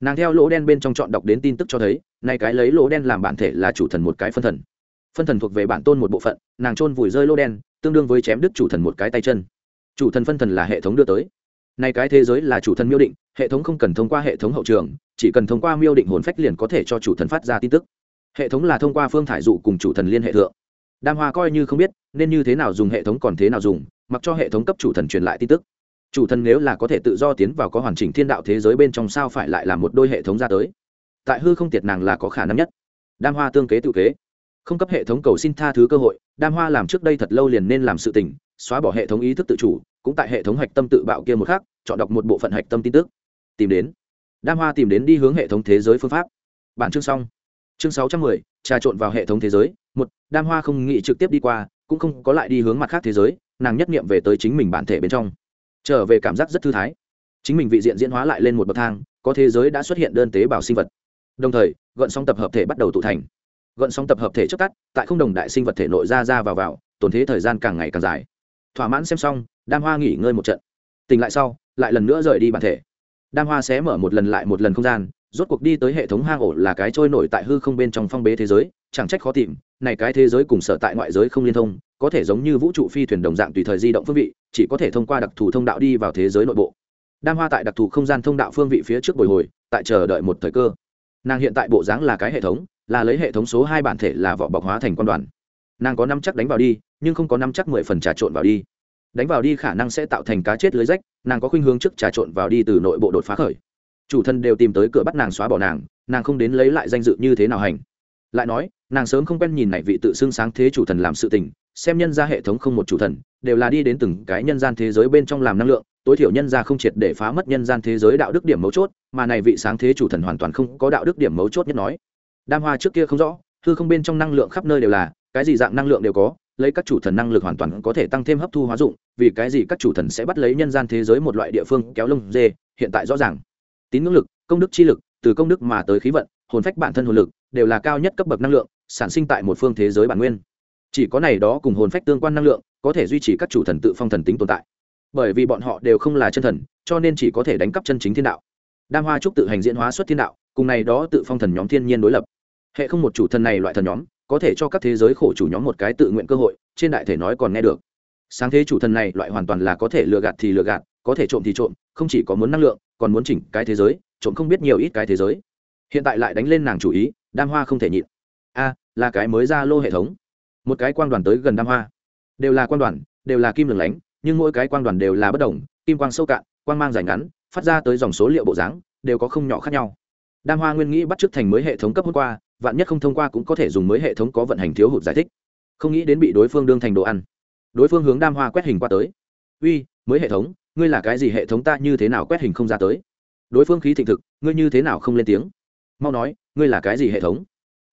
Nàng theo lỗ đen bên trong chọn đọc đến tin tức cho thấy nay cái lấy lỗ đen làm bản thể là chủ thần một cái phân thần. Phân thần thuộc về bản tôn một bộ phận, nàng trôn vùi rơi lỗ đen, tương đương với chém đứt chủ thần một cái tay chân. Chủ thần phân thần là hệ thống đưa tới nay cái thế giới là chủ thần miêu định, hệ thống không cần thông qua hệ thống hậu trường, chỉ cần thông qua miêu định hồn phách liền có thể cho chủ thần phát ra tin tức. Hệ thống là thông qua phương thải dụ cùng chủ thần liên hệ thượng. Đam hoa coi như không biết, nên như thế nào dùng hệ thống còn thế nào dùng, mặc cho hệ thống cấp chủ thần truyền lại tin tức. Chủ thần nếu là có thể tự do tiến vào có hoàn chỉnh thiên đạo thế giới bên trong sao phải lại là một đôi hệ thống ra tới? Tại hư không tiệt nàng là có khả năng nhất. Đam hoa tương kế tự kế. Không cấp hệ thống cầu xin tha thứ cơ hội đam hoa làm trước đây thật lâu liền nên làm sự tình xóa bỏ hệ thống ý thức tự chủ, cũng tại hệ thống hạch tâm tự bạo kia một khác chọn đọc một bộ phận hạch tâm tin tức. Tìm đến. Đam hoa tìm đến đi hướng hệ thống thế giới phương pháp. Bản chương xong. Chương sáu trăm mười, trà trộn vào hệ thống thế giới. Một, đam hoa không nghĩ trực tiếp đi qua, cũng không có lại đi hướng mặt khác thế giới, nàng nhất nghiệm về tới chính mình bản thể bên trong. Trở về cảm giác rất thư thái. Chính mình vị diện diễn hóa lại lên một bậc thang, có thế giới đã xuất hiện đơn tế bào sinh vật. Đồng thời gợn sóng tập hợp thể bắt đầu tụ thành. Gợn sóng tập hợp thể trước tắt, tại không đồng đại sinh vật thể nội ra ra vào vào, tồn thế thời gian càng ngày càng dài thỏa mãn xem xong, đam hoa nghỉ ngơi một trận. Tỉnh lại sau, lại lần nữa rời đi bản thể. Đam hoa sẽ mở một lần lại một lần không gian, rốt cuộc đi tới hệ thống hang ổ là cái trôi nổi tại hư không bên trong phong bế thế giới, chẳng trách khó tìm, này cái thế giới cùng sở tại ngoại giới không liên thông, có thể giống như vũ trụ phi thuyền đồng dạng tùy thời di động phương vị, chỉ có thể thông qua đặc thù thông đạo đi vào thế giới nội bộ. Đam hoa tại đặc thù không gian thông đạo phương vị phía trước bồi hồi, tại chờ đợi một thời cơ. Nàng hiện tại bộ dáng là cái hệ thống, là lấy hệ thống số hai bản thể là vỏ bọc hóa thành quan đoàn nàng có năm chắc đánh vào đi, nhưng không có năm chắc mười phần trà trộn vào đi. Đánh vào đi khả năng sẽ tạo thành cá chết lưới rách, nàng có khuynh hướng trước trà trộn vào đi từ nội bộ đột phá khởi. Chủ thân đều tìm tới cửa bắt nàng xóa bỏ nàng nàng không đến lấy lại danh dự như thế nào hành. Lại nói, nàng sớm không quen nhìn này vị tự xưng sáng thế chủ thần làm sự tình, xem nhân ra hệ thống không một chủ thần, đều là đi đến từng cái nhân gian thế giới bên trong làm năng lượng, tối thiểu nhân ra không triệt để phá mất nhân gian thế giới đạo đức điểm mấu chốt, mà này vị sáng thế chủ thần hoàn toàn không có đạo đức điểm mấu chốt nhất nói. Đam hoa trước kia không rõ, hư không bên trong năng lượng khắp nơi đều là cái gì dạng năng lượng đều có, lấy các chủ thần năng lực hoàn toàn có thể tăng thêm hấp thu hóa dụng, vì cái gì các chủ thần sẽ bắt lấy nhân gian thế giới một loại địa phương kéo lông dê, hiện tại rõ ràng. Tín ngưỡng lực, công đức chi lực, từ công đức mà tới khí vận, hồn phách bản thân hồn lực, đều là cao nhất cấp bậc năng lượng, sản sinh tại một phương thế giới bản nguyên. Chỉ có này đó cùng hồn phách tương quan năng lượng, có thể duy trì các chủ thần tự phong thần tính tồn tại. Bởi vì bọn họ đều không là chân thần, cho nên chỉ có thể đánh cắp chân chính thiên đạo. Đam hoa trúc tự hành diễn hóa xuất thiên đạo, cùng này đó tự phong thần nhóm thiên nhiên đối lập. Hệ không một chủ thần này loại thần nhóm có thể cho các thế giới khổ chủ nhóm một cái tự nguyện cơ hội, trên đại thể nói còn nghe được. Sáng thế chủ thần này loại hoàn toàn là có thể lừa gạt thì lừa gạt, có thể trộm thì trộm, không chỉ có muốn năng lượng, còn muốn chỉnh cái thế giới, trộm không biết nhiều ít cái thế giới. Hiện tại lại đánh lên nàng chủ ý, đam hoa không thể nhịn. A, là cái mới ra lô hệ thống. Một cái quang đoàn tới gần đam hoa. Đều là quang đoàn, đều là kim lửng lánh, nhưng mỗi cái quang đoàn đều là bất đồng, kim quang sâu cạn, quang mang dài ngắn, phát ra tới dòng số liệu bộ dáng, đều có không nhỏ khác nhau. Đam hoa nguyên nghĩ bắt chước thành mới hệ thống cấp hôm qua vạn nhất không thông qua cũng có thể dùng mới hệ thống có vận hành thiếu hụt giải thích. Không nghĩ đến bị đối phương đương thành đồ ăn. Đối phương hướng đam hoa quét hình qua tới. Uy, mới hệ thống, ngươi là cái gì hệ thống ta như thế nào quét hình không ra tới? Đối phương khí thịnh thực, ngươi như thế nào không lên tiếng? Mau nói, ngươi là cái gì hệ thống?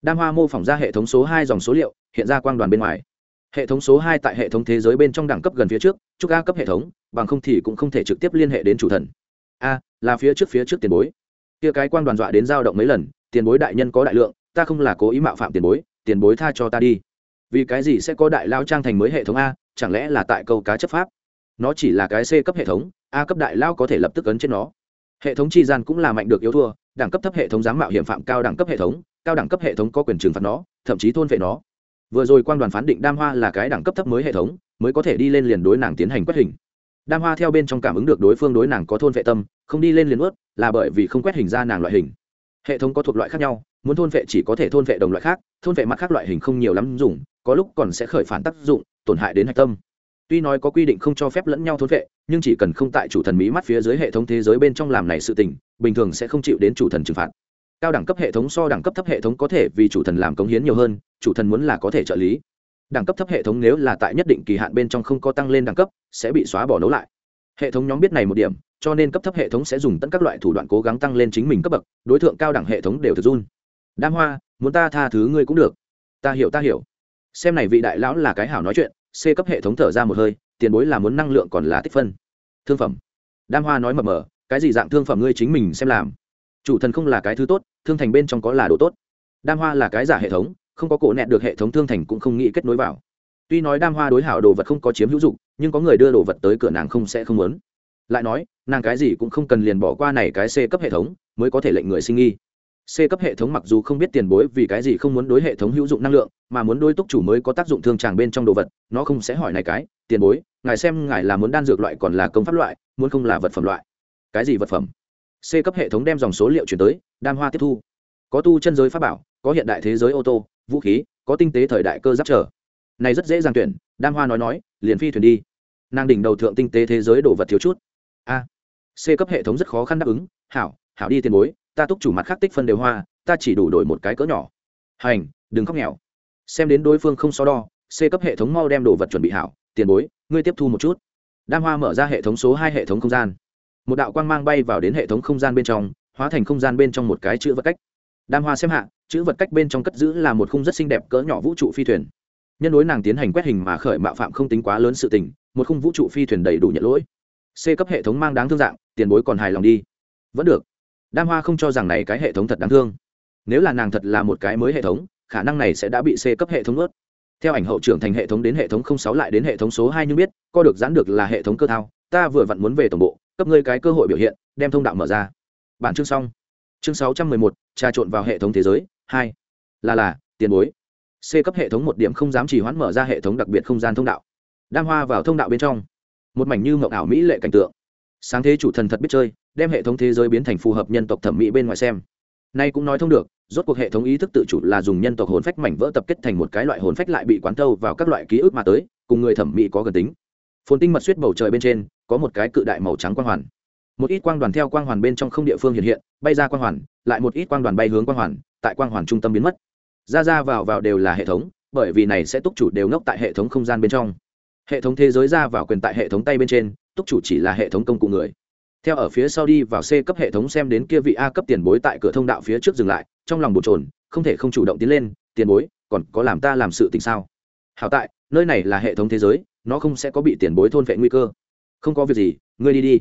Đam hoa mô phỏng ra hệ thống số hai dòng số liệu, hiện ra quang đoàn bên ngoài. Hệ thống số hai tại hệ thống thế giới bên trong đẳng cấp gần phía trước, chúc a cấp hệ thống, bằng không thì cũng không thể trực tiếp liên hệ đến chủ thần. A, là phía trước phía trước tiền bối. Kia cái quang đoàn dọa đến dao động mấy lần, tiền bối đại nhân có đại lượng ta không là cố ý mạo phạm tiền bối tiền bối tha cho ta đi. Vì cái gì sẽ có đại lao trang thành mới hệ thống a, chẳng lẽ là tại câu cá chấp pháp? Nó chỉ là cái c cấp hệ thống, a cấp đại lao có thể lập tức ấn trên nó. Hệ thống chi gian cũng là mạnh được yếu thua, đẳng cấp thấp hệ thống dám mạo hiểm phạm cao đẳng cấp hệ thống, cao đẳng cấp hệ thống có quyền trừng phạt nó, thậm chí thôn vệ nó. Vừa rồi quan đoàn phán định đam hoa là cái đẳng cấp thấp mới hệ thống, mới có thể đi lên liền đối nàng tiến hành quét hình. Đam hoa theo bên trong cảm ứng được đối phương đối nàng có thôn vệ tâm, không đi lên liền ướt, là bởi vì không quét hình ra nàng loại hình. Hệ thống có thuộc loại khác nhau muốn thôn vệ chỉ có thể thôn vệ đồng loại khác, thôn vệ mặt khác loại hình không nhiều lắm dùng, có lúc còn sẽ khởi phản tác dụng, tổn hại đến hạch tâm. Tuy nói có quy định không cho phép lẫn nhau thôn vệ, nhưng chỉ cần không tại chủ thần mỹ mắt phía dưới hệ thống thế giới bên trong làm này sự tình, bình thường sẽ không chịu đến chủ thần trừng phạt. Cao đẳng cấp hệ thống so đẳng cấp thấp hệ thống có thể vì chủ thần làm cống hiến nhiều hơn, chủ thần muốn là có thể trợ lý. Đẳng cấp thấp hệ thống nếu là tại nhất định kỳ hạn bên trong không có tăng lên đẳng cấp, sẽ bị xóa bỏ nấu lại. Hệ thống nhóm biết này một điểm, cho nên cấp thấp hệ thống sẽ dùng tất các loại thủ đoạn cố gắng tăng lên chính mình cấp bậc, đối tượng cao đẳng hệ thống đều thực run đam hoa, muốn ta tha thứ ngươi cũng được. Ta hiểu ta hiểu. Xem này vị đại lão là cái hảo nói chuyện, c cấp hệ thống thở ra một hơi, tiền bối là muốn năng lượng còn là tích phân. Thương phẩm. Đam hoa nói mập mờ, cái gì dạng thương phẩm ngươi chính mình xem làm? Chủ thần không là cái thứ tốt, thương thành bên trong có là đồ tốt. Đam hoa là cái giả hệ thống, không có cổ nẹt được hệ thống thương thành cũng không nghĩ kết nối vào. Tuy nói đam hoa đối hảo đồ vật không có chiếm hữu dụng, nhưng có người đưa đồ vật tới cửa nàng không sẽ không muốn. Lại nói, nàng cái gì cũng không cần liền bỏ qua này cái c cấp hệ thống, mới có thể lệnh người sinh nghi c cấp hệ thống mặc dù không biết tiền bối vì cái gì không muốn đối hệ thống hữu dụng năng lượng, mà muốn đối túc chủ mới có tác dụng thương tràng bên trong đồ vật, nó không sẽ hỏi này cái, tiền bối, ngài xem ngài là muốn đan dược loại còn là công pháp loại, muốn không là vật phẩm loại? Cái gì vật phẩm? C cấp hệ thống đem dòng số liệu chuyển tới, đam hoa tiếp thu. Có tu chân giới pháp bảo, có hiện đại thế giới ô tô, vũ khí, có tinh tế thời đại cơ giáp trở. Này rất dễ dàng tuyển, đam hoa nói nói, liền phi thuyền đi. Nàng đỉnh đầu thượng tinh tế thế giới đồ vật thiếu chút. A. C cấp hệ thống rất khó khăn đáp ứng, hảo hảo đi tiền bối ta túc chủ mặt khắc tích phân đều hoa, ta chỉ đủ đổi một cái cỡ nhỏ. Hành, đừng khóc nghèo. Xem đến đối phương không so đo, c cấp hệ thống mau đem đồ vật chuẩn bị hảo, tiền bối, ngươi tiếp thu một chút. Đam hoa mở ra hệ thống số hai hệ thống không gian. Một đạo quang mang bay vào đến hệ thống không gian bên trong, hóa thành không gian bên trong một cái chữ vật cách. Đam hoa xem hạ, chữ vật cách bên trong cất giữ là một khung rất xinh đẹp cỡ nhỏ vũ trụ phi thuyền. Nhân đối nàng tiến hành quét hình mà khởi mạo phạm không tính quá lớn sự tình, một khung vũ trụ phi thuyền đầy đủ nhận lỗi. C cấp hệ thống mang đáng thương dạng, tiền bối còn hài lòng đi. Vẫn được đam hoa không cho rằng này cái hệ thống thật đáng thương. Nếu là nàng thật là một cái mới hệ thống, khả năng này sẽ đã bị c cấp hệ thống ướt theo ảnh hậu trưởng thành hệ thống đến hệ thống sáu lại đến hệ thống số hai nhưng biết, co được giãn được là hệ thống cơ thao, ta vừa vặn muốn về tổng bộ, cấp ngươi cái cơ hội biểu hiện, đem thông đạo mở ra. Bản chương xong. Chương sáu trăm mười một, trà trộn vào hệ thống thế giới, hai. Là là, tiền bối. C cấp hệ thống một điểm không dám chỉ hoãn mở ra hệ thống đặc biệt không gian thông đạo. Đam hoa vào thông đạo bên trong. Một mảnh như mộng ảo mỹ lệ cảnh tượng. Sáng thế chủ thần thật biết chơi đem hệ thống thế giới biến thành phù hợp nhân tộc thẩm mỹ bên ngoài xem. Nay cũng nói thông được, rốt cuộc hệ thống ý thức tự chủ là dùng nhân tộc hồn phách mảnh vỡ tập kết thành một cái loại hồn phách lại bị quán thâu vào các loại ký ức mà tới, cùng người thẩm mỹ có gần tính. Phồn tinh mật suýt bầu trời bên trên, có một cái cự đại màu trắng quang hoàn. Một ít quang đoàn theo quang hoàn bên trong không địa phương hiện hiện, bay ra quang hoàn, lại một ít quang đoàn bay hướng quang hoàn, tại quang hoàn trung tâm biến mất. Ra ra vào vào đều là hệ thống, bởi vì này sẽ túc chủ đều ngốc tại hệ thống không gian bên trong. Hệ thống thế giới ra vào quyền tại hệ thống tay bên trên, túc chủ chỉ là hệ thống công cụ người theo ở phía sau đi vào c cấp hệ thống xem đến kia vị a cấp tiền bối tại cửa thông đạo phía trước dừng lại, trong lòng bột trồn không thể không chủ động tiến lên, tiền bối, còn có làm ta làm sự tình sao? Hảo tại, nơi này là hệ thống thế giới, nó không sẽ có bị tiền bối thôn vệ nguy cơ. Không có việc gì, ngươi đi đi.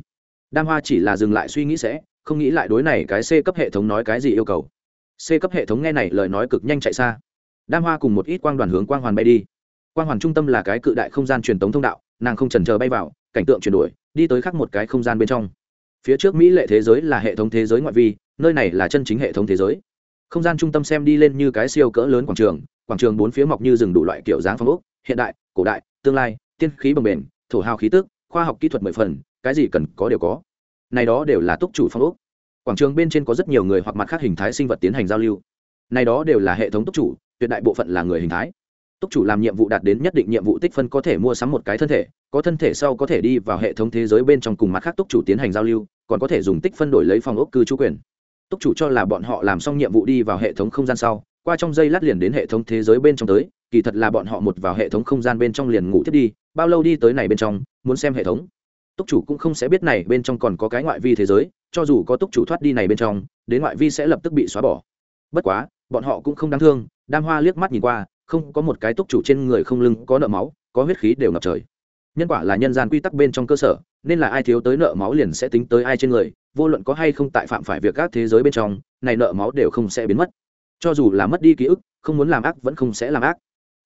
Đam hoa chỉ là dừng lại suy nghĩ sẽ, không nghĩ lại đối này cái c cấp hệ thống nói cái gì yêu cầu. C cấp hệ thống nghe này lời nói cực nhanh chạy xa. Đam hoa cùng một ít quang đoàn hướng quang hoàn bay đi. Quang hoàn trung tâm là cái cự đại không gian truyền tống thông đạo, nàng không trần chờ bay vào, cảnh tượng chuyển đổi, đi tới khắc một cái không gian bên trong phía trước mỹ lệ thế giới là hệ thống thế giới ngoại vi, nơi này là chân chính hệ thống thế giới. Không gian trung tâm xem đi lên như cái siêu cỡ lớn quảng trường quảng trường bốn phía mọc như rừng đủ loại kiểu dáng phong ốc, hiện đại, cổ đại, tương lai, tiên khí bồng bềnh, thổ hào khí tức, khoa học kỹ thuật mười phần, cái gì cần có đều có. Này đó đều là túc chủ phong ốc. Quảng trường bên trên có rất nhiều người hoặc mặt khác hình thái sinh vật tiến hành giao lưu. Này đó đều là hệ thống túc chủ, tuyệt đại bộ phận là người hình thái túc chủ làm nhiệm vụ đạt đến nhất định nhiệm vụ tích phân có thể mua sắm một cái thân thể, có thân thể sau có thể đi vào hệ thống thế giới bên trong cùng mặt khác túc chủ tiến hành giao lưu, còn có thể dùng tích phân đổi lấy phòng ốc cư trú quyền. Túc chủ cho là bọn họ làm xong nhiệm vụ đi vào hệ thống không gian sau, qua trong dây lát liền đến hệ thống thế giới bên trong tới, kỳ thật là bọn họ một vào hệ thống không gian bên trong liền ngủ thiết đi, bao lâu đi tới này bên trong, muốn xem hệ thống. Túc chủ cũng không sẽ biết này bên trong còn có cái ngoại vi thế giới, cho dù có túc chủ thoát đi này bên trong, đến ngoại vi sẽ lập tức bị xóa bỏ. Bất quá, bọn họ cũng không đáng thương, đam hoa liếc mắt nhìn qua không có một cái túc chủ trên người không lưng có nợ máu, có huyết khí đều ngập trời. Nhân quả là nhân gian quy tắc bên trong cơ sở, nên là ai thiếu tới nợ máu liền sẽ tính tới ai trên người, vô luận có hay không tại phạm phải việc các thế giới bên trong, này nợ máu đều không sẽ biến mất. Cho dù là mất đi ký ức, không muốn làm ác vẫn không sẽ làm ác.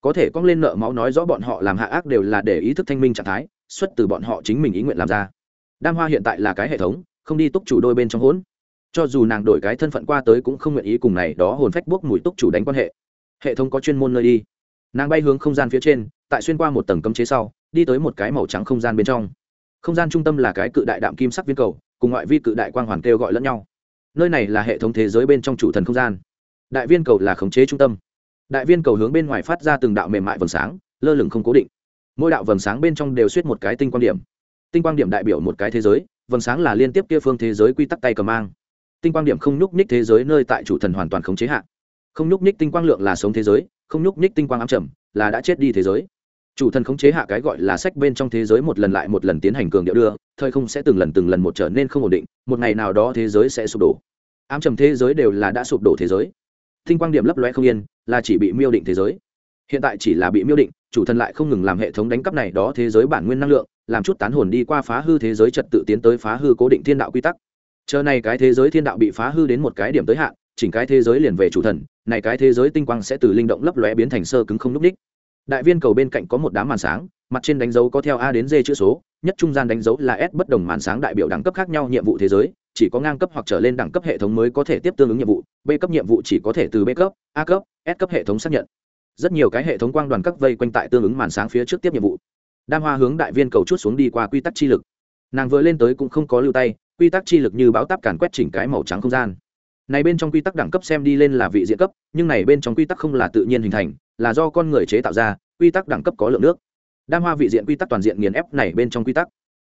Có thể cong lên nợ máu nói rõ bọn họ làm hạ ác đều là để ý thức thanh minh trạng thái, xuất từ bọn họ chính mình ý nguyện làm ra. Đam hoa hiện tại là cái hệ thống, không đi túc chủ đôi bên trong hỗn. Cho dù nàng đổi cái thân phận qua tới cũng không nguyện ý cùng này đó hồn phách buốc mùi túc chủ đánh quan hệ hệ thống có chuyên môn nơi đi. Nàng bay hướng không gian phía trên, tại xuyên qua một tầng cấm chế sau, đi tới một cái màu trắng không gian bên trong. Không gian trung tâm là cái cự đại đạm kim sắc viên cầu, cùng ngoại vi cự đại quang hoàn kêu gọi lẫn nhau. Nơi này là hệ thống thế giới bên trong chủ thần không gian. Đại viên cầu là khống chế trung tâm. Đại viên cầu hướng bên ngoài phát ra từng đạo mềm mại vầng sáng, lơ lửng không cố định. Mỗi đạo vầng sáng bên trong đều suýt một cái tinh quang điểm. Tinh quang điểm đại biểu một cái thế giới, vầng sáng là liên tiếp kia phương thế giới quy tắc tay cầm mang. Tinh quang điểm không nhúc nhích thế giới nơi tại chủ thần hoàn toàn khống chế hạn không nhúc nhích tinh quang lượng là sống thế giới, không nhúc nhích tinh quang ám trầm là đã chết đi thế giới. Chủ thần khống chế hạ cái gọi là sách bên trong thế giới một lần lại một lần tiến hành cường điệu đưa, thời không sẽ từng lần từng lần một trở nên không ổn định, một ngày nào đó thế giới sẽ sụp đổ. Ám trầm thế giới đều là đã sụp đổ thế giới. Tinh quang điểm lấp loe không yên, là chỉ bị miêu định thế giới. Hiện tại chỉ là bị miêu định, chủ thần lại không ngừng làm hệ thống đánh cắp này đó thế giới bản nguyên năng lượng, làm chút tán hồn đi qua phá hư thế giới trật tự tiến tới phá hư cố định thiên đạo quy tắc. Chờ này cái thế giới thiên đạo bị phá hư đến một cái điểm tới hạn chỉnh cái thế giới liền về chủ thần, này cái thế giới tinh quang sẽ từ linh động lấp lóe biến thành sơ cứng không n ú c ních. Đại viên cầu bên cạnh có một đám màn sáng, mặt trên đánh dấu có theo a đến d chữ số, nhất trung gian đánh dấu là s bất đồng màn sáng đại biểu đẳng cấp khác nhau nhiệm vụ thế giới, chỉ có ngang cấp hoặc trở lên đẳng cấp hệ thống mới có thể tiếp tương ứng nhiệm vụ, b cấp nhiệm vụ chỉ có thể từ b cấp, a cấp, s cấp hệ thống xác nhận. Rất nhiều cái hệ thống quang đoàn các vây quanh tại tương ứng màn sáng phía trước tiếp nhiệm vụ. Đam hoa hướng đại viên cầu chút xuống đi qua quy tắc chi lực. Nàng vừa lên tới cũng không có lưu tay, quy tắc chi lực như bão táp càn quét chỉnh cái màu trắng không gian này bên trong quy tắc đẳng cấp xem đi lên là vị diện cấp, nhưng này bên trong quy tắc không là tự nhiên hình thành, là do con người chế tạo ra, quy tắc đẳng cấp có lượng nước. Đam hoa vị diện quy tắc toàn diện nghiền ép này bên trong quy tắc.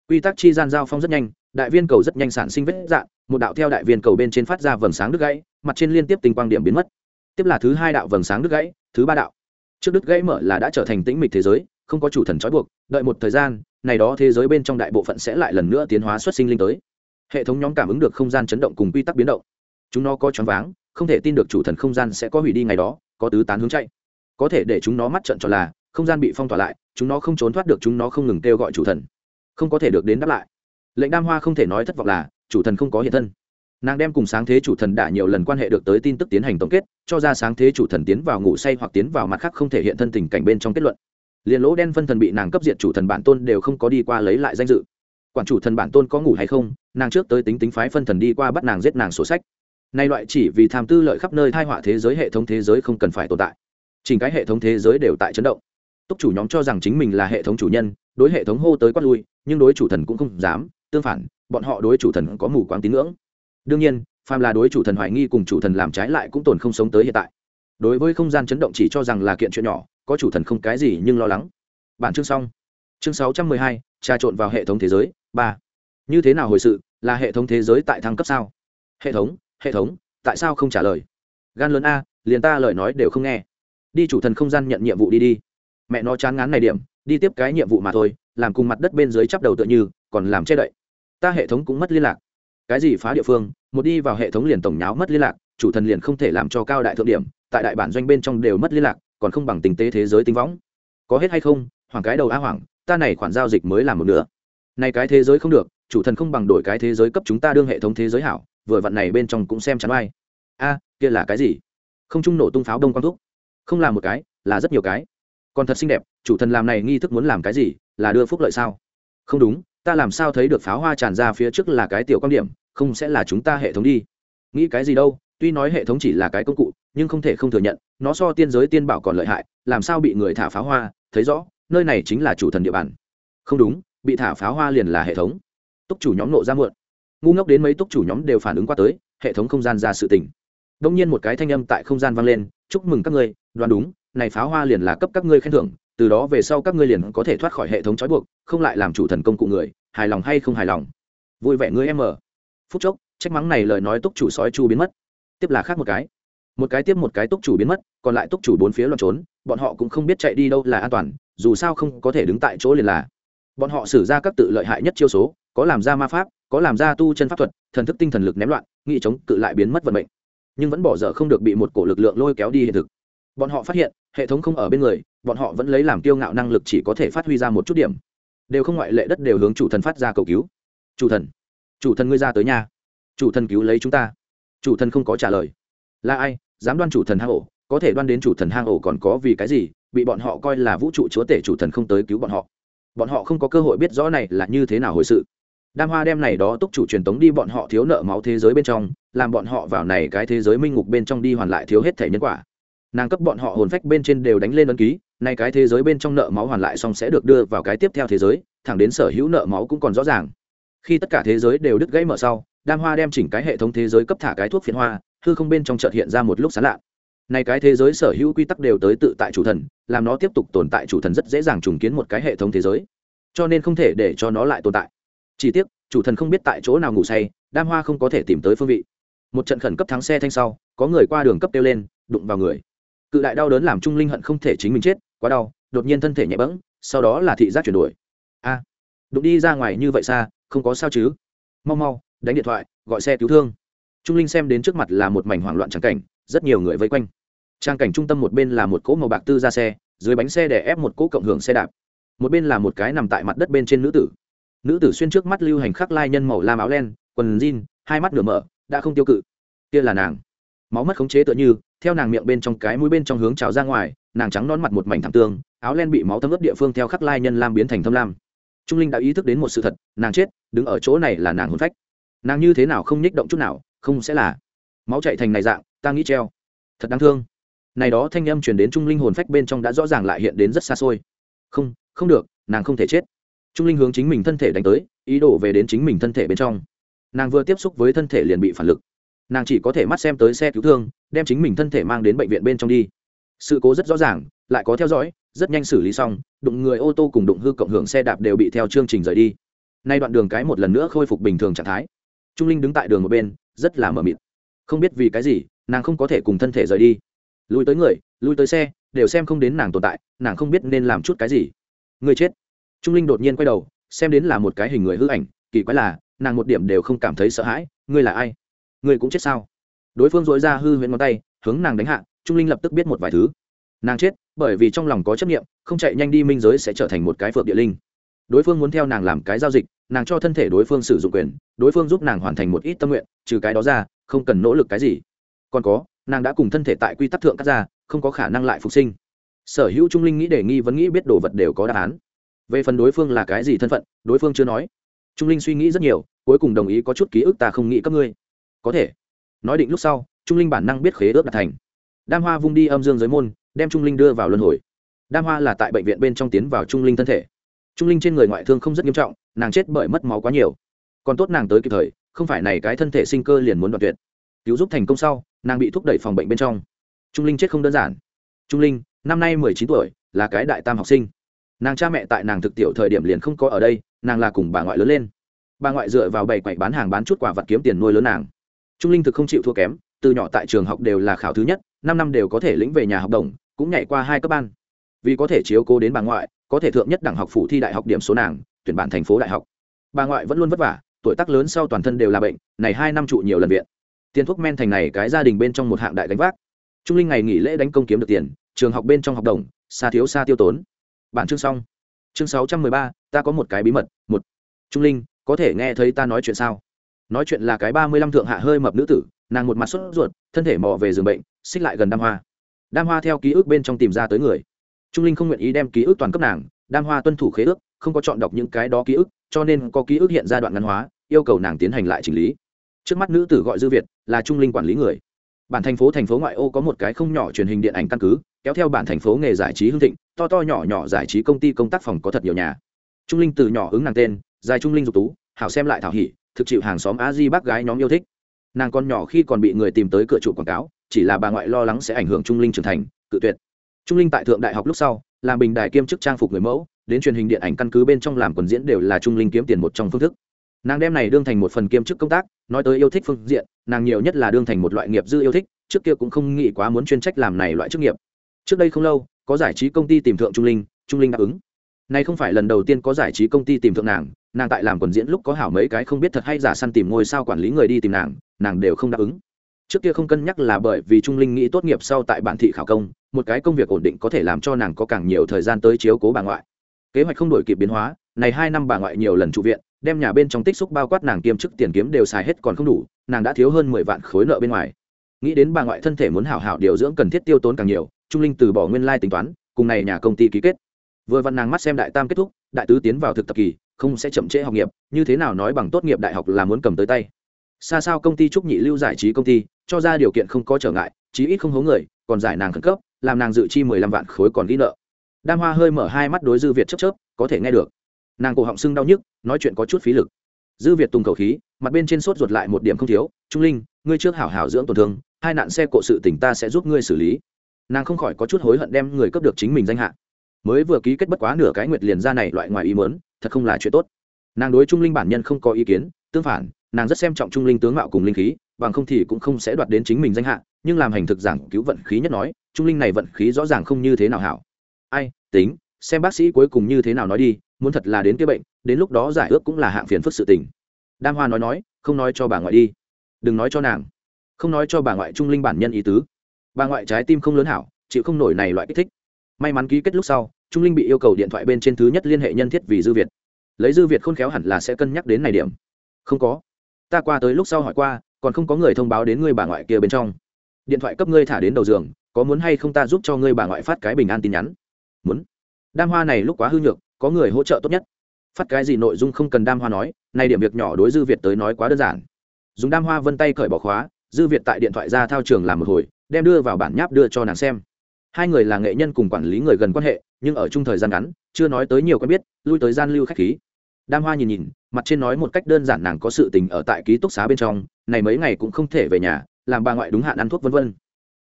Quy tắc chi gian giao phong rất nhanh, đại viên cầu rất nhanh sản sinh vết dạn, một đạo theo đại viên cầu bên trên phát ra vầng sáng đứt gãy, mặt trên liên tiếp tinh quang điểm biến mất. Tiếp là thứ hai đạo vầng sáng đứt gãy, thứ ba đạo. Trước đứt gãy mở là đã trở thành tĩnh mịch thế giới, không có chủ thần trói buộc, đợi một thời gian, này đó thế giới bên trong đại bộ phận sẽ lại lần nữa tiến hóa xuất sinh linh tới. Hệ thống nhóm cảm ứng được không gian chấn động cùng quy tắc biến động chúng nó có choáng váng, không thể tin được chủ thần không gian sẽ có hủy đi ngày đó, có tứ tán hướng chạy. Có thể để chúng nó mắt trận tròn là, không gian bị phong tỏa lại, chúng nó không trốn thoát được, chúng nó không ngừng kêu gọi chủ thần. Không có thể được đến đáp lại. Lệnh đam hoa không thể nói thất vọng là, chủ thần không có hiện thân. Nàng đem cùng sáng thế chủ thần đã nhiều lần quan hệ được tới tin tức tiến hành tổng kết, cho ra sáng thế chủ thần tiến vào ngủ say hoặc tiến vào mặt khác không thể hiện thân tình cảnh bên trong kết luận. Liền lỗ đen phân thần bị nàng cấp diệt chủ thần bản tôn đều không có đi qua lấy lại danh dự. Quản chủ thần bản tôn có ngủ hay không, nàng trước tới tính tính phái phân thần đi qua bắt nàng giết nàng sổ sách nay loại chỉ vì tham tư lợi khắp nơi thai họa thế giới hệ thống thế giới không cần phải tồn tại. Chỉnh cái hệ thống thế giới đều tại chấn động. Túc chủ nhóm cho rằng chính mình là hệ thống chủ nhân, đối hệ thống hô tới quát lui, nhưng đối chủ thần cũng không dám, tương phản, bọn họ đối chủ thần có mù quáng tín ngưỡng. Đương nhiên, phàm là đối chủ thần hoài nghi cùng chủ thần làm trái lại cũng tồn không sống tới hiện tại. Đối với không gian chấn động chỉ cho rằng là kiện chuyện nhỏ, có chủ thần không cái gì nhưng lo lắng. Bản chương xong. Chương sáu trăm mười hai, trà trộn vào hệ thống thế giới, ba. Như thế nào hồi sự, là hệ thống thế giới tại thăng cấp sao? Hệ thống hệ thống, tại sao không trả lời? Gan lớn a, liền ta lời nói đều không nghe. Đi chủ thần không gian nhận nhiệm vụ đi đi. Mẹ nó chán ngán này điểm, đi tiếp cái nhiệm vụ mà thôi, làm cùng mặt đất bên dưới chắp đầu tựa như, còn làm che đậy. Ta hệ thống cũng mất liên lạc. Cái gì phá địa phương, một đi vào hệ thống liền tổng nháo mất liên lạc, chủ thần liền không thể làm cho cao đại thượng điểm, tại đại bản doanh bên trong đều mất liên lạc, còn không bằng tình tế thế giới tinh võng. Có hết hay không? Hoàng cái đầu a hoàng ta này khoản giao dịch mới làm một nửa. Này cái thế giới không được, chủ thần không bằng đổi cái thế giới cấp chúng ta đương hệ thống thế giới hảo vừa vặn này bên trong cũng xem chắn ai. A, kia là cái gì? Không trung nổ tung pháo đông quang thúc. Không là một cái, là rất nhiều cái. Còn thật xinh đẹp, chủ thần làm này nghi thức muốn làm cái gì, là đưa phúc lợi sao? Không đúng, ta làm sao thấy được pháo hoa tràn ra phía trước là cái tiểu quan điểm, không sẽ là chúng ta hệ thống đi. Nghĩ cái gì đâu, tuy nói hệ thống chỉ là cái công cụ, nhưng không thể không thừa nhận, nó so tiên giới tiên bảo còn lợi hại, làm sao bị người thả pháo hoa, thấy rõ, nơi này chính là chủ thần địa bàn. Không đúng, bị thả pháo hoa liền là hệ thống. Túc chủ nhóm nộ ra muộn ngu ngốc đến mấy túc chủ nhóm đều phản ứng qua tới, hệ thống không gian ra sự tình. Đông nhiên một cái thanh âm tại không gian vang lên, chúc mừng các ngươi, đoán đúng, này pháo hoa liền là cấp các ngươi khen thưởng, từ đó về sau các ngươi liền có thể thoát khỏi hệ thống trói buộc, không lại làm chủ thần công cụ người, hài lòng hay không hài lòng? Vui vẻ ngươi em ở phút chốc, trách mắng này lời nói túc chủ sói chu biến mất. Tiếp là khác một cái. Một cái tiếp một cái túc chủ biến mất, còn lại túc chủ bốn phía loạn trốn, bọn họ cũng không biết chạy đi đâu là an toàn, dù sao không có thể đứng tại chỗ liền là. Bọn họ xử ra các tự lợi hại nhất chiêu số, có làm ra ma pháp có làm ra tu chân pháp thuật, thần thức tinh thần lực ném loạn nghị chống cự lại biến mất vận mệnh. Nhưng vẫn bỏ dở không được bị một cổ lực lượng lôi kéo đi hiện thực. Bọn họ phát hiện, hệ thống không ở bên người, bọn họ vẫn lấy làm kiêu ngạo năng lực chỉ có thể phát huy ra một chút điểm. Đều không ngoại lệ đất đều hướng chủ thần phát ra cầu cứu. Chủ thần chủ thần ngươi ra tới nhà chủ thần cứu lấy chúng ta. Chủ thần không có trả lời. Là ai, dám đoan chủ thần hang ổ, có thể đoan đến chủ thần hang ổ còn có vì cái gì, bị bọn họ coi là vũ trụ chúa tể chủ thần không tới cứu bọn họ. Bọn họ không có cơ hội biết rõ này là như thế nào hồi sự đam hoa đem này đó túc chủ truyền tống đi bọn họ thiếu nợ máu thế giới bên trong, làm bọn họ vào này cái thế giới minh ngục bên trong đi hoàn lại thiếu hết thể nhân quả. Nàng cấp bọn họ hồn phách bên trên đều đánh lên ấn ký nay cái thế giới bên trong nợ máu hoàn lại xong sẽ được đưa vào cái tiếp theo thế giới, thẳng đến sở hữu nợ máu cũng còn rõ ràng. Khi tất cả thế giới đều đứt gãy mở sau, đam hoa đem chỉnh cái hệ thống thế giới cấp thả cái thuốc phiện hoa, hư không bên trong chợt hiện ra một lúc sán lạ này cái thế giới sở hữu quy tắc đều tới tự tại chủ thần, làm nó tiếp tục tồn tại chủ thần rất dễ dàng trùng kiến một cái hệ thống thế giới. Cho nên không thể để cho nó lại tồn tại chỉ tiếc, chủ thần không biết tại chỗ nào ngủ say, đam hoa không có thể tìm tới phương vị. Một trận khẩn cấp thắng xe thanh sau, có người qua đường cấp tiêu lên, đụng vào người. Cự đại đau đớn làm trung linh hận không thể chính mình chết, quá đau, đột nhiên thân thể nhẹ bẫng, sau đó là thị giác chuyển đổi. A, đụng đi ra ngoài như vậy xa, không có sao chứ? Mau mau, đánh điện thoại, gọi xe cứu thương. Trung linh xem đến trước mặt là một mảnh hoảng loạn trắng cảnh, rất nhiều người vây quanh. Trang cảnh trung tâm một bên là một cỗ màu bạc tư ra xe, dưới bánh xe để ép một cỗ cộng hưởng xe đạp. Một bên là một cái nằm tại mặt đất bên trên nữ tử nữ tử xuyên trước mắt lưu hành khắc lai nhân màu lam áo len, quần jean, hai mắt nửa mở, đã không tiêu cự. Kia là nàng. Máu mất khống chế tựa như, theo nàng miệng bên trong cái mũi bên trong hướng trào ra ngoài, nàng trắng non mặt một mảnh thảm tương áo len bị máu thấm ướt địa phương theo khắc lai nhân lam biến thành thâm lam. Trung linh đã ý thức đến một sự thật, nàng chết, đứng ở chỗ này là nàng hôn phách. Nàng như thế nào không nhích động chút nào, không sẽ là. Máu chạy thành này dạng, ta nghĩ treo. Thật đáng thương. Này đó thanh âm truyền đến trung linh hồn phách bên trong đã rõ ràng lại hiện đến rất xa xôi. Không không được, nàng không thể chết trung linh hướng chính mình thân thể đánh tới, ý đồ về đến chính mình thân thể bên trong. Nàng vừa tiếp xúc với thân thể liền bị phản lực. Nàng chỉ có thể mắt xem tới xe cứu thương, đem chính mình thân thể mang đến bệnh viện bên trong đi. Sự cố rất rõ ràng, lại có theo dõi, rất nhanh xử lý xong, đụng người ô tô cùng đụng hư cộng hưởng xe đạp đều bị theo chương trình rời đi. Nay đoạn đường cái một lần nữa khôi phục bình thường trạng thái. Trung linh đứng tại đường một bên, rất là mờ mịt. Không biết vì cái gì, nàng không có thể cùng thân thể rời đi. Lùi tới người lùi tới xe, đều xem không đến nàng tồn tại, nàng không biết nên làm chút cái gì. Người chết trung linh đột nhiên quay đầu, xem đến là một cái hình người hư ảnh, kỳ quái là, nàng một điểm đều không cảm thấy sợ hãi, ngươi là ai? Ngươi cũng chết sao? Đối phương dối ra hư huyễn ngón tay, hướng nàng đánh hạ, trung linh lập tức biết một vài thứ. Nàng chết, bởi vì trong lòng có chấp nghiệm không chạy nhanh đi minh giới sẽ trở thành một cái phượng địa linh. Đối phương muốn theo nàng làm cái giao dịch, nàng cho thân thể đối phương sử dụng quyền, đối phương giúp nàng hoàn thành một ít tâm nguyện, trừ cái đó ra, không cần nỗ lực cái gì. Còn có, nàng đã cùng thân thể tại quy tắc thượng cắt ra, không có khả năng lại phục sinh. Sở hữu trung linh nghĩ đề nghi vẫn nghĩ biết đồ vật đều có đáp án về phần đối phương là cái gì thân phận, đối phương chưa nói. Trung linh suy nghĩ rất nhiều, cuối cùng đồng ý có chút ký ức ta không nghĩ các ngươi. Có thể. Nói định lúc sau, trung linh bản năng biết khế ước đạt thành. Đam hoa vung đi âm dương giới môn, đem trung linh đưa vào luân hồi. Đam hoa là tại bệnh viện bên trong tiến vào trung linh thân thể. Trung linh trên người ngoại thương không rất nghiêm trọng, nàng chết bởi mất máu quá nhiều. Còn tốt nàng tới kịp thời, không phải này cái thân thể sinh cơ liền muốn đoạt tuyệt. Cứu giúp thành công sau, nàng bị thúc đẩy phòng bệnh bên trong. Trung linh chết không đơn giản. Trung linh, năm nay mười chín tuổi, là cái đại tam học sinh nàng cha mẹ tại nàng thực tiểu thời điểm liền không có ở đây, nàng là cùng bà ngoại lớn lên. Bà ngoại dựa vào bảy quậy bán hàng bán chút quả vật kiếm tiền nuôi lớn nàng. Trung linh thực không chịu thua kém, từ nhỏ tại trường học đều là khảo thứ nhất, năm năm đều có thể lĩnh về nhà học đồng, cũng nhảy qua hai cấp ban. Vì có thể chiếu cố đến bà ngoại, có thể thượng nhất đẳng học phủ thi đại học điểm số nàng, tuyển bản thành phố đại học. Bà ngoại vẫn luôn vất vả, tuổi tác lớn sau toàn thân đều là bệnh, này hai năm trụ nhiều lần viện. Tiền thuốc men thành này cái gia đình bên trong một hạng đại gánh vác. Trung linh ngày nghỉ lễ đánh công kiếm được tiền, trường học bên trong học đồng, xa thiếu xa tiêu tốn bản chương xong. Chương sáu trăm mười ba, ta có một cái bí mật, một. Trung linh, có thể nghe thấy ta nói chuyện sao? Nói chuyện là cái ba mươi lăm thượng hạ hơi mập nữ tử, nàng một mặt sốt ruột, thân thể mò về giường bệnh, xích lại gần đam hoa. Đam hoa theo ký ức bên trong tìm ra tới người. Trung linh không nguyện ý đem ký ức toàn cấp nàng, đam hoa tuân thủ khế ước, không có chọn đọc những cái đó ký ức, cho nên có ký ức hiện ra đoạn ngắn hóa, yêu cầu nàng tiến hành lại chỉnh lý. Trước mắt nữ tử gọi dư việt, là trung linh quản lý người. Bản thành phố thành phố ngoại ô có một cái không nhỏ truyền hình điện ảnh căn cứ, kéo theo bản thành phố nghề giải trí hưng thịnh to to nhỏ nhỏ giải trí công ty công tác phòng có thật nhiều nhà. Trung linh từ nhỏ ứng nàng tên, dài trung linh dục tú, hảo xem lại thảo hỉ, thực chịu hàng xóm a di bác gái nhóm yêu thích. Nàng còn nhỏ khi còn bị người tìm tới cửa trụ quảng cáo, chỉ là bà ngoại lo lắng sẽ ảnh hưởng trung linh trưởng thành, cự tuyệt. Trung linh tại thượng đại học lúc sau, làm bình đài kiêm chức trang phục người mẫu, đến truyền hình điện ảnh căn cứ bên trong làm quần diễn đều là trung linh kiếm tiền một trong phương thức. Nàng đem này đương thành một phần kiêm chức công tác, nói tới yêu thích phương diện, nàng nhiều nhất là đương thành một loại nghiệp dư yêu thích, trước kia cũng không nghĩ quá muốn chuyên trách làm này loại chức nghiệp. Trước đây không lâu có giải trí công ty tìm thượng trung linh trung linh đáp ứng. Nay không phải lần đầu tiên có giải trí công ty tìm thượng nàng nàng tại làm quần diễn lúc có hảo mấy cái không biết thật hay giả săn tìm ngôi sao quản lý người đi tìm nàng nàng đều không đáp ứng. Trước kia không cân nhắc là bởi vì trung linh nghĩ tốt nghiệp sau tại bản thị khảo công, một cái công việc ổn định có thể làm cho nàng có càng nhiều thời gian tới chiếu cố bà ngoại. Kế hoạch không đổi kịp biến hóa, này hai năm bà ngoại nhiều lần trụ viện, đem nhà bên trong tích xúc bao quát nàng kiêm chức tiền kiếm đều xài hết còn không đủ, nàng đã thiếu hơn mười vạn khối nợ bên ngoài. Nghĩ đến bà ngoại thân thể muốn hảo hảo điều dưỡng cần thiết tiêu tốn càng nhiều trung linh từ bỏ nguyên lai tính toán, cùng này nhà công ty ký kết. Vừa văn nàng mắt xem đại tam kết thúc, đại tứ tiến vào thực tập kỳ, không sẽ chậm trễ học nghiệp, như thế nào nói bằng tốt nghiệp đại học là muốn cầm tới tay. Xa sao công ty trúc nhị lưu giải trí công ty, cho ra điều kiện không có trở ngại, chí ít không hố người, còn giải nàng khẩn cấp, làm nàng dự chi mười lăm vạn khối còn ghi nợ. Đam hoa hơi mở hai mắt đối dư việt chấp chớp, có thể nghe được. Nàng cổ họng sưng đau nhức, nói chuyện có chút phí lực. Dư việt tùng cầu khí, mặt bên trên sốt ruột lại một điểm không thiếu. Trung linh, ngươi trước hảo hảo dưỡng tổn thương, hai nạn xe cộ sự tỉnh ta sẽ giúp ngươi xử lý nàng không khỏi có chút hối hận đem người cấp được chính mình danh hạ. Mới vừa ký kết bất quá nửa cái nguyệt liền ra này loại ngoài ý mớn thật không là chuyện tốt. Nàng đối trung linh bản nhân không có ý kiến, tương phản, nàng rất xem trọng trung linh tướng mạo cùng linh khí, bằng không thì cũng không sẽ đoạt đến chính mình danh hạ, nhưng làm hành thực giảng cứu vận khí nhất nói, trung linh này vận khí rõ ràng không như thế nào hảo. Ai, tính, xem bác sĩ cuối cùng như thế nào nói đi, muốn thật là đến cái bệnh, đến lúc đó giải ước cũng là hạng phiền phức sự tình. Đam hoa nói nói, không nói cho bà ngoại đi. Đừng nói cho nàng. Không nói cho bà ngoại trung linh bản nhân ý tứ bà ngoại trái tim không lớn hảo, chịu không nổi này loại kích thích. May mắn ký kết lúc sau, trung linh bị yêu cầu điện thoại bên trên thứ nhất liên hệ nhân thiết vì dư việt. Lấy dư việt khôn khéo hẳn là sẽ cân nhắc đến này điểm. Không có. Ta qua tới lúc sau hỏi qua, còn không có người thông báo đến ngươi bà ngoại kia bên trong. Điện thoại cấp ngươi thả đến đầu giường, có muốn hay không ta giúp cho ngươi bà ngoại phát cái bình an tin nhắn? Muốn. Đam hoa này lúc quá hư nhược, có người hỗ trợ tốt nhất. Phát cái gì nội dung không cần đam hoa nói, này điểm việc nhỏ đối dư việt tới nói quá đơn giản. Dùng đam hoa vân tay cởi bỏ khóa, dư việt tại điện thoại ra thao trường làm một hồi đem đưa vào bản nháp đưa cho nàng xem. Hai người là nghệ nhân cùng quản lý người gần quan hệ, nhưng ở chung thời gian ngắn, chưa nói tới nhiều quen biết, lui tới gian lưu khách khí. Đam hoa nhìn nhìn, mặt trên nói một cách đơn giản nàng có sự tình ở tại ký túc xá bên trong, này mấy ngày cũng không thể về nhà, làm bà ngoại đúng hạn ăn thuốc vân vân.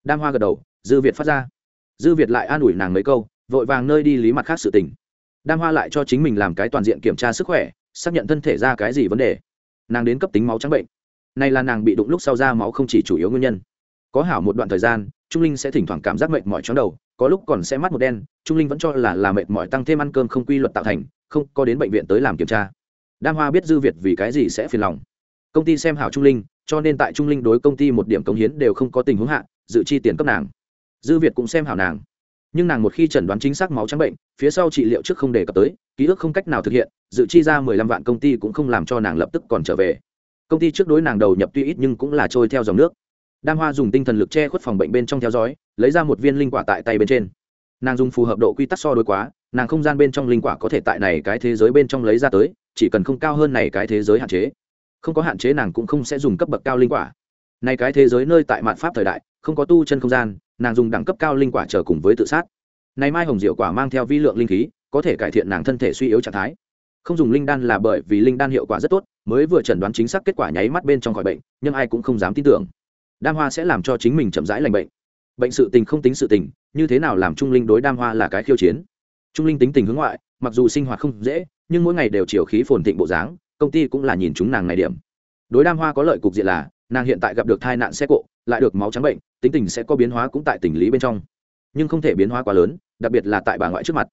Đam hoa gật đầu, dư việt phát ra. Dư việt lại an ủi nàng mấy câu, vội vàng nơi đi lý mặt khác sự tình. Đam hoa lại cho chính mình làm cái toàn diện kiểm tra sức khỏe, xác nhận thân thể ra cái gì vấn đề. Nàng đến cấp tính máu trắng bệnh. Này là nàng bị đụng lúc sau ra máu không chỉ chủ yếu nguyên nhân có hảo một đoạn thời gian, trung linh sẽ thỉnh thoảng cảm giác mệt mỏi chóng đầu, có lúc còn sẽ mắt một đen, trung linh vẫn cho là là mệt mỏi tăng thêm ăn cơm không quy luật tạo thành, không có đến bệnh viện tới làm kiểm tra. Đam hoa biết dư việt vì cái gì sẽ phiền lòng. Công ty xem hảo trung linh, cho nên tại trung linh đối công ty một điểm công hiến đều không có tình huống hạ, dự chi tiền cấp nàng. Dư việt cũng xem hảo nàng. Nhưng nàng một khi chẩn đoán chính xác máu trắng bệnh, phía sau trị liệu trước không đề cập tới, ký ức không cách nào thực hiện, dự chi ra mười lăm vạn công ty cũng không làm cho nàng lập tức còn trở về. Công ty trước đối nàng đầu nhập tuy ít nhưng cũng là trôi theo dòng nước đam hoa dùng tinh thần lực che khuất phòng bệnh bên trong theo dõi, lấy ra một viên linh quả tại tay bên trên. Nàng dùng phù hợp độ quy tắc so đối quá, nàng không gian bên trong linh quả có thể tại này cái thế giới bên trong lấy ra tới, chỉ cần không cao hơn này cái thế giới hạn chế. Không có hạn chế nàng cũng không sẽ dùng cấp bậc cao linh quả. Này cái thế giới nơi tại mạn pháp thời đại, không có tu chân không gian, nàng dùng đẳng cấp cao linh quả trở cùng với tự sát. Này mai hồng diệu quả mang theo vi lượng linh khí, có thể cải thiện nàng thân thể suy yếu trạng thái. Không dùng linh đan là bởi vì linh đan hiệu quả rất tốt, mới vừa chẩn đoán chính xác kết quả nháy mắt bên trong khỏi bệnh, nhưng ai cũng không dám tin tưởng đam hoa sẽ làm cho chính mình chậm rãi lành bệnh. Bệnh sự tình không tính sự tình, như thế nào làm trung linh đối đam hoa là cái khiêu chiến? Trung linh tính tình hướng ngoại, mặc dù sinh hoạt không dễ, nhưng mỗi ngày đều chiều khí phồn thịnh bộ dáng, công ty cũng là nhìn chúng nàng này điểm. Đối đam hoa có lợi cục diện là, nàng hiện tại gặp được tai nạn xe cộ, lại được máu trắng bệnh, tính tình sẽ có biến hóa cũng tại tình lý bên trong. Nhưng không thể biến hóa quá lớn, đặc biệt là tại bà ngoại trước mặt.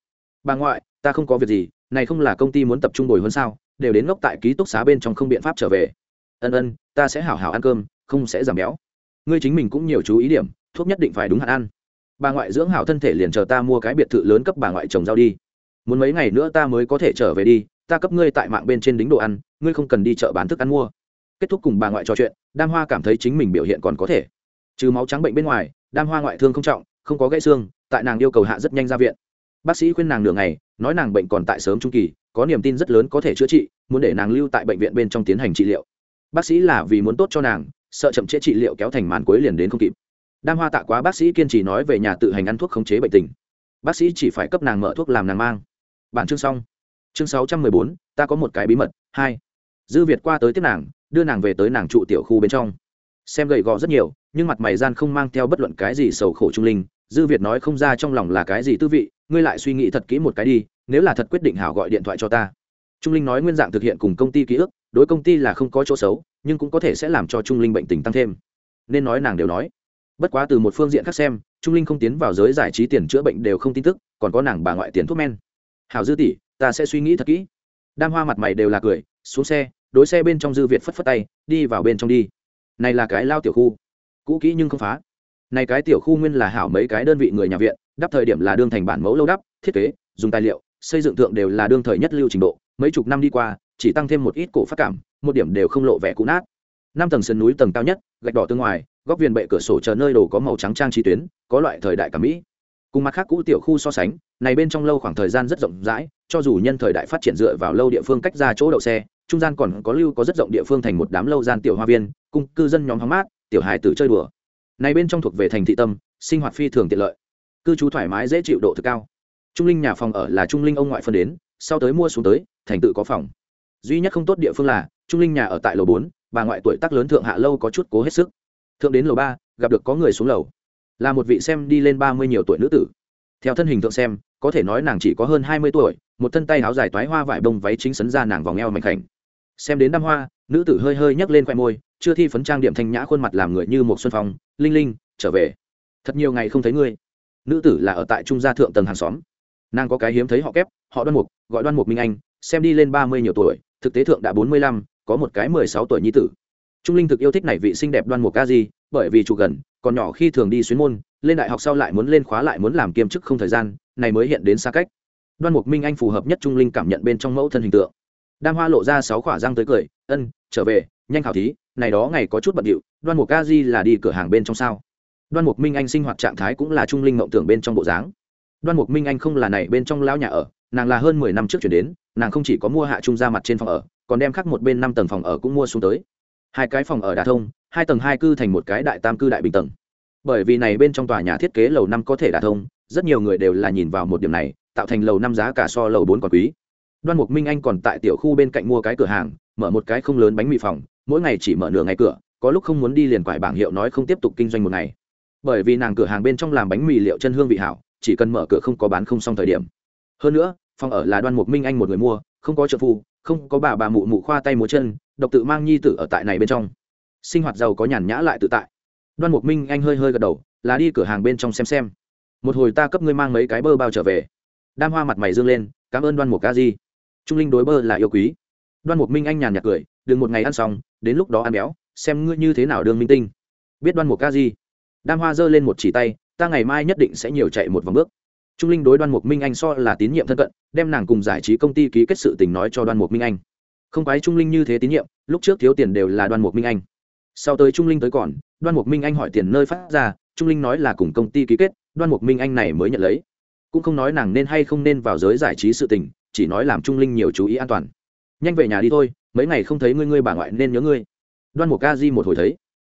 Bà ngoại, ta không có việc gì, này không là công ty muốn tập trung bồi hơn sao, đều đến ngốc tại ký túc xá bên trong không biện pháp trở về. Ân ân, ta sẽ hảo hảo ăn cơm, không sẽ giảm béo ngươi chính mình cũng nhiều chú ý điểm, thuốc nhất định phải đúng hạn ăn. Bà ngoại dưỡng hảo thân thể liền chờ ta mua cái biệt thự lớn cấp bà ngoại trồng rau đi. Muốn mấy ngày nữa ta mới có thể trở về đi, ta cấp ngươi tại mạng bên trên đính đồ ăn, ngươi không cần đi chợ bán thức ăn mua. Kết thúc cùng bà ngoại trò chuyện, đam hoa cảm thấy chính mình biểu hiện còn có thể. Trừ máu trắng bệnh bên ngoài, đam hoa ngoại thương không trọng, không có gãy xương, tại nàng yêu cầu hạ rất nhanh ra viện. Bác sĩ khuyên nàng nửa ngày, nói nàng bệnh còn tại sớm trung kỳ, có niềm tin rất lớn có thể chữa trị, muốn để nàng lưu tại bệnh viện bên trong tiến hành trị liệu. Bác sĩ là vì muốn tốt cho nàng sợ chậm trễ trị liệu kéo thành màn cuối liền đến không kịp. Đam hoa tạ quá bác sĩ kiên trì nói về nhà tự hành ăn thuốc khống chế bệnh tình. Bác sĩ chỉ phải cấp nàng mở thuốc làm nàng mang. Bản chương xong. Chương sáu trăm mười bốn, ta có một cái bí mật, hai. Dư việt qua tới tiếp nàng, đưa nàng về tới nàng trụ tiểu khu bên trong. Xem gầy gò rất nhiều, nhưng mặt mày gian không mang theo bất luận cái gì sầu khổ trung linh. Dư việt nói không ra trong lòng là cái gì tư vị, ngươi lại suy nghĩ thật kỹ một cái đi, nếu là thật quyết định hảo gọi điện thoại cho ta. Trung linh nói nguyên dạng thực hiện cùng công ty ký ức đối công ty là không có chỗ xấu, nhưng cũng có thể sẽ làm cho trung linh bệnh tình tăng thêm. Nên nói nàng đều nói. Bất quá từ một phương diện khác xem, trung linh không tiến vào giới giải trí tiền chữa bệnh đều không tin tức, còn có nàng bà ngoại tiền thuốc men. Hảo dư tỷ, ta sẽ suy nghĩ thật kỹ. Đam hoa mặt mày đều là cười, xuống xe, đối xe bên trong dư việt phất phất tay, đi vào bên trong đi. Này là cái lao tiểu khu. Cũ kỹ nhưng không phá. Này cái tiểu khu nguyên là hảo mấy cái đơn vị người nhà viện, đắp thời điểm là đương thành bản mẫu lâu đắp, thiết kế, dùng tài liệu, xây dựng thượng đều là đương thời nhất lưu trình độ, mấy chục năm đi qua chỉ tăng thêm một ít cổ phát cảm, một điểm đều không lộ vẻ cũ nát. Năm tầng sườn núi tầng cao nhất, gạch đỏ tương ngoài, góc viền bệ cửa sổ chờ nơi đồ có màu trắng trang trí tuyến, có loại thời đại cả mỹ. Cùng mặt khác cũ tiểu khu so sánh, này bên trong lâu khoảng thời gian rất rộng rãi, cho dù nhân thời đại phát triển dựa vào lâu địa phương cách ra chỗ đậu xe, trung gian còn có lưu có rất rộng địa phương thành một đám lâu gian tiểu hoa viên cung cư dân nhóm hóng mát, tiểu hài tử chơi đùa. Này bên trong thuộc về thành thị tâm, sinh hoạt phi thường tiện lợi. Cư trú thoải mái dễ chịu độ thực cao. Trung linh nhà phòng ở là trung linh ông ngoại phân đến, sau tới mua xuống tới, thành tự có phòng duy nhất không tốt địa phương là, trung linh nhà ở tại lầu bốn, bà ngoại tuổi tác lớn thượng hạ lâu có chút cố hết sức. Thượng đến lầu ba, gặp được có người xuống lầu. Là một vị xem đi lên ba mươi nhiều tuổi nữ tử. Theo thân hình thượng xem, có thể nói nàng chỉ có hơn hai mươi tuổi, một thân tay áo dài toái hoa vải bông váy chính sấn ra nàng vòng eo mạnh khảnh. Xem đến đăm hoa, nữ tử hơi hơi nhấc lên khoe môi, chưa thi phấn trang điểm thanh nhã khuôn mặt làm người như một xuân phong, linh linh, trở về. Thật nhiều ngày không thấy ngươi. Nữ tử là ở tại trung gia thượng tầng hàng xóm. Nàng có cái hiếm thấy họ kép, họ đoan mục, gọi đoan mục minh anh, xem đi lên ba mươi nhiều tuổi thực tế thượng đã bốn mươi lăm, có một cái mười sáu tuổi nhi tử. Trung linh thực yêu thích này vị xinh đẹp đoan mục ca di, bởi vì chủ gần, còn nhỏ khi thường đi xuyên môn, lên đại học sau lại muốn lên khóa lại muốn làm kiêm chức không thời gian, này mới hiện đến xa cách. Đoan mục minh anh phù hợp nhất trung linh cảm nhận bên trong mẫu thân hình tượng. Đam hoa lộ ra sáu khỏa răng tới cười, ân, trở về, nhanh khảo thí, này đó ngày có chút bận điệu, đoan mục ca di là đi cửa hàng bên trong sao? Đoan mục minh anh sinh hoạt trạng thái cũng là trung linh mộng tưởng bên trong bộ dáng đoan mục minh anh không là này bên trong lão nhà ở, nàng là hơn mười năm trước chuyển đến, nàng không chỉ có mua hạ trung ra mặt trên phòng ở, còn đem khắc một bên năm tầng phòng ở cũng mua xuống tới. Hai cái phòng ở đà thông, hai tầng hai cư thành một cái đại tam cư đại bình tầng. Bởi vì này bên trong tòa nhà thiết kế lầu năm có thể đà thông, rất nhiều người đều là nhìn vào một điểm này, tạo thành lầu năm giá cả so lầu bốn còn quý. Đoan mục minh anh còn tại tiểu khu bên cạnh mua cái cửa hàng, mở một cái không lớn bánh mì phòng, mỗi ngày chỉ mở nửa ngày cửa, có lúc không muốn đi liền quải bảng hiệu nói không tiếp tục kinh doanh một ngày. Bởi vì nàng cửa hàng bên trong làm bánh mì liệu chân hương vị hảo chỉ cần mở cửa không có bán không xong thời điểm. Hơn nữa, phòng ở là đoan mục minh anh một người mua, không có trợ phu, không có bà bà mụ mụ khoa tay múa chân, độc tự mang nhi tử ở tại này bên trong. Sinh hoạt giàu có nhàn nhã lại tự tại. Đoan mục minh anh hơi hơi gật đầu, là đi cửa hàng bên trong xem xem. Một hồi ta cấp ngươi mang mấy cái bơ bao trở về. Đam hoa mặt mày dương lên, cảm ơn đoan mục ca di. Trung linh đối bơ là yêu quý. Đoan mục minh anh nhàn nhạt cười, đừng một ngày ăn xong, đến lúc đó ăn béo, xem ngươi như thế nào đương minh tinh. Biết đoan mục ca di. Đam hoa giơ lên một chỉ tay ta ngày mai nhất định sẽ nhiều chạy một vòng bước. Trung linh đối đoan mục minh anh so là tín nhiệm thân cận, đem nàng cùng giải trí công ty ký kết sự tình nói cho đoan mục minh anh. Không quái trung linh như thế tín nhiệm, lúc trước thiếu tiền đều là đoan mục minh anh. Sau tới trung linh tới còn, đoan mục minh anh hỏi tiền nơi phát ra, trung linh nói là cùng công ty ký kết, đoan mục minh anh này mới nhận lấy. Cũng không nói nàng nên hay không nên vào giới giải trí sự tình, chỉ nói làm trung linh nhiều chú ý an toàn. Nhanh về nhà đi thôi, mấy ngày không thấy ngươi ngươi bà ngoại nên nhớ ngươi. Đoan mục ca di một hồi thấy,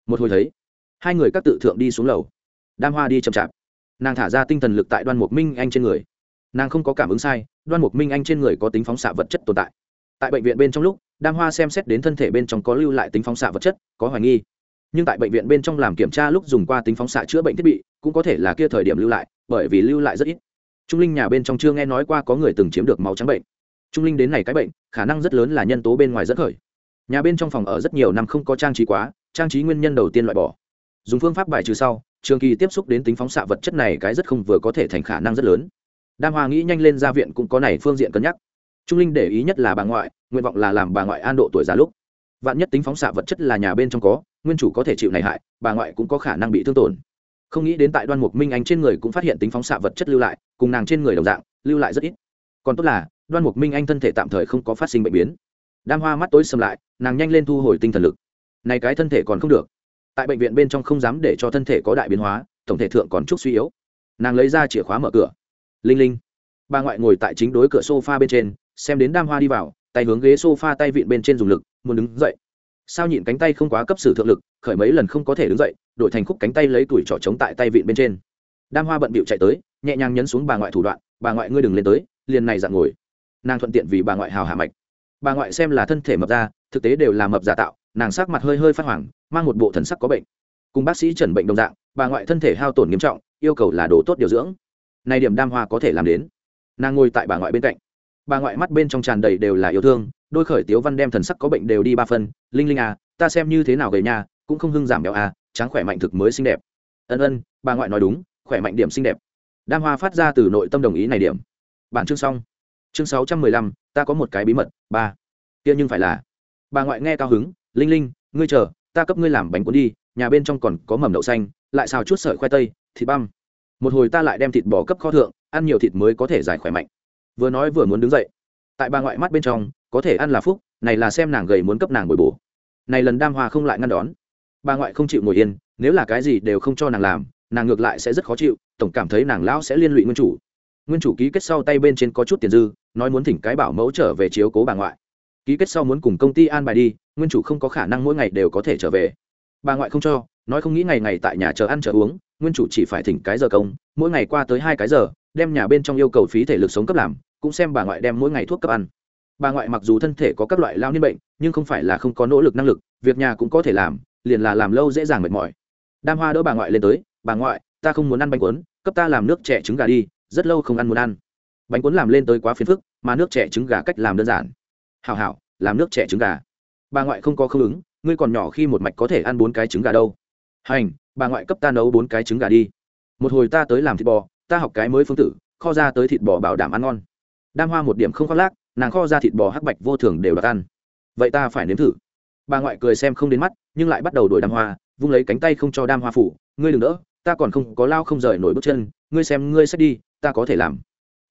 một hồi thấy. Hai người các tự thượng đi xuống lầu đam hoa đi chậm chạp. Nàng thả ra tinh thần lực tại đoan mục minh anh trên người. Nàng không có cảm ứng sai, đoan mục minh anh trên người có tính phóng xạ vật chất tồn tại. Tại bệnh viện bên trong lúc, đam hoa xem xét đến thân thể bên trong có lưu lại tính phóng xạ vật chất, có hoài nghi. Nhưng tại bệnh viện bên trong làm kiểm tra lúc dùng qua tính phóng xạ chữa bệnh thiết bị, cũng có thể là kia thời điểm lưu lại, bởi vì lưu lại rất ít. Trung linh nhà bên trong chưa nghe nói qua có người từng chiếm được máu trắng bệnh. Trung linh đến này cái bệnh, khả năng rất lớn là nhân tố bên ngoài rất khởi. Nhà bên trong phòng ở rất nhiều năm không có trang trí quá, trang trí nguyên nhân đầu tiên loại bỏ. Dùng phương pháp bài trừ sau trường kỳ tiếp xúc đến tính phóng xạ vật chất này cái rất không vừa có thể thành khả năng rất lớn. Đam hoa nghĩ nhanh lên ra viện cũng có này phương diện cân nhắc. Trung linh để ý nhất là bà ngoại, nguyện vọng là làm bà ngoại an độ tuổi già lúc. Vạn nhất tính phóng xạ vật chất là nhà bên trong có, nguyên chủ có thể chịu này hại, bà ngoại cũng có khả năng bị thương tổn. Không nghĩ đến tại đoan mục minh anh trên người cũng phát hiện tính phóng xạ vật chất lưu lại, cùng nàng trên người đồng dạng, lưu lại rất ít. Còn tốt là, đoan mục minh anh thân thể tạm thời không có phát sinh bệnh biến. Đam hoa mắt tối xâm lại, nàng nhanh lên thu hồi tinh thần lực. Này cái thân thể còn không được tại bệnh viện bên trong không dám để cho thân thể có đại biến hóa, tổng thể thượng còn chút suy yếu. Nàng lấy ra chìa khóa mở cửa. Linh linh. Bà ngoại ngồi tại chính đối cửa sofa bên trên, xem đến đam hoa đi vào, tay hướng ghế sofa tay vịn bên trên dùng lực, muốn đứng dậy. Sao nhịn cánh tay không quá cấp sử thượng lực, khởi mấy lần không có thể đứng dậy đổi thành khúc cánh tay lấy tuổi trỏ trống tại tay vịn bên trên. Đam hoa bận bịu chạy tới, nhẹ nhàng nhấn xuống bà ngoại thủ đoạn, bà ngoại ngươi đừng lên tới, liền này dạng ngồi. Nàng thuận tiện vì bà ngoại hào hạ mạch. Bà ngoại xem là thân thể mập ra, thực tế đều là mập giả tạo nàng sắc mặt hơi hơi phát hoảng, mang một bộ thần sắc có bệnh. Cùng bác sĩ chẩn bệnh đồng dạng, bà ngoại thân thể hao tổn nghiêm trọng, yêu cầu là đồ tốt điều dưỡng. Này điểm đam hoa có thể làm đến. Nàng ngồi tại bà ngoại bên cạnh. Bà ngoại mắt bên trong tràn đầy đều là yêu thương, đôi khởi tiếu văn đem thần sắc có bệnh đều đi ba phân. Linh linh à ta xem như thế nào gầy nhà cũng không hưng giảm béo à tráng khỏe mạnh thực mới xinh đẹp. Ân ân, bà ngoại nói đúng, khỏe mạnh điểm xinh đẹp. Đam hoa phát ra từ nội tâm đồng ý này điểm. Bản chương xong. Chương sáu trăm mười lăm, ta có một cái bí mật, ba. Kia nhưng phải là. Bà ngoại nghe cao hứng linh linh, ngươi chờ, ta cấp ngươi làm bánh cuốn đi, nhà bên trong còn có mầm đậu xanh, lại xào chút sợi khoai tây, thịt băm. Một hồi ta lại đem thịt bò cấp kho thượng, ăn nhiều thịt mới có thể giải khỏe mạnh. Vừa nói vừa muốn đứng dậy. Tại bà ngoại mắt bên trong, có thể ăn là phúc, này là xem nàng gầy muốn cấp nàng bồi bổ. Này lần đam hoa không lại ngăn đón. Bà ngoại không chịu ngồi yên, nếu là cái gì đều không cho nàng làm, nàng ngược lại sẽ rất khó chịu, tổng cảm thấy nàng lão sẽ liên lụy nguyên chủ. Nguyên chủ ký kết sau tay bên trên có chút tiền dư, nói muốn thỉnh cái bảo mẫu trở về chiếu cố bà ngoại ký kết sau muốn cùng công ty an bài đi, nguyên chủ không có khả năng mỗi ngày đều có thể trở về. Bà ngoại không cho, nói không nghĩ ngày ngày tại nhà chờ ăn chờ uống, nguyên chủ chỉ phải thỉnh cái giờ công, mỗi ngày qua tới hai cái giờ, đem nhà bên trong yêu cầu phí thể lực sống cấp làm, cũng xem bà ngoại đem mỗi ngày thuốc cấp ăn. Bà ngoại mặc dù thân thể có các loại lao niên bệnh, nhưng không phải là không có nỗ lực năng lực, việc nhà cũng có thể làm, liền là làm lâu dễ dàng mệt mỏi. Đam hoa đỡ bà ngoại lên tới, bà ngoại, ta không muốn ăn bánh cuốn, cấp ta làm nước trẻ trứng gà đi, rất lâu không ăn muốn ăn. Bánh cuốn làm lên tới quá phiền phức, mà nước trẻ trứng gà cách làm đơn giản hào hảo, làm nước trẻ trứng gà. Bà ngoại không có không ứng, ngươi còn nhỏ khi một mạch có thể ăn bốn cái trứng gà đâu. Hành, bà ngoại cấp ta nấu bốn cái trứng gà đi. Một hồi ta tới làm thịt bò, ta học cái mới phương tử, kho ra tới thịt bò bảo đảm ăn ngon. Đam hoa một điểm không khoác lác, nàng kho ra thịt bò hắc bạch vô thường đều đặt ăn. Vậy ta phải nếm thử. Bà ngoại cười xem không đến mắt, nhưng lại bắt đầu đổi đam hoa, vung lấy cánh tay không cho đam hoa phủ. Ngươi đừng đỡ, ta còn không có lao không rời nổi bước chân, ngươi xem ngươi sẽ đi, ta có thể làm.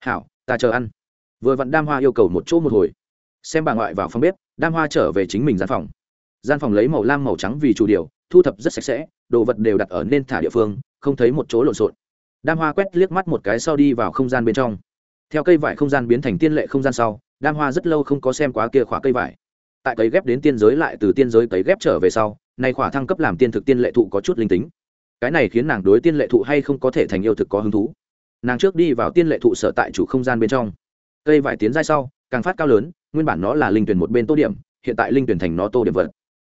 Hảo, ta chờ ăn. Vừa vặn đam hoa yêu cầu một chỗ một hồi xem bà ngoại vào phòng bếp, đam hoa trở về chính mình gian phòng. Gian phòng lấy màu lam màu trắng vì chủ điều, thu thập rất sạch sẽ, đồ vật đều đặt ở nên thả địa phương, không thấy một chỗ lộn xộn. Đam hoa quét liếc mắt một cái sau đi vào không gian bên trong. Theo cây vải không gian biến thành tiên lệ không gian sau, đam hoa rất lâu không có xem quá kia khóa cây vải. Tại cấy ghép đến tiên giới lại từ tiên giới cấy ghép trở về sau, nay khỏa thăng cấp làm tiên thực tiên lệ thụ có chút linh tính. Cái này khiến nàng đối tiên lệ thụ hay không có thể thành yêu thực có hứng thú. Nàng trước đi vào tiên lệ thụ sở tại chủ không gian bên trong. Cây vải tiến ra sau, càng phát cao lớn nguyên bản nó là linh tuyển một bên tô điểm, hiện tại linh tuyển thành nó tô điểm vật.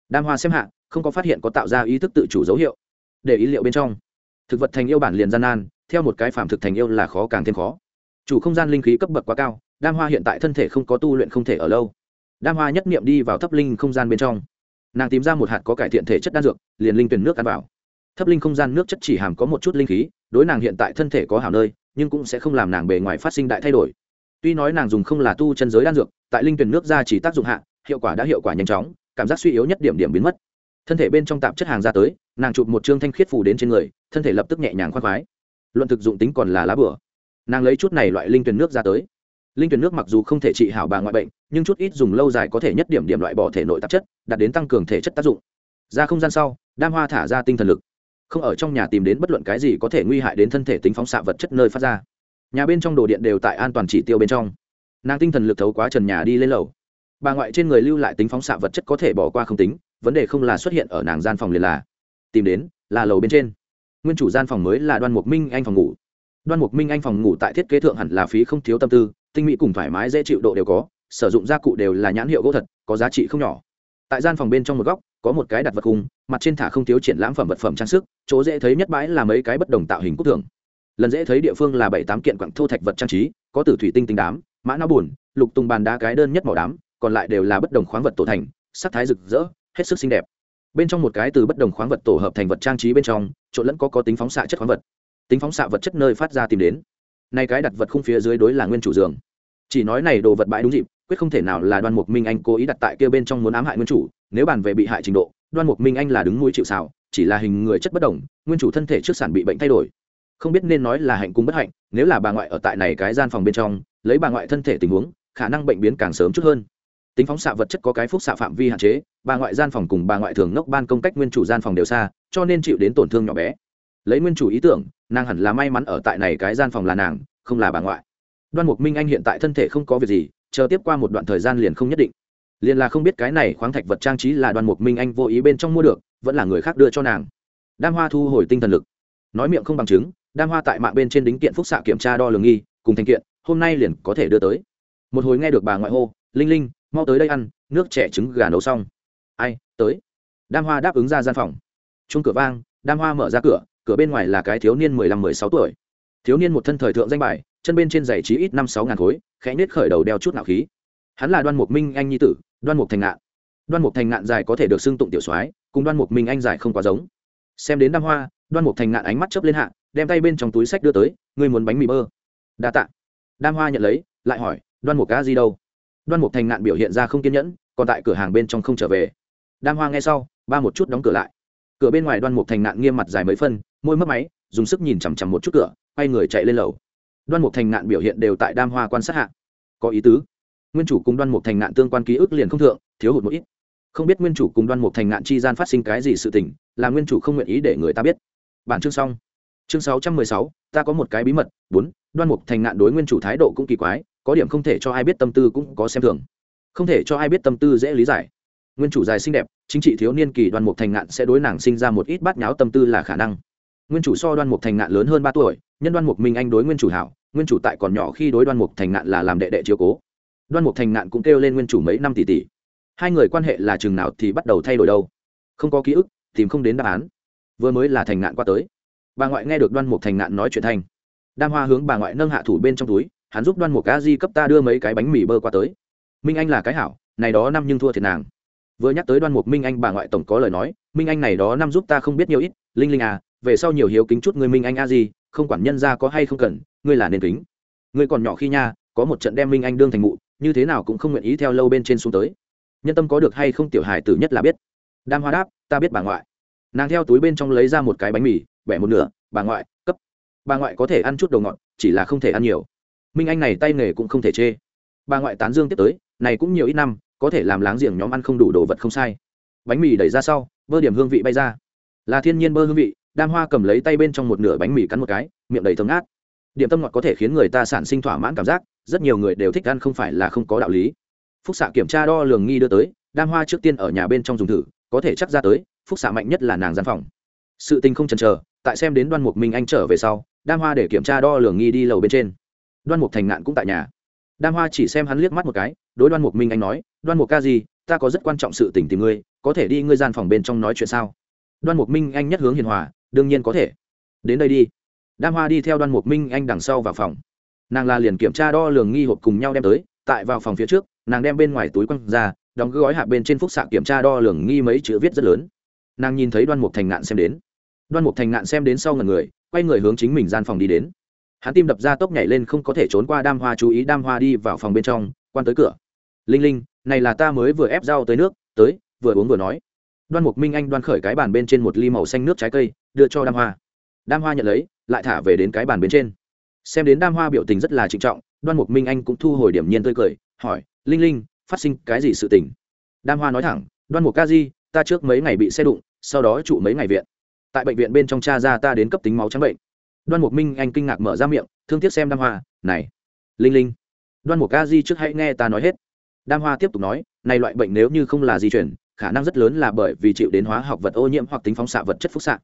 Đam hoa xem hạ, không có phát hiện có tạo ra ý thức tự chủ dấu hiệu. Để ý liệu bên trong. Thực vật thành yêu bản liền gian nan, theo một cái phạm thực thành yêu là khó càng thêm khó. Chủ không gian linh khí cấp bậc quá cao, đam hoa hiện tại thân thể không có tu luyện không thể ở lâu. Đam hoa nhất niệm đi vào thấp linh không gian bên trong. Nàng tìm ra một hạt có cải thiện thể chất đan dược, liền linh tuyển nước ăn vào. Thấp linh không gian nước chất chỉ hàm có một chút linh khí, đối nàng hiện tại thân thể có hảo nơi, nhưng cũng sẽ không làm nàng bề ngoài phát sinh đại thay đổi tuy nói nàng dùng không là tu chân giới đan dược, tại linh tuyển nước ra chỉ tác dụng hạ, hiệu quả đã hiệu quả nhanh chóng, cảm giác suy yếu nhất điểm điểm biến mất. Thân thể bên trong tạp chất hàng ra tới, nàng chụp một chương thanh khiết phủ đến trên người, thân thể lập tức nhẹ nhàng khoan khoái. Luận thực dụng tính còn là lá bửa. Nàng lấy chút này loại linh tuyển nước ra tới. Linh tuyển nước mặc dù không thể trị hảo bà ngoại bệnh, nhưng chút ít dùng lâu dài có thể nhất điểm điểm loại bỏ thể nội tạp chất, đạt đến tăng cường thể chất tác dụng. Ra không gian sau, đam hoa thả ra tinh thần lực. Không ở trong nhà tìm đến bất luận cái gì có thể nguy hại đến thân thể tính phóng xạ vật chất nơi phát ra nhà bên trong đồ điện đều tại an toàn chỉ tiêu bên trong. Nàng tinh thần lực thấu quá trần nhà đi lên lầu. Bà ngoại trên người lưu lại tính phóng xạ vật chất có thể bỏ qua không tính, vấn đề không là xuất hiện ở nàng gian phòng liền là tìm đến là lầu bên trên. Nguyên chủ gian phòng mới là đoan mục minh anh phòng ngủ. Đoan mục minh anh phòng ngủ tại thiết kế thượng hẳn là phí không thiếu tâm tư, tinh mỹ cùng thoải mái dễ chịu độ đều có, sử dụng gia cụ đều là nhãn hiệu gỗ thật, có giá trị không nhỏ. Tại gian phòng bên trong một góc, có một cái đặt vật khung mặt trên thả không thiếu triển lãm phẩm vật phẩm trang sức, chỗ dễ thấy nhất bãi là mấy cái bất đồng tạo hình cúc thường lần dễ thấy địa phương là bảy tám kiện quặng thô thạch vật trang trí, có từ thủy tinh tinh đám, mã não bùn lục tùng bàn đá cái đơn nhất màu đám, còn lại đều là bất đồng khoáng vật tổ thành, sắc thái rực rỡ, hết sức xinh đẹp. Bên trong một cái từ bất đồng khoáng vật tổ hợp thành vật trang trí bên trong, trộn lẫn có có tính phóng xạ chất khoáng vật. Tính phóng xạ vật chất nơi phát ra tìm đến. Nay cái đặt vật khung phía dưới đối là nguyên chủ giường. Chỉ nói này đồ vật bãi đúng dịp, quyết không thể nào là đoan mục minh anh cố ý đặt tại kia bên trong muốn ám hại nguyên chủ, nếu bàn về bị hại trình độ, đoan mục minh anh là đứng mũi chịu xào chỉ là hình người chất bất đồng, nguyên chủ thân thể trước sản bị bệnh thay đổi không biết nên nói là hạnh cung bất hạnh, nếu là bà ngoại ở tại này cái gian phòng bên trong, lấy bà ngoại thân thể tình huống, khả năng bệnh biến càng sớm chút hơn. Tính phóng xạ vật chất có cái phúc xạ phạm vi hạn chế, bà ngoại gian phòng cùng bà ngoại thường ngốc ban công cách nguyên chủ gian phòng đều xa, cho nên chịu đến tổn thương nhỏ bé. Lấy nguyên chủ ý tưởng, nàng hẳn là may mắn ở tại này cái gian phòng là nàng, không là bà ngoại. Đoan mục minh anh hiện tại thân thể không có việc gì, chờ tiếp qua một đoạn thời gian liền không nhất định. Liền là không biết cái này khoáng thạch vật trang trí là đoan mục minh anh vô ý bên trong mua được, vẫn là người khác đưa cho nàng. Đam hoa thu hồi tinh thần lực. Nói miệng không bằng chứng đam hoa tại mạng bên trên đính kiện phúc xạ kiểm tra đo lường nghi, cùng thành kiện, hôm nay liền có thể đưa tới. Một hồi nghe được bà ngoại hô, linh linh, mau tới đây ăn, nước trẻ trứng gà nấu xong. Ai, tới. Đam hoa đáp ứng ra gian phòng. Chung cửa vang, đam hoa mở ra cửa cửa bên ngoài là cái thiếu niên mười lăm, mười sáu tuổi. Thiếu niên một thân thời thượng danh bài, chân bên trên giày trí ít năm, sáu ngàn khối, khẽ nết khởi đầu đeo chút nạo khí. Hắn là đoan mục minh anh nhi tử, đoan mục thành ngạn. Đoan mục thành ngạn dài có thể được xưng tụng tiểu soái, cùng đoan mục minh anh dài không quá giống. Xem đến đam hoa, đoan mục thành ngạn ánh mắt chớp lên hạ đem tay bên trong túi sách đưa tới, ngươi muốn bánh mì bơ? Đa tạ. Đam hoa nhận lấy, lại hỏi, đoan mục cá gì đâu? Đoan mục thành ngạn biểu hiện ra không kiên nhẫn, còn tại cửa hàng bên trong không trở về. Đam hoa nghe sau, ba một chút đóng cửa lại. Cửa bên ngoài đoan mục thành ngạn nghiêm mặt dài mấy phân, môi mất máy, dùng sức nhìn chằm chằm một chút cửa, quay người chạy lên lầu. Đoan mục thành ngạn biểu hiện đều tại đam hoa quan sát hạ. Có ý tứ. Nguyên chủ cùng đoan mục thành ngạn tương quan ký ức liền không thượng, thiếu hụt một ít. Không biết nguyên chủ cùng đoan mục thành ngạn chi gian phát sinh cái gì sự tình, là nguyên chủ không nguyện ý để người ta biết. Bản chương xong chương sáu trăm mười sáu, ta có một cái bí mật. Bốn, đoan mục thành ngạn đối nguyên chủ thái độ cũng kỳ quái, có điểm không thể cho ai biết tâm tư cũng có xem thường. Không thể cho ai biết tâm tư dễ lý giải. Nguyên chủ dài xinh đẹp, chính trị thiếu niên kỳ đoan mục thành ngạn sẽ đối nàng sinh ra một ít bát nháo tâm tư là khả năng. Nguyên chủ so đoan mục thành ngạn lớn hơn ba tuổi, nhân đoan mục minh anh đối nguyên chủ hảo, nguyên chủ tại còn nhỏ khi đối đoan mục thành ngạn là làm đệ đệ chiếu cố. Đoan mục thành ngạn cũng kêu lên nguyên chủ mấy năm tỷ tỷ hai người quan hệ là chừng nào thì bắt đầu thay đổi đâu. Không có ký ức, tìm không đến đáp án. Vừa mới là thành ngạn qua tới bà ngoại nghe được đoan mục thành nạn nói chuyện thanh. Đam hoa hướng bà ngoại nâng hạ thủ bên trong túi, hắn giúp đoan mục a di cấp ta đưa mấy cái bánh mì bơ qua tới. Minh anh là cái hảo, này đó năm nhưng thua thiệt nàng. Vừa nhắc tới đoan mục minh anh, bà ngoại tổng có lời nói, minh anh này đó năm giúp ta không biết nhiều ít, linh linh à về sau nhiều hiếu kính chút người minh anh a di, không quản nhân ra có hay không cần, ngươi là nên kính. Ngươi còn nhỏ khi nha, có một trận đem minh anh đương thành mụ, như thế nào cũng không nguyện ý theo lâu bên trên xuống tới. Nhân tâm có được hay không tiểu hài tử nhất là biết. Đam hoa đáp, ta biết bà ngoại nàng theo túi bên trong lấy ra một cái bánh mì, bẻ một nửa, bà ngoại, cấp. Bà ngoại có thể ăn chút đồ ngọt, chỉ là không thể ăn nhiều. Minh anh này tay nghề cũng không thể chê. Bà ngoại tán dương tiếp tới, này cũng nhiều ít năm, có thể làm láng giềng nhóm ăn không đủ đồ vật không sai. Bánh mì đẩy ra sau, bơ điểm hương vị bay ra. Là thiên nhiên bơ hương vị, đam hoa cầm lấy tay bên trong một nửa bánh mì cắn một cái, miệng đầy thấm át điểm tâm ngọt có thể khiến người ta sản sinh thỏa mãn cảm giác, rất nhiều người đều thích ăn không phải là không có đạo lý. Phúc xạ kiểm tra đo lường nghi đưa tới, đam hoa trước tiên ở nhà bên trong dùng thử, có thể chắc ra tới phúc xạ mạnh nhất là nàng gian phòng. Sự tình không chần chờ, tại xem đến đoan mục minh anh trở về sau, đam hoa để kiểm tra đo lường nghi đi lầu bên trên. Đoan mục thành ngạn cũng tại nhà. Đam hoa chỉ xem hắn liếc mắt một cái, đối đoan mục minh anh nói, đoan mục ca gì, ta có rất quan trọng sự tình tìm ngươi, có thể đi ngươi gian phòng bên trong nói chuyện sao? Đoan mục minh anh nhất hướng hiền hòa, đương nhiên có thể. Đến đây đi. Đam hoa đi theo đoan mục minh anh đằng sau vào phòng. Nàng là liền kiểm tra đo lường nghi hộp cùng nhau đem tới, tại vào phòng phía trước, nàng đem bên ngoài túi quăng ra, đóng gói hạ bên trên phúc xạ kiểm tra đo lường nghi mấy chữ viết rất lớn nàng nhìn thấy đoan mục thành ngạn xem đến. đoan mục thành ngạn xem đến sau ngần người, quay người hướng chính mình gian phòng đi đến. hắn tim đập ra tốc nhảy lên không có thể trốn qua đam hoa chú ý đam hoa đi vào phòng bên trong, quan tới cửa. linh linh, này là ta mới vừa ép rau tới nước, tới, vừa uống vừa nói. đoan mục minh anh đoan khởi cái bàn bên trên một ly màu xanh nước trái cây, đưa cho đam hoa. đam hoa nhận lấy, lại thả về đến cái bàn bên trên. xem đến đam hoa biểu tình rất là trịnh trọng, đoan mục minh anh cũng thu hồi điểm nhiên tươi cười, hỏi, linh linh, phát sinh cái gì sự tình? đam hoa nói thẳng, đoan mục ca di, ta trước mấy ngày bị xe đụng sau đó trụ mấy ngày viện. Tại bệnh viện bên trong cha ra ta đến cấp tính máu trắng bệnh. Đoan mục minh anh kinh ngạc mở ra miệng, thương tiếc xem đam hoa, này, linh linh. Đoan mục ca di trước hãy nghe ta nói hết. Đam hoa tiếp tục nói, này loại bệnh nếu như không là di chuyển khả năng rất lớn là bởi vì chịu đến hóa học vật ô nhiễm hoặc tính phóng xạ vật chất phúc xạ.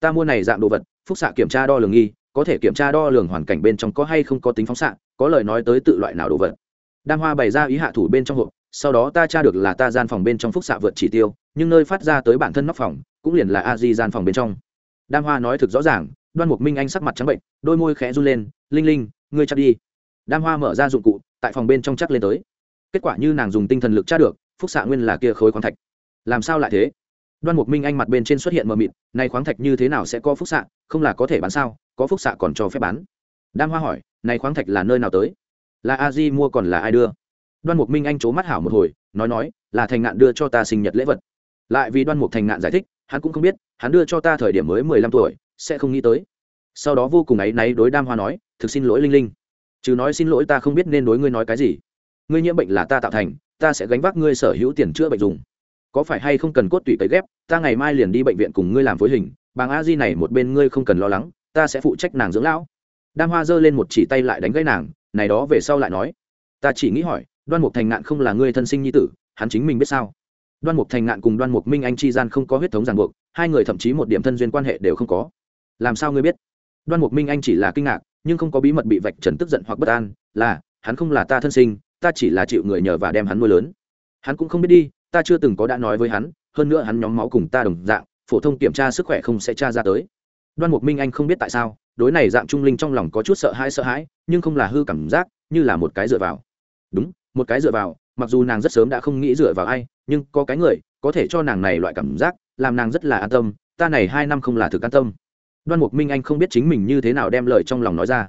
Ta mua này dạng đồ vật, phúc xạ kiểm tra đo lường nghi, có thể kiểm tra đo lường hoàn cảnh bên trong có hay không có tính phóng xạ, có lời nói tới tự loại nào đồ vật. Đam hoa bày ra ý hạ thủ bên trong hộp sau đó ta tra được là ta gian phòng bên trong phúc xạ vượt chỉ tiêu, nhưng nơi phát ra tới bản thân nóc phòng, cũng liền là a di gian phòng bên trong. Đam hoa nói thực rõ ràng, đoan mục minh anh sắc mặt trắng bệnh, đôi môi khẽ run lên, linh linh, ngươi chắc đi. Đam hoa mở ra dụng cụ, tại phòng bên trong chắc lên tới. Kết quả như nàng dùng tinh thần lực tra được, phúc xạ nguyên là kia khối khoáng thạch. Làm sao lại thế? Đoan mục minh anh mặt bên trên xuất hiện mờ mịt nay khoáng thạch như thế nào sẽ có phúc xạ? Không là có thể bán sao? Có phúc xạ còn cho phép bán? Đam hoa hỏi, này khoáng thạch là nơi nào tới? Là a di mua còn là ai đưa? Đoan mục minh anh c h ố mắt hảo một hồi, nói nói, là thành ngạn đưa cho ta sinh nhật lễ vật. Lại vì đoan mục thành ngạn giải thích, hắn cũng không biết, hắn đưa cho ta thời điểm mới mười lăm tuổi, sẽ không nghĩ tới. Sau đó vô cùng áy náy đối đam hoa nói, thực xin lỗi linh linh. Chứ nói xin lỗi ta không biết nên đối ngươi nói cái gì. Ngươi nhiễm bệnh là ta tạo thành, ta sẽ gánh vác ngươi sở hữu tiền chữa bệnh dùng. Có phải hay không cần cốt tủy cấy ghép, ta ngày mai liền đi bệnh viện cùng ngươi làm phối hình bàng a di này một bên ngươi không cần lo lắng, ta sẽ phụ trách nàng dưỡng lão. Đam hoa giơ lên một chỉ tay lại đánh gãy nàng, này đó về sau lại nói. Ta chỉ nghĩ hỏi đoan mục thành ngạn không là người thân sinh nhi tử, hắn chính mình biết sao? Đoan mục thành ngạn cùng đoan mục minh anh chi gian không có huyết thống ràng buộc, hai người thậm chí một điểm thân duyên quan hệ đều không có. Làm sao ngươi biết? Đoan mục minh anh chỉ là kinh ngạc, nhưng không có bí mật bị vạch trần tức giận hoặc bất an, là, hắn không là ta thân sinh, ta chỉ là chịu người nhờ và đem hắn nuôi lớn. Hắn cũng không biết đi, ta chưa từng có đã nói với hắn, hơn nữa hắn nhóm máu cùng ta đồng dạng, phổ thông kiểm tra sức khỏe không sẽ tra ra tới. Đoan mục minh anh không biết tại sao, đối này dạng trung linh trong lòng có chút sợ hãi sợ hãi, nhưng không là hư cảm giác, như là một cái dựa vào. Đúng một cái dựa vào, mặc dù nàng rất sớm đã không nghĩ dựa vào ai, nhưng có cái người có thể cho nàng này loại cảm giác, làm nàng rất là an tâm, ta này hai năm không là thực an tâm. Đoan mục minh anh không biết chính mình như thế nào đem lời trong lòng nói ra.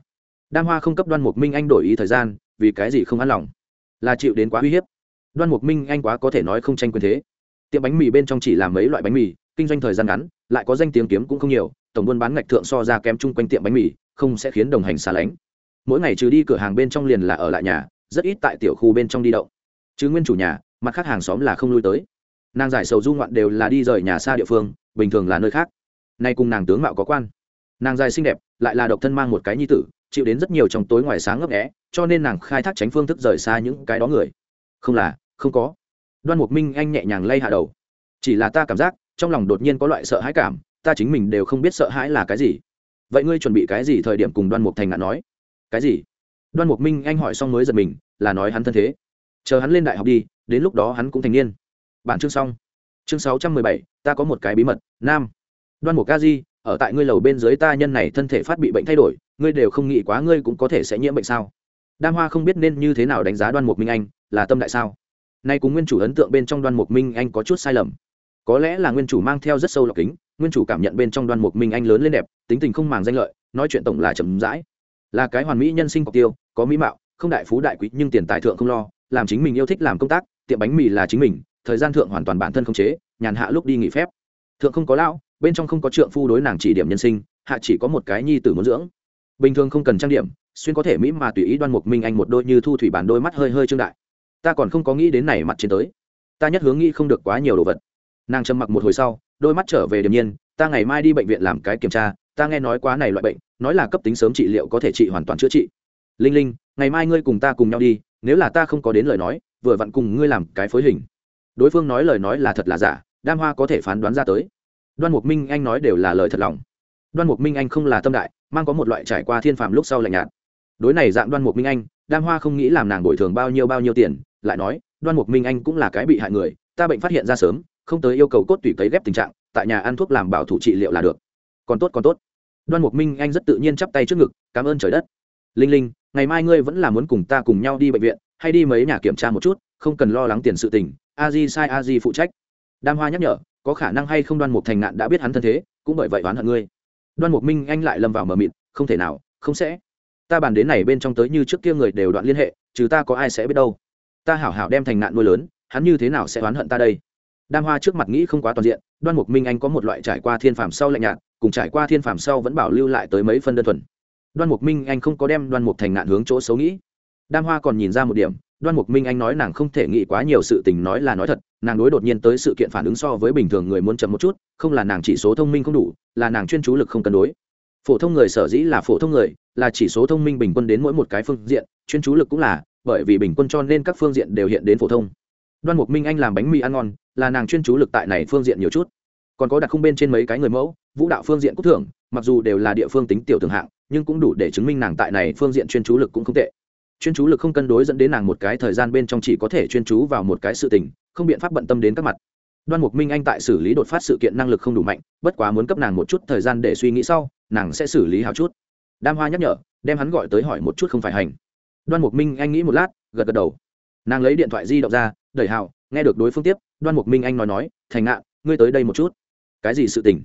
Đam hoa không cấp đoan mục minh anh đổi ý thời gian, vì cái gì không an lòng? Là chịu đến quá uy hiếp. Đoan mục minh anh quá có thể nói không tranh quyền thế. Tiệm bánh mì bên trong chỉ làm mấy loại bánh mì, kinh doanh thời gian ngắn, lại có danh tiếng kiếm cũng không nhiều, tổng buôn bán ngạch thượng so ra kém chung quanh tiệm bánh mì, không sẽ khiến đồng hành xa lánh. Mỗi ngày trừ đi cửa hàng bên trong liền là ở lại nhà rất ít tại tiểu khu bên trong đi đậu chứ nguyên chủ nhà, mặt khác hàng xóm là không lui tới. Nàng giải sầu du ngoạn đều là đi rời nhà xa địa phương, bình thường là nơi khác. Nay cùng nàng tướng mạo có quan. Nàng dài xinh đẹp, lại là độc thân mang một cái nhi tử, chịu đến rất nhiều trong tối ngoài sáng ngấp nghẽ cho nên nàng khai thác tránh phương thức rời xa những cái đó người. Không là, không có. Đoan mục minh anh nhẹ nhàng lay hạ đầu. Chỉ là ta cảm giác, trong lòng đột nhiên có loại sợ hãi cảm, ta chính mình đều không biết sợ hãi là cái gì. Vậy ngươi chuẩn bị cái gì thời điểm cùng đoan mục thành ngạn nói? Cái gì? Đoan mục minh anh hỏi xong mới giật mình, là nói hắn thân thế. Chờ hắn lên đại học đi, đến lúc đó hắn cũng thành niên. Bản chương xong. Chương sáu trăm mười bảy, ta có một cái bí mật, nam. Đoan mục ca di, ở tại ngươi lầu bên dưới ta nhân này thân thể phát bị bệnh thay đổi, ngươi đều không nghĩ quá ngươi cũng có thể sẽ nhiễm bệnh sao? Đam hoa không biết nên như thế nào đánh giá đoan mục minh anh, là tâm đại sao? Nay cùng nguyên chủ ấn tượng bên trong đoan mục minh anh có chút sai lầm. Có lẽ là nguyên chủ mang theo rất sâu lọc kính, nguyên chủ cảm nhận bên trong đoan mục minh anh lớn lên đẹp, tính tình không màng danh lợi, nói chuyện tổng là chậm rãi. Là cái hoàn mỹ nhân sinh cọc tiêu có mỹ mạo, không đại phú đại quý nhưng tiền tài thượng không lo, làm chính mình yêu thích làm công tác, tiệm bánh mì là chính mình, thời gian thượng hoàn toàn bản thân không chế, nhàn hạ lúc đi nghỉ phép. Thượng không có lão, bên trong không có trượng phu đối nàng chỉ điểm nhân sinh, hạ chỉ có một cái nhi tử muốn dưỡng. Bình thường không cần trang điểm, xuyên có thể mỹ mà tùy ý đoan mục minh anh một đôi như thu thủy bản đôi mắt hơi hơi trương đại. Ta còn không có nghĩ đến này mặt trên tới. Ta nhất hướng nghĩ không được quá nhiều đồ vật. Nàng trầm mặc một hồi sau, đôi mắt trở về điềm nhiên, ta ngày mai đi bệnh viện làm cái kiểm tra, ta nghe nói quá này loại bệnh, nói là cấp tính sớm trị liệu có thể trị hoàn toàn chữa trị linh linh, ngày mai ngươi cùng ta cùng nhau đi, nếu là ta không có đến lời nói, vừa vặn cùng ngươi làm cái phối hình. Đối phương nói lời nói là thật là giả, đam hoa có thể phán đoán ra tới. Đoan mục minh anh nói đều là lời thật lòng. Đoan mục minh anh không là tâm đại, mang có một loại trải qua thiên phạm lúc sau lạnh nhạt. Đối này dạng đoan mục minh anh, đam hoa không nghĩ làm nàng bồi thường bao nhiêu bao nhiêu tiền, lại nói, đoan mục minh anh cũng là cái bị hại người, ta bệnh phát hiện ra sớm, không tới yêu cầu cốt tủy cấy ghép tình trạng, tại nhà ăn thuốc làm bảo thủ trị liệu là được. Còn tốt còn tốt. Đoan mục minh anh rất tự nhiên chắp tay trước ngực, cảm ơn trời đất. Linh linh ngày mai ngươi vẫn là muốn cùng ta cùng nhau đi bệnh viện, hay đi mấy nhà kiểm tra một chút, không cần lo lắng tiền sự tình, a di sai a di phụ trách. Đam hoa nhắc nhở, có khả năng hay không đoan mục thành nạn đã biết hắn thân thế, cũng bởi vậy oán hận ngươi. Đoan mục minh anh lại lâm vào mờ mịt, không thể nào, không sẽ. Ta bàn đến này bên trong tới như trước kia người đều đoạn liên hệ, trừ ta có ai sẽ biết đâu. Ta hảo hảo đem thành nạn nuôi lớn, hắn như thế nào sẽ oán hận ta đây? Đam hoa trước mặt nghĩ không quá toàn diện, đoan mục minh anh có một loại trải qua thiên phàm sau lạnh nhạt, cùng trải qua thiên phàm sau vẫn bảo lưu lại tới mấy phân đơn thuần đoan mục minh anh không có đem đoan mục thành nạn hướng chỗ xấu nghĩ. Đam hoa còn nhìn ra một điểm, đoan mục minh anh nói nàng không thể nghĩ quá nhiều sự tình nói là nói thật, nàng đối đột nhiên tới sự kiện phản ứng so với bình thường người muốn chậm một chút, không là nàng chỉ số thông minh không đủ, là nàng chuyên chú lực không cân đối. Phổ thông người sở dĩ là phổ thông người, là chỉ số thông minh bình quân đến mỗi một cái phương diện, chuyên chú lực cũng là, bởi vì bình quân cho nên các phương diện đều hiện đến phổ thông. Đoan mục minh anh làm bánh mì ăn ngon, là nàng chuyên chú lực tại này phương diện nhiều chút. Còn có đặt không bên trên mấy cái người mẫu, vũ đạo phương diện quốc thưởng, mặc dù đều là địa phương tính tiểu thường hạng nhưng cũng đủ để chứng minh nàng tại này phương diện chuyên chú lực cũng không tệ. Chuyên chú lực không cân đối dẫn đến nàng một cái thời gian bên trong chỉ có thể chuyên chú vào một cái sự tình, không biện pháp bận tâm đến các mặt. Đoan mục minh anh tại xử lý đột phát sự kiện năng lực không đủ mạnh, bất quá muốn cấp nàng một chút thời gian để suy nghĩ sau, nàng sẽ xử lý hào chút. Đam hoa nhắc nhở, đem hắn gọi tới hỏi một chút không phải hành. Đoan mục minh anh nghĩ một lát, gật gật đầu. Nàng lấy điện thoại di động ra, đẩy hào nghe được đối phương tiếp, đoan mục minh anh nói nói, thành ngạn ngươi tới đây một chút. Cái gì sự tình?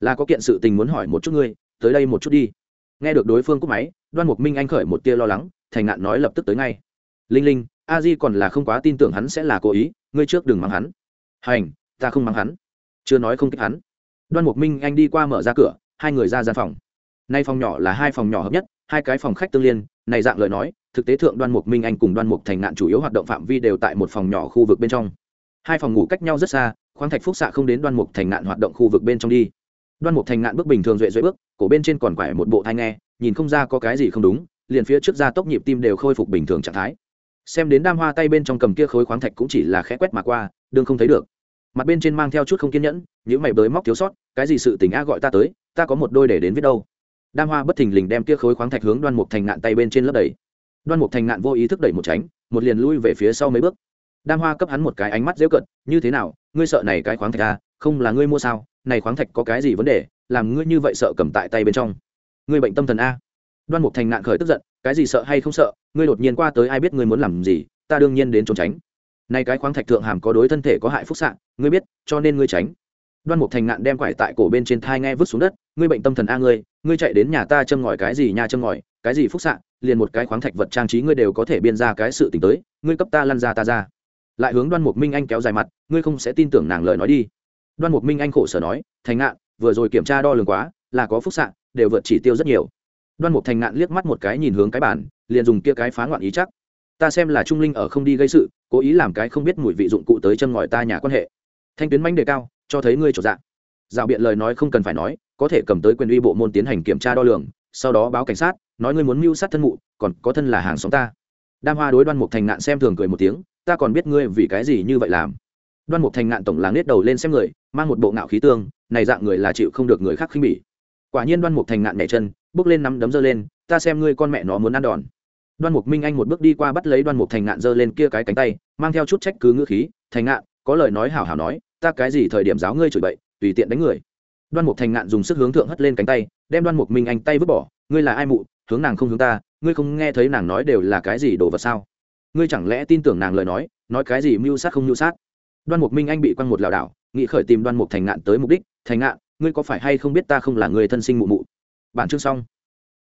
Là có kiện sự tình muốn hỏi một chút ngươi, tới đây một chút đi nghe được đối phương cúp máy, đoan mục minh anh khởi một tia lo lắng, thành ngạn nói lập tức tới ngay. Linh linh, a di còn là không quá tin tưởng hắn sẽ là cố ý, ngươi trước đừng mắng hắn. Hành, ta không mắng hắn. Chưa nói không kích hắn. Đoan mục minh anh đi qua mở ra cửa, hai người ra gian phòng. Nay phòng nhỏ là hai phòng nhỏ hợp nhất, hai cái phòng khách tương liên, này dạng lời nói, thực tế thượng đoan mục minh anh cùng đoan mục thành ngạn chủ yếu hoạt động phạm vi đều tại một phòng nhỏ khu vực bên trong. Hai phòng ngủ cách nhau rất xa, khoáng thạch phúc xạ không đến đoan mục thành ngạn hoạt động khu vực bên trong đi đoan mục thành ngạn bước bình thường duệ duệ bước, cổ bên trên còn quải một bộ thai nghe, nhìn không ra có cái gì không đúng, liền phía trước ra tốc nhịp tim đều khôi phục bình thường trạng thái. Xem đến đam hoa tay bên trong cầm kia khối khoáng thạch cũng chỉ là khẽ quét mà qua, đương không thấy được. Mặt bên trên mang theo chút không kiên nhẫn những mày bới móc thiếu sót, cái gì sự tình a gọi ta tới, ta có một đôi để đến viết đâu. Đam hoa bất thình lình đem kia khối khoáng thạch hướng đoan mục thành ngạn tay bên trên lớp đầy. Đoan mục thành ngạn vô ý thức đẩy một tránh, một liền lui về phía sau mấy bước. Đam hoa cấp hắn một cái ánh mắt dễ cận, như thế nào? Ngươi sợ này cái khoáng thạch a không là ngươi mua sao? Này khoáng thạch có cái gì vấn đề, làm ngươi như vậy sợ cầm tại tay bên trong. Ngươi bệnh tâm thần a. Đoan mục thành Nạn khởi tức giận, cái gì sợ hay không sợ, ngươi đột nhiên qua tới ai biết ngươi muốn làm gì, ta đương nhiên đến trốn tránh. Nay cái khoáng thạch thượng hàm có đối thân thể có hại phúc xạ, ngươi biết, cho nên ngươi tránh. Đoan mục thành Nạn đem quải tại cổ bên trên thai nghe vứt xuống đất, ngươi bệnh tâm thần a ngươi ngươi chạy đến nhà ta châm ngòi cái gì nhà châm ngòi, cái gì phúc xạ, liền một cái khoáng thạch vật trang trí ngươi đều có thể biên ra cái sự t tới, ngươi cấp ta lăn ra ta ra. Lại hướng đoan mục minh anh kéo dài mặt, ngươi không sẽ tin tưởng nàng lời nói đi đoan mục minh anh khổ sở nói, thành ngạn, vừa rồi kiểm tra đo lường quá, là có phúc xạ, đều vượt chỉ tiêu rất nhiều. Đoan mục thành ngạn liếc mắt một cái nhìn hướng cái bản liền dùng kia cái phá ngoạn ý chắc. Ta xem là trung linh ở không đi gây sự, cố ý làm cái không biết mùi vị dụng cụ tới chân ngòi ta nhà quan hệ. Thanh tuyến manh đề cao, cho thấy ngươi trột dạng dạo biện lời nói không cần phải nói, có thể cầm tới quyền uy bộ môn tiến hành kiểm tra đo lường, sau đó báo cảnh sát, nói ngươi muốn mưu sát thân mụ, còn có thân là hàng xóm ta. Đam hoa đối đoan mục thành ngạn xem thường cười một tiếng, ta còn biết ngươi vì cái gì như vậy làm đoan mục thành ngạn tổng làng nết đầu lên xem người, mang một bộ ngạo khí tương, này dạng người là chịu không được người khác khinh bỉ. Quả nhiên đoan mục thành ngạn nhảy chân, bước lên nắm đấm giơ lên, ta xem ngươi con mẹ nó muốn ăn đòn. Đoan mục minh anh một bước đi qua bắt lấy đoan mục thành ngạn giơ lên kia cái cánh tay, mang theo chút trách cứ ngữ khí, thành ngạn, có lời nói hảo hảo nói, ta cái gì thời điểm giáo ngươi chửi bậy, tùy tiện đánh người. Đoan mục thành ngạn dùng sức hướng thượng hất lên cánh tay, đem đoan mục minh anh tay vứt bỏ, ngươi là ai mụ, hướng nàng không hướng ta, ngươi không nghe thấy nàng nói đều là cái gì đồ vật sao? Ngươi chẳng lẽ tin tưởng nàng lời nói nói cái gì mưu sát không mưu sát? Đoan mục minh anh bị quăng một lảo đảo nghị khởi tìm đoan mục thành ngạn tới mục đích, thành ngạn, ngươi có phải hay không biết ta không là người thân sinh mụ mụ? Bản chương xong.